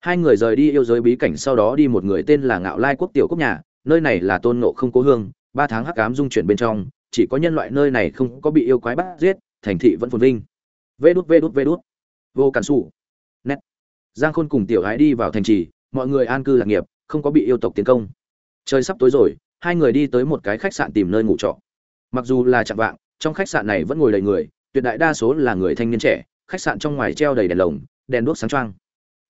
Hai người rời đi yêu giới bí cảnh sau đó đi một người tên là ngạo lai quốc tiểu quốc nhà, nơi này là tôn ngộ không cố hương, ba tháng hắc cám dung chuyển bên trong, chỉ có nhân loại nơi này không có bị yêu quái bắt giết, thành thị vẫn phồn vinh. Vê đút vê đút vê đút. Vô cản sủ. Nét. Giang khôn cùng tiểu gái đi vào thành trì, mọi người an cư lạc nghiệp, không có bị yêu tộc tiến công. Trời sắp tối rồi, hai người đi tới một cái khách sạn tìm nơi ngủ trọ. Mặc dù là chạm vạng, trong khách sạn này vẫn ngồi đầy người, tuyệt đại đa số là người thanh niên trẻ, khách sạn trong ngoài treo đầy đèn lồng, đèn đuốc sáng trăng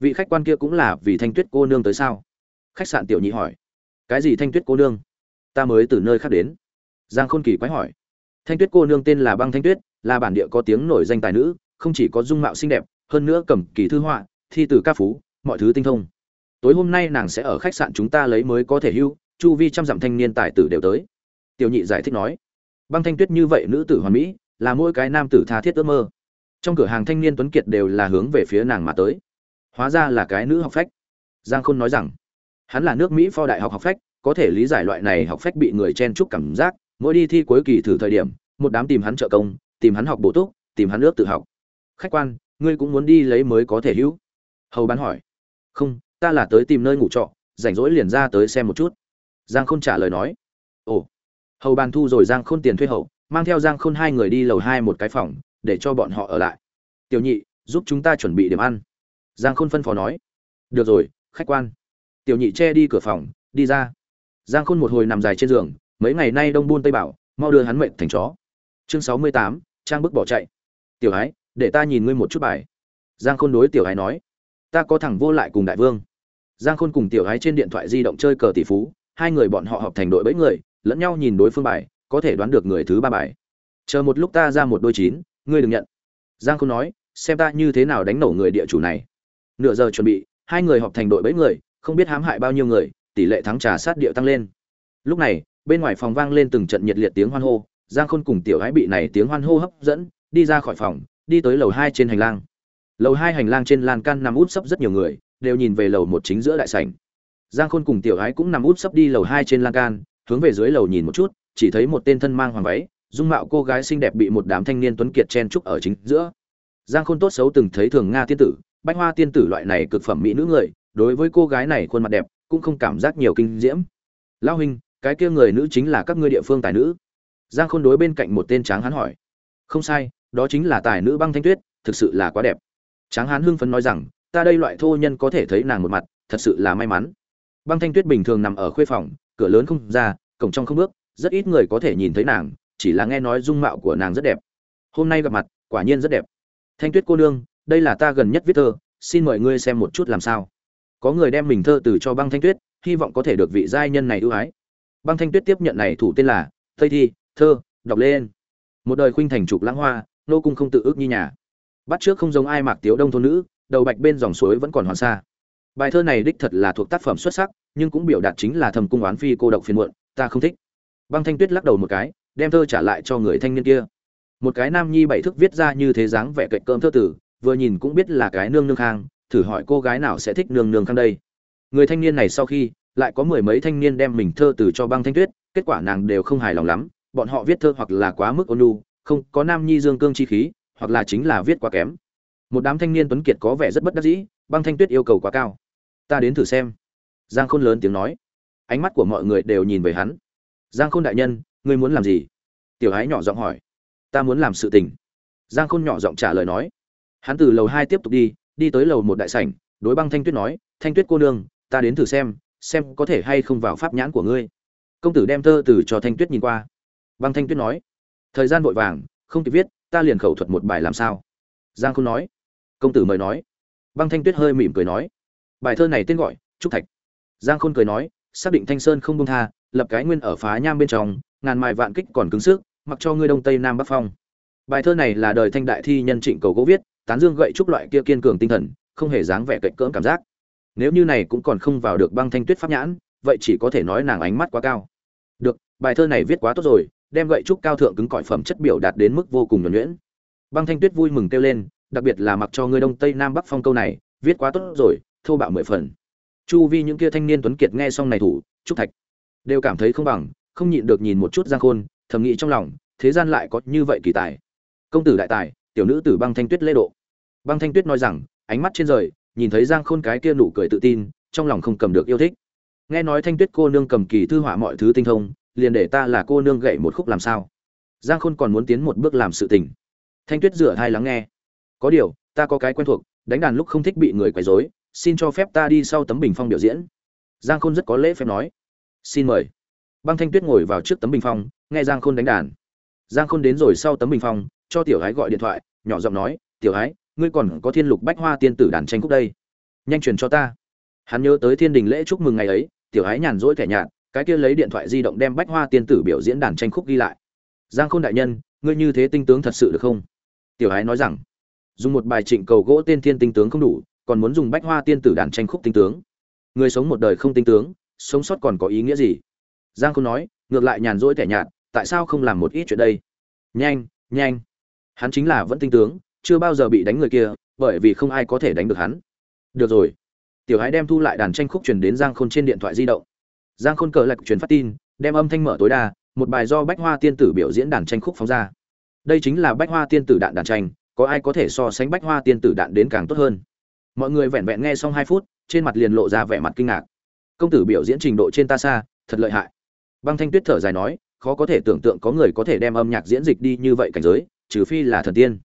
vị khách quan kia cũng là vì thanh tuyết cô nương tới sao? Khách sạn tiểu nhị hỏi. Cái gì thanh tuyết cô nương? Ta mới từ nơi khác đến. Giang khôn kỳ quái hỏi. Thanh tuyết cô nương tên là băng thanh tuyết, là bản địa có tiếng nổi danh tài nữ, không chỉ có dung mạo xinh đẹp, hơn nữa cầm kỳ thư họa, thi từ ca phú, mọi thứ tinh thông. Tối hôm nay nàng sẽ ở khách sạn chúng ta lấy mới có thể hưu, chu vi trăm dặm thanh niên tài tử đều tới. Tiểu nhị giải thích nói. Băng thanh tuyết như vậy nữ tử hoàn mỹ, là mỗi cái nam tử tha thiết ước mơ. Trong cửa hàng thanh niên tuấn kiệt đều là hướng về phía nàng mà tới hóa ra là cái nữ học phách. Giang khôn nói rằng, hắn là nước mỹ pho đại học học phách, có thể lý giải loại này học phách bị người chen chúc cảm giác. Mỗi đi thi cuối kỳ thử thời điểm, một đám tìm hắn trợ công, tìm hắn học bổ túc, tìm hắn ước tự học. Khách quan, ngươi cũng muốn đi lấy mới có thể hữu? Hầu bán hỏi. Không, ta là tới tìm nơi ngủ trọ, rảnh rỗi liền ra tới xem một chút. Giang khôn trả lời nói. Ồ. Hầu bàn thu rồi giang khôn tiền thuê hậu, mang theo giang khôn hai người đi lầu hai một cái phòng, để cho bọn họ ở lại. Tiểu nhị, giúp chúng ta chuẩn bị điểm ăn giang khôn phân phó nói. Được rồi, khách quan. Tiểu nhị che đi cửa phòng, đi ra. Giang khôn một hồi nằm dài trên giường, mấy ngày nay đông buôn tây bảo, mau đưa hắn mệnh thành chó. Chương sáu mươi tám, trang bức bỏ chạy. Tiểu ái, để ta nhìn ngươi một chút bài. Giang khôn đối tiểu ái nói. Ta có thằng vô lại cùng đại vương. Giang khôn cùng tiểu ái trên điện thoại di động chơi cờ tỷ phú, hai người bọn họ hợp thành đội bẫy người, lẫn nhau nhìn đối phương bài, có thể đoán được người thứ ba bài. Chờ một lúc ta ra một đôi chín, ngươi đừng nhận. Giang khôn nói, xem ta như thế nào đánh nổ người địa chủ này nửa giờ chuẩn bị, hai người họp thành đội bẫy người, không biết hãm hại bao nhiêu người, tỷ lệ thắng trà sát địa tăng lên. Lúc này, bên ngoài phòng vang lên từng trận nhiệt liệt tiếng hoan hô, giang khôn cùng tiểu gái bị này tiếng hoan hô hấp dẫn, đi ra khỏi phòng, đi tới lầu hai trên hành lang. Lầu hai hành lang trên lan can nằm út sấp rất nhiều người, đều nhìn về lầu một chính giữa đại sảnh. Giang khôn cùng tiểu gái cũng nằm út sấp đi lầu hai trên lan can, hướng về dưới lầu nhìn một chút, chỉ thấy một tên thân mang hoàng váy, dung mạo cô gái xinh đẹp bị một đám thanh niên tuấn kiệt chen trúc ở chính giữa. Giang khôn tốt xấu từng thấy thường nga tiên tử bách hoa tiên tử loại này cực phẩm mỹ nữ người, đối với cô gái này khuôn mặt đẹp, cũng không cảm giác nhiều kinh diễm. Lao huynh, cái kia người nữ chính là các ngươi địa phương tài nữ. Giang khôn đối bên cạnh một tên tráng hán hỏi. Không sai, đó chính là tài nữ băng thanh tuyết, thực sự là quá đẹp. Tráng hán hưng phấn nói rằng, ta đây loại thô nhân có thể thấy nàng một mặt, thật sự là may mắn. Băng thanh tuyết bình thường nằm ở khuê phòng, cửa lớn không ra, cổng trong không bước, rất ít người có thể nhìn thấy nàng, chỉ là nghe nói dung mạo của nàng rất đẹp. Hôm nay gặp mặt, quả nhiên rất đẹp. Thanh tuyết cô nương đây là ta gần nhất viết thơ, xin mời ngươi xem một chút làm sao. Có người đem mình thơ từ cho băng thanh tuyết, hy vọng có thể được vị giai nhân này ưu ái. Băng thanh tuyết tiếp nhận này thủ tên là tây thi, thơ, đọc lên. Một đời khuynh thành trục lãng hoa, nô cung không tự ước như nhà. Bắt trước không giống ai mạc tiếu đông thôn nữ, đầu bạch bên dòng suối vẫn còn hoàn xa. Bài thơ này đích thật là thuộc tác phẩm xuất sắc, nhưng cũng biểu đạt chính là thầm cung oán phi cô độc phiền muộn, ta không thích. Băng thanh tuyết lắc đầu một cái, đem thơ trả lại cho người thanh niên kia. Một cái nam nhi bảy thức viết ra như thế dáng vẻ cạnh cơm thơ tử vừa nhìn cũng biết là cái nương nương khang, thử hỏi cô gái nào sẽ thích nương nương khang đây. Người thanh niên này sau khi, lại có mười mấy thanh niên đem mình thơ từ cho băng thanh tuyết, kết quả nàng đều không hài lòng lắm, bọn họ viết thơ hoặc là quá mức ôn nhu, không có nam nhi dương cương chi khí, hoặc là chính là viết quá kém. Một đám thanh niên tuấn kiệt có vẻ rất bất đắc dĩ, băng thanh tuyết yêu cầu quá cao. Ta đến thử xem. Giang khôn lớn tiếng nói. Ánh mắt của mọi người đều nhìn về hắn. Giang khôn đại nhân, ngươi muốn làm gì? Tiểu ái nhỏ giọng hỏi. Ta muốn làm sự tình. Giang khôn nhỏ giọng trả lời nói hắn từ lầu hai tiếp tục đi đi tới lầu một đại sảnh, đối băng thanh tuyết nói, thanh tuyết cô nương, ta đến thử xem xem có thể hay không vào pháp nhãn của ngươi. Công tử đem thơ từ cho thanh tuyết nhìn qua. Băng thanh tuyết nói, thời gian vội vàng, không kịp viết, ta liền khẩu thuật một bài làm sao? Giang khôn nói, công tử mời nói. Băng thanh tuyết hơi mỉm cười nói, bài thơ này tên gọi, trúc thạch. Giang khôn cười nói, xác định thanh sơn không bông tha, lập cái nguyên ở phá nham bên trong, ngàn mài vạn kích còn cứng sức, mặc cho ngươi đông tây nam bắc phong. Bài thơ này là đời thanh đại thi nhân trịnh cầu gỗ viết tán dương gậy trúc loại kia kiên cường tinh thần, không hề dáng vẻ cạnh cỡm cảm giác. Nếu như này cũng còn không vào được băng thanh tuyết pháp nhãn, vậy chỉ có thể nói nàng ánh mắt quá cao. Được, bài thơ này viết quá tốt rồi, đem gậy trúc cao thượng cứng cỏi phẩm chất biểu đạt đến mức vô cùng nhuẩn nhuyễn. Băng thanh tuyết vui mừng kêu lên, đặc biệt là mặc cho người đông tây nam bắc phong câu này, viết quá tốt rồi, thô bạo mười phần. Chu vi những kia thanh niên tuấn kiệt nghe xong này thủ, trúc thạch, đều cảm thấy không bằng, không nhịn được nhìn một chút giang khôn, thầm nghĩ trong lòng, thế gian lại có như vậy kỳ tài. Công tử đại tài tiểu nữ tử băng thanh tuyết lễ độ. Băng thanh tuyết nói rằng, ánh mắt trên rời, nhìn thấy giang khôn cái kia nụ cười tự tin, trong lòng không cầm được yêu thích. Nghe nói thanh tuyết cô nương cầm kỳ thư họa mọi thứ tinh thông, liền để ta là cô nương gậy một khúc làm sao? Giang khôn còn muốn tiến một bước làm sự tình. Thanh tuyết rửa hai lắng nghe. Có điều, ta có cái quen thuộc, đánh đàn lúc không thích bị người quấy rối, xin cho phép ta đi sau tấm bình phong biểu diễn. Giang khôn rất có lễ phép nói. Xin mời. Băng thanh tuyết ngồi vào trước tấm bình phong, nghe giang khôn đánh đàn. Giang khôn đến rồi sau tấm bình phong cho tiểu gái gọi điện thoại, nhỏ giọng nói, tiểu gái ngươi còn có thiên lục bách hoa tiên tử đàn tranh khúc đây. Nhanh truyền cho ta. Hắn nhớ tới thiên đình lễ chúc mừng ngày ấy, tiểu ái nhàn rỗi thẻ nhạt, cái kia lấy điện thoại di động đem bách hoa tiên tử biểu diễn đàn tranh khúc ghi lại. Giang khôn đại nhân, ngươi như thế tinh tướng thật sự được không? Tiểu ái nói rằng, dùng một bài trịnh cầu gỗ tên thiên tinh tướng không đủ, còn muốn dùng bách hoa tiên tử đàn tranh khúc tinh tướng. Người sống một đời không tinh tướng, sống sót còn có ý nghĩa gì? Giang khôn nói, ngược lại nhàn rỗi thẻ nhạt, tại sao không làm một ít chuyện đây? Nhanh nhanh hắn chính là vẫn tinh tướng, chưa bao giờ bị đánh người kia, bởi vì không ai có thể đánh được hắn. Được rồi. Tiểu hái đem thu lại đàn tranh khúc truyền đến giang khôn trên điện thoại di động. Giang khôn cờ lạch truyền phát tin, đem âm thanh mở tối đa, một bài do bách hoa tiên tử biểu diễn đàn tranh khúc phóng ra. Đây chính là bách hoa tiên tử đạn đàn tranh, có ai có thể so sánh bách hoa tiên tử đạn đến càng tốt hơn? Mọi người vẹn vẹn nghe xong hai phút, trên mặt liền lộ ra vẻ mặt kinh ngạc. Công tử biểu diễn trình độ trên ta xa, thật lợi hại. Băng thanh tuyết thở dài nói, khó có thể tưởng tượng có người có thể đem âm nhạc diễn dịch đi như vậy cảnh giới trừ phi là thần tiên.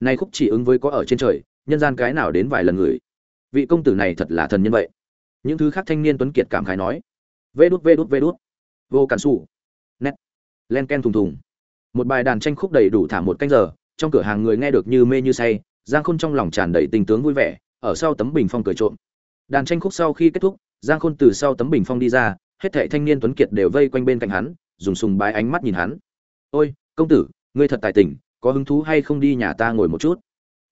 Nay khúc chỉ ứng với có ở trên trời, nhân gian cái nào đến vài lần người. Vị công tử này thật là thần nhân vậy. Những thứ khác thanh niên tuấn kiệt cảm khái nói. Vê đút vê đút vê đút. Vô cản xù nét. Len ken thùng thùng. Một bài đàn tranh khúc đầy đủ thả một canh giờ, trong cửa hàng người nghe được như mê như say, giang khôn trong lòng tràn đầy tình tướng vui vẻ, ở sau tấm bình phong cười trộm. Đàn tranh khúc sau khi kết thúc, giang khôn từ sau tấm bình phong đi ra, hết thảy thanh niên tuấn kiệt đều vây quanh bên cạnh hắn, dùng sùng bái ánh mắt nhìn hắn. Ôi, công tử, ngươi thật tài tình có hứng thú hay không đi nhà ta ngồi một chút.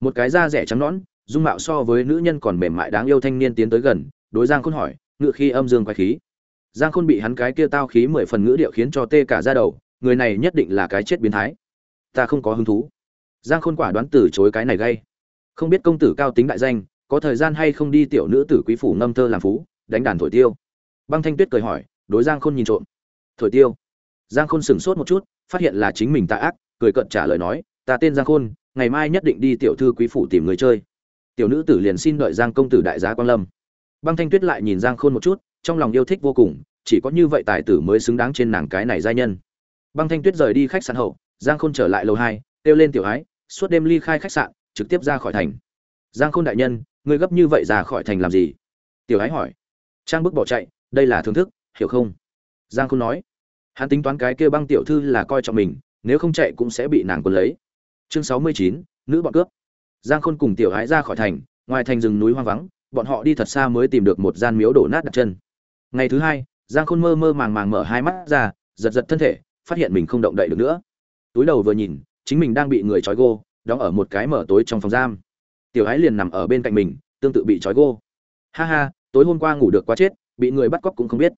Một cái da rẻ trắng nõn, dung mạo so với nữ nhân còn mềm mại đáng yêu thanh niên tiến tới gần, đối giang khôn hỏi, ngựa khi âm dương quay khí. Giang khôn bị hắn cái kia tao khí mười phần ngữ điệu khiến cho tê cả ra đầu, người này nhất định là cái chết biến thái. Ta không có hứng thú. Giang khôn quả đoán từ chối cái này gây không biết công tử cao tính đại danh, có thời gian hay không đi tiểu nữ tử quý phủ ngâm thơ làm phú, đánh đàn thổi tiêu. Băng thanh tuyết cười hỏi, đối giang khôn nhìn trộm. Thổi tiêu. Giang khôn sửng sốt một chút, phát hiện là chính mình tạ ác cười cận trả lời nói, ta tên giang khôn, ngày mai nhất định đi tiểu thư quý phủ tìm người chơi. Tiểu nữ tử liền xin đợi giang công tử đại giá quan lâm. Băng thanh tuyết lại nhìn giang khôn một chút, trong lòng yêu thích vô cùng, chỉ có như vậy tài tử mới xứng đáng trên nàng cái này giai nhân. Băng thanh tuyết rời đi khách sạn hậu, giang khôn trở lại lầu hai, kêu lên tiểu ái, suốt đêm ly khai khách sạn, trực tiếp ra khỏi thành. Giang khôn đại nhân, ngươi gấp như vậy ra khỏi thành làm gì? Tiểu ái hỏi. Trang bức bỏ chạy, đây là thưởng thức, hiểu không? Giang khôn nói. Hắn tính toán cái kia băng tiểu thư là coi trọng mình nếu không chạy cũng sẽ bị nàng quân lấy. Chương sáu mươi chín, nữ bọn cướp. Giang khôn cùng tiểu ái ra khỏi thành, ngoài thành rừng núi hoang vắng, bọn họ đi thật xa mới tìm được một gian miếu đổ nát đặt chân. Ngày thứ hai, giang khôn mơ mơ màng màng mở hai mắt ra, giật giật thân thể, phát hiện mình không động đậy được nữa. Túi đầu vừa nhìn, chính mình đang bị người trói gô, đóng ở một cái mở tối trong phòng giam. Tiểu ái liền nằm ở bên cạnh mình, tương tự bị trói gô. Ha ha, tối hôm qua ngủ được quá chết, bị người bắt cóc cũng không biết.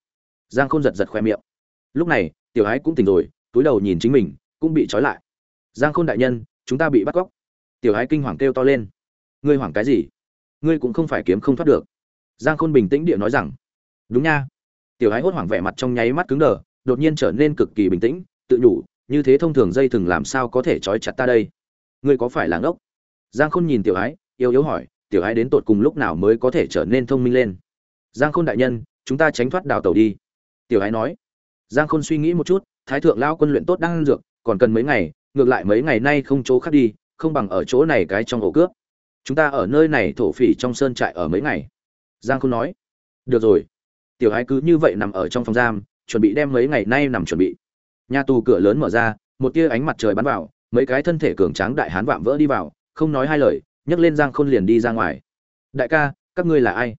Giang khôn giật giật khoe miệng. Lúc này, tiểu ái cũng tỉnh rồi, túi đầu nhìn chính mình cũng bị trói lại. Giang khôn đại nhân, chúng ta bị bắt cóc. Tiểu ái kinh hoàng kêu to lên. Ngươi hoảng cái gì? Ngươi cũng không phải kiếm không thoát được. Giang khôn bình tĩnh địa nói rằng, đúng nha. Tiểu ái hốt hoảng vẻ mặt trong nháy mắt cứng đờ, đột nhiên trở nên cực kỳ bình tĩnh, tự nhủ, như thế thông thường dây thừng làm sao có thể trói chặt ta đây? Ngươi có phải là ngốc? Giang khôn nhìn tiểu ái yếu yếu hỏi, tiểu ái đến tột cùng lúc nào mới có thể trở nên thông minh lên? Giang khôn đại nhân, chúng ta tránh thoát đào tàu đi. Tiểu ái nói. Giang khôn suy nghĩ một chút, thái thượng lao quân luyện tốt đang dược còn cần mấy ngày, ngược lại mấy ngày nay không chỗ khác đi, không bằng ở chỗ này cái trong ổ cướp. Chúng ta ở nơi này thổ phỉ trong sơn trại ở mấy ngày. Giang khôn nói. Được rồi. Tiểu ái cứ như vậy nằm ở trong phòng giam, chuẩn bị đem mấy ngày nay nằm chuẩn bị. Nhà tù cửa lớn mở ra, một tia ánh mặt trời bắn vào, mấy cái thân thể cường tráng đại hán vạm vỡ đi vào, không nói hai lời, nhấc lên giang khôn liền đi ra ngoài. Đại ca, các ngươi là ai?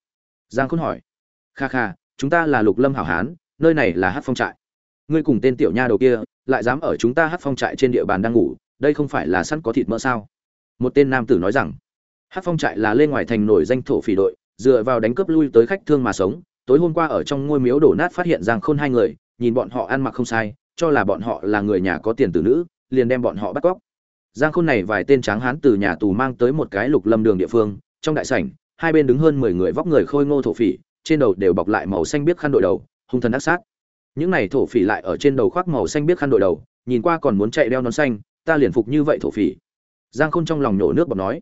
Giang khôn hỏi. Kha kha, chúng ta là lục lâm hảo hán, nơi này là hát phong trại ngươi cùng tên tiểu nha đầu kia, lại dám ở chúng ta hát phong trại trên địa bàn đang ngủ, đây không phải là sẵn có thịt mỡ sao? Một tên nam tử nói rằng. Hát phong trại là lên ngoài thành nổi danh thổ phỉ đội, dựa vào đánh cướp lui tới khách thương mà sống. Tối hôm qua ở trong ngôi miếu đổ nát phát hiện giang khôn hai người, nhìn bọn họ ăn mặc không sai, cho là bọn họ là người nhà có tiền tử nữ, liền đem bọn họ bắt cóc. Giang khôn này vài tên tráng hán từ nhà tù mang tới một cái lục lâm đường địa phương, trong đại sảnh, hai bên đứng hơn mười người vóc người khôi ngô thổ phỉ, trên đầu đều bọc lại màu xanh biếc khăn đội đầu, hung thần ác sát những này thổ phỉ lại ở trên đầu khoác màu xanh biết khăn đội đầu, nhìn qua còn muốn chạy đeo nón xanh, ta liền phục như vậy thổ phỉ. Giang khôn trong lòng nhổ nước bọc nói.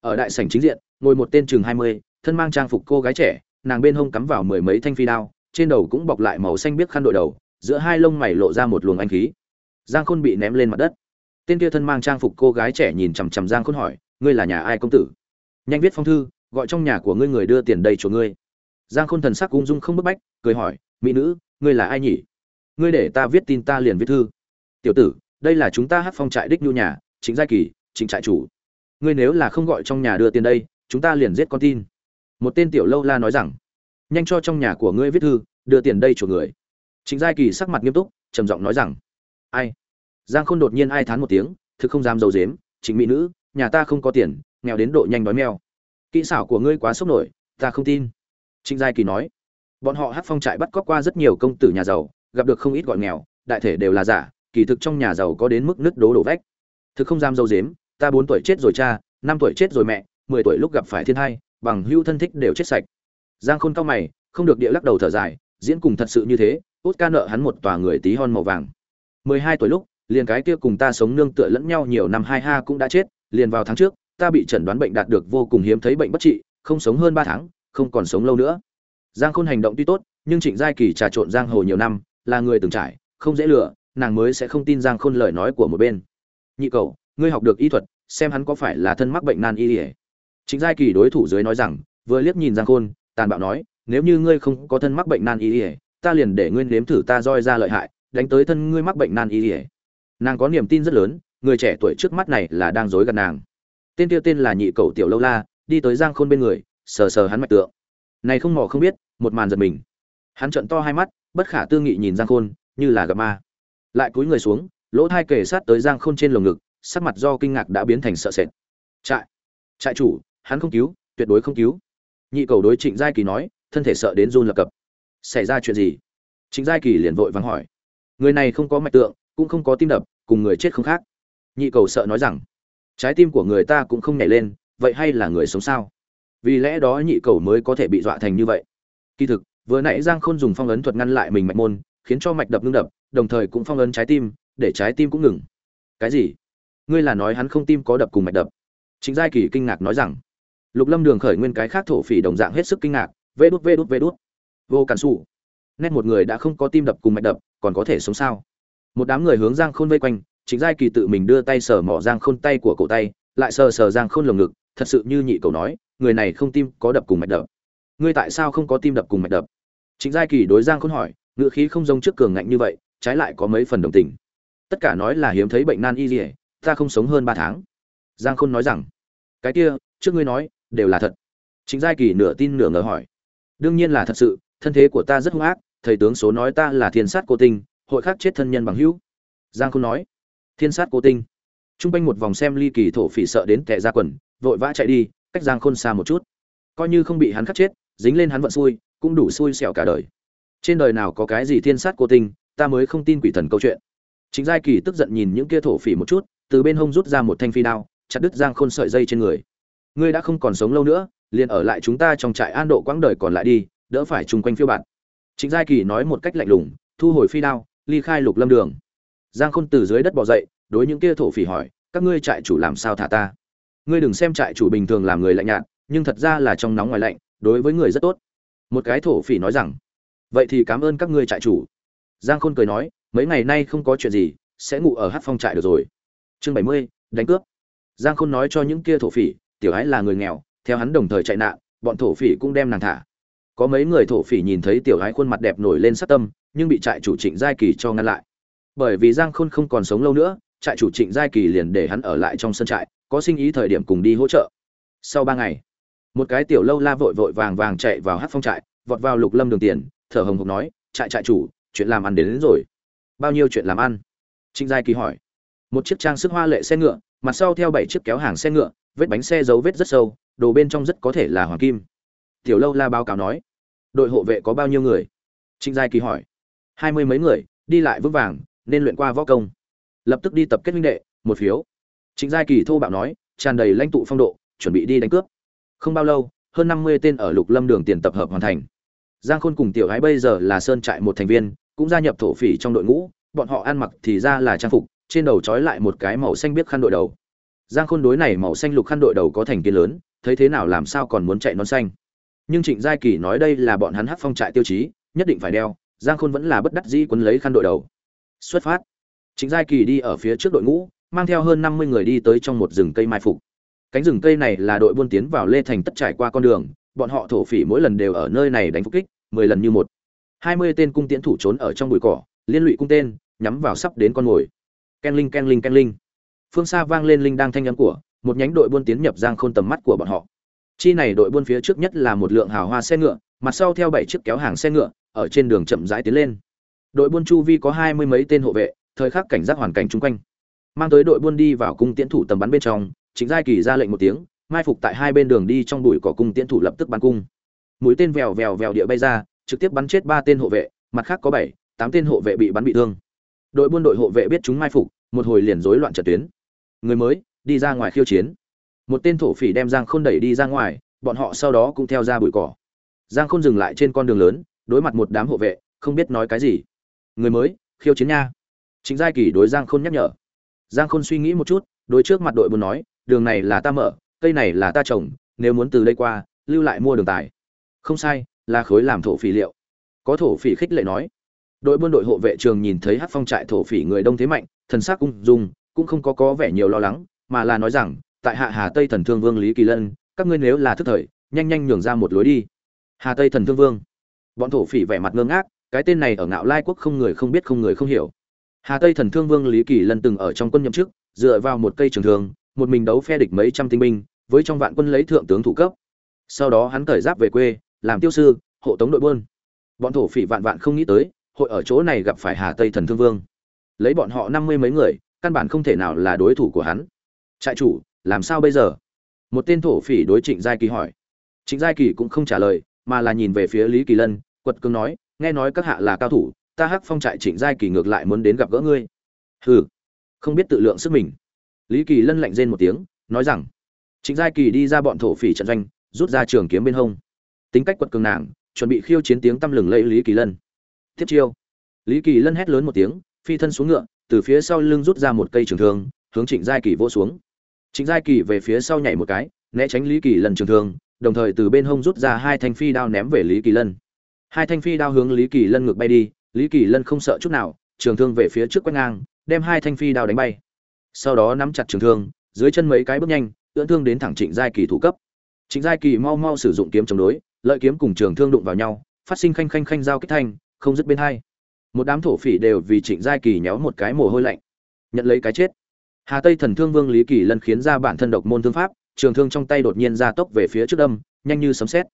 Ở đại sảnh chính diện, ngồi một tên chừng hai mươi, thân mang trang phục cô gái trẻ, nàng bên hông cắm vào mười mấy thanh phi đao, trên đầu cũng bọc lại màu xanh biết khăn đội đầu, giữa hai lông mày lộ ra một luồng anh khí. Giang khôn bị ném lên mặt đất. Tên kia thân mang trang phục cô gái trẻ nhìn chằm chằm giang khôn hỏi, ngươi là nhà ai công tử? Nhanh viết phong thư, gọi trong nhà của ngươi người đưa tiền đây cho ngươi. Giang khôn thần sắc ung dung không bức bách, cười hỏi, mỹ nữ ngươi là ai nhỉ? Ngươi để ta viết tin ta liền viết thư. Tiểu tử, đây là chúng ta hát phong trại đích nhu nhà chính giai kỳ chính trại chủ. Ngươi nếu là không gọi trong nhà đưa tiền đây, chúng ta liền giết con tin. Một tên tiểu lâu la nói rằng, nhanh cho trong nhà của ngươi viết thư, đưa tiền đây chuộc người. Chính giai kỳ sắc mặt nghiêm túc, trầm giọng nói rằng, ai? Giang khôn đột nhiên ai thán một tiếng, thực không dám dầu dếm chính mỹ nữ, nhà ta không có tiền, nghèo đến độ nhanh đói meo. Kỹ xảo của ngươi quá sốc nổi, ta không tin. Trịnh giai kỳ nói bọn họ hát phong trại bắt cóc qua rất nhiều công tử nhà giàu, gặp được không ít gọn nghèo, đại thể đều là giả, kỳ thực trong nhà giàu có đến mức nứt đố đổ vách. Thực không dám dâu dếm, ta bốn tuổi chết rồi cha, năm tuổi chết rồi mẹ, mười tuổi lúc gặp phải thiên hai, bằng hưu thân thích đều chết sạch. Giang khôn cao mày, không được địa lắc đầu thở dài, diễn cùng thật sự như thế, út ca nợ hắn một tòa người tí hon màu vàng. Mười hai tuổi lúc, liền cái kia cùng ta sống nương tựa lẫn nhau nhiều năm hai ha cũng đã chết, liền vào tháng trước, ta bị chẩn đoán bệnh đạt được vô cùng hiếm thấy bệnh bất trị, không sống hơn ba tháng, không còn sống lâu nữa giang khôn hành động tuy tốt, nhưng trịnh giai kỳ trà trộn giang hồ nhiều năm, là người từng trải, không dễ lừa, nàng mới sẽ không tin giang khôn lời nói của một bên. Nhị cầu ngươi học được y thuật, xem hắn có phải là thân mắc bệnh nan y ỉa trịnh giai kỳ đối thủ dưới nói rằng, vừa liếc nhìn giang khôn, tàn bạo nói, nếu như ngươi không có thân mắc bệnh nan y ỉa ta liền để ngươi nếm thử ta roi ra lợi hại, đánh tới thân ngươi mắc bệnh nan y ỉa nàng có niềm tin rất lớn, người trẻ tuổi trước mắt này là đang dối gạt nàng. Tên tiêu tên là nhị cầu tiểu lâu la, đi tới giang khôn bên người, sờ sờ hắn mạch tượng này không mò không biết, một màn giật mình. Hắn trận to hai mắt, bất khả tư nghị nhìn giang khôn, như là gặp ma. Lại cúi người xuống, lỗ thai kề sát tới giang khôn trên lồng ngực, sắc mặt do kinh ngạc đã biến thành sợ sệt. Trại trại chủ, hắn không cứu, tuyệt đối không cứu. Nhị cầu đối trịnh giai kỳ nói, thân thể sợ đến run lập cập. Xảy ra chuyện gì? Trịnh giai kỳ liền vội vắng hỏi. Người này không có mạch tượng, cũng không có tim đập, cùng người chết không khác. Nhị cầu sợ nói rằng, trái tim của người ta cũng không nhảy lên, vậy hay là người sống sao? Vì lẽ đó nhị cầu mới có thể bị dọa thành như vậy. Kỳ thực, vừa nãy giang khôn dùng phong ấn thuật ngăn lại mình mạch môn, khiến cho mạch đập ngưng đập, đồng thời cũng phong ấn trái tim, để trái tim cũng ngừng. Cái gì? Ngươi là nói hắn không tim có đập cùng mạch đập. Chính giai kỳ kinh ngạc nói rằng, lục lâm đường khởi nguyên cái khác thổ phỉ đồng dạng hết sức kinh ngạc, vê đút vê đút vê đút. Vô cản xù nét một người đã không có tim đập cùng mạch đập, còn có thể sống sao? Một đám người hướng giang khôn vây quanh chính giai kỳ tự mình đưa tay sờ mỏ giang khôn tay của cổ tay, lại sờ sờ giang khôn lồng ngực, thật sự như nhị cầu nói người này không tim có đập cùng mạch đập. Ngươi tại sao không có tim đập cùng mạch đập? Chính giai kỳ đối giang khôn hỏi, ngữ khí không giống trước cường ngạnh như vậy, trái lại có mấy phần đồng tình. Tất cả nói là hiếm thấy bệnh nan y dỉa ta không sống hơn ba tháng. Giang khôn nói rằng, cái kia, trước ngươi nói, đều là thật. Chính giai kỳ nửa tin nửa ngờ hỏi, đương nhiên là thật sự, thân thế của ta rất hung ác, thầy tướng số nói ta là thiên sát cô tinh, hội khắc chết thân nhân bằng hữu. Giang khôn nói, thiên sát cô tinh. T r u n g quanh một vòng xem ly kỳ thổ phỉ sợ đến tệ ra quần, vội vã chạy đi cách giang khôn xa một chút. Coi như không bị hắn khắc chết, dính lên hắn vận xui, cũng đủ xui xẻo cả đời. Trên đời nào có cái gì thiên sát cô tinh, ta mới không tin quỷ thần câu chuyện. Chính giai kỳ tức giận nhìn những kia thổ phỉ một chút, từ bên hông rút ra một thanh phi đao, chặt đứt giang khôn sợi dây trên người. Ngươi đã không còn sống lâu nữa, liền ở lại chúng ta trong trại an độ quãng đời còn lại đi, đỡ phải chung quanh phiêu bạn chính giai kỳ nói một cách lạnh lùng, thu hồi phi đao, ly khai lục lâm đường. Giang khôn từ dưới đất bò dậy, đối những kia thổ phỉ hỏi, các ngươi trại chủ làm sao thả ta? Ngươi đừng xem trại chủ bình thường làm người lạnh nhạt, nhưng thật ra là trong nóng ngoài lạnh, đối với người rất tốt. Một cái thổ phỉ nói rằng. Vậy thì cảm ơn các ngươi trại chủ. Giang khôn cười nói, mấy ngày nay không có chuyện gì, sẽ ngủ ở hát phong trại được rồi. Chương bảy mươi, đánh cướp. Giang khôn nói cho những kia thổ phỉ, tiểu ái là người nghèo, theo hắn đồng thời chạy nạn, bọn thổ phỉ cũng đem nàng thả. Có mấy người thổ phỉ nhìn thấy tiểu ái khuôn mặt đẹp nổi lên sát tâm, nhưng bị trại chủ trịnh giai kỳ cho ngăn lại. Bởi vì giang khôn không còn sống lâu nữa, trại chủ trịnh giai kỳ liền để hắn ở lại trong sân trại có sinh ý thời điểm cùng đi hỗ trợ. Sau ba ngày một cái tiểu lâu la vội vội vàng vàng chạy vào hát phong trại vọt vào lục lâm đường tiền thở hồng hộc nói trại trại chủ chuyện làm ăn đến, đến rồi. Bao nhiêu chuyện làm ăn? Trịnh giai kỳ hỏi. Một chiếc trang sức hoa lệ xe ngựa mặt sau theo bảy chiếc kéo hàng xe ngựa vết bánh xe dấu vết rất sâu đồ bên trong rất có thể là hoàng kim. Tiểu lâu la báo cáo nói. Đội hộ vệ có bao nhiêu người? Trịnh giai kỳ hỏi. Hai mươi mấy người đi lại vững vàng nên luyện qua võ công. Lập tức đi tập kết minh đệ một phiếu trịnh giai kỳ thô bạo nói, tràn đầy lãnh tụ phong độ, chuẩn bị đi đánh cướp. Không bao lâu, hơn năm mươi tên ở lục lâm đường tiền tập hợp hoàn thành. Giang khôn cùng tiểu gái bây giờ là sơn trại một thành viên, cũng gia nhập thổ phỉ trong đội ngũ, bọn họ ăn mặc thì ra là trang phục, trên đầu trói lại một cái màu xanh biết khăn đội đầu. Giang khôn đối này màu xanh lục khăn đội đầu có thành kiến lớn, thấy thế nào làm sao còn muốn chạy non xanh. Nhưng trịnh giai kỳ nói đây là bọn hắn hắc phong trại tiêu chí, nhất định phải đeo, giang khôn vẫn là bất đắc dĩ quấn lấy khăn đội đầu. Xuất phát. Trịnh giai kỳ đi ở phía trước đội ngũ mang theo hơn năm mươi người đi tới trong một rừng cây mai phục. Cánh rừng cây này là đội buôn tiến vào lê thành tất trải qua con đường, bọn họ thổ phỉ mỗi lần đều ở nơi này đánh phục kích, mười lần như một. Hai mươi tên cung tiễn thủ trốn ở trong bụi cỏ, liên lụy cung tên, nhắm vào sắp đến con mồi. Ken linh ken linh ken linh. Phương xa vang lên linh đang thanh âm của một nhánh đội buôn tiến nhập giang khôn tầm mắt của bọn họ. Chi này đội buôn phía trước nhất là một lượng hào hoa xe ngựa, mặt sau theo bảy chiếc kéo hàng xe ngựa, ở trên đường chậm rãi tiến lên. Đội buôn chu vi có hai mươi mấy tên hộ vệ, thời khắc cảnh giác hoàn cảnh chung quanh mang tới đội buôn đi vào cung tiễn thủ tầm bắn bên trong chính giai kỳ ra lệnh một tiếng, mai phục tại hai bên đường đi trong bụi cỏ cung tiễn thủ lập tức bắn cung. Mũi tên vèo vèo vèo địa bay ra, trực tiếp bắn chết ba tên hộ vệ, mặt khác có bảy, tám tên hộ vệ bị bắn bị thương. Đội buôn đội hộ vệ biết chúng mai phục, một hồi liền rối loạn trận tuyến. Người mới, đi ra ngoài khiêu chiến. Một tên thổ phỉ đem giang khôn đẩy đi ra ngoài, bọn họ sau đó cũng theo ra bụi cỏ. Giang khôn dừng lại trên con đường lớn, đối mặt một đám hộ vệ, không biết nói cái gì. Người mới, khiêu chiến nha. Chính giai kỳ đối giang khôn nhắc nhở giang khôn suy nghĩ một chút, đối trước mặt đội buôn nói, đường này là ta mở, cây này là ta trồng, nếu muốn từ đây qua, lưu lại mua đường tài. Không sai, là khối làm thổ phỉ liệu. Có thổ phỉ khích lệ nói. Đội buôn đội hộ vệ trường nhìn thấy hát phong trại thổ phỉ người đông thế mạnh, thần sắc cung dung, cũng không có có vẻ nhiều lo lắng, mà là nói rằng, tại hạ hà tây thần thương vương lý kỳ lân, các ngươi nếu là thức thời, nhanh nhanh nhường ra một lối đi. Hà tây thần thương vương? Bọn thổ phỉ vẻ mặt ngơ ngác, cái tên này ở ngạo lai quốc không người không biết không người không hiểu hà tây thần thương vương lý kỳ lân từng ở trong quân nhậm chức, dựa vào một cây trường thương, một mình đấu phe địch mấy trăm tinh binh, với trong vạn quân lấy thượng tướng thủ cấp. Sau đó hắn cởi giáp về quê, làm tiêu sư, hộ tống đội buôn. Bọn thổ phỉ vạn vạn không nghĩ tới, hội ở chỗ này gặp phải hà tây thần thương vương. Lấy bọn họ năm mươi mấy người, căn bản không thể nào là đối thủ của hắn. Trại chủ, làm sao bây giờ? Một tên thổ phỉ đối trịnh giai kỳ hỏi. Trịnh giai kỳ cũng không trả lời, mà là nhìn về phía lý kỳ lân, quật cường nói, nghe nói các hạ là cao thủ ta hắc phong trại trịnh giai kỳ ngược lại muốn đến gặp gỡ ngươi. Hừ, không biết tự lượng sức mình. Lý kỳ lân lạnh rên một tiếng, nói rằng, trịnh giai kỳ đi ra bọn thổ phỉ trận doanh, rút ra trường kiếm bên hông. Tính cách quật cường nàng, chuẩn bị khiêu chiến tiếng tăm lừng lẫy lý kỳ lân. Tiếp chiêu. Lý kỳ lân hét lớn một tiếng, phi thân xuống ngựa, từ phía sau lưng rút ra một cây trường thương, hướng trịnh giai kỳ vỗ xuống. Trịnh giai kỳ về phía sau nhảy một cái, né tránh lý kỳ lân trường thương, đồng thời từ bên hông rút ra hai thanh phi đao ném về lý kỳ lân. Hai thanh phi đao hướng lý kỳ lân ngược bay đi lý kỳ lân không sợ chút nào, trường thương về phía trước quét ngang, đem hai thanh phi đao đánh bay. Sau đó nắm chặt trường thương, dưới chân mấy cái bước nhanh, ưỡn thương đến thẳng trịnh giai kỳ thủ cấp. Trịnh giai kỳ mau mau sử dụng kiếm chống đối, lợi kiếm cùng trường thương đụng vào nhau, phát sinh khanh khanh khanh giao kích thanh, không dứt bên hai. Một đám thổ phỉ đều vì trịnh giai kỳ nhéo một cái mồ hôi lạnh. Nhận lấy cái chết. Hà tây thần thương vương lý kỳ lân khiến ra bản thân độc môn thương pháp, trường thương trong tay đột nhiên ra tốc về phía trước đâm, nhanh như sấm sét.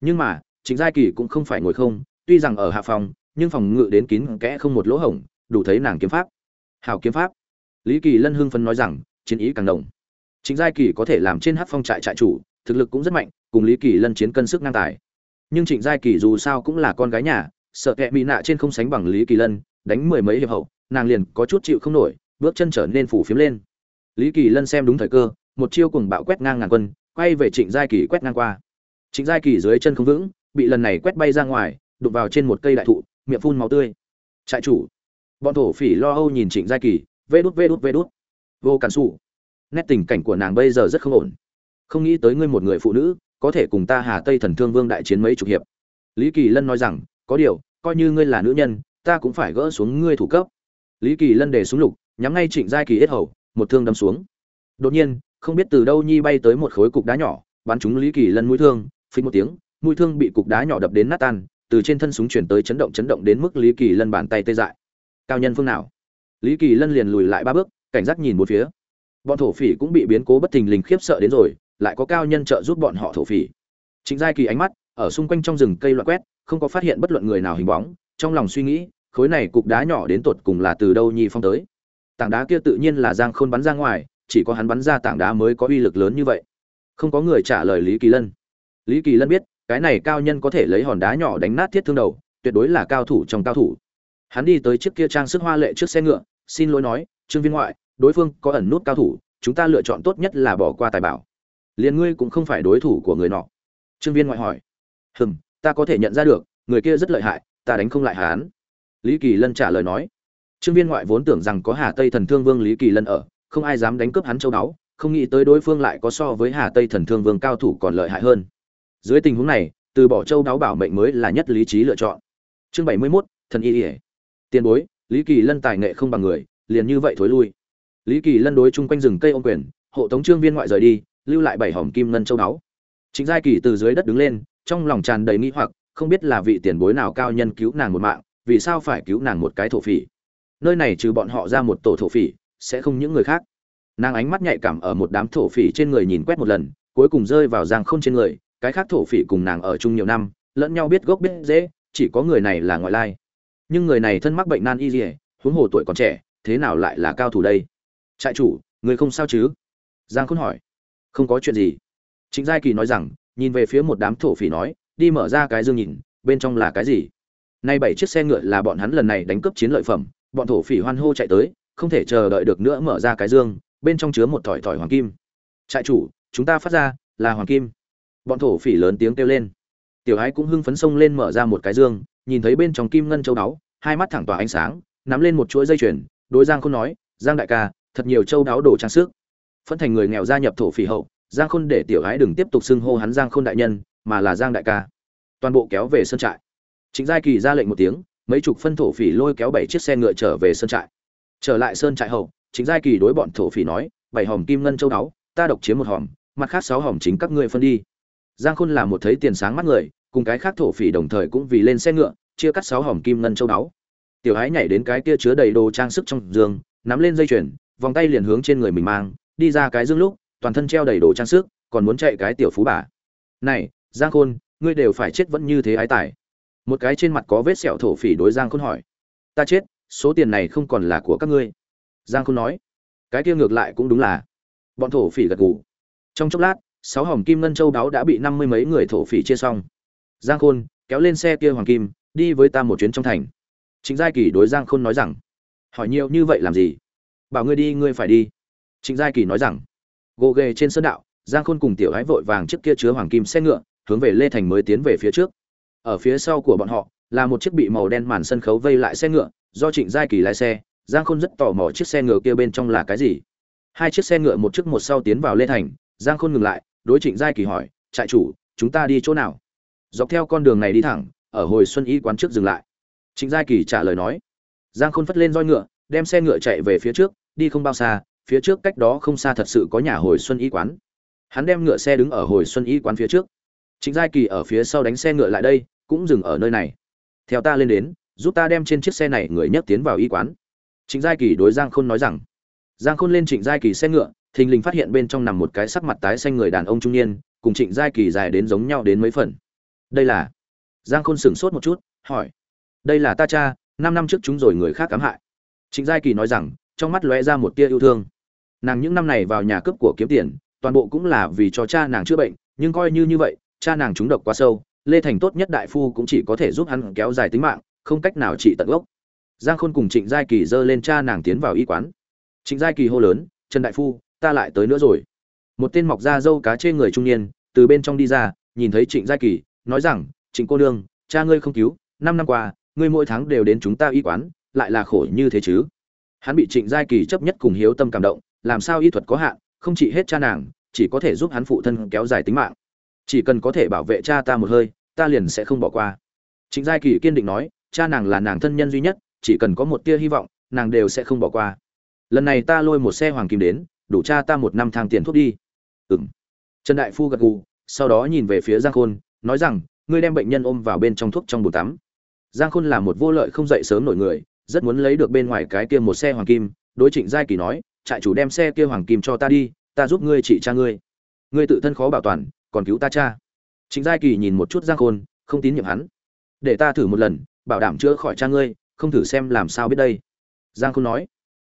Nhưng mà, trịnh giai kỳ cũng không phải ngồi không, tuy rằng ở hạ phòng nhưng phòng ngự đến kín kẽ không một lỗ hổng, đủ thấy nàng kiếm pháp. Hào kiếm pháp. Lý kỳ lân hưng phấn nói rằng, chiến ý càng đồng chính giai kỳ có thể làm trên hát phong trại trại chủ, thực lực cũng rất mạnh, cùng lý kỳ lân chiến cân sức ngang tài. Nhưng trịnh giai kỳ dù sao cũng là con gái nhà, sợ kẹ bị nạ trên không sánh bằng lý kỳ lân, đánh mười mấy hiệp hậu, nàng liền có chút chịu không nổi, bước chân trở nên phủ phiếm lên. Lý kỳ lân xem đúng thời cơ, một chiêu cùng bạo quét ngang ngàn quân, quay về trịnh giai kỳ quét ngang qua. Trịnh giai kỳ dưới chân không vững, bị lần này quét bay ra ngoài, đụng vào trên một cây đại thụ miệng phun máu tươi. Trại chủ. Bọn thổ phỉ lo âu nhìn trịnh giai kỳ, vê đút vê đút vê đút. Vô cản xù nét tình cảnh của nàng bây giờ rất không ổn. Không nghĩ tới ngươi một người phụ nữ, có thể cùng ta hà tây thần thương vương đại chiến mấy chục hiệp. Lý kỳ lân nói rằng, có điều, coi như ngươi là nữ nhân, ta cũng phải gỡ xuống ngươi thủ cấp. Lý kỳ lân để xuống lục, nhắm ngay trịnh giai kỳ ít hầu, một thương đâm xuống. Đột nhiên, không biết từ đâu nhi bay tới một khối cục đá nhỏ, bắn trúng lý kỳ lân mũi thương, phình một tiếng, mũi thương bị cục đá nhỏ đập đến nát tan từ trên thân súng chuyển tới chấn động chấn động đến mức lý kỳ lân bàn tay tê dại. Cao nhân phương nào? Lý kỳ lân liền lùi lại ba bước, cảnh giác nhìn một phía. Bọn thổ phỉ cũng bị biến cố bất thình lình khiếp sợ đến rồi, lại có cao nhân trợ giúp bọn họ thổ phỉ. Chính giai kỳ ánh mắt, ở xung quanh trong rừng cây loại quét, không có phát hiện bất luận người nào hình bóng, trong lòng suy nghĩ, khối này cục đá nhỏ đến tột cùng là từ đâu nhi phong tới? Tảng đá kia tự nhiên là giang khôn bắn ra ngoài, chỉ có hắn bắn ra tảng đá mới có uy lực lớn như vậy. Không có người trả lời lý kỳ lân. Lý kỳ lân biết cái này cao nhân có thể lấy hòn đá nhỏ đánh nát thiết thương đầu, tuyệt đối là cao thủ trong cao thủ. Hắn đi tới chiếc kia trang sức hoa lệ trước xe ngựa, xin lỗi nói, trương viên ngoại, đối phương có ẩn nút cao thủ, chúng ta lựa chọn tốt nhất là bỏ qua tài bảo. Liền ngươi cũng không phải đối thủ của người nọ. Trương viên ngoại hỏi. Hừm, ta có thể nhận ra được, người kia rất lợi hại, ta đánh không lại hắn lý kỳ lân trả lời nói. Trương viên ngoại vốn tưởng rằng có hà tây thần thương vương lý kỳ lân ở, không ai dám đánh cướp hắn châu đáo không nghĩ tới đối phương lại có so với hà tây thần thương vương cao thủ còn lợi hại hơn dưới tình huống này từ bỏ châu đáo bảo mệnh mới là nhất lý trí lựa chọn. Chương bảy mươi 71, thần y ỉa tiền bối lý kỳ lân tài nghệ không bằng người liền như vậy thối lui. Lý kỳ lân đối chung quanh rừng cây ô quyền hộ tống trương viên ngoại rời đi lưu lại bảy hòm kim ngân châu đáo. Chính giai kỳ từ dưới đất đứng lên trong lòng tràn đầy nghi hoặc không biết là vị tiền bối nào cao nhân cứu nàng một mạng vì sao phải cứu nàng một cái thổ phỉ. Nơi này trừ bọn họ ra một tổ thổ phỉ sẽ không những người khác. Nàng ánh mắt nhạy cảm ở một đám thổ phỉ trên người nhìn quét một lần cuối cùng rơi vào giang khôn trên người cái khác thổ phỉ cùng nàng ở chung nhiều năm, lẫn nhau biết gốc biết dễ chỉ có người này là ngoại lai. Nhưng người này thân mắc bệnh nan y dỉa huống hồ tuổi còn trẻ, thế nào lại là cao thủ đây? Trại chủ, người không sao chứ? Giang khôn hỏi. Không có chuyện gì. Trịnh giai kỳ nói rằng, nhìn về phía một đám thổ phỉ nói, đi mở ra cái dương nhìn, bên trong là cái gì? Nay bảy chiếc xe ngựa là bọn hắn lần này đánh cướp chiến lợi phẩm, bọn thổ phỉ hoan hô chạy tới, không thể chờ đợi được nữa mở ra cái dương, bên trong chứa một thỏi thỏi hoàng kim. Trại chủ, chúng ta phát ra là hoàng kim bọn thổ phỉ lớn tiếng kêu lên. Tiểu ái cũng hưng phấn sông lên mở ra một cái dương, nhìn thấy bên trong kim ngân châu đáo, hai mắt thẳng tỏa ánh sáng, nắm lên một chuỗi dây chuyền, đối giang khôn nói, giang đại ca, thật nhiều châu đáo đồ trang sức. Phân thành người nghèo gia nhập thổ phỉ hậu, giang khôn để tiểu ái đừng tiếp tục xưng hô hắn giang khôn đại nhân, mà là giang đại ca. Toàn bộ kéo về sân trại. Chính giai kỳ ra lệnh một tiếng, mấy chục phân thổ phỉ lôi kéo bảy chiếc xe ngựa trở về sân trại. Trở lại sơn trại hậu chính giai kỳ đối bọn thổ phỉ nói, bảy hòm kim ngân châu đáo, ta độc chiếm một hòm, mặt khác sáu hòm chính các ngươi phân đi giang khôn là một thấy tiền sáng mắt người, cùng cái khác thổ phỉ đồng thời cũng vì lên xe ngựa, chia cắt sáu hòm kim ngân châu đáo tiểu ái nhảy đến cái kia chứa đầy đồ trang sức trong giường, nắm lên dây chuyền, vòng tay liền hướng trên người mình mang, đi ra cái dương lúc, toàn thân treo đầy đồ trang sức, còn muốn chạy cái tiểu phú bà. Này, giang khôn, ngươi đều phải chết vẫn như thế ái tài. Một cái trên mặt có vết sẹo thổ phỉ đối giang khôn hỏi. Ta chết, số tiền này không còn là của các ngươi. Giang khôn nói. Cái kia ngược lại cũng đúng là. Bọn thổ phỉ gật gù. Trong chốc lát sáu hòm kim ngân châu đáo đã bị năm mươi mấy người thổ phỉ chia xong. Giang khôn, kéo lên xe kia hoàng kim, đi với ta một chuyến trong thành. Chính giai kỳ đối giang khôn nói rằng, hỏi nhiều như vậy làm gì? Bảo ngươi đi, ngươi phải đi. Trịnh giai kỳ nói rằng, gồ ghề trên sơn đạo, giang khôn cùng tiểu gái vội vàng trước kia chứa hoàng kim xe ngựa, hướng về lê thành mới tiến về phía trước. Ở phía sau của bọn họ, là một chiếc bị màu đen màn sân khấu vây lại xe ngựa, do trịnh giai kỳ lái xe, giang khôn rất tò mò chiếc xe ngựa kia bên trong là cái gì. Hai chiếc xe ngựa một chiếc một sau tiến vào lê thành, giang khôn ngừng lại đối trịnh giai kỳ hỏi, trại chủ, chúng ta đi chỗ nào? Dọc theo con đường này đi thẳng, ở hồi xuân y quán trước dừng lại. Trịnh giai kỳ trả lời nói, giang khôn phất lên roi ngựa, đem xe ngựa chạy về phía trước, đi không bao xa, phía trước cách đó không xa thật sự có nhà hồi xuân y quán. Hắn đem ngựa xe đứng ở hồi xuân y quán phía trước. Trịnh giai kỳ ở phía sau đánh xe ngựa lại đây, cũng dừng ở nơi này. Theo ta lên đến, giúp ta đem trên chiếc xe này người nhấc tiến vào y quán. Trịnh giai kỳ đối giang khôn nói rằng. Giang khôn lên trịnh giai kỳ xe ngựa thình lình phát hiện bên trong nằm một cái sắc mặt tái xanh người đàn ông trung niên, cùng trịnh giai kỳ dài đến giống nhau đến mấy phần. Đây là? Giang khôn sửng sốt một chút, hỏi. Đây là ta cha, năm năm trước chúng rồi người khác cám hại. Trịnh giai kỳ nói rằng, trong mắt lóe ra một tia yêu thương. Nàng những năm này vào nhà cướp của kiếm tiền, toàn bộ cũng là vì cho cha nàng chữa bệnh, nhưng coi như như vậy, cha nàng trúng độc quá sâu, lê thành tốt nhất đại phu cũng chỉ có thể giúp hắn kéo dài tính mạng, không cách nào trị tận gốc. Giang khôn cùng trịnh giai kỳ dơ lên cha nàng tiến vào y quán. Trịnh giai kỳ hô lớn, trần đại phu ta lại tới nữa rồi. Một tên mọc da dâu cá trên người trung niên, từ bên trong đi ra, nhìn thấy trịnh Gia kỳ, nói rằng, trịnh cô nương, cha ngươi không cứu, năm năm qua, ngươi mỗi tháng đều đến chúng ta y quán, lại là khổ như thế chứ? Hắn bị trịnh Gia kỳ chấp nhất cùng hiếu tâm cảm động, làm sao y thuật có hạn, không trị hết cha nàng, chỉ có thể giúp hắn phụ thân kéo dài tính mạng. Chỉ cần có thể bảo vệ cha ta một hơi, ta liền sẽ không bỏ qua. Trịnh Gia kỳ kiên định nói, cha nàng là nàng thân nhân duy nhất, chỉ cần có một tia hy vọng, nàng đều sẽ không bỏ qua. Lần này ta lôi một xe hoàng kim đến đủ cha ta một năm thang tiền thuốc đi. Ừng trần đại phu gật gù, sau đó nhìn về phía giang khôn, nói rằng, ngươi đem bệnh nhân ôm vào bên trong thuốc trong bồn tắm. Giang khôn là một vô lợi không dậy sớm nổi người, rất muốn lấy được bên ngoài cái kia một xe hoàng kim. Đối trịnh giai kỳ nói, trại chủ đem xe kia hoàng kim cho ta đi, ta giúp ngươi trị cha ngươi. Ngươi tự thân khó bảo toàn, còn cứu ta cha. Trịnh giai kỳ nhìn một chút giang khôn, không tín nhiệm hắn. Để ta thử một lần, bảo đảm chữa khỏi cha ngươi, không thử xem làm sao biết đây. Giang khôn nói.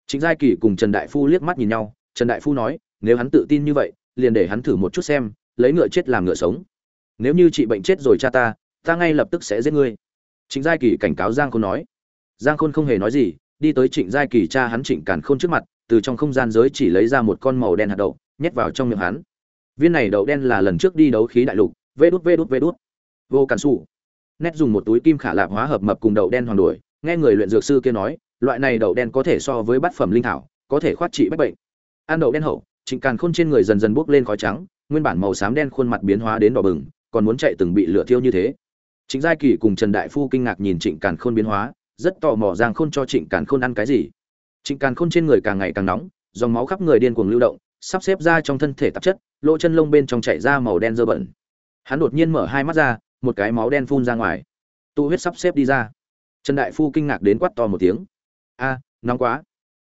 Trịnh giai kỳ cùng trần đại phu liếc mắt nhìn nhau trần đại phu nói, nếu hắn tự tin như vậy, liền để hắn thử một chút xem, lấy ngựa chết làm ngựa sống. Nếu như chị bệnh chết rồi cha ta ta ngay lập tức sẽ giết ngươi. Trịnh giai kỳ cảnh cáo giang khôn nói. Giang khôn không hề nói gì, đi tới trịnh giai kỳ cha hắn trịnh càn khôn trước mặt, từ trong không gian giới chỉ lấy ra một con màu đen hạt đậu, nhét vào trong miệng hắn. Viên này đậu đen là lần trước đi đấu khí đại lục, vê đút vê đút vê đút. Vô cản Sủ. nét dùng một túi kim khả lạp hóa hợp mập cùng đậu đen hoàn đuổi, nghe người luyện dược sư kia nói, loại này đậu đen có thể so với bát phẩm linh thảo, có thể khoát trị bách bệnh ăn đậu đen hậu, trịnh càn khôn trên người dần dần bốc lên khói trắng, nguyên bản màu xám đen khuôn mặt biến hóa đến đỏ bừng, còn muốn chạy từng bị lửa thiêu như thế. Trịnh giai kỳ cùng trần đại phu kinh ngạc nhìn trịnh càn khôn biến hóa, rất tò mò giang khôn cho trịnh càn khôn ăn cái gì. Trịnh càn khôn trên người càng ngày càng nóng, dòng máu khắp người điên cuồng lưu động, sắp xếp ra trong thân thể tạp chất, lỗ chân lông bên trong chảy ra màu đen dơ bẩn. Hắn đột nhiên mở hai mắt ra, một cái máu đen phun ra ngoài. Tụ huyết sắp xếp đi ra. Trần đại phu kinh ngạc đến quát to một tiếng. A, nóng quá.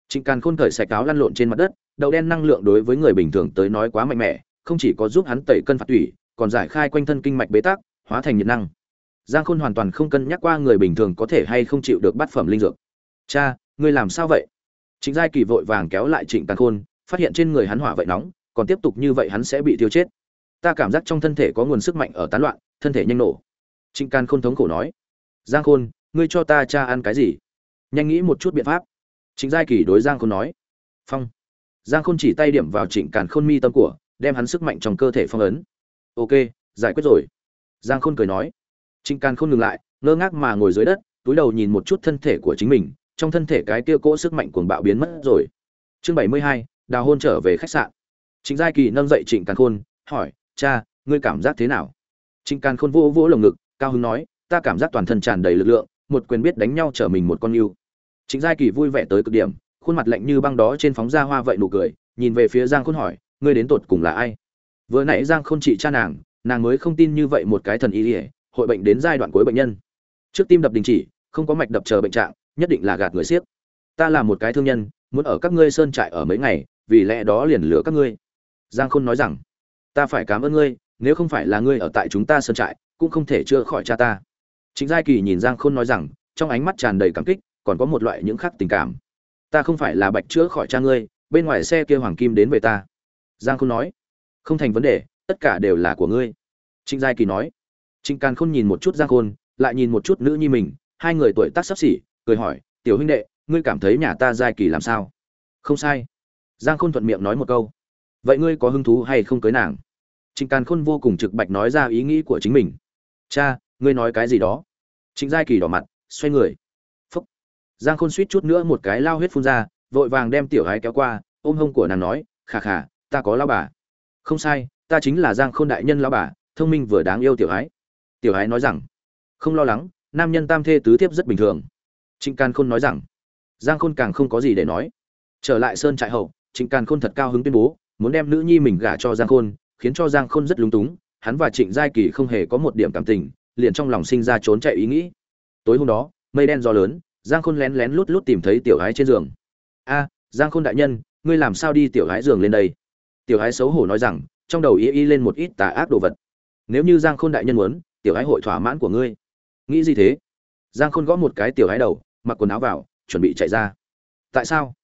Trịnh càn khôn cởi sạch áo lăn lộn trên mặt đất đậu đen năng lượng đối với người bình thường tới nói quá mạnh mẽ, không chỉ có giúp hắn tẩy cân phạt tủy, còn giải khai quanh thân kinh mạch bế tắc, hóa thành nhiệt năng. Giang khôn hoàn toàn không cân nhắc qua người bình thường có thể hay không chịu được bát phẩm linh dược. Cha, ngươi làm sao vậy? Trịnh giai kỳ vội vàng kéo lại trịnh tàn khôn, phát hiện trên người hắn hỏa vậy nóng, còn tiếp tục như vậy hắn sẽ bị tiêu chết. Ta cảm giác trong thân thể có nguồn sức mạnh ở tán loạn, thân thể nhanh nổ. Trịnh Can khôn thống khổ nói. Giang khôn, ngươi cho ta cha ăn cái gì? Nhanh nghĩ một chút biện pháp. Trịnh giai kỳ đối giang khôn nói. Phong giang khôn chỉ tay điểm vào trịnh càn khôn mi tâm của, đem hắn sức mạnh trong cơ thể phong ấn. Ok, giải quyết rồi. Giang khôn cười nói. Trịnh càn khôn ngừng lại, ngơ ngác mà ngồi dưới đất, túi đầu nhìn một chút thân thể của chính mình, trong thân thể cái kia cỗ sức mạnh cuồng bạo biến mất rồi. Chương bảy mươi hai, đào hôn trở về khách sạn. Trịnh giai kỳ nâng dậy trịnh càn khôn, hỏi, cha, ngươi cảm giác thế nào? Trịnh càn khôn vỗ vỗ lồng ngực, cao hứng nói, ta cảm giác toàn thân tràn đầy lực lượng, một quyền biết đánh nhau trở mình một con yêu. Trịnh giai kỳ vui vẻ tới cực điểm khuôn mặt lạnh như băng đó trên phóng ra hoa vậy nụ cười, nhìn về phía giang khôn hỏi, ngươi đến tột cùng là ai? Vừa nãy giang khôn trị cha nàng nàng mới không tin như vậy một cái thần y ỉa hội bệnh đến giai đoạn cuối bệnh nhân. Trước tim đập đình chỉ, không có mạch đập chờ bệnh trạng, nhất định là gạt người siếc. Ta là một cái thương nhân, muốn ở các ngươi sơn trại ở mấy ngày, vì lẽ đó liền lửa các ngươi. Giang khôn nói rằng, ta phải cảm ơn ngươi, nếu không phải là ngươi ở tại chúng ta sơn trại, cũng không thể chữa khỏi cha ta. Chính giai kỳ nhìn giang khôn nói rằng, trong ánh mắt tràn đầy cảm kích, còn có một loại những khác tình cảm ta không phải là bạch chữa khỏi cha ngươi, bên ngoài xe kia hoàng kim đến về ta. Giang khôn nói. Không thành vấn đề, tất cả đều là của ngươi. Trịnh giai kỳ nói. Trịnh càn khôn nhìn một chút giang khôn, lại nhìn một chút nữ nhi mình, hai người tuổi tác sắp xỉ, cười hỏi, tiểu huynh đệ, ngươi cảm thấy nhà ta giai kỳ làm sao? Không sai. Giang khôn thuận miệng nói một câu. Vậy ngươi có hứng thú hay không cưới nàng? Trịnh càn khôn vô cùng trực bạch nói ra ý nghĩ của chính mình. Cha, ngươi nói cái gì đó? Trịnh giai kỳ đỏ mặt, xoay người giang khôn suýt chút nữa một cái lao huyết phun ra, vội vàng đem tiểu gái kéo qua, ôm hông của nàng nói, khà khà, ta có lao bà. Không sai, ta chính là giang khôn đại nhân lao bà, thông minh vừa đáng yêu tiểu gái tiểu gái nói rằng, không lo lắng, nam nhân tam thê tứ thiếp rất bình thường. Trịnh càn khôn nói rằng, giang khôn càng không có gì để nói. Trở lại sơn trại hậu, trịnh càn khôn thật cao hứng tuyên bố, muốn đem nữ nhi mình gả cho giang khôn, khiến cho giang khôn rất lúng túng, hắn và trịnh giai kỳ không hề có một điểm cảm tình, liền trong lòng sinh ra trốn chạy ý nghĩ. Tối hôm đó, mây đen gió lớn giang khôn lén lén lút lút tìm thấy tiểu gái trên giường. A, giang khôn đại nhân, ngươi làm sao đi tiểu gái giường lên đây? Tiểu gái xấu hổ nói rằng, trong đầu y y lên một ít tà ác đồ vật. Nếu như giang khôn đại nhân muốn, tiểu gái hội thỏa mãn của ngươi. Nghĩ gì thế? Giang khôn gõ một cái tiểu gái đầu, mặc quần áo vào, chuẩn bị chạy ra. Tại sao?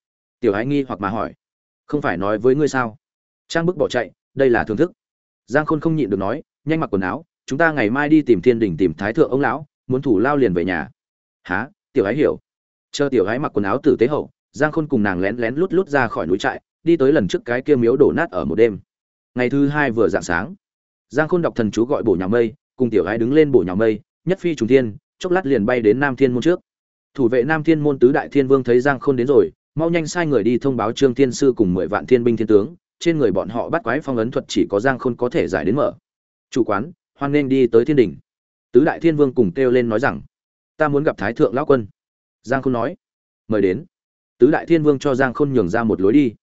Tiểu gái nghi hoặc mà hỏi. Không phải nói với ngươi sao? Trang bức bỏ chạy, đây là thưởng thức. Giang khôn không nhịn được nói, nhanh mặc quần áo, chúng ta ngày mai đi tìm thiên đình tìm thái thượng ông lão, muốn thủ lao liền về nhà. Há tiểu gái hiểu. Chờ tiểu gái mặc quần áo tử tế hậu, giang khôn cùng nàng lén lén lút lút ra khỏi núi trại, đi tới lần trước cái kia miếu đổ nát ở một đêm. Ngày thứ hai vừa dạng sáng, giang khôn đọc thần chú gọi bổ nhà mây, cùng tiểu gái đứng lên bổ nhà mây, nhất phi trùng thiên, chốc lát liền bay đến nam thiên môn trước. Thủ vệ nam thiên môn tứ đại thiên vương thấy giang khôn đến rồi, mau nhanh sai người đi thông báo trương thiên sư cùng mười vạn thiên binh thiên tướng, trên người bọn họ bắt quái phong ấn thuật chỉ có giang khôn có thể giải đến mở. Chủ quán, hoan nên đi tới thiên đình tứ đại thiên vương cùng kêu lên nói rằng ta muốn gặp thái thượng lão quân. Giang khôn nói. Mời đến. Tứ đại thiên vương cho giang khôn nhường ra một lối đi.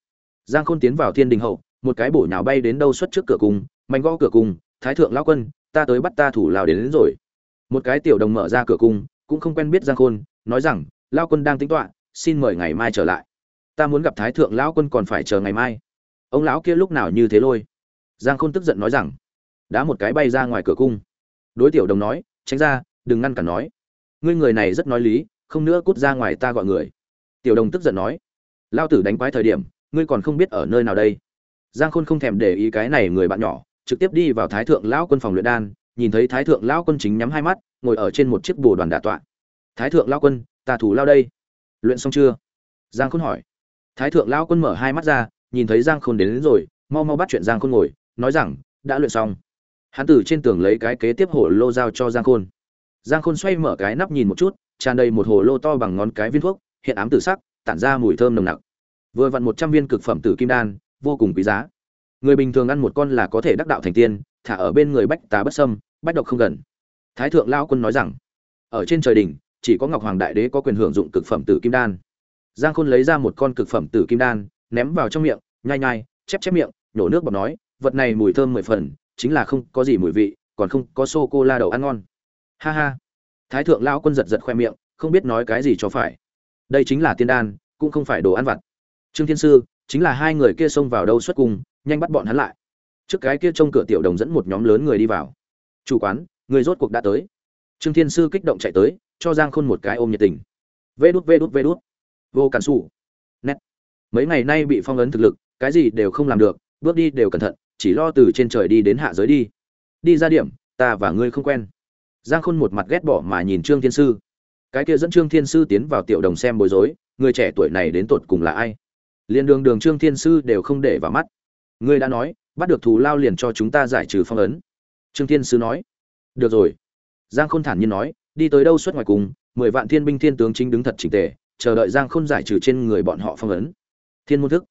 Giang khôn tiến vào thiên đình hậu một cái bổ nhào bay đến đâu xuất trước cửa cung mạnh gõ cửa cung thái thượng lão quân ta tới bắt ta thủ lào đến, đến rồi. Một cái tiểu đồng mở ra cửa cung cũng không quen biết giang khôn nói rằng lao quân đang tính toạ xin mời ngày mai trở lại. Ta muốn gặp thái thượng lão quân còn phải chờ ngày mai. Ông lão kia lúc nào như thế lôi? Giang khôn tức giận nói rằng đá một cái bay ra ngoài cửa cung. Đối tiểu đồng nói tránh ra đừng ngăn cản nói ngươi người này rất nói lý không nữa cút ra ngoài ta gọi người. Tiểu đồng tức giận nói lao tử đánh quái thời điểm ngươi còn không biết ở nơi nào đây. Giang khôn không thèm để ý cái này người bạn nhỏ trực tiếp đi vào thái thượng lão quân phòng luyện đan nhìn thấy thái thượng lão quân chính nhắm hai mắt ngồi ở trên một chiếc bồ đoàn đà tọa. Thái thượng lão quân ta thủ lao đây. Luyện xong chưa? Giang khôn hỏi. Thái thượng lão quân mở hai mắt ra nhìn thấy giang khôn đến, đến rồi mau mau bắt chuyện giang khôn ngồi nói rằng đã luyện xong. Hắn từ trên tường lấy cái kế tiếp hổ lô giao cho giang khôn giang khôn xoay mở cái nắp nhìn một chút, tràn đầy một hồ lô to bằng ngón cái viên thuốc, hiện ám tử sắc, tản ra mùi thơm nồng nặc. Vừa vặn một trăm viên cực phẩm tử kim đan, vô cùng quý giá. Người bình thường ăn một con là có thể đắc đạo thành tiên, thả ở bên người bách tá bất sâm bách độc không gần. Thái thượng lão quân nói rằng, ở trên trời đỉnh, chỉ có ngọc hoàng đại đế có quyền hưởng dụng cực phẩm tử kim đan. Giang khôn lấy ra một con cực phẩm tử kim đan, ném vào trong miệng, nhai nhai, chép chép miệng nhổ nước bọt nói, vật này mùi thơm mười phần, chính là không có gì mùi vị, còn không có sô cô la đầu ăn ngon ha ha. Thái thượng lão quân giật giật khoe miệng, không biết nói cái gì cho phải. Đây chính là tiên đan, cũng không phải đồ ăn vặt. Trương thiên sư, chính là hai người kia xông vào đâu xuất cung, nhanh bắt bọn hắn lại. Trước cái kia trông cửa tiểu đồng dẫn một nhóm lớn người đi vào. Chủ quán, người rốt cuộc đã tới. Trương thiên sư kích động chạy tới, cho giang khôn một cái ôm nhiệt tình. Vê đút vê đút vê đút. Vô cản xù nét. Mấy ngày nay bị phong ấn thực lực, cái gì đều không làm được, bước đi đều cẩn thận, chỉ lo từ trên trời đi đến hạ giới đi. Đi ra điểm, ta và ngươi không quen giang khôn một mặt ghét bỏ mà nhìn trương thiên sư. Cái kia dẫn trương thiên sư tiến vào tiểu đồng xem bối rối, người trẻ tuổi này đến tột cùng là ai? Liền đường đường trương thiên sư đều không để vào mắt. Ngươi đã nói, bắt được thù lao liền cho chúng ta giải trừ phong ấn. Trương thiên sư nói, được rồi. Giang khôn thản nhiên nói, đi tới đâu xuất ngoài cùng, mười vạn thiên binh thiên tướng chính đứng thật chỉnh tề, chờ đợi giang khôn giải trừ trên người bọn họ phong ấn. Thiên môn thức.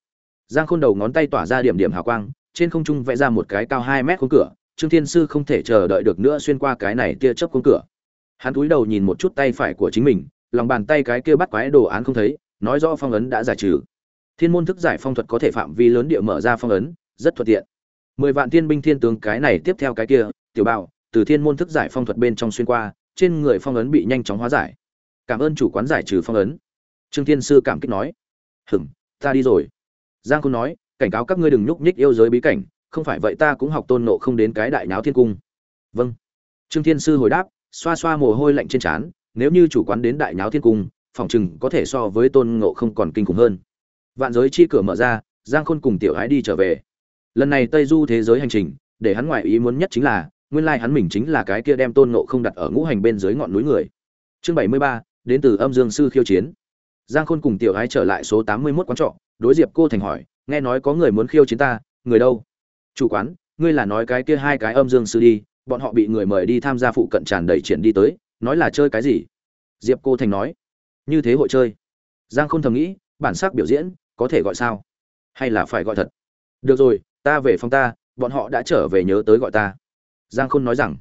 Giang khôn đầu ngón tay tỏa ra điểm điểm hào quang, trên không trung vẽ ra một cái cao hai mét khung cửa trương thiên sư không thể chờ đợi được nữa xuyên qua cái này tia chớp cung cửa. Hắn cúi đầu nhìn một chút tay phải của chính mình, lòng bàn tay cái kia bắt quái đồ án không thấy, nói rõ phong ấn đã giải trừ. Thiên môn thức giải phong thuật có thể phạm vi lớn địa mở ra phong ấn, rất thuận tiện. Mười vạn thiên binh thiên tướng cái này tiếp theo cái kia, tiểu bảo từ thiên môn thức giải phong thuật bên trong xuyên qua, trên người phong ấn bị nhanh chóng hóa giải. Cảm ơn chủ quán giải trừ phong ấn. Trương thiên sư cảm kích nói. Hừng ta đi rồi. Giang khôn nói, cảnh cáo các ngươi đừng nhúc nhích yêu giới bí cảnh không phải vậy ta cũng học tôn nộ không đến cái đại náo thiên cung. Vâng. Trương thiên sư hồi đáp, xoa xoa mồ hôi lạnh trên trán, nếu như chủ quán đến đại náo thiên cung, phòng chừng có thể so với tôn ngộ không còn kinh khủng hơn. Vạn giới chi cửa mở ra, giang khôn cùng tiểu ái đi trở về. Lần này tây du thế giới hành trình, để hắn ngoại ý muốn nhất chính là, nguyên lai hắn mình chính là cái kia đem tôn ngộ không đặt ở ngũ hành bên dưới ngọn núi người. Chương bảy mươi ba, đến từ âm dương sư khiêu chiến. Giang khôn cùng tiểu ái trở lại số tám mươi mốt quán trọ, đối diệp cô thành hỏi, nghe nói có người muốn khiêu chiến ta, người đâu? Chủ quán, ngươi là nói cái kia hai cái âm dương sư đi, bọn họ bị người mời đi tham gia phụ cận tràn đầy triển đi tới, nói là chơi cái gì? Diệp cô thành nói. Như thế hội chơi. Giang khôn thầm nghĩ, bản sắc biểu diễn, có thể gọi sao? Hay là phải gọi thật? Được rồi, ta về phòng ta, bọn họ đã trở về nhớ tới gọi ta. Giang khôn nói rằng.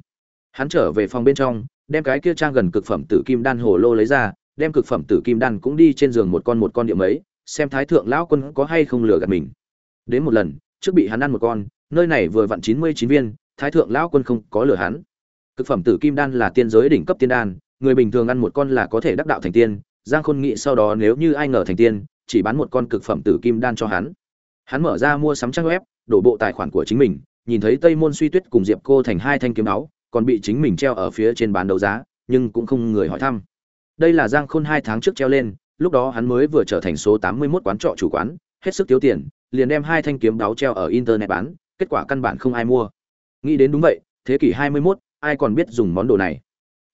Hắn trở về phòng bên trong, đem cái kia trang gần cực phẩm tử kim đan hồ lô lấy ra, đem cực phẩm tử kim đan cũng đi trên giường một con một con điệu ấy, xem thái thượng lão quân có hay không lừa gạt mình. Đến một lần, trước bị hắn ăn một con nơi này vừa vặn chín mươi chín viên, thái thượng lão quân không có lừa hắn. Cực phẩm tử kim đan là tiên giới đỉnh cấp tiên đan, người bình thường ăn một con là có thể đắc đạo thành tiên. Giang khôn nghĩ sau đó nếu như ai ngờ thành tiên, chỉ bán một con cực phẩm tử kim đan cho hắn. Hắn mở ra mua sắm trang web, đổ bộ tài khoản của chính mình, nhìn thấy tây môn suy tuyết cùng diệp cô thành hai thanh kiếm áo, còn bị chính mình treo ở phía trên bán đấu giá, nhưng cũng không người hỏi thăm. Đây là giang khôn hai tháng trước treo lên, lúc đó hắn mới vừa trở thành số tám mươi 81 quán trọ chủ quán, hết sức thiếu tiền, liền đem hai thanh kiếm đáo treo ở internet bán kết quả căn bản không ai mua. Nghĩ đến đúng vậy thế kỷ hai mươi 21, ai còn biết dùng món đồ này?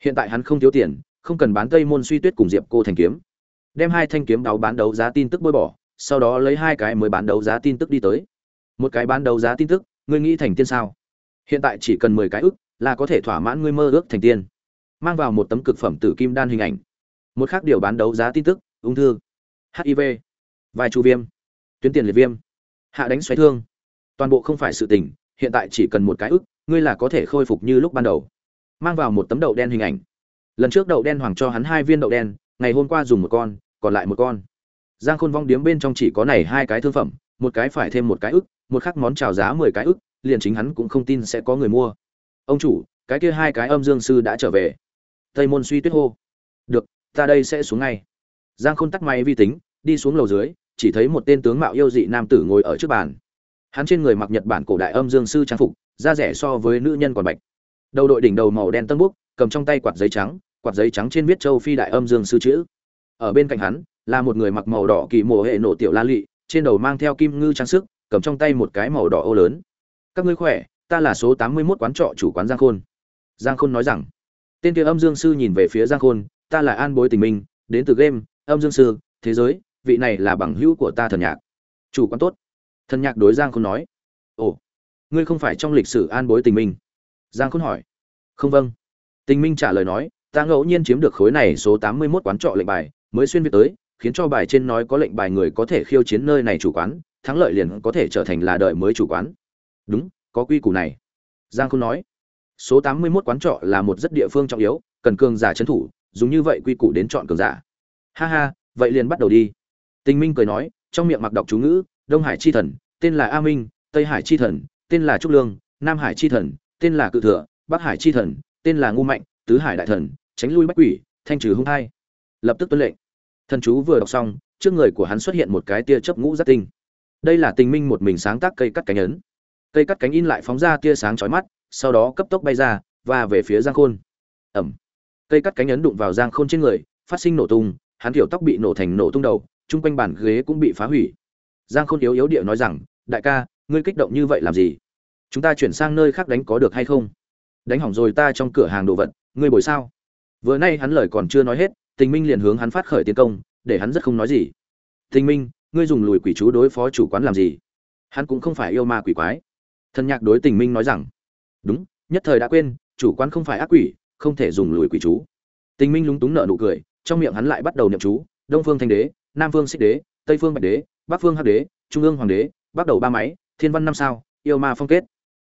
Hiện tại hắn không thiếu tiền không cần bán tây môn suy tuyết cùng diệp cô thành kiếm. Đem hai thanh kiếm áo bán đấu giá tin tức bôi bỏ sau đó lấy hai cái mới bán đấu giá tin tức đi tới. Một cái bán đấu giá tin tức ngươi nghĩ thành tiên sao? Hiện tại chỉ cần mười cái ức là có thể thỏa mãn ngươi mơ ước thành tiên. Mang vào một tấm cực phẩm tử kim đan hình ảnh. Một khác điều bán đấu giá tin tức ung thư. Hiv vai chu viêm. Tuyến tiền liệt viêm. Hạ đánh xoáy thương toàn bộ không phải sự tình, hiện tại chỉ cần một cái ức, ngươi là có thể khôi phục như lúc ban đầu. Mang vào một tấm đậu đen hình ảnh. Lần trước đậu đen hoàng cho hắn hai viên đậu đen, ngày hôm qua dùng một con, còn lại một con. Giang khôn vong điếm bên trong chỉ có này hai cái thương phẩm, một cái phải thêm một cái ức, một khắc món trào giá mười cái ức, liền chính hắn cũng không tin sẽ có người mua. Ông chủ, cái kia hai cái âm dương sư đã trở về. Tây môn suy tuyết hô. Được, ta đây sẽ xuống ngay. Giang khôn tắt máy vi tính, đi xuống lầu dưới, chỉ thấy một tên tướng mạo yêu dị nam tử ngồi ở trước bàn hắn trên người mặc nhật bản cổ đại âm dương sư trang phục, da rẻ so với nữ nhân còn bạch. Đầu đội đỉnh đầu màu đen tân búc, cầm trong tay quạt giấy trắng, quạt giấy trắng trên viết châu phi đại âm dương sư chữ. Ở bên cạnh hắn, là một người mặc màu đỏ kỳ mồ hệ nổ tiểu la lị, trên đầu mang theo kim ngư trang sức, cầm trong tay một cái màu đỏ ô lớn. Các ngươi khỏe, ta là số tám mươi 81 quán trọ chủ quán giang khôn. Giang khôn nói rằng. Tên kia âm dương sư nhìn về phía giang khôn, ta là an bối tình minh, đến từ game, âm dương sư, thế giới, vị này là bằng hữu của ta thần nhạc. Chủ quán tốt thần nhạc đối giang khôn nói, ồ, ngươi không phải trong lịch sử an bối tình minh? Giang khôn hỏi, không vâng. Tình minh trả lời nói, ta ngẫu nhiên chiếm được khối này số tám mươi 81 quán trọ lệnh bài, mới xuyên việt tới, khiến cho bài trên nói có lệnh bài người có thể khiêu chiến nơi này chủ quán, thắng lợi liền có thể trở thành là đời mới chủ quán. Đúng, có quy củ này. Giang khôn nói, số tám mươi 81 quán trọ là một rất địa phương trọng yếu, cần cường giả trấn thủ, dùng như vậy quy củ đến chọn cường giả. Ha ha, vậy liền bắt đầu đi. Tình minh cười nói, trong miệng mặc đọc chú ngữ đông hải chi thần, tên là a minh, tây hải chi thần, tên là trúc lương, nam hải chi thần, tên là cự thừa, bắc hải chi thần, tên là ngu mạnh, tứ hải đại thần, tránh lui bách quỷ, thanh trừ hung hai lập tức tuân lệnh. Thần chú vừa đọc xong, trước người của hắn xuất hiện một cái tia chớp ngũ giác tinh. Đây là tình minh một mình sáng tác cây cắt cánh ấn. Cây cắt cánh in lại phóng ra tia sáng chói mắt, sau đó cấp tốc bay ra và về phía giang khôn. Ẩm. Cây cắt cánh ấn đụng vào giang khôn trên người, phát sinh nổ tung, hắn kiểu tóc bị nổ thành nổ tung đầu, chung quanh bàn ghế cũng bị phá hủy giang khôn yếu yếu địa nói rằng, đại ca, ngươi kích động như vậy làm gì? Chúng ta chuyển sang nơi khác đánh có được hay không? Đánh hỏng rồi ta trong cửa hàng đồ vật, ngươi bồi sao? Vừa nay hắn lời còn chưa nói hết, tình minh liền hướng hắn phát khởi tiến công, để hắn rất không nói gì. Tình minh, ngươi dùng lùi quỷ chú đối phó chủ quán làm gì? Hắn cũng không phải yêu ma quỷ quái. Thân nhạc đối tình minh nói rằng, đúng, nhất thời đã quên, chủ quán không phải ác quỷ, không thể dùng lùi quỷ chú. Tình minh lúng túng nợ nụ cười, trong miệng hắn lại bắt đầu niệm chú, đông phương thanh đế, nam phương xích đế, tây phương bạch đế bắc phương hắc đế, trung ương hoàng đế, bắt đầu ba máy, thiên văn năm sao, yêu ma phong kết.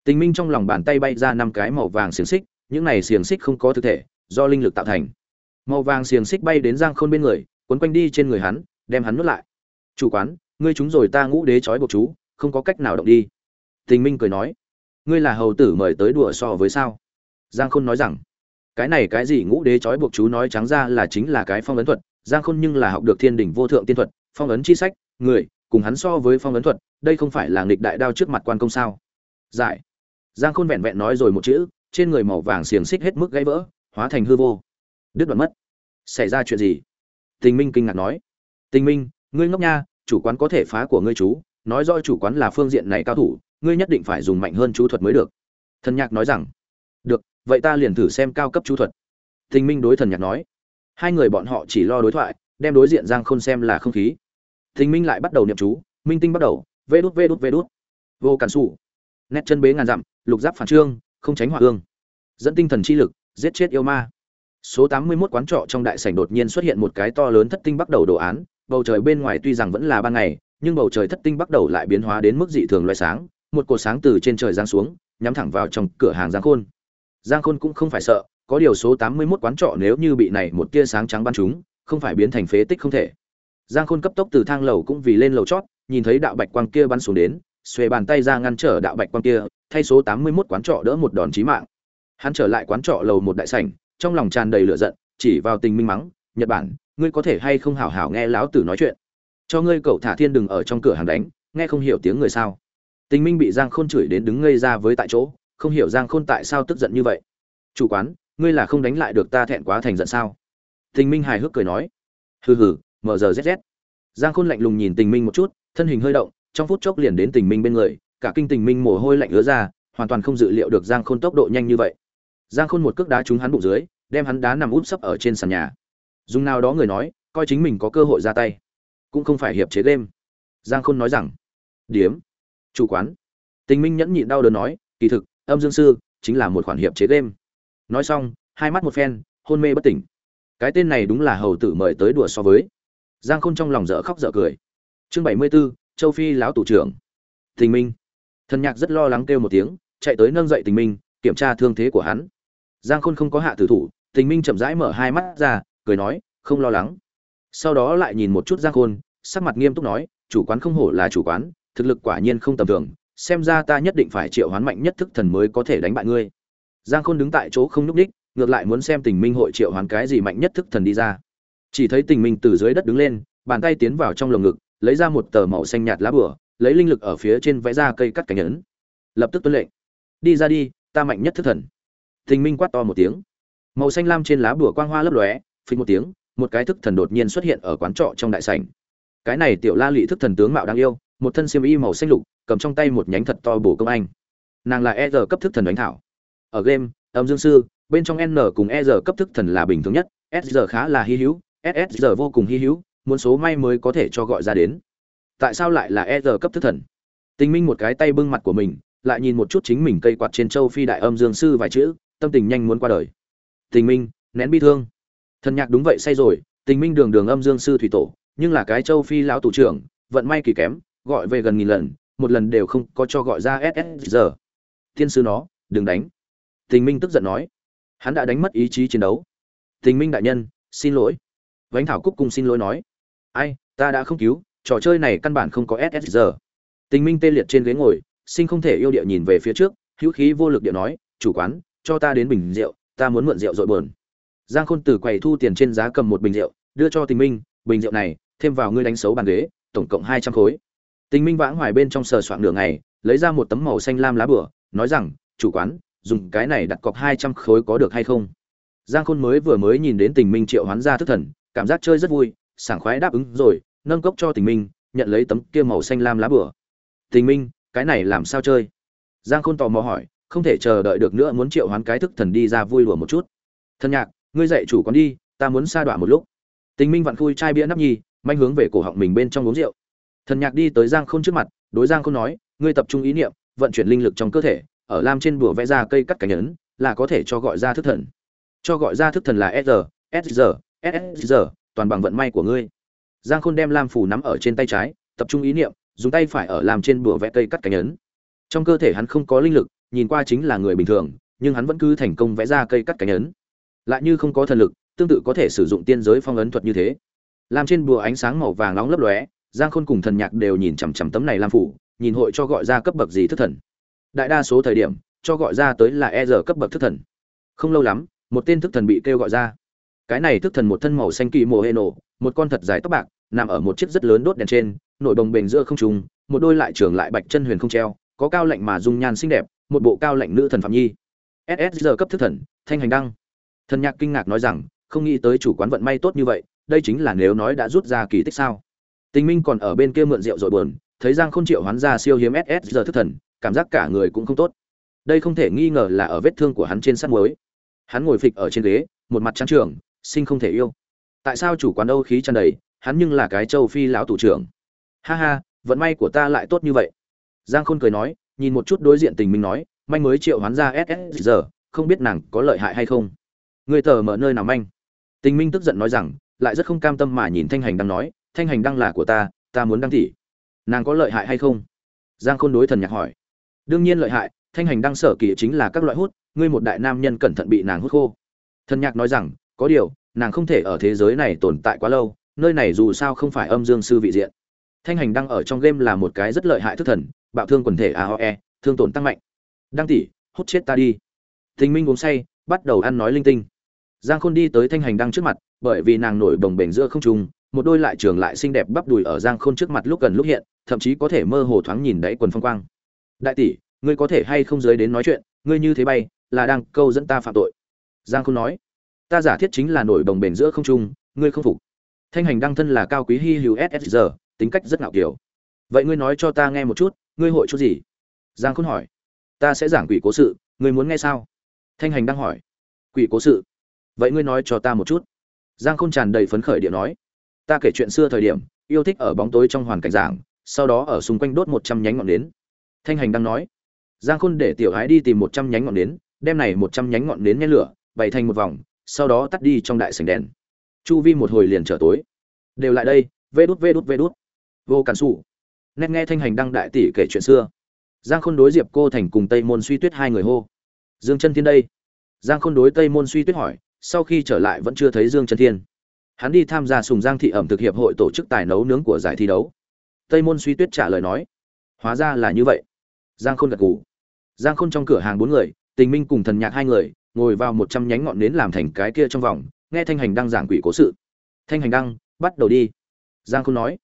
Tình minh trong lòng bàn tay bay ra năm cái màu vàng xiềng xích, những này xiềng xích không có thực thể, do linh lực tạo thành. Màu vàng xiềng xích bay đến giang khôn bên người, quấn quanh đi trên người hắn, đem hắn nuốt lại. Chủ quán, ngươi chúng rồi ta ngũ đế trói buộc chú, không có cách nào động đi. Tình minh cười nói. Ngươi là hầu tử mời tới đùa so với sao? Giang khôn nói rằng. Cái này cái gì ngũ đế trói buộc chú nói trắng ra là chính là cái phong ấn thuật, giang khôn nhưng là học được thiên đỉnh vô thượng tiên thuật, phong ấn chi sách người, cùng hắn so với phong ấn thuật, đây không phải là nghịch đại đao trước mặt quan công sao? Giải. Giang khôn vẹn vẹn nói rồi một chữ, trên người màu vàng xiềng xích hết mức gãy vỡ, hóa thành hư vô. Đứt đoạn mất. Xảy ra chuyện gì? Tình minh kinh ngạc nói. Tình minh, ngươi ngốc nha, chủ quán có thể phá của ngươi chú, nói rõ chủ quán là phương diện này cao thủ, ngươi nhất định phải dùng mạnh hơn chú thuật mới được. Thần nhạc nói rằng. Được, vậy ta liền thử xem cao cấp chú thuật. Tình minh đối thần nhạc nói. Hai người bọn họ chỉ lo đối thoại, đem đối diện giang khôn xem là không khí thình minh lại bắt đầu niệm chú, minh tinh bắt đầu, vê đút vê đút vê đút. Vô cản xù nét chân bế ngàn dặm, lục giáp phản trương, không tránh hỏa hương. Dẫn tinh thần chi lực, giết chết yêu ma. Số tám mươi 81 quán trọ trong đại sảnh đột nhiên xuất hiện một cái to lớn thất tinh bắt đầu đồ án. Bầu trời bên ngoài tuy rằng vẫn là ban ngày, nhưng bầu trời thất tinh bắt đầu lại biến hóa đến mức dị thường loại sáng. Một cột sáng từ trên trời giáng xuống, nhắm thẳng vào trong cửa hàng giang khôn. Giang khôn cũng không phải sợ, có điều số tám mươi 81 quán trọ nếu như bị này một tia sáng trắng bắn chúng không phải biến thành phế tích không thể giang khôn cấp tốc từ thang lầu cũng vì lên lầu chót, nhìn thấy đạo bạch quang kia bắn xuống đến, xuề bàn tay ra ngăn trở đạo bạch quang kia, thay số tám mươi 81 quán trọ đỡ một đòn chí mạng. Hắn trở lại quán trọ lầu một đại sảnh, trong lòng tràn đầy lửa giận, chỉ vào tình minh mắng, nhật bản, ngươi có thể hay không hảo hảo nghe lão tử nói chuyện? Cho ngươi cậu thả thiên đừng ở trong cửa hàng đánh, nghe không hiểu tiếng người sao? Tình minh bị giang khôn chửi đến đứng ngây ra với tại chỗ, không hiểu giang khôn tại sao tức giận như vậy. Chủ quán, ngươi là không đánh lại được ta thẹn quá thành giận sao? Tình minh hài hước cười nói. Hừ hừ mở giờ giang khôn lạnh lùng nhìn tình minh một chút, thân hình hơi động, trong phút chốc liền đến tình minh bên người, cả kinh tình minh mồ hôi lạnh ứa ra, hoàn toàn không dự liệu được giang khôn tốc độ nhanh như vậy. Giang khôn một cước đá trúng hắn bụng dưới, đem hắn đá nằm úp sấp ở trên sàn nhà. Dùng nào đó người nói, coi chính mình có cơ hội ra tay. Cũng không phải hiệp chế game. Giang khôn nói rằng, điếm, chủ quán. Tình minh nhẫn nhịn đau đớn nói, kỳ thực, âm dương sư chính là một khoản hiệp chế game. Nói xong, hai mắt một phen, hôn mê bất tỉnh. Cái tên này đúng là hầu tử mời tới đùa so với giang khôn trong lòng dở khóc dở cười. Chương bảy mươi 74, châu phi lão tủ trưởng. Tình minh. Thần nhạc rất lo lắng kêu một tiếng chạy tới nâng dậy tình minh kiểm tra thương thế của hắn. Giang khôn không có hạ tử thủ tình minh chậm rãi mở hai mắt ra cười nói không lo lắng. Sau đó lại nhìn một chút giang khôn sắc mặt nghiêm túc nói chủ quán không hổ là chủ quán thực lực quả nhiên không tầm thường xem ra ta nhất định phải triệu hoán mạnh nhất thức thần mới có thể đánh bại ngươi. Giang khôn đứng tại chỗ không nhúc ních ngược lại muốn xem tình minh hội triệu hoán cái gì mạnh nhất thức thần đi ra chỉ thấy tình minh từ dưới đất đứng lên, bàn tay tiến vào trong lồng ngực, lấy ra một tờ màu xanh nhạt lá bửa lấy linh lực ở phía trên vẽ ra cây cắt cánh ấn. Lập tức tuân lệnh. Đi ra đi, ta mạnh nhất thức thần. Tình minh quát to một tiếng. Màu xanh lam trên lá bửa quang hoa lấp lóe, phình một tiếng, một cái thức thần đột nhiên xuất hiện ở quán trọ trong đại sảnh. Cái này tiểu la lị thức thần tướng mạo đáng yêu, một thân xiêm y màu xanh lục, cầm trong tay một nhánh thật to bổ công anh. Nàng là e r cấp thức thần đánh thảo. Ở game, âm dương sư, bên trong n cùng e r cấp thức thần là bình thường nhất, s khá là hy hữu ss vô cùng hy hữu, muốn số may mới có thể cho gọi ra đến. Tại sao lại là e r cấp thức thần? Tình minh một cái tay bưng mặt của mình, lại nhìn một chút chính mình cây quạt trên châu phi đại âm dương sư vài chữ, tâm tình nhanh muốn qua đời. Tình minh, nén bi thương. Thần nhạc đúng vậy say rồi, tình minh đường đường âm dương sư thủy tổ, nhưng là cái châu phi lão thủ trưởng, vận may kỳ kém, gọi về gần nghìn lần, một lần đều không có cho gọi ra ss giờ thiên sư nó, đừng đánh. Tình minh tức giận nói. Hắn đã đánh mất ý chí chiến đấu. Tình minh đại nhân, xin lỗi vánh thảo cúc cùng xin lỗi nói. Ai, ta đã không cứu, trò chơi này căn bản không có ss giờ tình minh tê liệt trên ghế ngồi, sinh không thể yêu địa nhìn về phía trước, hữu khí vô lực địa nói, chủ quán, cho ta đến bình rượu, ta muốn mượn rượu dội bờn giang khôn từ quầy thu tiền trên giá cầm một bình rượu, đưa cho tình minh, bình rượu này, thêm vào ngươi đánh xấu bàn ghế, tổng cộng hai trăm khối. Tình minh vãng hoài bên trong sờ soạn nửa ngày, lấy ra một tấm màu xanh lam lá bửa, nói rằng, chủ quán, dùng cái này đặt cọc hai trăm khối có được hay không? Giang khôn mới vừa mới nhìn đến tình minh triệu hoán ra thức thần cảm giác chơi rất vui, sảng khoái đáp ứng rồi, nâng cốc cho tình minh, nhận lấy tấm kia màu xanh lam lá bửa. Tình minh, cái này làm sao chơi? Giang khôn tò mò hỏi, không thể chờ đợi được nữa muốn triệu hoán cái thức thần đi ra vui lùa một chút. Thân nhạc, ngươi dạy chủ con đi, ta muốn sa đoạn một lúc. Tình minh vặn khui chai bia nắp nhi, manh hướng về cổ họng mình bên trong uống rượu. Thần nhạc đi tới giang khôn trước mặt, đối giang khôn nói, ngươi tập trung ý niệm, vận chuyển linh lực trong cơ thể, ở lam trên bùa vẽ ra cây cắt cánh ấn, là có thể cho gọi ra thức thần. Cho gọi ra thức thần là sr sr ssr toàn bằng vận may của ngươi. Giang khôn đem lam phủ nắm ở trên tay trái, tập trung ý niệm, dùng tay phải ở làm trên bùa vẽ cây cắt cánh ấn. Trong cơ thể hắn không có linh lực, nhìn qua chính là người bình thường, nhưng hắn vẫn cứ thành công vẽ ra cây cắt cánh ấn. Lại như không có thần lực, tương tự có thể sử dụng tiên giới phong ấn thuật như thế. Làm trên bùa ánh sáng màu vàng nóng lấp lóe, giang khôn cùng thần nhạc đều nhìn chằm chằm tấm này lam phủ nhìn hội cho gọi ra cấp bậc gì thức thần. Đại đa số thời điểm, cho gọi ra tới là e giờ cấp bậc thức thần. Không lâu lắm, một tên thức thần bị kêu gọi ra cái này thức thần một thân màu xanh kỳ mồ hê nổ, một con thật dài tóc bạc, nằm ở một chiếc rất lớn đốt đèn trên nội bồng bềnh giữa không trùng một đôi lại trường lại bạch chân huyền không treo, có cao lạnh mà dung nhan xinh đẹp, một bộ cao lạnh nữ thần phạm nhi. Ss giờ cấp thức thần, thanh hành đăng. Thần nhạc kinh ngạc nói rằng, không nghĩ tới chủ quán vận may tốt như vậy, đây chính là nếu nói đã rút ra kỳ tích sao. Tình minh còn ở bên kia mượn rượu rồi buồn, thấy giang khôn triệu hoán ra siêu hiếm ss giờ thức thần, cảm giác cả người cũng không tốt. Đây không thể nghi ngờ là ở vết thương của hắn trên sắt muối. Hắn ngồi phịch ở trên ghế, một mặt trắng trường sinh không thể yêu. Tại sao chủ quán âu khí tràn đầy, hắn nhưng là cái châu phi lão thủ trưởng? Ha ha, vận may của ta lại tốt như vậy. Giang khôn cười nói, nhìn một chút đối diện tình minh nói, manh mới triệu hoán ra ss giờ không biết nàng có lợi hại hay không. Người tờ mở nơi nào manh? Tình minh tức giận nói rằng, lại rất không cam tâm mà nhìn thanh hành đang nói, thanh hành đang là của ta ta muốn đăng tỷ. Nàng có lợi hại hay không? Giang khôn đối thần nhạc hỏi. Đương nhiên lợi hại, thanh hành đang sở kỳ chính là các loại hút, ngươi một đại nam nhân cẩn thận bị nàng hút khô. Thần nhạc nói rằng có điều, nàng không thể ở thế giới này tồn tại quá lâu, nơi này dù sao không phải âm dương sư vị diện. Thanh hành đang ở trong game là một cái rất lợi hại thức thần, bạo thương quần thể aoe thương tổn tăng mạnh. Đăng tỷ, hút chết ta đi. Thình minh uống say, bắt đầu ăn nói linh tinh. Giang khôn đi tới thanh hành đăng trước mặt, bởi vì nàng nổi bồng bềnh giữa không trung, một đôi lại trường lại xinh đẹp bắp đùi ở giang khôn trước mặt lúc gần lúc hiện, thậm chí có thể mơ hồ thoáng nhìn đáy quần phong quang. Đại tỷ, ngươi có thể hay không dưới đến nói chuyện, ngươi như thế bay, là đang câu dẫn ta phạm tội. Giang khôn nói ta giả thiết chính là nổi bồng bền giữa không trung, ngươi không phục. Thanh hành đăng thân là cao quý hy hữu ssr tính cách rất ngạo kiểu. Vậy ngươi nói cho ta nghe một chút, ngươi hội chút gì? Giang khôn hỏi. Ta sẽ giảng quỷ cố sự, ngươi muốn nghe sao? Thanh hành đăng hỏi. Quỷ cố sự. Vậy ngươi nói cho ta một chút. Giang khôn tràn đầy phấn khởi điện nói. Ta kể chuyện xưa thời điểm, yêu thích ở bóng tối trong hoàn cảnh giảng, sau đó ở xung quanh đốt một trăm nhánh ngọn nến. Thanh hành đang nói. Giang khôn để tiểu ái đi tìm một trăm nhánh ngọn nến, đem này một trăm nhánh ngọn nến nhét lửa, bày thành một vòng sau đó tắt đi trong đại sảnh đèn. Chu vi một hồi liền trở tối. Đều lại đây, vê đút vê đút vê đút. Vô cản xù nét nghe thanh hành đăng đại tỷ kể chuyện xưa. Giang khôn đối diệp cô thành cùng tây môn suy tuyết hai người hô. Dương chân thiên đây. Giang khôn đối tây môn suy tuyết hỏi, sau khi trở lại vẫn chưa thấy dương chân thiên. Hắn đi tham gia sùng giang thị ẩm thực hiệp hội tổ chức tài nấu nướng của giải thi đấu. Tây môn suy tuyết trả lời nói, hóa ra là như vậy. Giang khôn gật gù. Giang khôn trong cửa hàng bốn người, tình minh cùng thần nhạc hai người ngồi vào một trăm nhánh ngọn nến làm thành cái kia trong vòng, nghe thanh hành đăng giảng quỷ cố sự. Thanh hành đăng, bắt đầu đi. Giang khôn nói,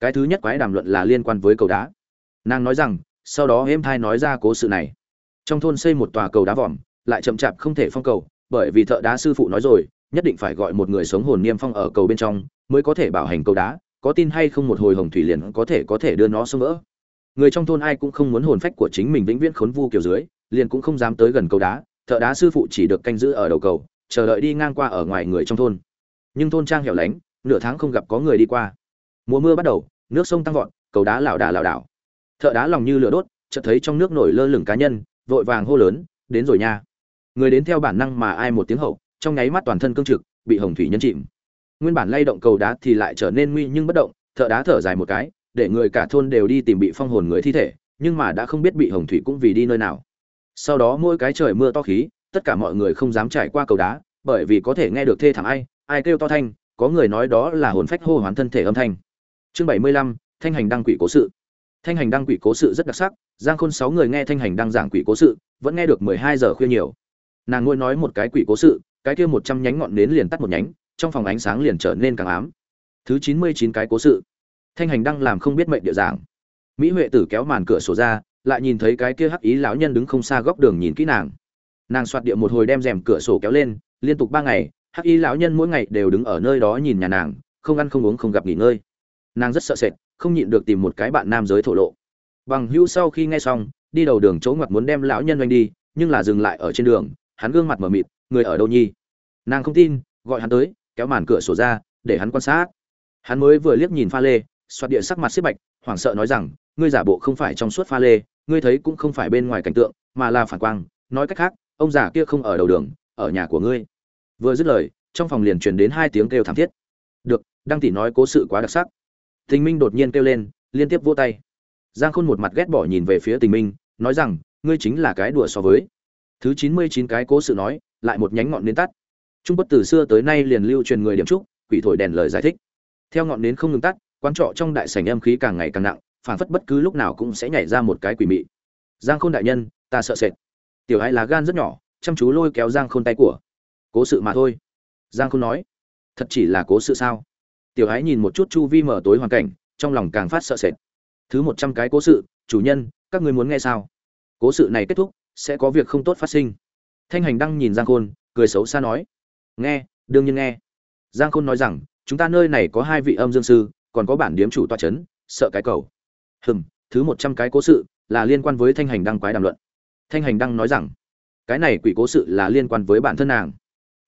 cái thứ nhất quái đàm luận là liên quan với cầu đá. Nàng nói rằng, sau đó êm thai nói ra cố sự này. Trong thôn xây một tòa cầu đá vòm, lại chậm chạp không thể phong cầu, bởi vì thợ đá sư phụ nói rồi, nhất định phải gọi một người sống hồn niêm phong ở cầu bên trong, mới có thể bảo hành cầu đá, có tin hay không một hồi hồng thủy liền có thể có thể đưa nó xuống vỡ. Người trong thôn ai cũng không muốn hồn phách của chính mình vĩnh viễn khốn vu kiểu dưới, liền cũng không dám tới gần cầu đá thợ đá sư phụ chỉ được canh giữ ở đầu cầu, chờ đợi đi ngang qua ở ngoài người trong thôn. Nhưng thôn trang hẻo lánh, nửa tháng không gặp có người đi qua. Mùa mưa bắt đầu, nước sông tăng vọt, cầu đá lảo đà lảo đảo. Thợ đá lòng như lửa đốt, chợt thấy trong nước nổi lơ lửng cá nhân, vội vàng hô lớn, đến rồi nha. Người đến theo bản năng mà ai một tiếng hậu, trong nháy mắt toàn thân cương trực, bị hồng thủy nhân chìm. Nguyên bản lay động cầu đá thì lại trở nên nguy nhưng bất động, thợ đá thở dài một cái, để người cả thôn đều đi tìm bị phong hồn người thi thể, nhưng mà đã không biết bị hồng thủy cũng vì đi nơi nào sau đó mỗi cái trời mưa to khí, tất cả mọi người không dám trải qua cầu đá, bởi vì có thể nghe được thê thảm ai ai kêu to thanh, có người nói đó là hồn phách hô hoán thân thể âm thanh. Chương bảy mươi lăm, thanh hành đăng quỷ cố sự. Thanh hành đăng quỷ cố sự rất đặc sắc, giang khôn sáu người nghe thanh hành đăng giảng quỷ cố sự, vẫn nghe được mười hai giờ khuya nhiều. Nàng ngôi nói một cái quỷ cố sự, cái kia một trăm nhánh ngọn nến liền tắt một nhánh, trong phòng ánh sáng liền trở nên càng ám. Thứ chín mươi chín cái cố sự. Thanh hành đăng làm không biết mệnh địa giảng. Mỹ huệ tử kéo màn cửa sổ ra lại nhìn thấy cái kia hắc ý lão nhân đứng không xa góc đường nhìn kỹ nàng. Nàng soạt địa một hồi đem rèm cửa sổ kéo lên, liên tục ba ngày, hắc ý lão nhân mỗi ngày đều đứng ở nơi đó nhìn nhà nàng, không ăn không uống không gặp nghỉ ngơi. Nàng rất sợ sệt, không nhịn được tìm một cái bạn nam giới thổ lộ. Bằng hữu sau khi nghe xong, đi đầu đường chỗ ngoặt muốn đem lão nhân oanh đi, nhưng là dừng lại ở trên đường, hắn gương mặt mờ mịt, người ở đâu nhi? Nàng không tin, gọi hắn tới, kéo màn cửa sổ ra, để hắn quan sát. Hắn mới vừa liếc nhìn pha lê xoát địa sắc mặt xếp bạch hoảng sợ nói rằng, ngươi giả bộ không phải trong suốt pha lê, ngươi thấy cũng không phải bên ngoài cảnh tượng, mà là phản quang. Nói cách khác, ông già kia không ở đầu đường, ở nhà của ngươi. Vừa dứt lời, trong phòng liền truyền đến hai tiếng kêu thảm thiết. Được, đăng tỷ nói cố sự quá đặc sắc. Tình minh đột nhiên kêu lên, liên tiếp vỗ tay. Giang khôn một mặt ghét bỏ nhìn về phía tình minh, nói rằng, ngươi chính là cái đùa so với. Thứ chín mươi chín cái cố sự nói, lại một nhánh ngọn nến tắt. Trung bất từ xưa tới nay liền lưu truyền người điểm trúc, quỷ thổi đèn lời giải thích. Theo ngọn nến không ngừng tắt quán trọ trong đại sảnh âm khí càng ngày càng nặng phản phất bất cứ lúc nào cũng sẽ nhảy ra một cái quỷ mị. Giang khôn đại nhân, ta sợ sệt. Tiểu Hải lá gan rất nhỏ, chăm chú lôi kéo giang khôn tay của. Cố sự mà thôi. Giang khôn nói, thật chỉ là cố sự sao? Tiểu Hải nhìn một chút chu vi mở tối hoàn cảnh, trong lòng càng phát sợ sệt. Thứ một trăm cái cố sự, chủ nhân, các ngươi muốn nghe sao? Cố sự này kết thúc, sẽ có việc không tốt phát sinh. Thanh hành đăng nhìn giang khôn, cười xấu xa nói, nghe, đương nhiên nghe. Giang khôn nói rằng, chúng ta nơi này có hai vị âm dương sư còn có bản điếm chủ toa chấn, sợ cái cầu. Hừm thứ một trăm cái cố sự là liên quan với thanh hành đăng quái đàm luận. Thanh hành đăng nói rằng cái này quỷ cố sự là liên quan với bản thân nàng.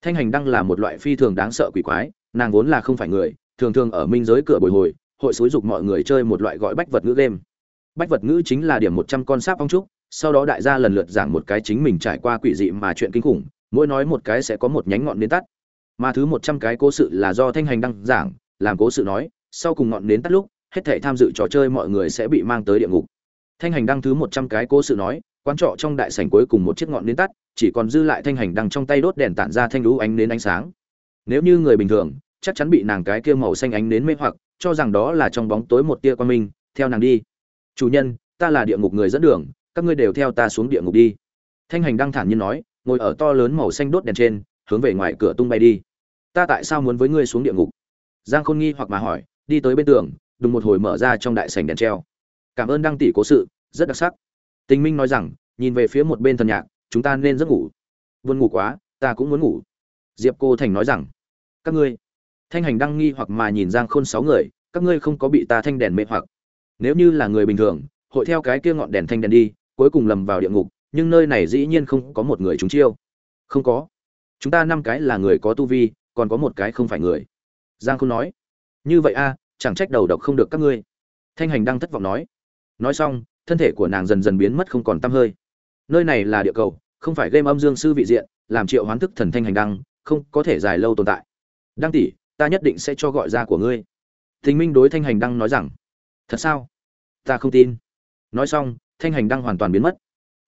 Thanh hành đăng là một loại phi thường đáng sợ quỷ quái nàng vốn là không phải người thường thường ở minh giới cửa bồi hồi hội xúi dục mọi người chơi một loại gọi bách vật ngữ game. Bách vật ngữ chính là điểm một trăm con sáp ong trúc sau đó đại gia lần lượt giảng một cái chính mình trải qua quỷ dị mà chuyện kinh khủng mỗi nói một cái sẽ có một nhánh ngọn đến tắt. Mà thứ một trăm cái cố sự là do thanh hành đăng giảng làm cố sự nói sau cùng ngọn đến tắt lúc, hết thể tham dự trò chơi mọi người sẽ bị mang tới địa ngục. Thanh hành đăng thứ một trăm cái cố sự nói, quán trọ trong đại sảnh cuối cùng một chiếc ngọn đến tắt, chỉ còn dư lại thanh hành đăng trong tay đốt đèn tản ra thanh lũ ánh nến ánh sáng. Nếu như người bình thường, chắc chắn bị nàng cái kia màu xanh ánh nến mê hoặc, cho rằng đó là trong bóng tối một tia quan minh, theo nàng đi. Chủ nhân, ta là địa ngục người dẫn đường, các ngươi đều theo ta xuống địa ngục đi. Thanh hành đăng thản nhiên nói, ngồi ở to lớn màu xanh đốt đèn trên, hướng về ngoài cửa tung bay đi. Ta tại sao muốn với ngươi xuống địa ngục? Giang khôn nghi hoặc mà hỏi đi tới bên tường, đùng một hồi mở ra trong đại sảnh đèn treo. Cảm ơn đăng tỷ cố sự, rất đặc sắc. Tình minh nói rằng, nhìn về phía một bên thần nhạc, chúng ta nên giấc ngủ. Vươn ngủ quá, ta cũng muốn ngủ. Diệp cô thành nói rằng, các ngươi. Thanh hành đăng nghi hoặc mà nhìn giang khôn sáu người, các ngươi không có bị ta thanh đèn mê hoặc. Nếu như là người bình thường, hội theo cái kia ngọn đèn thanh đèn đi, cuối cùng lầm vào địa ngục, nhưng nơi này dĩ nhiên không có một người chúng chiêu. Không có. Chúng ta năm cái là người có tu vi, còn có một cái không phải người. Giang khôn nói như vậy a, chẳng trách đầu độc không được các ngươi. Thanh hành đang thất vọng nói. Nói xong, thân thể của nàng dần dần biến mất không còn t hơi. Nơi này là địa cầu, không phải game âm dương sư vị diện, làm triệu hoán thức thần thanh hành đăng, không có thể dài lâu tồn tại. Đăng tỷ, ta nhất định sẽ cho gọi ra của ngươi. Thình minh đối thanh hành đăng nói rằng. Thật sao? Ta không tin. Nói xong, thanh hành đăng hoàn toàn biến mất.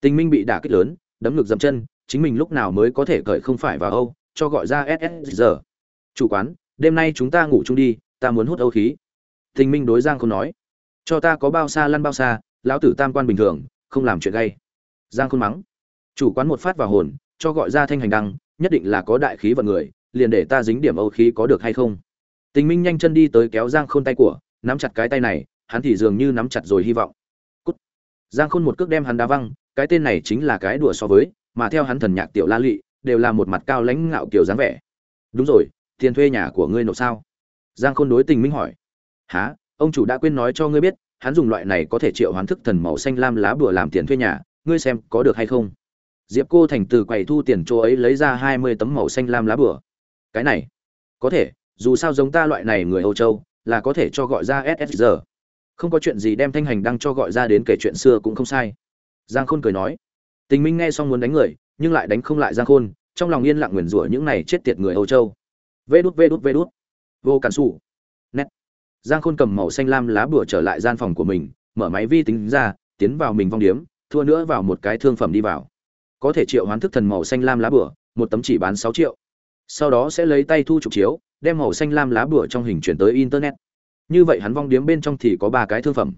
Tình minh bị đả kích lớn, đấm ngực dậm chân, chính mình lúc nào mới có thể cởi không phải vào âu, cho gọi ra ss giờ chủ quán, đêm nay chúng ta ngủ chung đi ta muốn hút âu khí. Tình minh đối giang Khôn nói, cho ta có bao xa lăn bao xa, lão tử tam quan bình thường, không làm chuyện gay. Giang khôn mắng, chủ quán một phát vào hồn, cho gọi ra thanh hành đăng, nhất định là có đại khí vận người, liền để ta dính điểm âu khí có được hay không? Tình minh nhanh chân đi tới kéo giang khôn tay của, nắm chặt cái tay này, hắn thì dường như nắm chặt rồi hy vọng. Cút. giang khôn một cước đem hắn đá văng, cái tên này chính là cái đùa so với, mà theo hắn thần nhạc tiểu la lị, đều là một mặt cao lãnh ngạo kiểu dáng vẻ. Đúng rồi, tiền thuê nhà của ngươi nộp sao? Giang khôn đối tình minh hỏi há ông chủ đã quên nói cho ngươi biết, hắn dùng loại này có thể triệu hoán thức thần màu xanh lam lá bùa làm tiền thuê nhà, ngươi xem có được hay không? Diệp cô thành từ quầy thu tiền chỗ ấy lấy ra hai mươi tấm màu xanh lam lá bùa. Cái này, có thể, dù sao giống ta loại này người âu châu, là có thể cho gọi ra ssr không có chuyện gì đem thanh hành đăng cho gọi ra đến kể chuyện xưa cũng không sai. Giang khôn cười nói, tình minh nghe xong muốn đánh người, nhưng lại đánh không lại giang khôn, trong lòng yên lặng nguyền rủa những này chết tiệt người âu châu. Vê đút vê đút vê đút vô cản xù nét. Giang khôn cầm màu xanh lam lá bùa trở lại gian phòng của mình, mở máy vi tính ra, tiến vào mình vong điếm, thua nữa vào một cái thương phẩm đi vào. Có thể triệu hoán thức thần màu xanh lam lá bùa, một tấm chỉ bán sáu triệu. Sau đó sẽ lấy tay thu trục chiếu, đem màu xanh lam lá bùa trong hình chuyển tới internet. Như vậy hắn vong điếm bên trong thì có ba cái thương phẩm.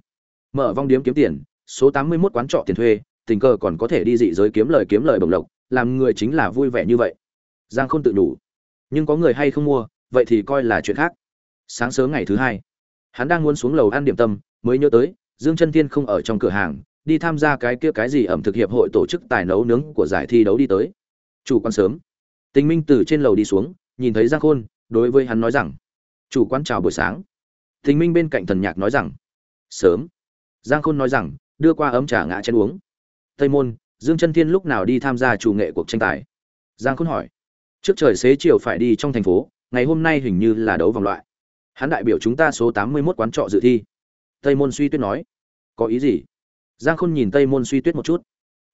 Mở vong điếm kiếm tiền, số tám mươi 81 quán trọ tiền thuê, tình cờ còn có thể đi dị giới kiếm lời kiếm lời bồng lộc, làm người chính là vui vẻ như vậy. Giang khôn tự đủ nhưng có người hay không mua vậy thì coi là chuyện khác. Sáng sớm ngày thứ hai, hắn đang muốn xuống lầu ăn điểm tâm, mới nhớ tới, dương chân thiên không ở trong cửa hàng, đi tham gia cái kia cái gì ẩm thực hiệp hội tổ chức tài nấu nướng của giải thi đấu đi tới. Chủ quán sớm. Tình minh từ trên lầu đi xuống, nhìn thấy giang khôn, đối với hắn nói rằng, chủ quán chào buổi sáng. Tình minh bên cạnh thần nhạc nói rằng, sớm. Giang khôn nói rằng, đưa qua ấm trà ngã chén uống. Tây môn, dương chân thiên lúc nào đi tham gia chủ nghệ cuộc tranh tài? Giang khôn hỏi. Trước trời xế chiều phải đi trong thành phố ngày hôm nay hình như là đấu vòng loại. Hắn đại biểu chúng ta số tám mươi 81 quán trọ dự thi. Tây môn suy tuyết nói. Có ý gì? Giang khôn nhìn tây môn suy tuyết một chút.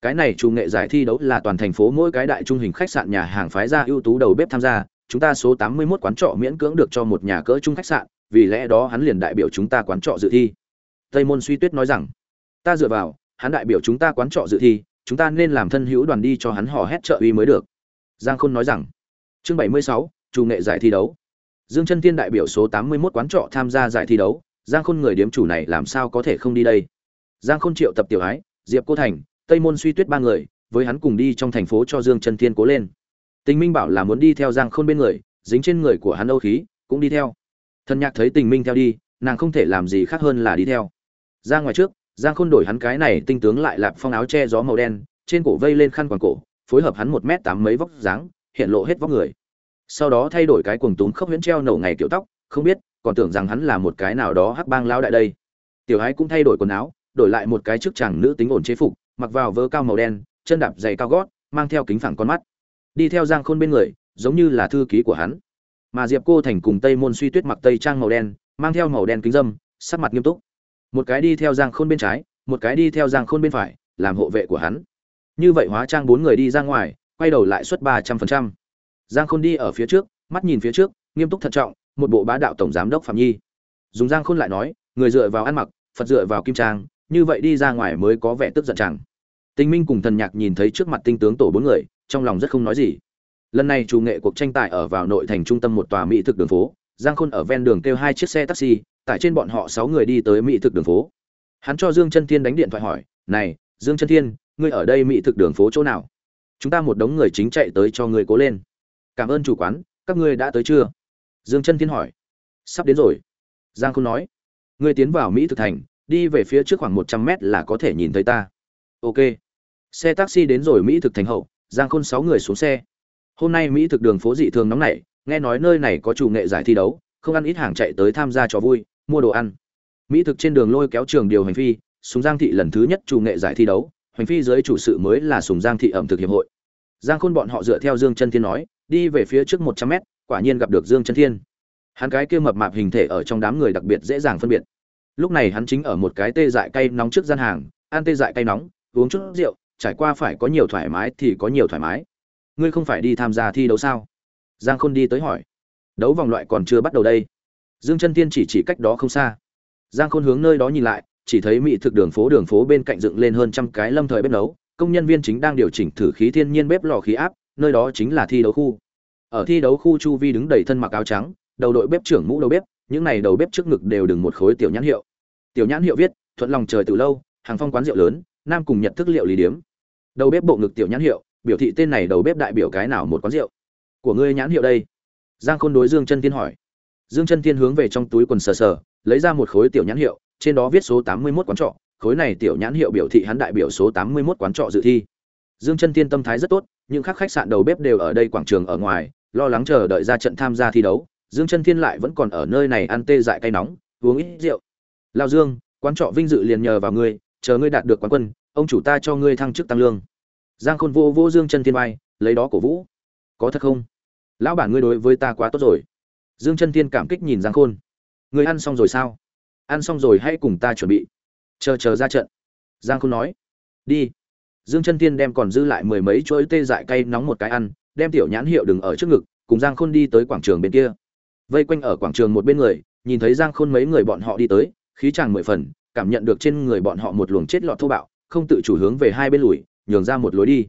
Cái này chủ nghệ giải thi đấu là toàn thành phố mỗi cái đại trung hình khách sạn nhà hàng phái ra ưu tú đầu bếp tham gia. Chúng ta số tám mươi 81 quán trọ miễn cưỡng được cho một nhà cỡ trung khách sạn, vì lẽ đó hắn liền đại biểu chúng ta quán trọ dự thi. Tây môn suy tuyết nói rằng, ta dựa vào, hắn đại biểu chúng ta quán trọ dự thi, chúng ta nên làm thân hữu đoàn đi cho hắn hò hét trợ uy mới được. Giang khôn nói rằng, chương bảy mươi sáu chủ nghệ giải thi đấu. Dương chân tiên đại biểu số tám mươi 81 quán trọ tham gia giải thi đấu, giang khôn người điếm chủ này làm sao có thể không đi đây? Giang khôn triệu tập tiểu ái, diệp cô thành, tây môn suy tuyết ba người, với hắn cùng đi trong thành phố cho dương chân tiên cố lên. Tình minh bảo là muốn đi theo giang khôn bên người, dính trên người của hắn âu khí, cũng đi theo. Thần nhạc thấy tình minh theo đi, nàng không thể làm gì khác hơn là đi theo. Ra ngoài trước, giang khôn đổi hắn cái này tinh tướng lại lạp phong áo che gió màu đen, trên cổ vây lên khăn quàng cổ, phối hợp hắn một m tám mấy vóc dáng, hiện lộ hết vóc người sau đó thay đổi cái quần túm khốc huyễn treo nổ ngày kiểu tóc, không biết, còn tưởng rằng hắn là một cái nào đó hắc bang lao đại đây. Tiểu ái cũng thay đổi quần áo, đổi lại một cái chức chàng nữ tính ổn chế phục, mặc vào vớ cao màu đen, chân đạp giày cao gót, mang theo kính phẳng con mắt. Đi theo giang khôn bên người, giống như là thư ký của hắn. Mà diệp cô thành cùng tây môn suy tuyết mặc tây trang màu đen, mang theo màu đen kính dâm, sắc mặt nghiêm túc. Một cái đi theo giang khôn bên trái, một cái đi theo giang khôn bên phải, làm hộ vệ của hắn. Như vậy hóa trang bốn người đi ra ngoài, quay đầu lại suất ba trăm phần trăm giang khôn đi ở phía trước, mắt nhìn phía trước, nghiêm túc thận trọng, một bộ bá đạo tổng giám đốc phạm nhi. Dùng giang khôn lại nói, người dựa vào ăn mặc, phật dựa vào kim trang, như vậy đi ra ngoài mới có vẻ tức giận chẳng. Tinh minh cùng thần nhạc nhìn thấy trước mặt tinh tướng tổ bốn người, trong lòng rất không nói gì. Lần này chủ nghệ cuộc tranh tài ở vào nội thành trung tâm một tòa mỹ thực đường phố, giang khôn ở ven đường kêu hai chiếc xe taxi tại trên bọn họ sáu người đi tới mỹ thực đường phố. Hắn cho dương chân thiên đánh điện thoại hỏi, này, dương chân thiên, ngươi ở đây mỹ thực đường phố chỗ nào? Chúng ta một đống người chính chạy tới cho ngươi cố lên cảm ơn chủ quán, các ngươi đã tới chưa? Dương chân thiên hỏi. Sắp đến rồi. Giang khôn nói. Ngươi tiến vào mỹ thực thành, đi về phía trước khoảng một trăm mét là có thể nhìn thấy ta. Ok. Xe taxi đến rồi mỹ thực thành hậu, giang khôn sáu người xuống xe. Hôm nay mỹ thực đường phố dị thường nóng nảy, nghe nói nơi này có chủ nghệ giải thi đấu, không ăn ít hàng chạy tới tham gia trò vui, mua đồ ăn. Mỹ thực trên đường lôi kéo trường điều hành phi súng giang thị lần thứ nhất chủ nghệ giải thi đấu, hành phi dưới chủ sự mới là sùng giang thị ẩm thực hiệp hội. Giang khôn bọn họ dựa theo dương chân thiên nói đi về phía trước một trăm mét, quả nhiên gặp được dương chân thiên. Hắn cái kia mập mạp hình thể ở trong đám người đặc biệt dễ dàng phân biệt. Lúc này hắn chính ở một cái tê dại cay nóng trước gian hàng, ăn tê dại cay nóng, uống chút rượu, trải qua phải có nhiều thoải mái thì có nhiều thoải mái. Ngươi không phải đi tham gia thi đấu sao? Giang khôn đi tới hỏi. Đấu vòng loại còn chưa bắt đầu đây. Dương chân tiên chỉ chỉ cách đó không xa. Giang khôn hướng nơi đó nhìn lại, chỉ thấy mỹ thực đường phố đường phố bên cạnh dựng lên hơn trăm cái lâm thời bếp nấu. Công nhân viên chính đang điều chỉnh thử khí thiên nhiên bếp lò khí áp nơi đó chính là thi đấu khu. Ở thi đấu khu chu vi đứng đầy thân mặc áo trắng, đầu đội bếp trưởng mũ đầu bếp, những này đầu bếp trước ngực đều đừng một khối tiểu nhãn hiệu. Tiểu nhãn hiệu viết, thuận lòng trời từ lâu, hàng phong quán rượu lớn, nam cùng nhật thức liệu lý điếm. Đầu bếp bộ ngực tiểu nhãn hiệu, biểu thị tên này đầu bếp đại biểu cái nào một quán rượu. Của ngươi nhãn hiệu đây? Giang khôn đối dương chân tiên hỏi. Dương chân tiên hướng về trong túi quần sờ sờ, lấy ra một khối tiểu nhãn hiệu, trên đó viết số tám mươi 81 quán trọ, khối này tiểu nhãn hiệu biểu thị hắn đại biểu số tám mươi 81 quán trọ dự thi. Dương chân tiên tâm thái rất tốt những khác khách sạn đầu bếp đều ở đây quảng trường ở ngoài, lo lắng chờ đợi ra trận tham gia thi đấu. Dương chân thiên lại vẫn còn ở nơi này ăn tê dại cay nóng, uống ít rượu. Lao dương, quán trọ vinh dự liền nhờ vào ngươi, chờ ngươi đạt được quán quân, ông chủ ta cho ngươi thăng chức tăng lương. Giang khôn vô vô dương chân thiên bay lấy đó cổ vũ. Có thật không? Lão bản ngươi đối với ta quá tốt rồi. Dương chân thiên cảm kích nhìn giang khôn. Ngươi ăn xong rồi sao? Ăn xong rồi hãy cùng ta chuẩn bị. Chờ chờ ra trận. Giang khôn nói. Đi dương chân thiên đem còn dư lại mười mấy chuỗi tê dại cay nóng một cái ăn, đem tiểu nhãn hiệu đừng ở trước ngực, cùng giang khôn đi tới quảng trường bên kia. Vây quanh ở quảng trường một bên người, nhìn thấy giang khôn mấy người bọn họ đi tới, khí chàng mười phần, cảm nhận được trên người bọn họ một luồng chết lọt thô bạo, không tự chủ hướng về hai bên lùi, nhường ra một lối đi.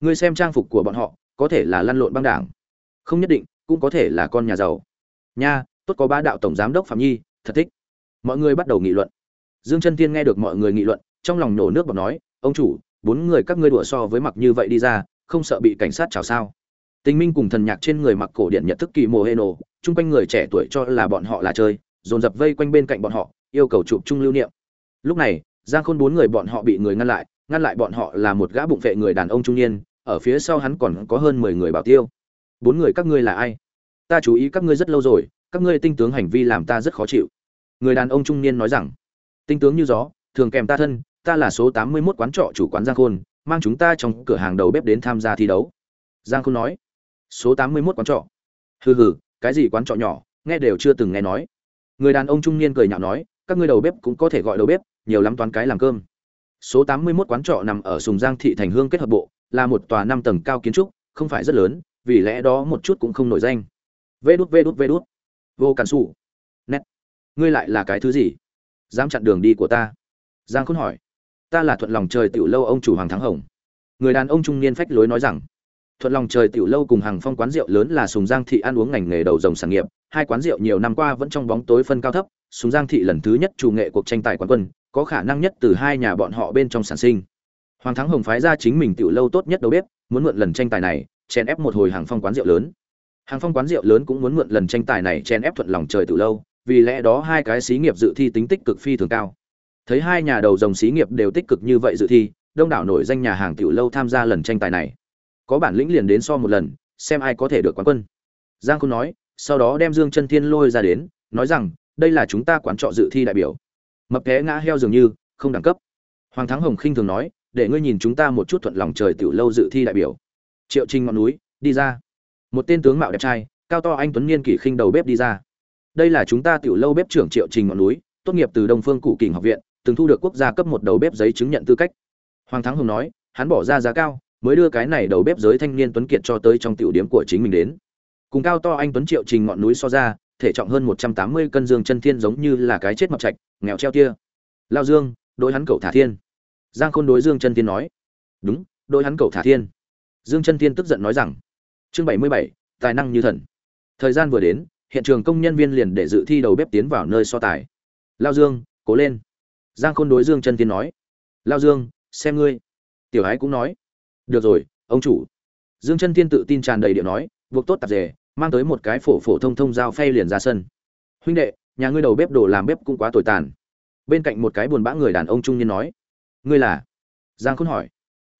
Ngươi xem trang phục của bọn họ, có thể là lăn lộn băng đảng. Không nhất định, cũng có thể là con nhà giàu. Nha, tốt có ba đạo tổng giám đốc phạm nhi, thật thích. Mọi người bắt đầu nghị luận. Dương chân tiên nghe được mọi người nghị luận, trong lòng nổ nước bọt nói, ông chủ bốn người các ngươi đùa so với mặc như vậy đi ra, không sợ bị cảnh sát chào sao? Tình minh cùng thần nhạc trên người mặc cổ điện nhận thức kỳ mồ hê nổ chung quanh người trẻ tuổi cho là bọn họ là chơi, dồn dập vây quanh bên cạnh bọn họ, yêu cầu chụp chung lưu niệm. Lúc này, giang khôn bốn người bọn họ bị người ngăn lại ngăn lại bọn họ là một gã bụng vệ người đàn ông trung niên, ở phía sau hắn còn có hơn mười người bảo tiêu. Bốn người các ngươi là ai? Ta chú ý các ngươi rất lâu rồi, các ngươi tinh tướng hành vi làm ta rất khó chịu. Người đàn ông trung niên nói rằng, tinh tướng như gió, thường kèm ta thân ta là số 81 quán trọ chủ quán giang khôn, mang chúng ta trong cửa hàng đầu bếp đến tham gia thi đấu. Giang khôn nói. Số 81 quán trọ? Hừ hừ, cái gì quán trọ nhỏ, nghe đều chưa từng nghe nói. Người đàn ông trung niên cười nhạo nói, các ngươi đầu bếp cũng có thể gọi đầu bếp, nhiều lắm toán cái làm cơm. Số 81 quán trọ nằm ở sùng giang thị thành hương kết hợp bộ, là một tòa năm tầng cao kiến trúc, không phải rất lớn, vì lẽ đó một chút cũng không nổi danh. Vê đút vê đút vê đút. Vô cản xù nét. Ngươi lại là cái thứ gì? Dám chặn đường đi của ta? Giang khôn hỏi ta là thuận lòng trời tiểu lâu ông chủ hoàng thắng hồng. Người đàn ông trung niên phách lối nói rằng, thuận lòng trời tiểu lâu cùng hàng phong quán rượu lớn là sùng giang thị ăn uống ngành nghề đầu dòng sản nghiệp, hai quán rượu nhiều năm qua vẫn trong bóng tối phân cao thấp, sùng giang thị lần thứ nhất chủ nghệ cuộc tranh tài quán quân, có khả năng nhất từ hai nhà bọn họ bên trong sản sinh. Hoàng thắng hồng phái ra chính mình tiểu lâu tốt nhất đầu bếp, muốn mượn lần tranh tài này chen ép một hồi hàng phong quán rượu lớn. Hàng phong quán rượu lớn cũng muốn mượn lần tranh tài này chen ép thuận lòng trời tiểu lâu, vì lẽ đó hai cái xí nghiệp dự thi tính tích cực phi thường cao thấy hai nhà đầu dòng xí nghiệp đều tích cực như vậy dự thi, đông đảo nổi danh nhà hàng tiểu lâu tham gia lần tranh tài này. Có bản lĩnh liền đến so một lần, xem ai có thể được quán quân. Giang khôn nói, sau đó đem dương chân thiên lôi ra đến, nói rằng, đây là chúng ta quán trọ dự thi đại biểu. Mập té ngã heo dường như, không đẳng cấp. Hoàng thắng hồng khinh thường nói, để ngươi nhìn chúng ta một chút thuận lòng trời tiểu lâu dự thi đại biểu. Triệu trinh ngọn núi, đi ra. Một tên tướng mạo đẹp trai, cao to anh tuấn niên kỷ khinh đầu bếp đi ra. Đây là chúng ta tiểu lâu bếp trưởng triệu trình ngọn núi, tốt nghiệp từ đông phương cụ kình học viện từng thu được quốc gia cấp một đầu bếp giấy chứng nhận tư cách. Hoàng thắng hồng nói, hắn bỏ ra giá cao, mới đưa cái này đầu bếp giới thanh niên tuấn kiệt cho tới trong tiểu điểm của chính mình đến. Cùng cao to anh tuấn triệu trình ngọn núi so ra, thể trọng hơn một trăm tám mươi cân dương chân thiên giống như là cái chết mập trạch, nghèo treo tia. Lao dương đối hắn cậu thả thiên. Giang khôn đối dương chân thiên nói, đúng đối hắn cậu thả thiên. Dương chân thiên tức giận nói rằng, chương bảy mươi bảy, tài năng như thần. Thời gian vừa đến, hiện trường công nhân viên liền để dự thi đầu bếp tiến vào nơi so tài. Lao dương, cố lên giang khôn đối dương chân thiên nói, lao dương, xem ngươi. Tiểu ái cũng nói, được rồi, ông chủ. Dương chân thiên tự tin tràn đầy điệu nói, buộc tốt tạp dề, mang tới một cái phổ phổ thông thông dao phay liền ra sân. Huynh đệ, nhà ngươi đầu bếp đồ làm bếp cũng quá tồi tàn. Bên cạnh một cái buồn bã người đàn ông trung niên nói, ngươi là? Giang khôn hỏi.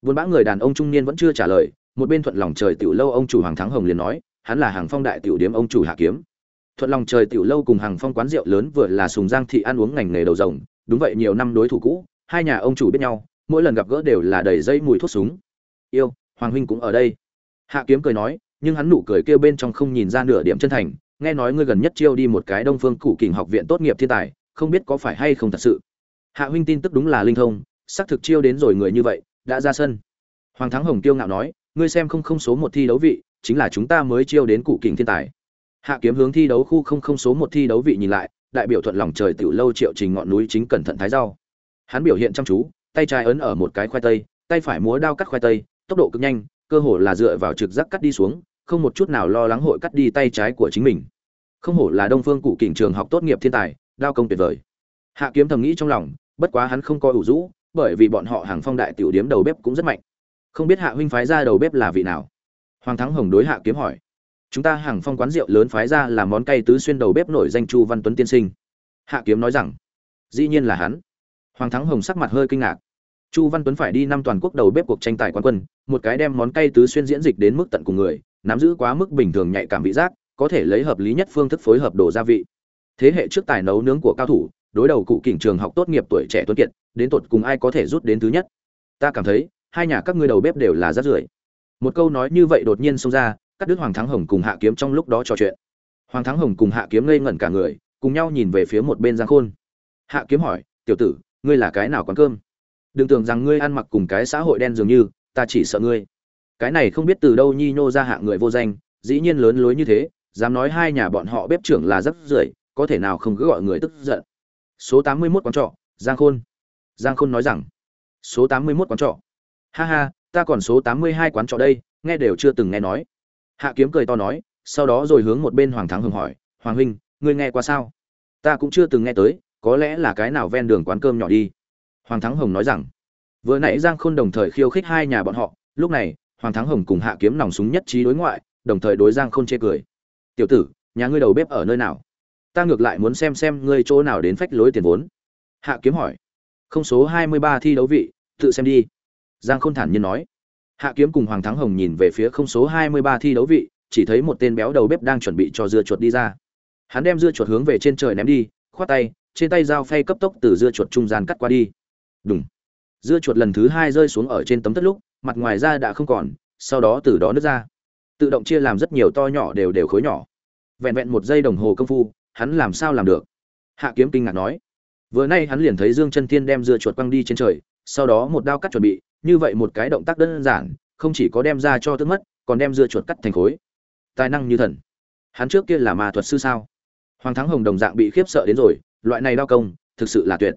Buồn bã người đàn ông trung niên vẫn chưa trả lời, một bên thuận lòng trời tiểu lâu ông chủ hoàng thắng hồng liền nói, hắn là hàng phong đại tiểu điếm ông chủ hạ kiếm. Thuận lòng trời tiểu lâu cùng hàng phong quán rượu lớn vừa là sùng giang thị ăn uống ngành nghề đầu rồng đúng vậy, nhiều năm đối thủ cũ, hai nhà ông chủ biết nhau, mỗi lần gặp gỡ đều là đầy dây mùi thuốc súng. Yêu, hoàng huynh cũng ở đây. Hạ kiếm cười nói, nhưng hắn nụ cười kêu bên trong không nhìn ra nửa điểm chân thành, nghe nói ngươi gần nhất chiêu đi một cái đông phương cụ kình học viện tốt nghiệp thiên tài, không biết có phải hay không thật sự. Hạ huynh tin tức đúng là linh thông, xác thực chiêu đến rồi người như vậy, đã ra sân. Hoàng thắng hồng tiêu ngạo nói, ngươi xem không không số một thi đấu vị, chính là chúng ta mới chiêu đến cụ kình thiên tài. Hạ kiếm hướng thi đấu khu không không số một thi đấu vị nhìn lại đại biểu thuận lòng trời tiểu lâu triệu trình ngọn núi chính cẩn thận thái rau. Hắn biểu hiện chăm chú, tay trái ấn ở một cái khoai tây, tay phải múa đao cắt khoai tây, tốc độ cực nhanh, cơ hồ là dựa vào trực giác cắt đi xuống, không một chút nào lo lắng hội cắt đi tay trái của chính mình. Không hổ là đông phương cụ kình trường học tốt nghiệp thiên tài, đao công tuyệt vời. Hạ kiếm thầm nghĩ trong lòng, bất quá hắn không coi ủ rũ, bởi vì bọn họ hàng phong đại tiểu điếm đầu bếp cũng rất mạnh. Không biết hạ huynh phái ra đầu bếp là vị nào? Hoàng thắng hồng đối hạ kiếm hỏi chúng ta hàng phong quán rượu lớn phái ra làm món cay tứ xuyên đầu bếp nổi danh chu văn tuấn tiên sinh. Hạ kiếm nói rằng, dĩ nhiên là hắn. Hoàng thắng hồng sắc mặt hơi kinh ngạc. Chu văn tuấn phải đi năm toàn quốc đầu bếp cuộc tranh tài quán quân, một cái đem món cay tứ xuyên diễn dịch đến mức tận cùng người, nắm giữ quá mức bình thường nhạy cảm vị giác, có thể lấy hợp lý nhất phương thức phối hợp đồ gia vị. Thế hệ trước tài nấu nướng của cao thủ, đối đầu cụ kỉnh trường học tốt nghiệp tuổi trẻ tuấn kiệt, đến tột cùng ai có thể rút đến thứ nhất? Ta cảm thấy, hai nhà các ngươi đầu bếp đều là rát rưởi. Một câu nói như vậy đột nhiên xông ra cắt đứt hoàng thắng hồng cùng hạ kiếm trong lúc đó trò chuyện. Hoàng thắng hồng cùng hạ kiếm ngây ngẩn cả người, cùng nhau nhìn về phía một bên giang khôn. Hạ kiếm hỏi, tiểu tử, ngươi là cái nào quán cơm? Đừng tưởng rằng ngươi ăn mặc cùng cái xã hội đen dường như, ta chỉ sợ ngươi. Cái này không biết từ đâu nhi nhô ra hạ người vô danh, dĩ nhiên lớn lối như thế, dám nói hai nhà bọn họ bếp trưởng là rất rưởi, có thể nào không cứ gọi người tức giận. Số tám mươi 81 quán trọ, giang khôn. Giang khôn nói rằng, số tám mươi 81 quán trọ. Ha ha, ta còn số tám mươi hai quán trọ đây, nghe đều chưa từng nghe nói hạ kiếm cười to nói, sau đó rồi hướng một bên hoàng thắng hưng hỏi, hoàng huynh, ngươi nghe qua sao? Ta cũng chưa từng nghe tới, có lẽ là cái nào ven đường quán cơm nhỏ đi. Hoàng thắng hồng nói rằng, vừa nãy giang khôn đồng thời khiêu khích hai nhà bọn họ, lúc này, hoàng thắng hồng cùng hạ kiếm nòng súng nhất trí đối ngoại, đồng thời đối giang khôn chê cười. Tiểu tử, nhà ngươi đầu bếp ở nơi nào? Ta ngược lại muốn xem xem ngươi chỗ nào đến phách lối tiền vốn. Hạ kiếm hỏi, không số hai mươi ba thi đấu vị, tự xem đi. Giang khôn thản nhiên nói hạ kiếm cùng hoàng thắng hồng nhìn về phía không số hai mươi ba thi đấu vị, chỉ thấy một tên béo đầu bếp đang chuẩn bị cho dưa chuột đi ra. Hắn đem dưa chuột hướng về trên trời ném đi, khoát tay, trên tay dao phay cấp tốc từ dưa chuột trung gian cắt qua đi. Đùng! dưa chuột lần thứ hai rơi xuống ở trên tấm tất lúc, mặt ngoài da đã không còn, sau đó từ đó nứt ra. Tự động chia làm rất nhiều to nhỏ đều đều khối nhỏ. Vẹn vẹn một giây đồng hồ công phu, hắn làm sao làm được? Hạ kiếm kinh ngạc nói. Vừa nay hắn liền thấy dương chân thiên đem dưa chuột quăng đi trên trời, sau đó một đao cắt chuẩn bị như vậy một cái động tác đơn giản, không chỉ có đem ra cho tức mất, còn đem dưa chuột cắt thành khối. Tài năng như thần. Hắn trước kia là ma thuật sư sao? Hoàng thắng hồng đồng dạng bị khiếp sợ đến rồi, loại này đao công, thực sự là tuyệt.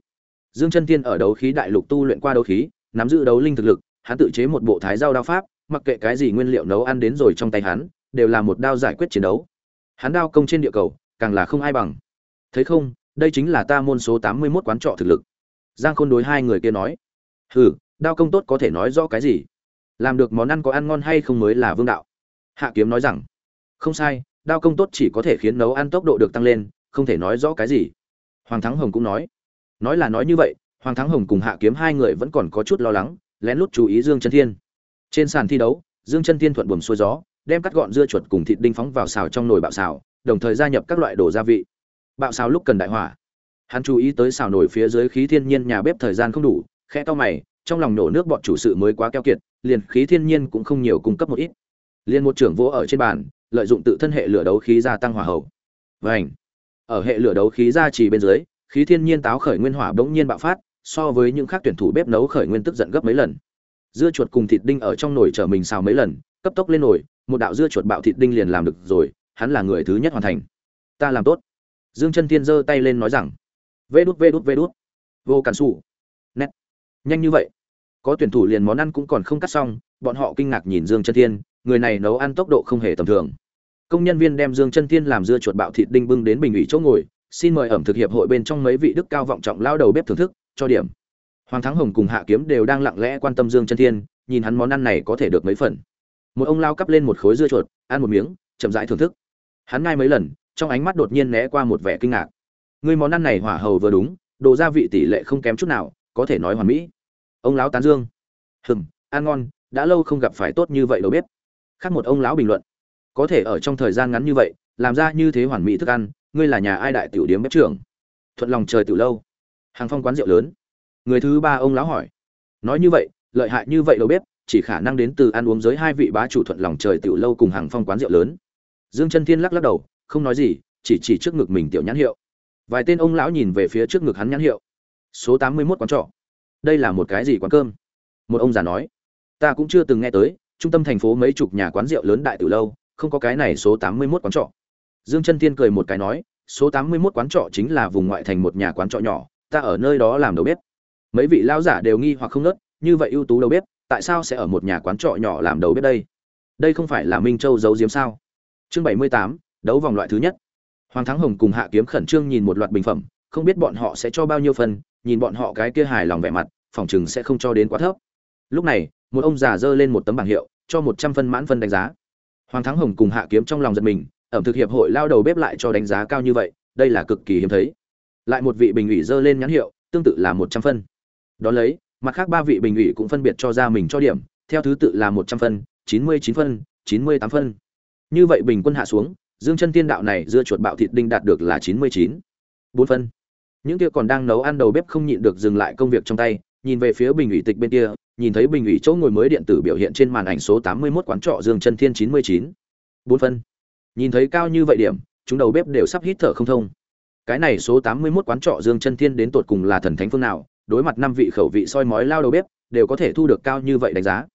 Dương chân thiên ở đấu khí đại lục tu luyện qua đấu khí, nắm giữ đấu linh thực lực, hắn tự chế một bộ thái dao đao pháp, mặc kệ cái gì nguyên liệu nấu ăn đến rồi trong tay hắn, đều là một đao giải quyết chiến đấu. Hắn đao công trên địa cầu, càng là không ai bằng. Thấy không, đây chính là ta môn số tám mươi 81 quán trọ thực lực. Giang khôn đối hai người kia nói, hừ đao công tốt có thể nói rõ cái gì? Làm được món ăn có ăn ngon hay không mới là vương đạo. Hạ kiếm nói rằng, không sai, đao công tốt chỉ có thể khiến nấu ăn tốc độ được tăng lên, không thể nói rõ cái gì. Hoàng thắng hồng cũng nói nói là nói như vậy, hoàng thắng hồng cùng hạ kiếm hai người vẫn còn có chút lo lắng, lén lút chú ý dương chân thiên. Trên sàn thi đấu, dương chân thiên thuận buồm xuôi gió, đem cắt gọn dưa chuột cùng thịt đinh phóng vào xào trong nồi bạo xào, đồng thời gia nhập các loại đồ gia vị. Bạo xào lúc cần đại hỏa. Hắn chú ý tới xào nổi phía dưới khí thiên nhiên nhà bếp thời gian không đủ khe to mày trong lòng nổ nước bọn chủ sự mới quá keo kiệt, liền khí thiên nhiên cũng không nhiều cung cấp một ít. Liền một trưởng vô ở trên bàn, lợi dụng tự thân hệ lửa đấu khí gia tăng hỏa hậu vảnh ở hệ lửa đấu khí gia trì bên dưới, khí thiên nhiên táo khởi nguyên hỏa bỗng nhiên bạo phát, so với những khác tuyển thủ bếp nấu khởi nguyên tức giận gấp mấy lần. Dưa chuột cùng thịt đinh ở trong nồi chở mình xào mấy lần, cấp tốc lên nồi, một đạo dưa chuột bạo thịt đinh liền làm được rồi, hắn là người thứ nhất hoàn thành. Ta làm tốt. Dương chân thiên giơ tay lên nói rằng, vê đút vê đút vê đút. Vô cản xù nét. Nhanh như vậy có tuyển thủ liền món ăn cũng còn không cắt xong, bọn họ kinh ngạc nhìn dương chân thiên, người này nấu ăn tốc độ không hề tầm thường. Công nhân viên đem dương chân thiên làm dưa chuột bạo thịt đinh bưng đến bình ủy chỗ ngồi, xin mời ẩm thực hiệp hội bên trong mấy vị đức cao vọng trọng lao đầu bếp thưởng thức, cho điểm. Hoàng thắng hồng cùng hạ kiếm đều đang lặng lẽ quan tâm dương chân thiên, nhìn hắn món ăn này có thể được mấy phần. Một ông lao cắp lên một khối dưa chuột, ăn một miếng, chậm rãi thưởng thức. Hắn ngay mấy lần, trong ánh mắt đột nhiên né qua một vẻ kinh ngạc. Người món ăn này hỏa hầu vừa đúng, đồ gia vị tỷ lệ không kém chút nào, có thể nói hoàn mỹ ông lão tán dương. Hừm, ăn ngon, đã lâu không gặp phải tốt như vậy đâu biết. Khác một ông lão bình luận. Có thể ở trong thời gian ngắn như vậy, làm ra như thế hoàn mỹ thức ăn, ngươi là nhà ai đại tiểu điếm bếp trưởng? Thuận lòng trời tiểu lâu. Hàng phong quán rượu lớn. Người thứ ba ông lão hỏi. Nói như vậy, lợi hại như vậy đâu bếp chỉ khả năng đến từ ăn uống giới hai vị bá chủ thuận lòng trời tiểu lâu cùng hàng phong quán rượu lớn. Dương chân thiên lắc lắc đầu, không nói gì, chỉ chỉ trước ngực mình tiểu nhãn hiệu. Vài tên ông lão nhìn về phía trước ngực hắn nhãn hiệu. Số tám mươi 81 quán trọ đây là một cái gì quán cơm? Một ông già nói. Ta cũng chưa từng nghe tới, trung tâm thành phố mấy chục nhà quán rượu lớn đại từ lâu, không có cái này số tám mươi 81 quán trọ. Dương chân tiên cười một cái nói, số tám mươi 81 quán trọ chính là vùng ngoại thành một nhà quán trọ nhỏ, ta ở nơi đó làm đầu bếp. Mấy vị lão giả đều nghi hoặc không nớt như vậy ưu tú đầu bếp, tại sao sẽ ở một nhà quán trọ nhỏ làm đầu bếp đây? Đây không phải là minh châu giấu diếm sao? Chương bảy mươi tám, đấu vòng loại thứ nhất. Hoàng thắng hồng cùng hạ kiếm khẩn trương nhìn một loạt bình phẩm, không biết bọn họ sẽ cho bao nhiêu phần, nhìn bọn họ cái kia hài lòng vẻ mặt phòng chừng sẽ không cho đến quá thấp. Lúc này, một ông già giơ lên một tấm bảng hiệu, cho một trăm phân mãn phân đánh giá. Hoàng thắng hồng cùng hạ kiếm trong lòng giật mình, ẩm thực hiệp hội lao đầu bếp lại cho đánh giá cao như vậy, đây là cực kỳ hiếm thấy. Lại một vị bình ủy giơ lên nhãn hiệu, tương tự là một trăm phân. Đón lấy, mặt khác ba vị bình ủy cũng phân biệt cho ra mình cho điểm, theo thứ tự là một trăm phân, chín mươi chín phân, chín mươi tám phân. Như vậy bình quân hạ xuống, dương chân tiên đạo này dưa chuột bạo thịt đinh đạt được là chín mươi chín, bốn phân. Những kia còn đang nấu ăn đầu bếp không nhịn được dừng lại công việc trong tay nhìn về phía bình ủy tịch bên kia, nhìn thấy bình ủy chỗ ngồi mới điện tử biểu hiện trên màn ảnh số tám mươi 81 quán trọ dương chân thiên chín mươi chín. Bốn phân. Nhìn thấy cao như vậy điểm, chúng đầu bếp đều sắp hít thở không thông. Cái này số tám mươi 81 quán trọ dương chân thiên đến tột cùng là thần thánh phương nào, đối mặt năm vị khẩu vị soi mói lao đầu bếp, đều có thể thu được cao như vậy đánh giá.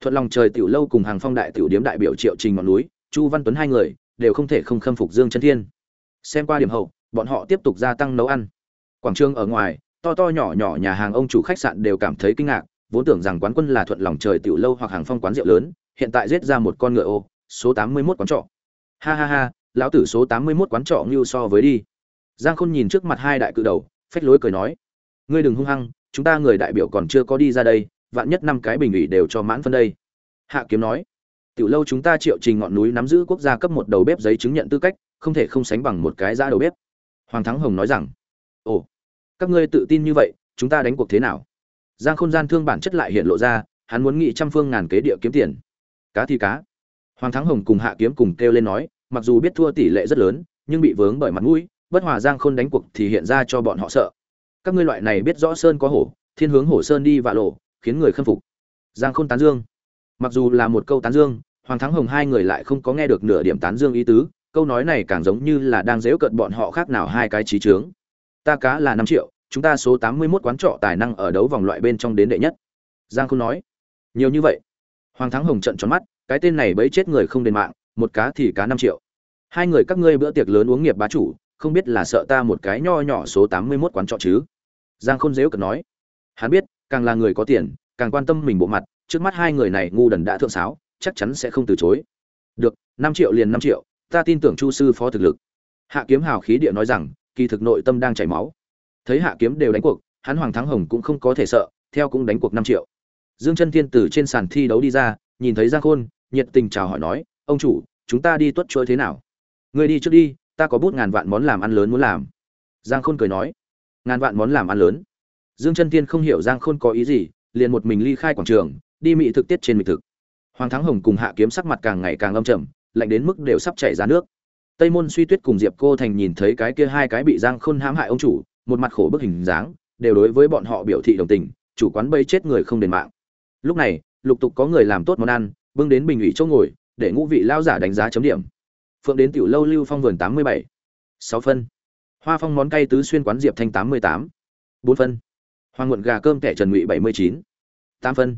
Thuận lòng trời tiểu lâu cùng hàng phong đại tiểu điếm đại biểu triệu trình ngọn núi, chu văn tuấn hai người, đều không thể không khâm phục dương chân thiên. Xem qua điểm hậu, bọn họ tiếp tục gia tăng nấu ăn. Quảng trường ở ngoài to to nhỏ nhỏ nhà hàng ông chủ khách sạn đều cảm thấy kinh ngạc, vốn tưởng rằng quán quân là thuận lòng trời tiểu lâu hoặc hàng phong quán rượu lớn, hiện tại giết ra một con ngựa ô, số tám mươi 81 quán trọ. Ha ha ha, lão tử số tám mươi 81 quán trọ như so với đi. Giang khôn nhìn trước mặt hai đại cự đầu, phách lối cười nói, ngươi đừng hung hăng, chúng ta người đại biểu còn chưa có đi ra đây, vạn nhất năm cái bình ủy đều cho mãn phân đây. Hạ kiếm nói, tiểu lâu chúng ta triệu trình ngọn núi nắm giữ quốc gia cấp một đầu bếp giấy chứng nhận tư cách, không thể không sánh bằng một cái giá đầu bếp. Hoàng thắng hồng nói rằng, ồ các ngươi tự tin như vậy, chúng ta đánh cuộc thế nào? Giang khôn gian thương bản chất lại hiện lộ ra, hắn muốn nghị trăm phương ngàn kế địa kiếm tiền. Cá thì cá. Hoàng thắng hồng cùng hạ kiếm cùng kêu lên nói, mặc dù biết thua tỷ lệ rất lớn, nhưng bị vướng bởi mặt mũi, bất hòa giang khôn đánh cuộc thì hiện ra cho bọn họ sợ. Các ngươi loại này biết rõ sơn có hổ, thiên hướng hổ sơn đi vạ lộ, khiến người khâm phục. Giang khôn tán dương. Mặc dù là một câu tán dương, hoàng thắng hồng hai người lại không có nghe được nửa điểm tán dương ý tứ, câu nói này càng giống như là đang dễu cận bọn họ khác nào hai cái trí trướng ta cá là năm triệu, chúng ta số tám mươi 81 quán trọ tài năng ở đấu vòng loại bên trong đến đệ nhất. Giang khôn nói. Nhiều như vậy. Hoàng thắng hồng trận tròn mắt, cái tên này bấy chết người không đền mạng, một cá thì cá năm triệu. Hai người các ngươi bữa tiệc lớn uống nghiệp bá chủ, không biết là sợ ta một cái nho nhỏ số tám mươi 81 quán trọ chứ? Giang khôn dễu cận nói. Hắn biết, càng là người có tiền, càng quan tâm mình bộ mặt, trước mắt hai người này ngu đần đã thượng sáo, chắc chắn sẽ không từ chối. Được, năm triệu liền năm triệu, ta tin tưởng chu sư phó thực lực. Hạ kiếm hào khí địa nói rằng kỳ thực nội tâm đang chảy máu. Thấy hạ kiếm đều đánh cuộc, hắn hoàng thắng hồng cũng không có thể sợ, theo cũng đánh cuộc năm triệu. Dương chân thiên từ trên sàn thi đấu đi ra, nhìn thấy giang khôn, nhiệt tình chào hỏi nói, ông chủ, chúng ta đi tuất chuỗi thế nào? Người đi trước đi, ta có bút ngàn vạn món làm ăn lớn muốn làm. Giang khôn cười nói. Ngàn vạn món làm ăn lớn? Dương chân thiên không hiểu giang khôn có ý gì, liền một mình ly khai quảng trường, đi mị thực tiết trên mị thực. Hoàng thắng hồng cùng hạ kiếm sắc mặt càng ngày càng âm trầm, lạnh đến mức đều sắp chảy ra nước tây môn suy tuyết cùng diệp cô thành nhìn thấy cái kia hai cái bị giang khôn hãm hại ông chủ, một mặt khổ bức hình dáng, đều đối với bọn họ biểu thị đồng tình, chủ quán bây chết người không đền mạng. Lúc này, lục tục có người làm tốt món ăn, bưng đến bình ủy chỗ ngồi, để ngũ vị lao giả đánh giá chấm điểm. Phượng đến tiểu lâu lưu phong vườn tám mươi bảy. Sáu phân. Hoa phong món cay tứ xuyên quán diệp thanh tám mươi tám. Bốn phân. Hoàng nguồn gà cơm kẻ trần ngụy bảy mươi chín. Tám phân.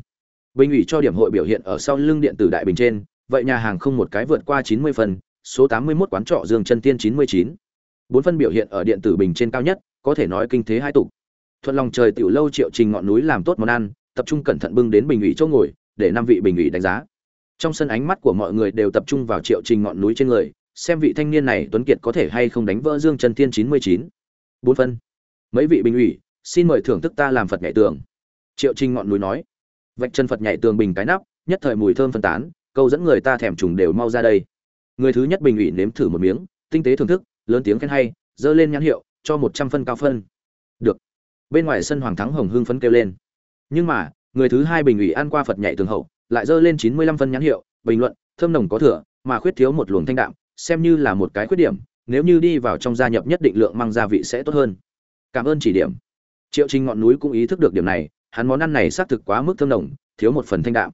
Bình ủy cho điểm hội biểu hiện ở sau lưng điện tử đại bình trên, vậy nhà hàng không một cái vượt qua chín mươi phân số tám mươi 81 quán trọ dương chân tiên chín mươi chín. Bốn phân biểu hiện ở điện tử bình trên cao nhất, có thể nói kinh thế hai tục. Thuận lòng trời tiểu lâu triệu trình ngọn núi làm tốt món ăn, tập trung cẩn thận bưng đến bình ủy chỗ ngồi, để năm vị bình ủy đánh giá. Trong sân ánh mắt của mọi người đều tập trung vào triệu trình ngọn núi trên người, xem vị thanh niên này tuấn kiệt có thể hay không đánh vỡ dương chân tiên chín mươi chín. Bốn phân. Mấy vị bình ủy, xin mời thưởng thức ta làm phật nhảy tường. Triệu trình ngọn núi nói. Vạch chân phật nhảy tường bình cái nắp, nhất thời mùi thơm phân tán, câu dẫn người ta thèm trùng đều mau ra đây người thứ nhất bình ủy nếm thử một miếng, tinh tế thưởng thức, lớn tiếng khen hay, dơ lên nhãn hiệu, cho một trăm phân cao phân. Được. Bên ngoài sân hoàng thắng hồng hưng phấn kêu lên. Nhưng mà, người thứ hai bình ủy ăn qua phật nhảy tường hậu, lại dơ lên chín mươi lăm phân nhãn hiệu, bình luận, thơm nồng có thừa, mà khuyết thiếu một luồng thanh đạm, xem như là một cái khuyết điểm, nếu như đi vào trong gia nhập nhất định lượng mang gia vị sẽ tốt hơn. Cảm ơn chỉ điểm. Triệu trình ngọn núi cũng ý thức được điểm này, hắn món ăn này xác thực quá mức thơm nồng, thiếu một phần thanh đạm.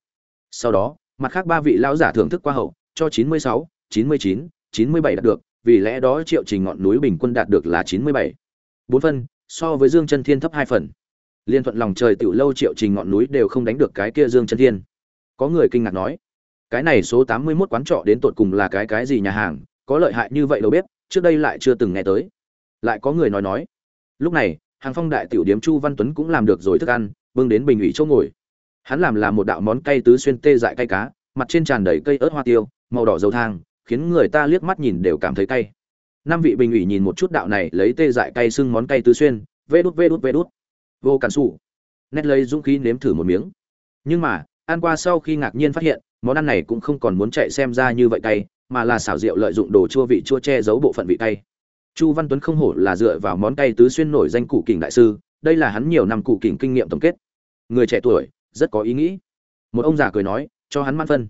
Sau đó, mặt khác ba vị lão giả thưởng thức qua hậu, cho chín mươi sáu chín mươi chín chín mươi bảy đạt được, vì lẽ đó triệu trình ngọn núi bình quân đạt được là chín mươi bảy. Bốn phân, so với dương chân thiên thấp hai phần. Liên thuận lòng trời tiểu lâu triệu trình ngọn núi đều không đánh được cái kia dương chân thiên. Có người kinh ngạc nói, cái này số tám mươi 81 quán trọ đến tột cùng là cái cái gì nhà hàng, có lợi hại như vậy đâu biết, trước đây lại chưa từng nghe tới. Lại có người nói nói, lúc này, hàng phong đại tiểu điếm chu văn tuấn cũng làm được rồi thức ăn, bưng đến bình ủy chỗ ngồi. Hắn làm là một đạo món cay tứ xuyên tê dại cay cá, mặt trên tràn đầy cây ớt hoa tiêu, màu đỏ dầu thang khiến người ta liếc mắt nhìn đều cảm thấy cay. Năm vị bình ủy nhìn một chút đạo này, lấy tê dại cay xưng món cay tứ xuyên, vê đút vê đút vê đút. Vô cản xù nét lấy dũng khí nếm thử một miếng. Nhưng mà, ăn qua sau khi ngạc nhiên phát hiện, món ăn này cũng không còn muốn chạy xem ra như vậy cay, mà là xảo rượu lợi dụng đồ chua vị chua che giấu bộ phận vị cay. Chu văn tuấn không hổ là dựa vào món cay tứ xuyên nổi danh cụ kình đại sư, đây là hắn nhiều năm cụ kình kinh nghiệm tổng kết. Người trẻ tuổi, rất có ý nghĩ. Một ông già cười nói, cho hắn mãn phân.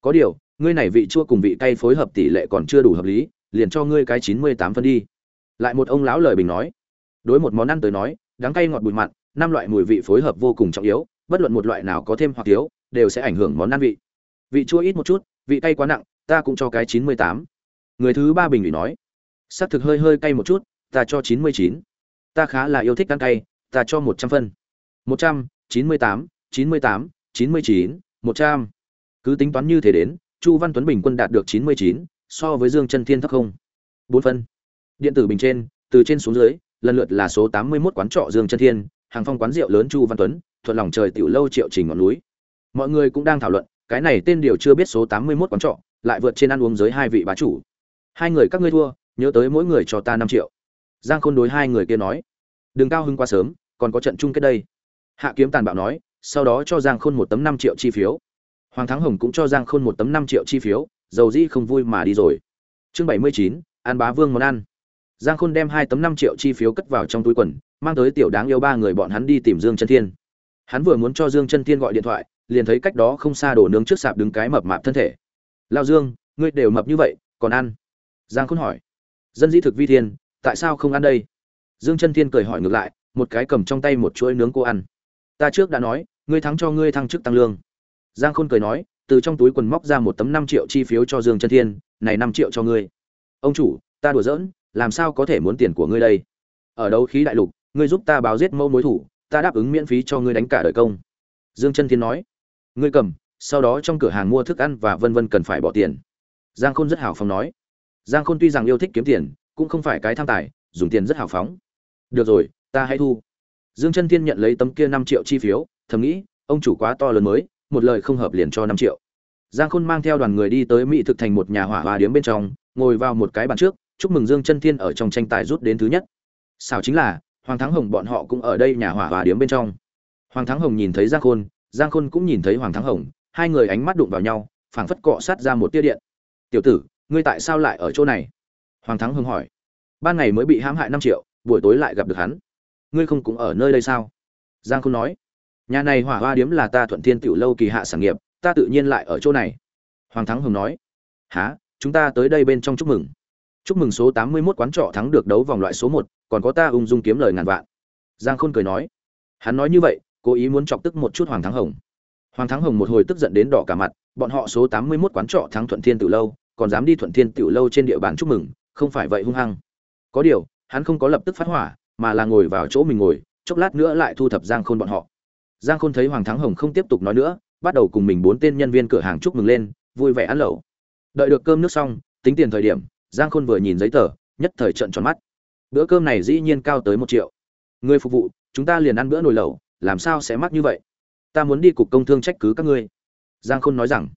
Có điều ngươi này vị chua cùng vị cay phối hợp tỷ lệ còn chưa đủ hợp lý, liền cho ngươi cái chín mươi tám phân đi. Lại một ông lão lời bình nói. Đối một món ăn tới nói, đắng cay ngọt bụi mặn, năm loại mùi vị phối hợp vô cùng trọng yếu, bất luận một loại nào có thêm hoặc thiếu, đều sẽ ảnh hưởng món ăn vị. Vị chua ít một chút, vị cay quá nặng, ta cũng cho cái chín mươi tám. Người thứ ba bình ủy nói. S ắ c thực hơi hơi cay một chút, ta cho chín mươi chín. Ta khá là yêu thích ăn cay, ta cho một trăm phân. Một trăm, chín mươi tám, chín mươi tám, chín mươi chín, một trăm. Cứ tính toán như thế đến chu văn tuấn bình quân đạt được chín mươi chín, so với dương chân thiên thấp không? Bốn phân. Điện tử bình trên, từ trên xuống dưới, lần lượt là số tám mươi 81 quán trọ dương chân thiên, hàng phong quán rượu lớn chu văn tuấn, thuận lòng trời tiểu lâu triệu trình ngọn núi. Mọi người cũng đang thảo luận, cái này tên điều chưa biết số tám mươi 81 quán trọ, lại vượt trên ăn uống giới hai vị bá chủ. Hai người các ngươi thua, nhớ tới mỗi người cho ta năm triệu. Giang khôn đối hai người kia nói, đừng cao hứng quá sớm, còn có trận chung kết đây. Hạ kiếm tàn bạo nói, sau đó cho giang khôn một tấm năm triệu chi phiếu hoàng thắng hồng cũng cho giang khôn một tấm năm triệu chi phiếu, dầu dĩ không vui mà đi rồi. Chương bảy mươi chín, an bá vương món ăn. Giang khôn đem hai tấm năm triệu chi phiếu cất vào trong túi quần, mang tới tiểu đáng yêu ba người bọn hắn đi tìm dương chân thiên. Hắn vừa muốn cho dương chân thiên gọi điện thoại, liền thấy cách đó không xa đổ nướng trước sạp đứng cái mập mạp thân thể. Lão dương, ngươi đều mập như vậy, còn ăn? Giang khôn hỏi. Dân dĩ thực vi thiên, tại sao không ăn đây? Dương chân thiên cười hỏi ngược lại, một cái cầm trong tay một chuỗi nướng cô ăn. Ta trước đã nói, ngươi thắng cho ngươi thăng chức tăng lương giang khôn cười nói, từ trong túi quần móc ra một tấm năm triệu chi phiếu cho dương chân thiên, này năm triệu cho ngươi. Ông chủ, ta đùa giỡn, làm sao có thể muốn tiền của ngươi đây? Ở đấu khí đại lục, ngươi giúp ta báo giết mâu mối thủ, ta đáp ứng miễn phí cho ngươi đánh cả đời công. Dương chân thiên nói, ngươi cầm, sau đó trong cửa hàng mua thức ăn và vân vân cần phải bỏ tiền. Giang khôn rất hào phóng nói, giang khôn tuy rằng yêu thích kiếm tiền, cũng không phải cái tham tài, dùng tiền rất hào phóng. Được rồi, ta hãy thu. Dương chân thiên nhận lấy tấm kia năm triệu chi phiếu, thầm nghĩ, ông chủ quá to lớn mới một lời không hợp liền cho năm triệu. Giang khôn mang theo đoàn người đi tới mỹ thực thành một nhà hỏa hòa điếm bên trong, ngồi vào một cái bàn trước, chúc mừng dương chân thiên ở trong tranh tài rút đến thứ nhất. Sao chính là, hoàng thắng hồng bọn họ cũng ở đây nhà hỏa hòa điếm bên trong. Hoàng thắng hồng nhìn thấy giang khôn giang khôn cũng nhìn thấy hoàng thắng hồng, hai người ánh mắt đụng vào nhau, phảng phất cọ sát ra một tia điện. Tiểu tử, ngươi tại sao lại ở chỗ này? Hoàng thắng hồng hỏi. Ban ngày mới bị hãm hại năm triệu, buổi tối lại gặp được hắn. Ngươi không cũng ở nơi đây sao? Giang khôn nói nhà này hỏa hoa điếm là ta thuận thiên tiểu lâu kỳ hạ sản nghiệp ta tự nhiên lại ở chỗ này. Hoàng thắng hồng nói. Há chúng ta tới đây bên trong chúc mừng. Chúc mừng số tám mươi 81 quán trọ thắng được đấu vòng loại số một, còn có ta ung dung kiếm lời ngàn vạn. Giang khôn cười nói. Hắn nói như vậy cố ý muốn chọc tức một chút hoàng thắng hồng. Hoàng thắng hồng một hồi tức giận đến đỏ cả mặt bọn họ số tám mươi 81 quán trọ thắng thuận thiên tiểu lâu còn dám đi thuận thiên tiểu lâu trên địa bàn chúc mừng không phải vậy hung hăng. Có điều hắn không có lập tức phát hỏa mà là ngồi vào chỗ mình ngồi chốc lát nữa lại thu thập giang khôn bọn họ giang khôn thấy hoàng thắng hồng không tiếp tục nói nữa, bắt đầu cùng mình bốn tên nhân viên cửa hàng chúc mừng lên, vui vẻ ăn lẩu. Đợi được cơm nước xong, tính tiền thời điểm, giang khôn vừa nhìn giấy tờ, nhất thời trận tròn mắt. Bữa cơm này dĩ nhiên cao tới một triệu. Người phục vụ, chúng ta liền ăn bữa nồi lẩu, làm sao sẽ mắc như vậy? Ta muốn đi cục công thương trách cứ các ngươi. Giang khôn nói rằng.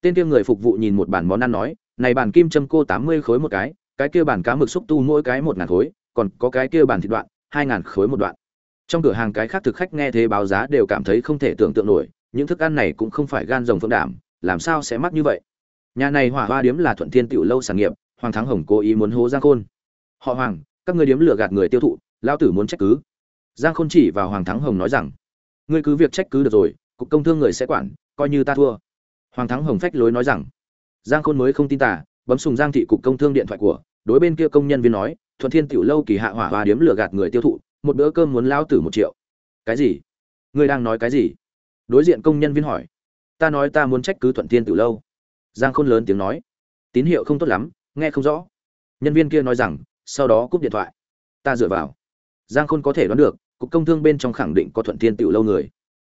Tên kia người phục vụ nhìn một bản món ăn nói, này bản kim châm cô tám mươi khối một cái cái kia bản cá mực xúc tu mỗi cái một ngàn khối, còn có cái kia bản thịt đoạn, hai ngàn khối một đoạn trong cửa hàng cái khác thực khách nghe thế báo giá đều cảm thấy không thể tưởng tượng nổi, những thức ăn này cũng không phải gan rồng phượng đảm, làm sao sẽ mắc như vậy? Nhà này hỏa hoa điếm là thuận thiên tiểu lâu sản nghiệp, hoàng thắng hồng cố ý muốn hố giang khôn. Họ hoàng, các người điếm lừa gạt người tiêu thụ lao tử muốn trách cứ. Giang khôn chỉ vào hoàng thắng hồng nói rằng, ngươi cứ việc trách cứ được rồi, cục công thương người sẽ quản, coi như ta thua. Hoàng thắng hồng phách lối nói rằng, giang khôn mới không tin tả bấm sùng giang thị cục công thương điện thoại của, đối bên kia công nhân viên nói, thuận thiên tiểu lâu kỳ hạ hỏa hoa điếm lừa gạt người tiêu thụ một bữa cơm muốn lao tử một triệu. Cái gì? Ngươi đang nói cái gì? Đối diện công nhân viên hỏi. Ta nói ta muốn trách cứ thuận thiên từ lâu. Giang khôn lớn tiếng nói. Tín hiệu không tốt lắm, nghe không rõ. Nhân viên kia nói rằng, sau đó cúp điện thoại. Ta dựa vào. Giang khôn có thể đoán được, cục công thương bên trong khẳng định có thuận thiên tiểu lâu người.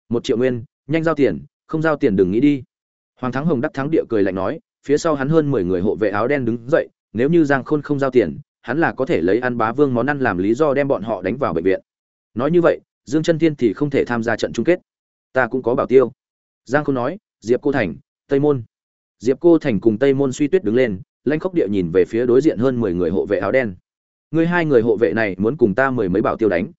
Một triệu nguyên, nhanh giao tiền, không giao tiền đừng nghĩ đi. Hoàng thắng hồng đắc thắng địa cười lạnh nói, phía sau hắn hơn mười người hộ vệ áo đen đứng dậy, nếu như giang khôn không giao tiền hắn là có thể lấy ăn bá vương món ăn làm lý do đem bọn họ đánh vào bệnh viện. Nói như vậy, dương chân thiên thì không thể tham gia trận chung kết. Ta cũng có bảo tiêu. Giang khôn nói, diệp cô thành, tây môn. Diệp cô thành cùng tây môn suy tuyết đứng lên lanh khóc địa nhìn về phía đối diện hơn mười người hộ vệ áo đen. Ngươi hai người hộ vệ này muốn cùng ta mười mấy bảo tiêu đánh.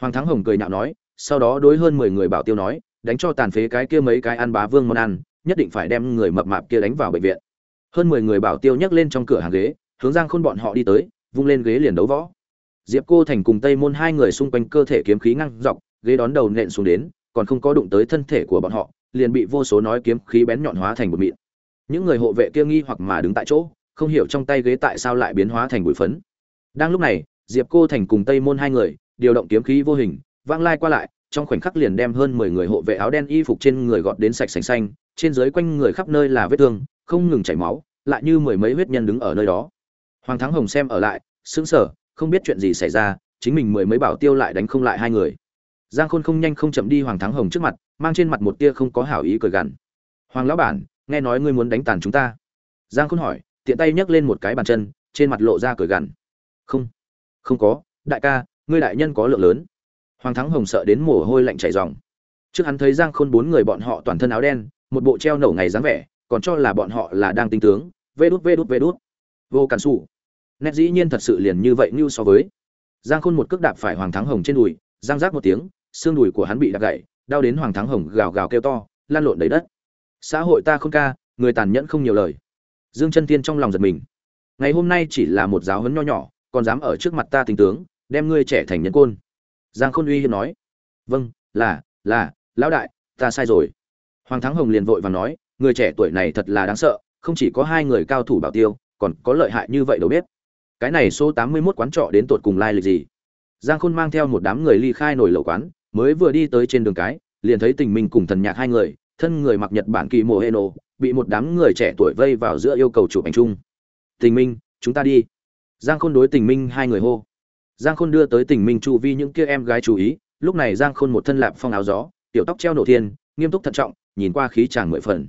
Hoàng thắng hồng cười nhạo nói, sau đó đối hơn mười người bảo tiêu nói, đánh cho tàn phế cái kia mấy cái ăn bá vương món ăn, nhất định phải đem người mập mạp kia đánh vào bệnh viện. Hơn mười người bảo tiêu nhấc lên trong cửa hàng ghế, hướng giang khôn bọn họ đi tới vung lên ghế liền đấu võ. Diệp cô thành cùng tây môn hai người xung quanh cơ thể kiếm khí ngăn dọc, ghế đón đầu nện xuống đến, còn không có đụng tới thân thể của bọn họ, liền bị vô số nói kiếm khí bén nhọn hóa thành bụi mịn. Những người hộ vệ kia nghi hoặc mà đứng tại chỗ, không hiểu trong tay ghế tại sao lại biến hóa thành bụi phấn. Đang lúc này, diệp cô thành cùng tây môn hai người, điều động kiếm khí vô hình, vang lai qua lại, trong khoảnh khắc liền đem hơn mười người hộ vệ áo đen y phục trên người gọt đến sạch sành xanh, trên dưới quanh người khắp nơi là vết thương, không ngừng chảy máu, lại như mười mấy huyết nhân đứng ở nơi đó. Hoàng thắng hồng xem ở lại sững sờ, không biết chuyện gì xảy ra, chính mình mười mấy bảo tiêu lại đánh không lại hai người. Giang khôn không nhanh không chậm đi hoàng thắng hồng trước mặt, mang trên mặt một tia không có hảo ý cười gằn. Hoàng lão bản, nghe nói ngươi muốn đánh tàn chúng ta. Giang khôn hỏi, tiện tay nhấc lên một cái bàn chân, trên mặt lộ ra cười gằn. Không không có, đại ca, ngươi đại nhân có lượng lớn. Hoàng thắng hồng sợ đến mồ hôi lạnh chảy ròng. Trước hắn thấy giang khôn bốn người bọn họ toàn thân áo đen, một bộ treo nổ ngày dáng vẻ, còn cho là bọn họ là đang tinh tướng. Vê đút vê đút vê đút. Vô cản Sủ nét dĩ nhiên thật sự liền như vậy như so với. Giang khôn một cước đạp phải hoàng thắng hồng trên đùi, giang rác một tiếng, xương đùi của hắn bị đạp gãy, đau đến hoàng thắng hồng gào gào kêu to, lan lộn đầy đất. Xã hội ta không ca, người tàn nhẫn không nhiều lời. Dương chân tiên trong lòng giật mình. Ngày hôm nay chỉ là một giáo huấn nho nhỏ, còn dám ở trước mặt ta tình tướng, đem ngươi trẻ thành nhân côn. Giang khôn uy hiếp nói. Vâng là là, lão đại, ta sai rồi. Hoàng thắng hồng liền vội và nói, người trẻ tuổi này thật là đáng sợ, không chỉ có hai người cao thủ bảo tiêu, còn có lợi hại như vậy đâu biết cái này số tám mươi 81 quán trọ đến tột cùng lai lịch gì? Giang khôn mang theo một đám người ly khai nổi lẩu quán, mới vừa đi tới trên đường cái, liền thấy tình minh cùng thần nhạc hai người, thân người mặc nhật bản kỳ mồ hê nổ bị một đám người trẻ tuổi vây vào giữa yêu cầu chụp ảnh chung. Tình minh, chúng ta đi. Giang khôn đối tình minh hai người hô. Giang khôn đưa tới tình minh chu vi những kia em gái chú ý, lúc này giang khôn một thân lạp phong áo gió, tiểu tóc treo nổ thiên, nghiêm túc thận trọng, nhìn qua khí chàng mười phần.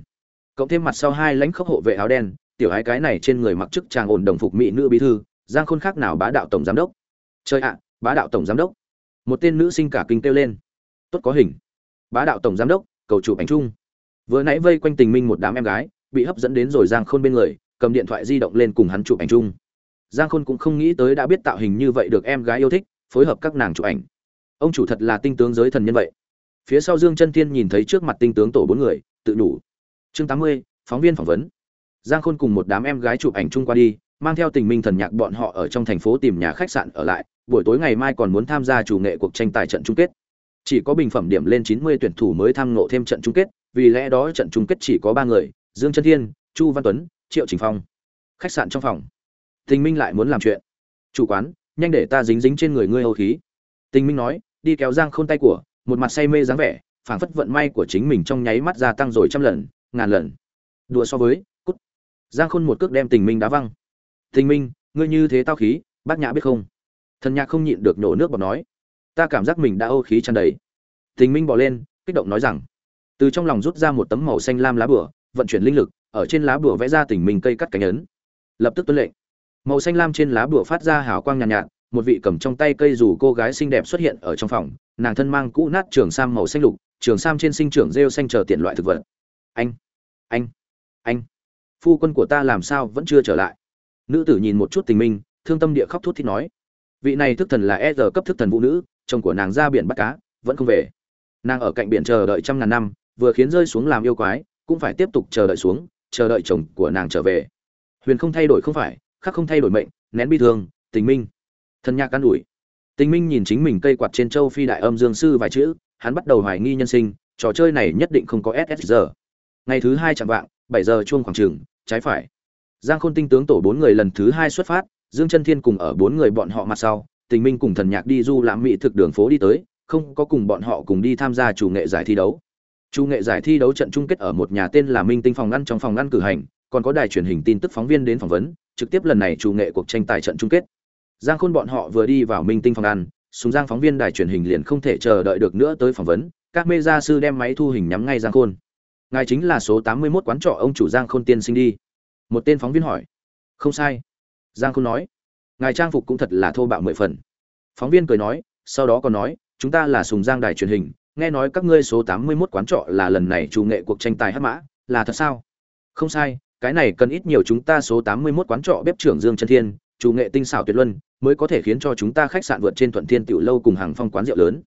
Cộng thêm mặt sau hai lãnh khốc hộ vệ áo đen, tiểu hai cái này trên người mặc chức chàng ổn đồng phục mỹ nữ bí thư giang khôn khác nào bá đạo tổng giám đốc? Chơi ạ, bá đạo tổng giám đốc. Một tên nữ sinh cả kinh kêu lên. Tốt có hình. Bá đạo tổng giám đốc, cầu chụp ảnh chung. Vừa nãy vây quanh tình minh một đám em gái, bị hấp dẫn đến rồi giang khôn bên người, cầm điện thoại di động lên cùng hắn chụp ảnh chung. Giang khôn cũng không nghĩ tới đã biết tạo hình như vậy được em gái yêu thích, phối hợp các nàng chụp ảnh. Ông chủ thật là tinh tướng giới thần nhân vậy. Phía sau dương chân thiên nhìn thấy trước mặt tinh tướng tổ bốn người, tự đủ chương tám mươi, phóng viên phỏng vấn. Giang khôn cùng một đám em gái chụp ảnh chung qua đi mang theo tình minh thần nhạc bọn họ ở trong thành phố tìm nhà khách sạn ở lại, buổi tối ngày mai còn muốn tham gia chủ nghệ cuộc tranh tài trận chung kết. Chỉ có bình phẩm điểm lên chín mươi tuyển thủ mới tham ngộ thêm trận chung kết, vì lẽ đó trận chung kết chỉ có ba người, dương chân thiên, chu văn tuấn, triệu trình phong. Khách sạn trong phòng. Tình minh lại muốn làm chuyện. Chủ quán, nhanh để ta dính dính trên người ngươi hầu khí. Tình minh nói, đi kéo giang khôn tay của, một mặt say mê dáng vẻ, phảng phất vận may của chính mình trong nháy mắt gia tăng rồi trăm lần, ngàn lần. Đùa so với, cút. Giang khôn một cước đem tình minh đá văng tình minh ngươi như thế tao khí bác nhã biết không? Thần nhạc không nhịn được nhổ nước bọt nói. Ta cảm giác mình đã ô khí tràn đầy. Tình minh bỏ lên kích động nói rằng. Từ trong lòng rút ra một tấm màu xanh lam lá bùa, vận chuyển linh lực ở trên lá bùa vẽ ra tình minh cây cắt cánh ấn. Lập tức tuân lệnh. Màu xanh lam trên lá bùa phát ra hào quang nhàn nhạt, nhạt một vị cầm trong tay cây dù cô gái xinh đẹp xuất hiện ở trong phòng nàng thân mang cũ nát trường sam màu xanh lục trường sam trên sinh trưởng rêu xanh chờ tiện loại thực vật. Anh anh anh. Phu quân của ta làm sao vẫn chưa trở lại? Nữ tử nhìn một chút tình minh, thương tâm địa khóc thút thít nói, vị này thức thần là e r cấp thức thần vũ nữ, chồng của nàng ra biển bắt cá, vẫn không về. Nàng ở cạnh biển chờ đợi trăm ngàn năm, vừa khiến rơi xuống làm yêu quái, cũng phải tiếp tục chờ đợi xuống, chờ đợi chồng của nàng trở về. Huyền không thay đổi không phải khắc không thay đổi mệnh, nén bi thương, tình minh. Thân nhạc can ủi. Tình minh nhìn chính mình cây quạt trên châu phi đại âm dương sư vài chữ, hắn bắt đầu hoài nghi nhân sinh, trò chơi này nhất định không có ss giờ ngày thứ hai chẳng vạng, bảy giờ chuông khoảng trường, trái phải giang khôn tinh tướng tổ bốn người lần thứ hai xuất phát, dương chân thiên cùng ở bốn người bọn họ mặt sau, tình minh cùng thần nhạc đi du lãm mỹ thực đường phố đi tới, không có cùng bọn họ cùng đi tham gia chủ nghệ giải thi đấu. Chủ nghệ giải thi đấu trận chung kết ở một nhà tên là minh tinh phòng ngăn trong phòng ngăn cử hành, còn có đài truyền hình tin tức phóng viên đến phỏng vấn, trực tiếp lần này chủ nghệ cuộc tranh tài trận chung kết. Giang khôn bọn họ vừa đi vào minh tinh phòng ngăn súng giang phóng viên đài truyền hình liền không thể chờ đợi được nữa tới phỏng vấn, các mê gia sư đem máy thu hình nhắm ngay giang khôn. Ngài chính là số tám mươi 81 quán trọ ông chủ giang khôn tiên sinh đi một tên phóng viên hỏi. Không sai. Giang khôn nói. Ngài trang phục cũng thật là thô bạo mười phần. Phóng viên cười nói, sau đó còn nói, chúng ta là sùng giang đài truyền hình, nghe nói các ngươi số tám mươi 81 quán trọ là lần này chủ nghệ cuộc tranh tài hát mã, là thật sao? Không sai, cái này cần ít nhiều chúng ta số tám mươi 81 quán trọ bếp trưởng dương chân thiên, chủ nghệ tinh xảo tuyệt luân, mới có thể khiến cho chúng ta khách sạn vượt trên thuận thiên tiểu lâu cùng hàng phong quán rượu lớn.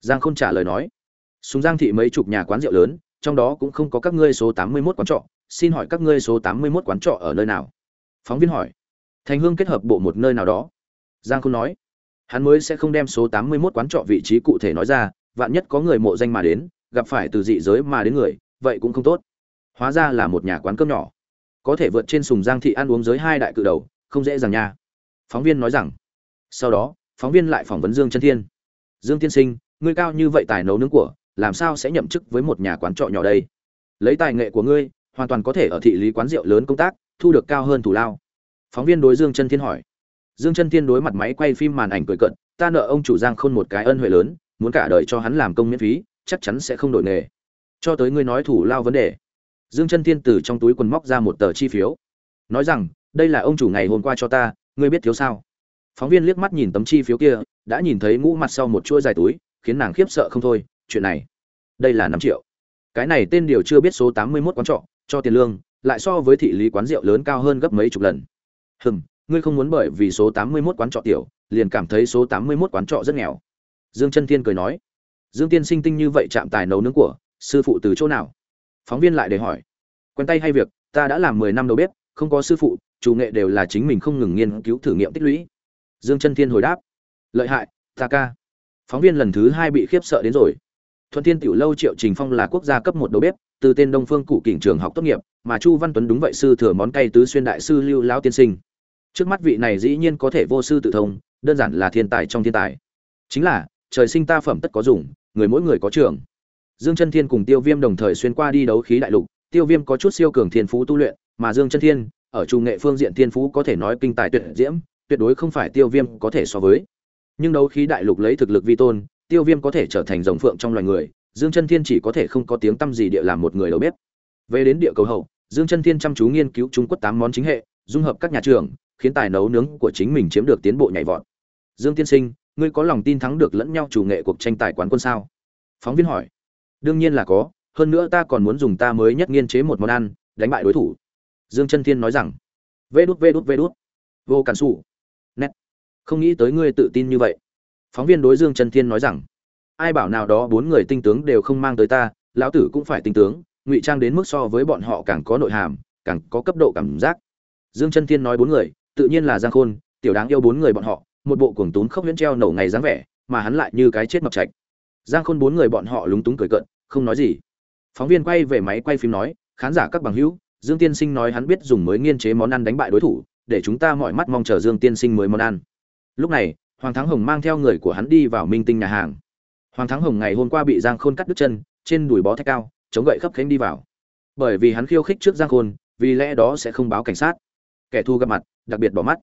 Giang khôn trả lời nói, sùng giang thị mấy chục nhà quán rượu lớn, trong đó cũng không có các ngươi số tám mươi 81 quán trọ xin hỏi các ngươi số tám mươi 81 quán trọ ở nơi nào? Phóng viên hỏi. Thành hương kết hợp bộ một nơi nào đó. Giang khôn nói. Hắn mới sẽ không đem số tám mươi 81 quán trọ vị trí cụ thể nói ra, vạn nhất có người mộ danh mà đến, gặp phải từ dị giới mà đến người, vậy cũng không tốt. Hóa ra là một nhà quán cơm nhỏ. Có thể vượt trên sùng giang thị ăn uống giới hai đại cự đầu, không dễ dàng nha. Phóng viên nói rằng. Sau đó, phóng viên lại phỏng vấn dương chân thiên. Dương tiên sinh, ngươi cao như vậy tài nấu nướng của, làm sao sẽ nhậm chức với một nhà quán trọ nhỏ đây? Lấy tài nghệ của ngươi hoàn toàn có thể ở thị lý quán rượu lớn công tác, thu được cao hơn thủ lao. Phóng viên đối dương chân thiên hỏi. Dương chân thiên đối mặt máy quay phim màn ảnh cười cận ta nợ ông chủ giang khôn một cái ân huệ lớn, muốn cả đời cho hắn làm công miễn phí, chắc chắn sẽ không đổi nghề. Cho tới ngươi nói thủ lao vấn đề. Dương chân thiên từ trong túi quần móc ra một tờ chi phiếu. Nói rằng, đây là ông chủ ngày hôm qua cho ta, ngươi biết thiếu sao? Phóng viên liếc mắt nhìn tấm chi phiếu kia, đã nhìn thấy ngũ mặt sau một chuỗi dài túi, khiến nàng khiếp sợ không thôi, chuyện này, đây là năm triệu. Cái này tên điều chưa biết số tám mươi 81 quán trọ cho tiền lương, lại so với thị lý quán rượu lớn cao hơn gấp mấy chục lần. Hừm, ngươi không muốn bởi vì số tám mươi 81 quán trọ tiểu, liền cảm thấy số tám mươi 81 quán trọ rất nghèo. Dương chân thiên cười nói. Dương tiên sinh tinh như vậy chạm tài nấu nướng của, sư phụ từ chỗ nào? Phóng viên lại để hỏi. Quen tay hay việc, ta đã làm mười năm đầu bếp, không có sư phụ, chủ nghệ đều là chính mình không ngừng nghiên cứu thử nghiệm tích lũy. Dương chân thiên hồi đáp. Lợi hại, ta ca. Phóng viên lần thứ hai bị khiếp sợ đến rồi. Thuận thiên tiểu lâu, triệu trình phong là quốc gia cấp một đầu bếp từ tên đông phương cụ Kình trường học tốt nghiệp, mà chu văn tuấn đúng vậy sư thừa món cay tứ xuyên đại sư lưu lão tiên sinh. Trước mắt vị này dĩ nhiên có thể vô sư tự thông, đơn giản là thiên tài trong thiên tài. Chính là, trời sinh ta phẩm tất có dùng, người mỗi người có trường. Dương chân thiên cùng tiêu viêm đồng thời xuyên qua đi đấu khí đại lục, tiêu viêm có chút siêu cường thiên phú tu luyện, mà dương chân thiên, ở trung nghệ phương diện thiên phú có thể nói kinh tài tuyệt diễm, tuyệt đối không phải tiêu viêm có thể so với. Nhưng đấu khí đại lục lấy thực lực vi tôn, tiêu viêm có thể trở thành rồng phượng trong loài người dương chân thiên chỉ có thể không có tiếng tâm gì địa làm một người đầu bếp. Về đến địa cầu hậu, dương chân thiên chăm chú nghiên cứu trung quốc tám món chính hệ, dung hợp các nhà trường, khiến tài nấu nướng của chính mình chiếm được tiến bộ nhảy vọt. Dương tiên sinh, ngươi có lòng tin thắng được lẫn nhau chủ nghệ cuộc tranh tài quán quân sao? Phóng viên hỏi. Đương nhiên là có, hơn nữa ta còn muốn dùng ta mới nhất nghiên chế một món ăn, đánh bại đối thủ. Dương chân thiên nói rằng. Vê đút vê đút vê đút. Vô cản xù nét. Không nghĩ tới ngươi tự tin như vậy. Phóng viên đối dương chân thiên nói rằng ai bảo nào đó bốn người tinh tướng đều không mang tới ta, lão tử cũng phải tinh tướng, ngụy trang đến mức so với bọn họ càng có nội hàm, càng có cấp độ cảm giác. Dương chân thiên nói bốn người, tự nhiên là giang khôn, tiểu đáng yêu bốn người bọn họ, một bộ cuồng tún khốc huyễn treo nổ ngày dáng vẻ, mà hắn lại như cái chết mập trạch. Giang khôn bốn người bọn họ lúng túng cười cận không nói gì. Phóng viên quay về máy quay phim nói, khán giả các bằng hữu, dương tiên sinh nói hắn biết dùng mới nghiên chế món ăn đánh bại đối thủ, để chúng ta mọi mắt mong chờ dương tiên sinh mới món ăn. Lúc này, hoàng thắng hồng mang theo người của hắn đi vào minh tinh nhà hàng hoàng thắng hồng ngày hôm qua bị giang khôn cắt đứt chân, trên đùi bó thạch cao, chống gậy khấp khánh đi vào. Bởi vì hắn khiêu khích trước giang khôn, vì lẽ đó sẽ không báo cảnh sát. Kẻ thù gặp mặt, đặc biệt bỏ mắt.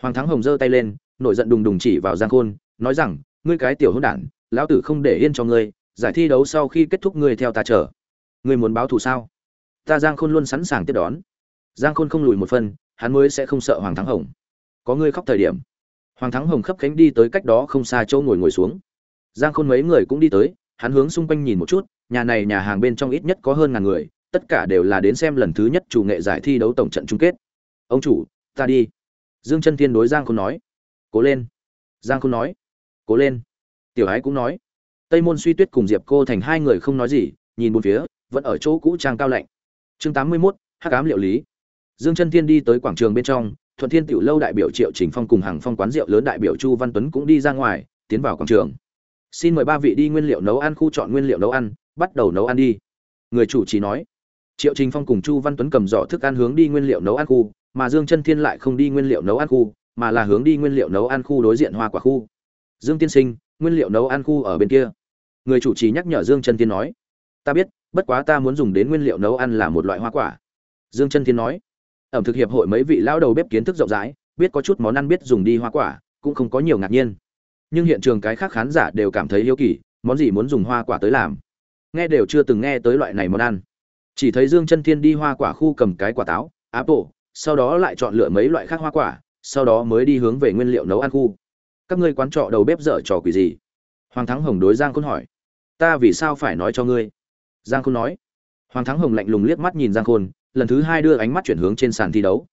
Hoàng thắng hồng giơ tay lên, nổi giận đùng đùng chỉ vào giang khôn, nói rằng, ngươi cái tiểu hỗn đản, lão tử không để yên cho ngươi, giải thi đấu sau khi kết thúc ngươi theo ta chờ. Ngươi muốn báo thù sao? Ta giang khôn luôn sẵn sàng tiếp đón. Giang khôn không lùi một phân hắn mới sẽ không sợ hoàng thắng hồng. Có ngươi khóc thời điểm. Hoàng thắng hồng khấp cánh đi tới cách đó không xa chỗ ngồi ngồi xuống giang khôn mấy người cũng đi tới hắn hướng xung quanh nhìn một chút nhà này nhà hàng bên trong ít nhất có hơn ngàn người tất cả đều là đến xem lần thứ nhất chủ nghệ giải thi đấu tổng trận chung kết. Ông chủ ta đi. Dương chân thiên đối giang khôn nói. Cố lên. Giang khôn nói. Cố lên. Tiểu ái cũng nói. Tây môn suy tuyết cùng diệp cô thành hai người không nói gì nhìn bốn phía vẫn ở chỗ cũ trang cao lạnh. Chương tám mươi 81, hắc ám liệu lý. Dương chân thiên đi tới quảng trường bên trong thuận thiên tiểu lâu đại biểu triệu trình phong cùng hàng phong quán rượu lớn đại biểu chu văn tuấn cũng đi ra ngoài tiến vào quảng trường xin mời ba vị đi nguyên liệu nấu ăn khu chọn nguyên liệu nấu ăn, bắt đầu nấu ăn đi. Người chủ trì nói, triệu trình phong cùng chu văn tuấn cầm giỏ thức ăn hướng đi nguyên liệu nấu ăn khu, mà dương chân thiên lại không đi nguyên liệu nấu ăn khu, mà là hướng đi nguyên liệu nấu ăn khu đối diện hoa quả khu. Dương tiên sinh, nguyên liệu nấu ăn khu ở bên kia. Người chủ trì nhắc nhở dương chân thiên nói, ta biết, bất quá ta muốn dùng đến nguyên liệu nấu ăn là một loại hoa quả. Dương chân thiên nói, ẩm thực hiệp hội mấy vị lão đầu bếp kiến thức rộng rãi, biết có chút món ăn biết dùng đi hoa quả, cũng không có nhiều ngạc nhiên nhưng hiện trường cái khác khán giả đều cảm thấy hiếu kỳ, món gì muốn dùng hoa quả tới làm? Nghe đều chưa từng nghe tới loại này món ăn. Chỉ thấy dương chân thiên đi hoa quả khu cầm cái quả táo, apple, sau đó lại chọn lựa mấy loại khác hoa quả, sau đó mới đi hướng về nguyên liệu nấu ăn khu. Các ngươi quán trọ đầu bếp dở trò quỷ gì? Hoàng thắng hồng đối giang khôn hỏi. Ta vì sao phải nói cho ngươi? Giang khôn nói. Hoàng thắng hồng lạnh lùng liếc mắt nhìn giang khôn, lần thứ hai đưa ánh mắt chuyển hướng trên sàn thi đấu.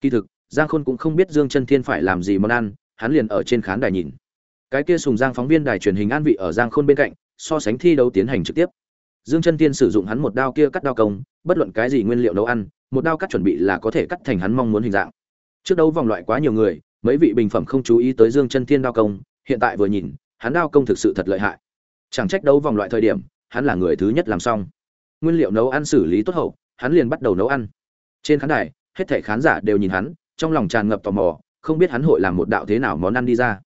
Kỳ thực, giang khôn cũng không biết dương chân thiên phải làm gì món ăn, hắn liền ở trên khán đài nhìn cái kia sùng giang phóng viên đài truyền hình an vị ở giang khôn bên cạnh, so sánh thi đấu tiến hành trực tiếp. Dương chân thiên sử dụng hắn một đao kia cắt đao công, bất luận cái gì nguyên liệu nấu ăn, một đao cắt chuẩn bị là có thể cắt thành hắn mong muốn hình dạng. Trước đấu vòng loại quá nhiều người, mấy vị bình phẩm không chú ý tới dương chân thiên đao công, hiện tại vừa nhìn, hắn đao công thực sự thật lợi hại. Chẳng trách đấu vòng loại thời điểm, hắn là người thứ nhất làm xong. Nguyên liệu nấu ăn xử lý tốt hậu, hắn liền bắt đầu nấu ăn. Trên khán đài, hết thảy khán giả đều nhìn hắn, trong lòng tràn ngập tò mò, không biết hắn hội làm một đạo thế nào món ăn đi ra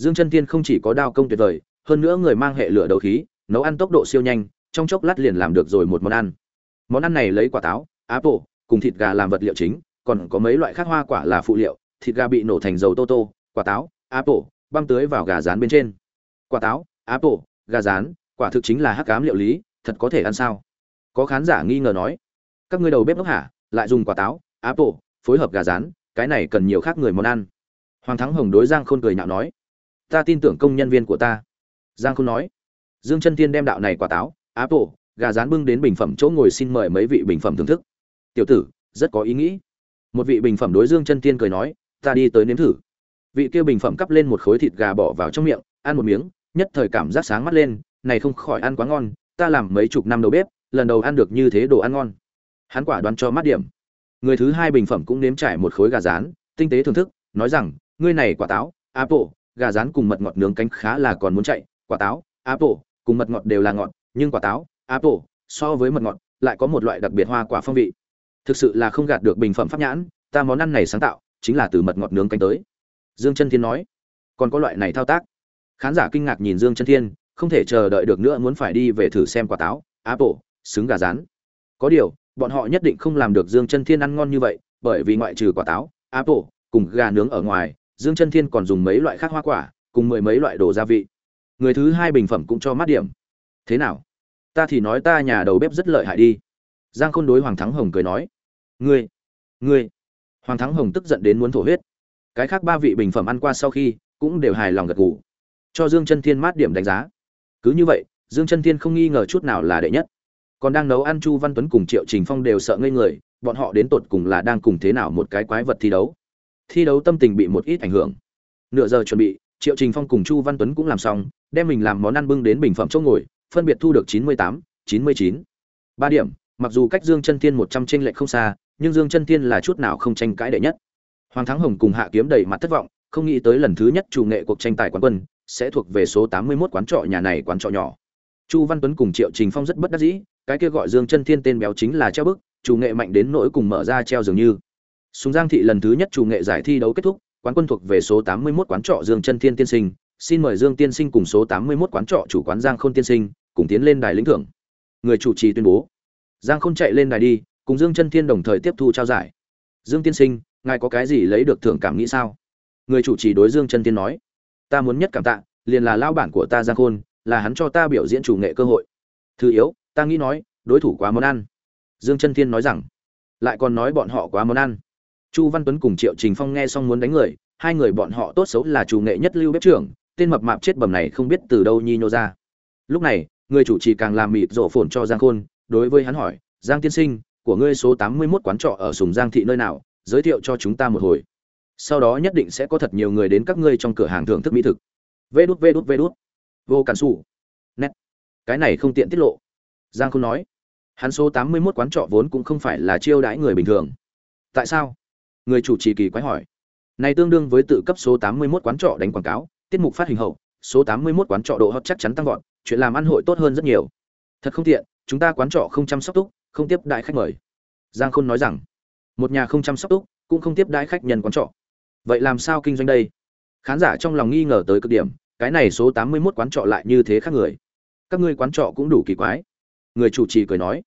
dương chân tiên không chỉ có đao công tuyệt vời, hơn nữa người mang hệ lửa đầu khí, nấu ăn tốc độ siêu nhanh, trong chốc lát liền làm được rồi một món ăn. Món ăn này lấy quả táo, apple, cùng thịt gà làm vật liệu chính, còn có mấy loại khác hoa quả là phụ liệu, thịt gà bị nổ thành dầu tô tô, quả táo, apple, băm tưới vào gà rán bên trên. Quả táo, apple, gà rán, quả thực chính là hắc ám liệu lý, thật có thể ăn sao? Có khán giả nghi ngờ nói, các ngươi đầu bếp ngốc hả? Lại dùng quả táo, apple, phối hợp gà rán, cái này cần nhiều khác người món ăn. Hoàng thắng hồng đối giang khôn cười nhạo nói ta tin tưởng công nhân viên của ta. Giang khôn nói. Dương chân tiên đem đạo này quả táo áp bộ, gà rán bưng đến bình phẩm chỗ ngồi xin mời mấy vị bình phẩm thưởng thức. Tiểu tử rất có ý nghĩ. Một vị bình phẩm đối dương chân tiên cười nói ta đi tới nếm thử. Vị kia bình phẩm cắp lên một khối thịt gà bỏ vào trong miệng ăn một miếng nhất thời cảm giác sáng mắt lên này không khỏi ăn quá ngon ta làm mấy chục năm đầu bếp lần đầu ăn được như thế đồ ăn ngon. Hắn quả đoán cho mắt điểm. Người thứ hai bình phẩm cũng nếm trải một khối gà rán tinh tế thưởng thức nói rằng ngươi này quả táo apple gà rán cùng mật ngọt nướng cánh khá là còn muốn chạy, quả táo, apple, cùng mật ngọt đều là ngọt, nhưng quả táo, apple, so với mật ngọt, lại có một loại đặc biệt hoa quả phong vị. Thực sự là không gạt được bình phẩm pháp nhãn, ta món ăn này sáng tạo, chính là từ mật ngọt nướng cánh tới. Dương chân thiên nói. Còn có loại này thao tác. Khán giả kinh ngạc nhìn dương chân thiên, không thể chờ đợi được nữa muốn phải đi về thử xem quả táo, apple, xứng gà rán. Có điều, bọn họ nhất định không làm được dương chân thiên ăn ngon như vậy, bởi vì ngoại trừ quả táo, apple, cùng gà nướng ở ngoài dương chân thiên còn dùng mấy loại khác hoa quả, cùng mười mấy loại đồ gia vị. Người thứ hai bình phẩm cũng cho mát điểm. Thế nào? Ta thì nói ta nhà đầu bếp rất lợi hại đi. Giang khôn đối hoàng thắng hồng cười nói. Ngươi ngươi. Hoàng thắng hồng tức giận đến muốn thổ huyết. Cái khác ba vị bình phẩm ăn qua sau khi, cũng đều hài lòng gật gù. Cho dương chân thiên mát điểm đánh giá. Cứ như vậy, dương chân thiên không nghi ngờ chút nào là đệ nhất. Còn đang nấu ăn chu văn tuấn cùng triệu trình phong đều sợ ngây người, bọn họ đến tột cùng là đang cùng thế nào một cái quái vật thi đấu thi đấu tâm tình bị một ít ảnh hưởng. Nửa giờ chuẩn bị, triệu trình phong cùng chu văn tuấn cũng làm xong, đem mình làm món ăn bưng đến bình phẩm chỗ ngồi, phân biệt thu được chín mươi tám, chín mươi chín. Ba điểm, mặc dù cách dương chân thiên một trăm tranh lệch không xa, nhưng dương chân thiên là chút nào không tranh cãi đệ nhất. Hoàng thắng hồng cùng hạ kiếm đầy mặt thất vọng, không nghĩ tới lần thứ nhất chủ nghệ cuộc tranh tài quán quân sẽ thuộc về số tám mươi 81 quán trọ nhà này quán trọ nhỏ. Chu văn tuấn cùng triệu trình phong rất bất đắc dĩ, cái kia gọi dương chân thiên tên béo chính là treo bức, chủ nghệ mạnh đến nỗi cùng mở ra treo dường như. Sùng Giang thị lần thứ nhất chủ nghệ giải thi đấu kết thúc, quán quân thuộc về số 81 quán trọ Dương Chân Thiên tiên sinh, xin mời Dương tiên sinh cùng số 81 quán trọ chủ quán Giang Khôn tiên sinh, cùng tiến lên đài lĩnh thưởng. Người chủ trì tuyên bố. Giang Khôn chạy lên đài đi, cùng Dương Chân Thiên đồng thời tiếp thu trao giải. Dương tiên sinh, ngài có cái gì lấy được thưởng cảm nghĩ sao? Người chủ trì đối Dương Chân Thiên nói, ta muốn nhất cảm tạ, liền là lao bản của ta Giang Khôn, là hắn cho ta biểu diễn chủ nghệ cơ hội. Thứ yếu, ta nghĩ nói, đối thủ quá món ăn. Dương Chân Thiên nói rằng, lại còn nói bọn họ quá món ăn chu văn tuấn cùng triệu trình phong nghe xong muốn đánh người, hai người bọn họ tốt xấu là chủ nghệ nhất lưu bếp trưởng, tên mập mạp chết bầm này không biết từ đâu nhi nhô ra. Lúc này, người chủ trì càng làm mịt rộ phồn cho giang khôn, đối với hắn hỏi, giang tiên sinh, của ngươi số tám mươi 81 quán trọ ở sùng giang thị nơi nào? Giới thiệu cho chúng ta một hồi. Sau đó nhất định sẽ có thật nhiều người đến các ngươi trong cửa hàng thưởng thức mỹ thực. Vê đút vê đút vê đút. Vô cản xù. Nét. Cái này không tiện tiết lộ. Giang khôn nói, hắn số tám mươi 81 quán trọ vốn cũng không phải là chiêu đãi người bình thường. Tại sao? Người chủ trì kỳ quái hỏi. Này tương đương với tự cấp số 81 quán trọ đánh quảng cáo, tiết mục phát hình hậu, số 81 quán trọ độ hot chắc chắn tăng vọt, chuyện làm ăn hội tốt hơn rất nhiều. Thật không tiện, chúng ta quán trọ không chăm sóc túc, không tiếp đại khách mời. Giang khôn nói rằng, một nhà không chăm sóc túc, cũng không tiếp đại khách nhân quán trọ. Vậy làm sao kinh doanh đây? Khán giả trong lòng nghi ngờ tới cực điểm, cái này số 81 quán trọ lại như thế khác người. Các ngươi quán trọ cũng đủ kỳ quái. Người chủ trì cười nói